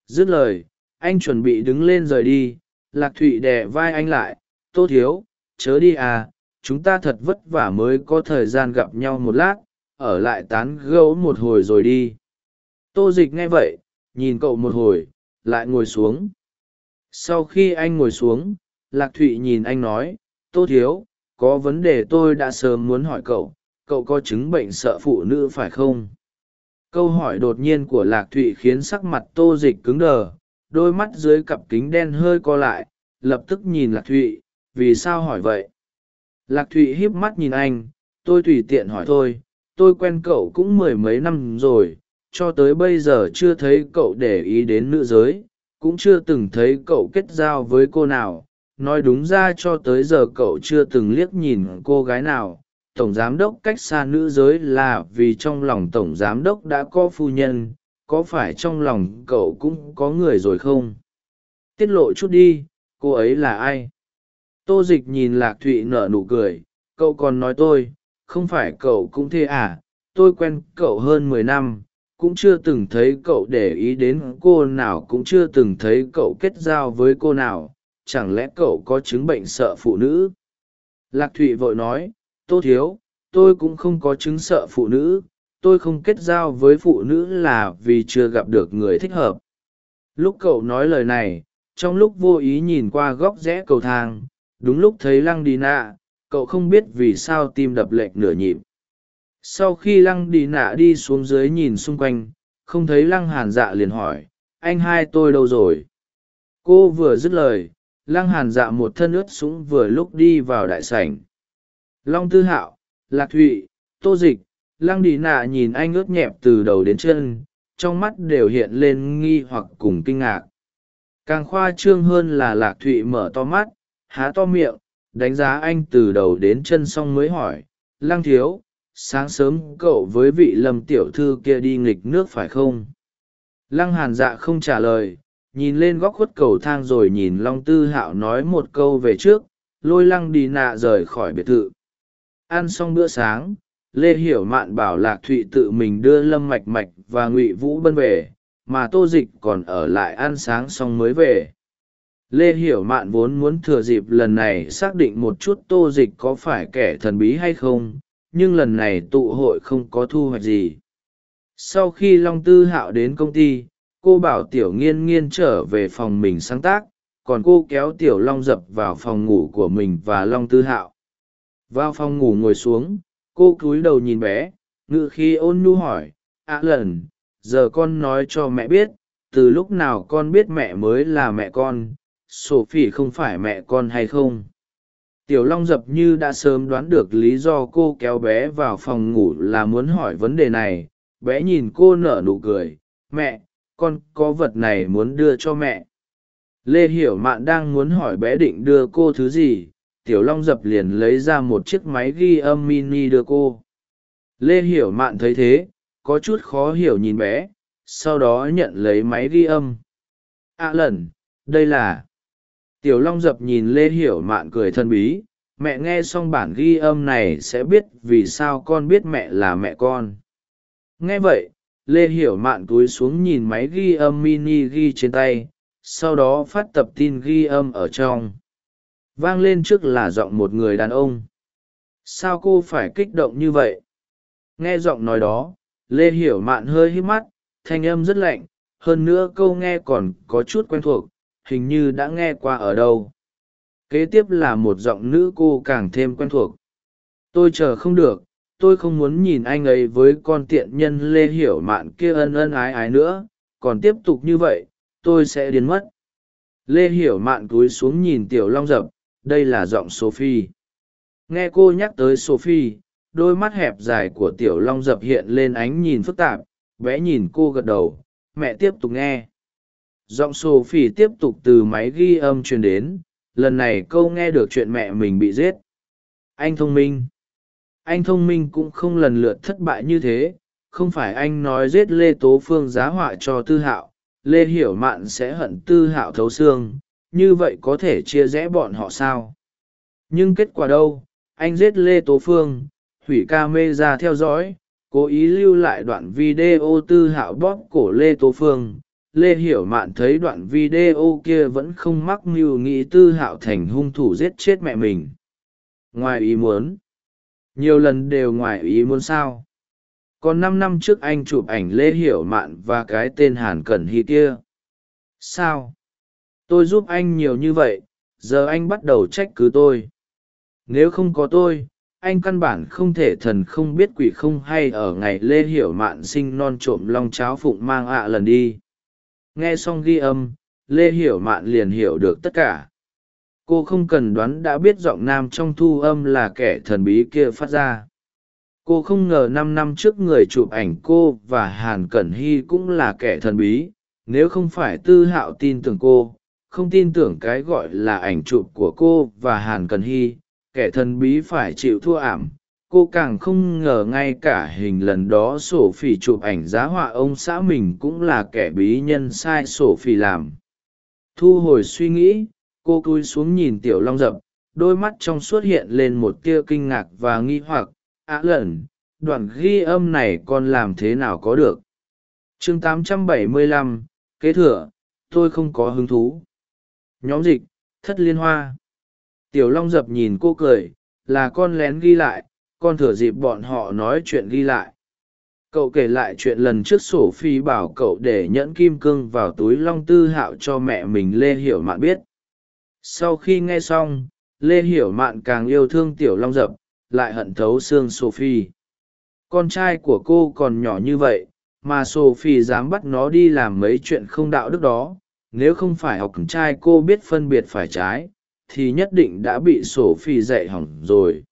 dứt lời, anh chuẩn bị đứng lên rời đi, lạc thụy đè vai anh lại, tô thiếu, chớ đi à chúng ta thật vất vả mới có thời gian gặp nhau một lát, ở lại tán gẫu một hồi rồi đi. Tô dịch nghe vậy, nhìn cậu một hồi, lại ngồi xuống. Sau khi anh ngồi xuống, lạc thụy nhìn anh nói, tô thiếu, có vấn đề tôi đã sớm muốn hỏi cậu cậu có chứng bệnh sợ phụ nữ phải không? Câu hỏi đột nhiên của lạc thụy khiến sắc mặt tô dịch cứng đờ, đôi mắt dưới cặp kính đen hơi co lại, lập tức nhìn lạc thụy, vì sao hỏi vậy? Lạc thụy híp mắt nhìn anh, tôi tùy tiện hỏi thôi, tôi quen cậu cũng mười mấy năm rồi, cho tới bây giờ chưa thấy cậu để ý đến nữ giới, cũng chưa từng thấy cậu kết giao với cô nào, nói đúng ra cho tới giờ cậu chưa từng liếc nhìn cô gái nào tổng giám đốc cách xa nữ giới là vì trong lòng tổng giám đốc đã có phu nhân, có phải trong lòng cậu cũng có người rồi không? Tiết lộ chút đi, cô ấy là ai? Tô dịch nhìn lạc thụy nở nụ cười, cậu còn nói tôi, không phải cậu cũng thế à? Tôi quen cậu hơn mười năm, cũng chưa từng thấy cậu để ý đến cô nào, cũng chưa từng thấy cậu kết giao với cô nào. Chẳng lẽ cậu có chứng bệnh sợ phụ nữ? Lạc thụy vội nói tô thiếu, tôi cũng không có chứng sợ phụ nữ, tôi không kết giao với phụ nữ là vì chưa gặp được người thích hợp. Lúc cậu nói lời này, trong lúc vô ý nhìn qua góc rẽ cầu thang, đúng lúc thấy lăng đi nạ, cậu không biết vì sao tim đập lệch nửa nhịp. Sau khi lăng đi nạ đi xuống dưới nhìn xung quanh, không thấy lăng hàn dạ liền hỏi, anh hai tôi đâu rồi? Cô vừa dứt lời, lăng hàn dạ một thân ướt sũng vừa lúc đi vào đại sảnh long tư hạo, lạc thụy, tô dịch, lăng đi nạ nhìn anh ướt nhẹp từ đầu đến chân, trong mắt đều hiện lên nghi hoặc cùng kinh ngạc. Càng khoa trương hơn là lạc thụy mở to mắt, há to miệng, đánh giá anh từ đầu đến chân xong mới hỏi, lăng thiếu, sáng sớm cậu với vị lâm tiểu thư kia đi nghịch nước phải không? Lăng hàn dạ không trả lời, nhìn lên góc khuất cầu thang rồi nhìn long tư hạo nói một câu về trước, lôi lăng đi nạ rời khỏi biệt thự ăn xong bữa sáng, lê hiểu mạn bảo lạc thụy tự mình đưa lâm mạch mạch và ngụy vũ bân về, mà tô dịch còn ở lại ăn sáng xong mới về. Lê hiểu mạn vốn muốn thừa dịp lần này xác định một chút tô dịch có phải kẻ thần bí hay không, nhưng lần này tụ hội không có thu hoạch gì. Sau khi long tư hạo đến công ty, cô bảo tiểu nghiên nghiên trở về phòng mình sáng tác, còn cô kéo tiểu long dập vào phòng ngủ của mình và long tư hạo vào phòng ngủ ngồi xuống, cô cúi đầu nhìn bé, ngự khi ôn nhu hỏi ạ lần, giờ con nói cho mẹ biết, từ lúc nào con biết mẹ mới là mẹ con, sophie không phải mẹ con hay không? Tiểu long dập như đã sớm đoán được lý do cô kéo bé vào phòng ngủ là muốn hỏi vấn đề này. Bé nhìn cô nở nụ cười, mẹ, con có vật này muốn đưa cho mẹ. Lê hiểu mạn đang muốn hỏi bé định đưa cô thứ gì tiểu long dập liền lấy ra một chiếc máy ghi âm mini đưa cô. Lê hiểu mạn thấy thế, có chút khó hiểu nhìn bé, sau đó nhận lấy máy ghi âm. À lần đây là tiểu long dập nhìn lê hiểu mạn cười thân bí, mẹ nghe xong bản ghi âm này sẽ biết vì sao con biết mẹ là mẹ con. Nghe vậy, lê hiểu mạn cúi xuống nhìn máy ghi âm mini ghi trên tay, sau đó phát tập tin ghi âm ở trong vang lên trước là giọng một người đàn ông. Sao cô phải kích động như vậy? Nghe giọng nói đó, lê hiểu mạn hơi hít mắt, thanh âm rất lạnh, hơn nữa câu nghe còn có chút quen thuộc, hình như đã nghe qua ở đâu. Kế tiếp là một giọng nữ cô càng thêm quen thuộc. Tôi chờ không được, tôi không muốn nhìn anh ấy với con tiện nhân lê hiểu mạn kia ân ân ái ái nữa, còn tiếp tục như vậy, tôi sẽ điên mất. Lê hiểu mạn cúi xuống nhìn tiểu long dập đây là giọng sophie. Nghe cô nhắc tới sophie, đôi mắt hẹp dài của tiểu long dập hiện lên ánh nhìn phức tạp vẽ nhìn cô gật đầu, mẹ tiếp tục nghe. Giọng sophie tiếp tục từ máy ghi âm truyền đến, lần này câu nghe được chuyện mẹ mình bị giết. Anh thông minh. Anh thông minh cũng không lần lượt thất bại như thế, không phải anh nói giết lê tố phương giá họa cho tư hạo, lê hiểu mạn sẽ hận tư hạo thấu xương như vậy có thể chia rẽ bọn họ sao? Nhưng kết quả đâu? Anh giết lê tố phương, hủy ca mê ra theo dõi, cố ý lưu lại đoạn video tư hạo bóp cổ lê tố phương. Lê hiểu mạn thấy đoạn video kia vẫn không mắc mưu nghĩ tư hạo thành hung thủ giết chết mẹ mình. Ngoài ý muốn. Nhiều lần đều ngoài ý muốn sao? Còn năm năm trước anh chụp ảnh lê hiểu mạn và cái tên hàn cẩn hy kia. Sao? Tôi giúp anh nhiều như vậy, giờ anh bắt đầu trách cứ tôi. Nếu không có tôi, anh căn bản không thể thần không biết quỷ không hay ở ngày lê hiểu mạn sinh non trộm long cháo phụng mang ạ lần đi. Nghe xong ghi âm lê hiểu mạn liền hiểu được tất cả. Cô không cần đoán đã biết giọng nam trong thu âm là kẻ thần bí kia phát ra. Cô không ngờ năm năm trước người chụp ảnh cô và hàn cẩn hy cũng là kẻ thần bí. Nếu không phải tư hạo tin tưởng cô không tin tưởng cái gọi là ảnh chụp của cô và hàn Cần hy kẻ thần bí phải chịu thua ảm. Cô càng không ngờ ngay cả hình lần đó sổ phỉ chụp ảnh giá họa ông xã mình cũng là kẻ bí nhân sai sổ phỉ làm. Thu hồi suy nghĩ cô cúi xuống nhìn tiểu long rập đôi mắt trong suốt hiện lên một tia kinh ngạc và nghi hoặc. Á lẩn đoạn ghi âm này con làm thế nào có được? Chương 875, kế thừa tôi không có hứng thú nhóm dịch, thất liên hoa. Tiểu long dập nhìn cô cười, là con lén ghi lại, con thửa dịp bọn họ nói chuyện ghi lại. Cậu kể lại chuyện lần trước sổ phi bảo cậu để nhẫn kim cương vào túi long tư hạo cho mẹ mình lê hiểu mạn biết. Sau khi nghe xong, lê hiểu mạn càng yêu thương tiểu long dập, lại hận thấu xương sophie con trai của cô còn nhỏ như vậy, mà sophie dám bắt nó đi làm mấy chuyện không đạo đức đó nếu không phải học trai cô biết phân biệt phải trái, thì nhất định đã bị sổ phi dạy hỏng rồi.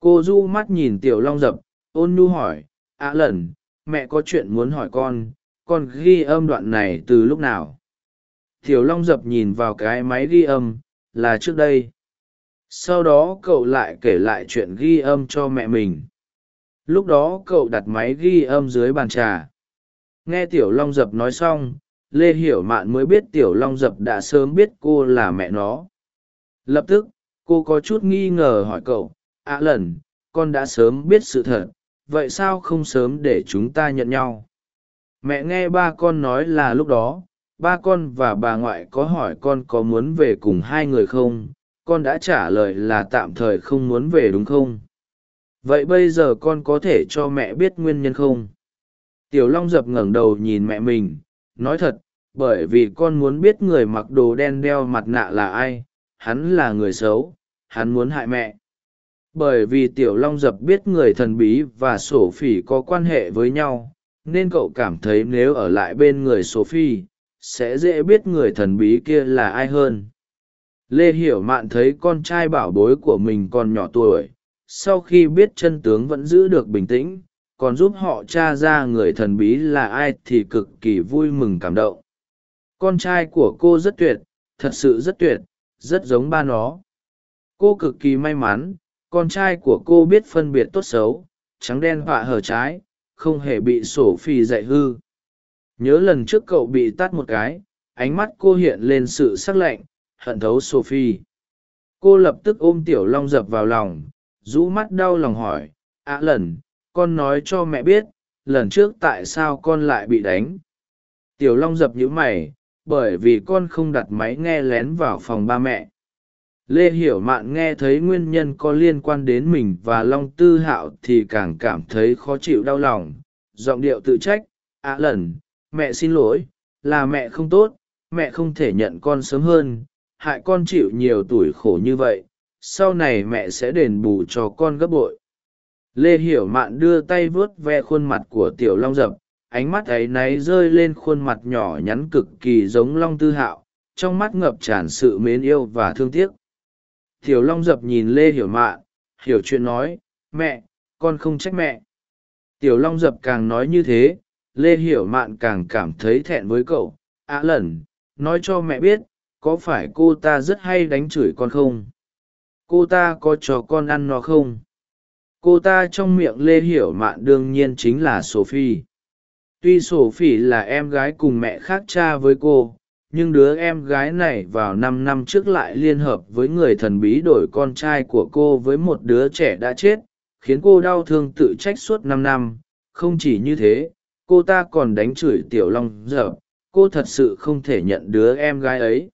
Cô du mắt nhìn tiểu long dập, ôn nhu hỏi, ạ à lần, mẹ có chuyện muốn hỏi con con ghi âm đoạn này từ lúc nào? Tiểu long dập nhìn vào cái máy ghi âm, là trước đây. Sau đó cậu lại kể lại chuyện ghi âm cho mẹ mình. Lúc đó cậu đặt máy ghi âm dưới bàn trà. Nghe tiểu long dập nói xong lê hiểu mạn mới biết tiểu long dập đã sớm biết cô là mẹ nó. Lập tức, cô có chút nghi ngờ hỏi cậu ạ à lần, con đã sớm biết sự thật, vậy sao không sớm để chúng ta nhận nhau? Mẹ nghe ba con nói là lúc đó, ba con và bà ngoại có hỏi con có muốn về cùng hai người không? Con đã trả lời là tạm thời không muốn về đúng không? Vậy bây giờ con có thể cho mẹ biết nguyên nhân không? Tiểu long dập ngẩng đầu nhìn mẹ mình nói thật, bởi vì con muốn biết người mặc đồ đen đeo mặt nạ là ai, hắn là người xấu, hắn muốn hại mẹ. Bởi vì tiểu long dập biết người thần bí và sổ phỉ có quan hệ với nhau, nên cậu cảm thấy nếu ở lại bên người sổ phi sẽ dễ biết người thần bí kia là ai hơn. Lê hiểu mạn thấy con trai bảo bối của mình còn nhỏ tuổi, sau khi biết chân tướng vẫn giữ được bình tĩnh còn giúp họ t r a ra người thần bí là ai thì cực kỳ vui mừng cảm động. Con trai của cô rất tuyệt, thật sự rất tuyệt, rất giống ba nó. Cô cực kỳ may mắn, con trai của cô biết phân biệt tốt xấu, trắng đen họa hở trái, không hề bị sổ phi dạy hư. Nhớ lần trước cậu bị tắt một cái, ánh mắt cô hiện lên sự sắc lạnh, hận thấu sophie. Cô lập tức ôm tiểu long dập vào lòng, rũ mắt đau lòng hỏi, ạ lần con nói cho mẹ biết, lần trước tại sao con lại bị đánh. Tiểu long dập nhữ mày, bởi vì con không đặt máy nghe lén vào phòng ba mẹ. Lê hiểu mạn nghe thấy nguyên nhân có liên quan đến mình và long tư hạo thì càng cảm thấy khó chịu đau lòng. Giọng điệu tự trách ạ lần, mẹ xin lỗi, là mẹ không tốt, mẹ không thể nhận con sớm hơn, hại con chịu nhiều tuổi khổ như vậy, sau này mẹ sẽ đền bù cho con gấp bội lê hiểu mạn đưa tay vuốt ve khuôn mặt của tiểu long dập, ánh mắt ấy náy rơi lên khuôn mặt nhỏ nhắn cực kỳ giống long tư hạo, trong mắt ngập tràn sự mến yêu và thương tiếc. Tiểu long dập nhìn lê hiểu mạn, hiểu chuyện nói, mẹ, con không trách mẹ. Tiểu long dập càng nói như thế, lê hiểu mạn càng cảm thấy thẹn với cậu. Á lẩn, nói cho mẹ biết, có phải cô ta rất hay đánh chửi con không? Cô ta có cho con ăn nó không? Cô ta trong miệng lê hiểu mạn đương nhiên chính là sophie. Tuy sophie là em gái cùng mẹ khác cha với cô, nhưng đứa em gái này vào năm năm trước lại liên hợp với người thần bí đổi con trai của cô với một đứa trẻ đã chết, khiến cô đau thương tự trách suốt năm năm. Không chỉ như thế, cô ta còn đánh chửi tiểu long dở. Cô thật sự không thể nhận đứa em gái ấy.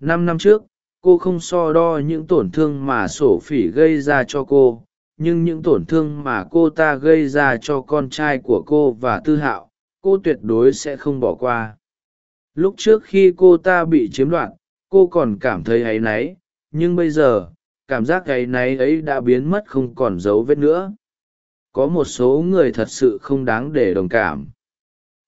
Năm năm trước, cô không so đo những tổn thương mà sổ phỉ gây ra cho cô nhưng những tổn thương mà cô ta gây ra cho con trai của cô và tư hạo, cô tuyệt đối sẽ không bỏ qua. Lúc trước khi cô ta bị chiếm đoạt, cô còn cảm thấy áy náy, nhưng bây giờ, cảm giác áy náy ấy đã biến mất không còn dấu vết nữa. Có một số người thật sự không đáng để đồng cảm.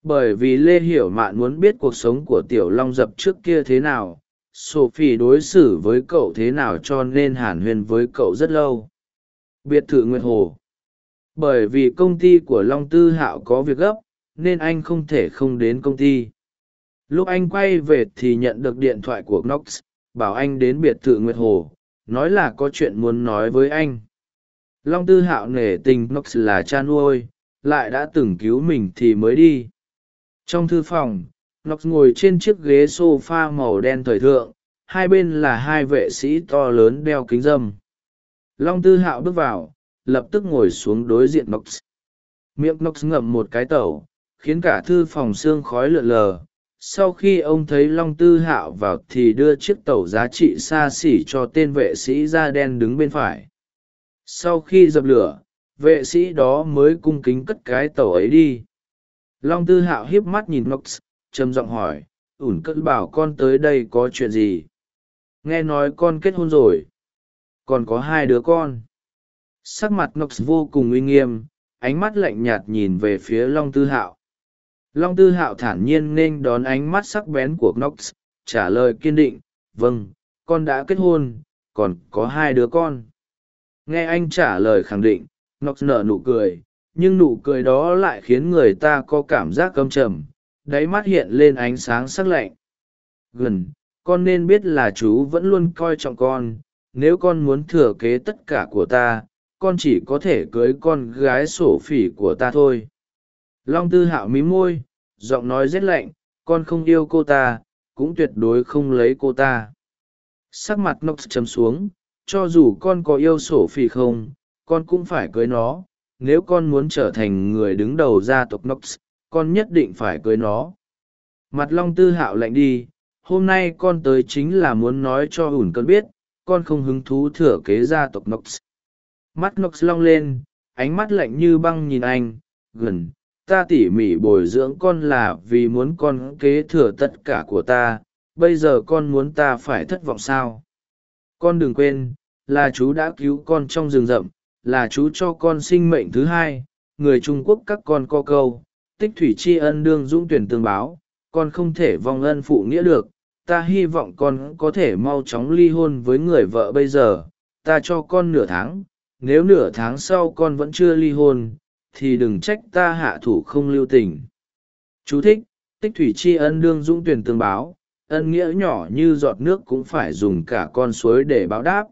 Bởi vì lê hiểu mạn muốn biết cuộc sống của tiểu long dập trước kia thế nào, sophie đối xử với cậu thế nào cho nên hàn huyên với cậu rất lâu biệt thự nguyệt hồ. Bởi vì công ty của long tư hạo có việc gấp, nên anh không thể không đến công ty. Lúc anh quay về thì nhận được điện thoại của knox, bảo anh đến biệt thự nguyệt hồ, nói là có chuyện muốn nói với anh. Long tư hạo nể tình knox là cha nuôi, lại đã từng cứu mình thì mới đi. Trong thư phòng, knox ngồi trên chiếc ghế s o f a màu đen thời thượng, hai bên là hai vệ sĩ to lớn đeo kính dâm long tư hạo bước vào, lập tức ngồi xuống đối diện nox. Miệng nox ngậm một cái tẩu, khiến cả thư phòng xương khói lượn lờ. Sau khi ông thấy long tư hạo vào thì đưa chiếc tẩu giá trị xa xỉ cho tên vệ sĩ da đen đứng bên phải. Sau khi dập lửa, vệ sĩ đó mới cung kính cất cái tàu ấy đi. Long tư hạo hiếp mắt nhìn nox, trầm giọng hỏi, ủn cất bảo con tới đây có chuyện gì? Nghe nói con kết hôn rồi còn có hai đứa con. Sắc mặt nox vô cùng uy nghiêm, ánh mắt lạnh nhạt nhìn về phía long tư hạo. Long tư hạo thản nhiên nên đón ánh mắt sắc bén của nox trả lời kiên định vâng con đã kết hôn, còn có hai đứa con. Nghe anh trả lời khẳng định nox nở nụ cười, nhưng nụ cười đó lại khiến người ta có cảm giác câm trầm, đáy mắt hiện lên ánh sáng sắc lạnh. Gần, con nên biết là chú vẫn luôn coi trọng con nếu con muốn thừa kế tất cả của ta, con chỉ có thể cưới con gái sổ phỉ của ta thôi. Long tư hạo mí môi, giọng nói rét lạnh, con không yêu cô ta, cũng tuyệt đối không lấy cô ta. Sắc mặt nox chấm xuống, cho dù con có yêu sổ phỉ không, con cũng phải cưới nó. Nếu con muốn trở thành người đứng đầu gia tộc nox, con nhất định phải cưới nó. Mặt long tư hạo lạnh đi, hôm nay con tới chính là muốn nói cho ủn cơn biết con không hứng thú thừa kế gia tộc nox. Mắt nox long lên, ánh mắt lạnh như băng nhìn anh gần ta tỉ mỉ bồi dưỡng con là vì muốn con kế thừa tất cả của ta, bây giờ con muốn ta phải thất vọng sao? Con đừng quên, là chú đã cứu con trong rừng rậm, là chú cho con sinh mệnh thứ hai, người trung quốc các con co câu, tích thủy tri ân đương dũng tuyển tương báo, con không thể vong ân phụ nghĩa được ta hy vọng con có thể mau chóng ly hôn với người vợ bây giờ, ta cho con nửa tháng, nếu nửa tháng sau con vẫn chưa ly hôn, thì đừng trách ta hạ thủ không lưu tình. Chú thích, tích thủy tri ân đương dũng tuyển tương báo, ân nghĩa nhỏ như giọt nước cũng phải dùng cả con suối để báo đáp.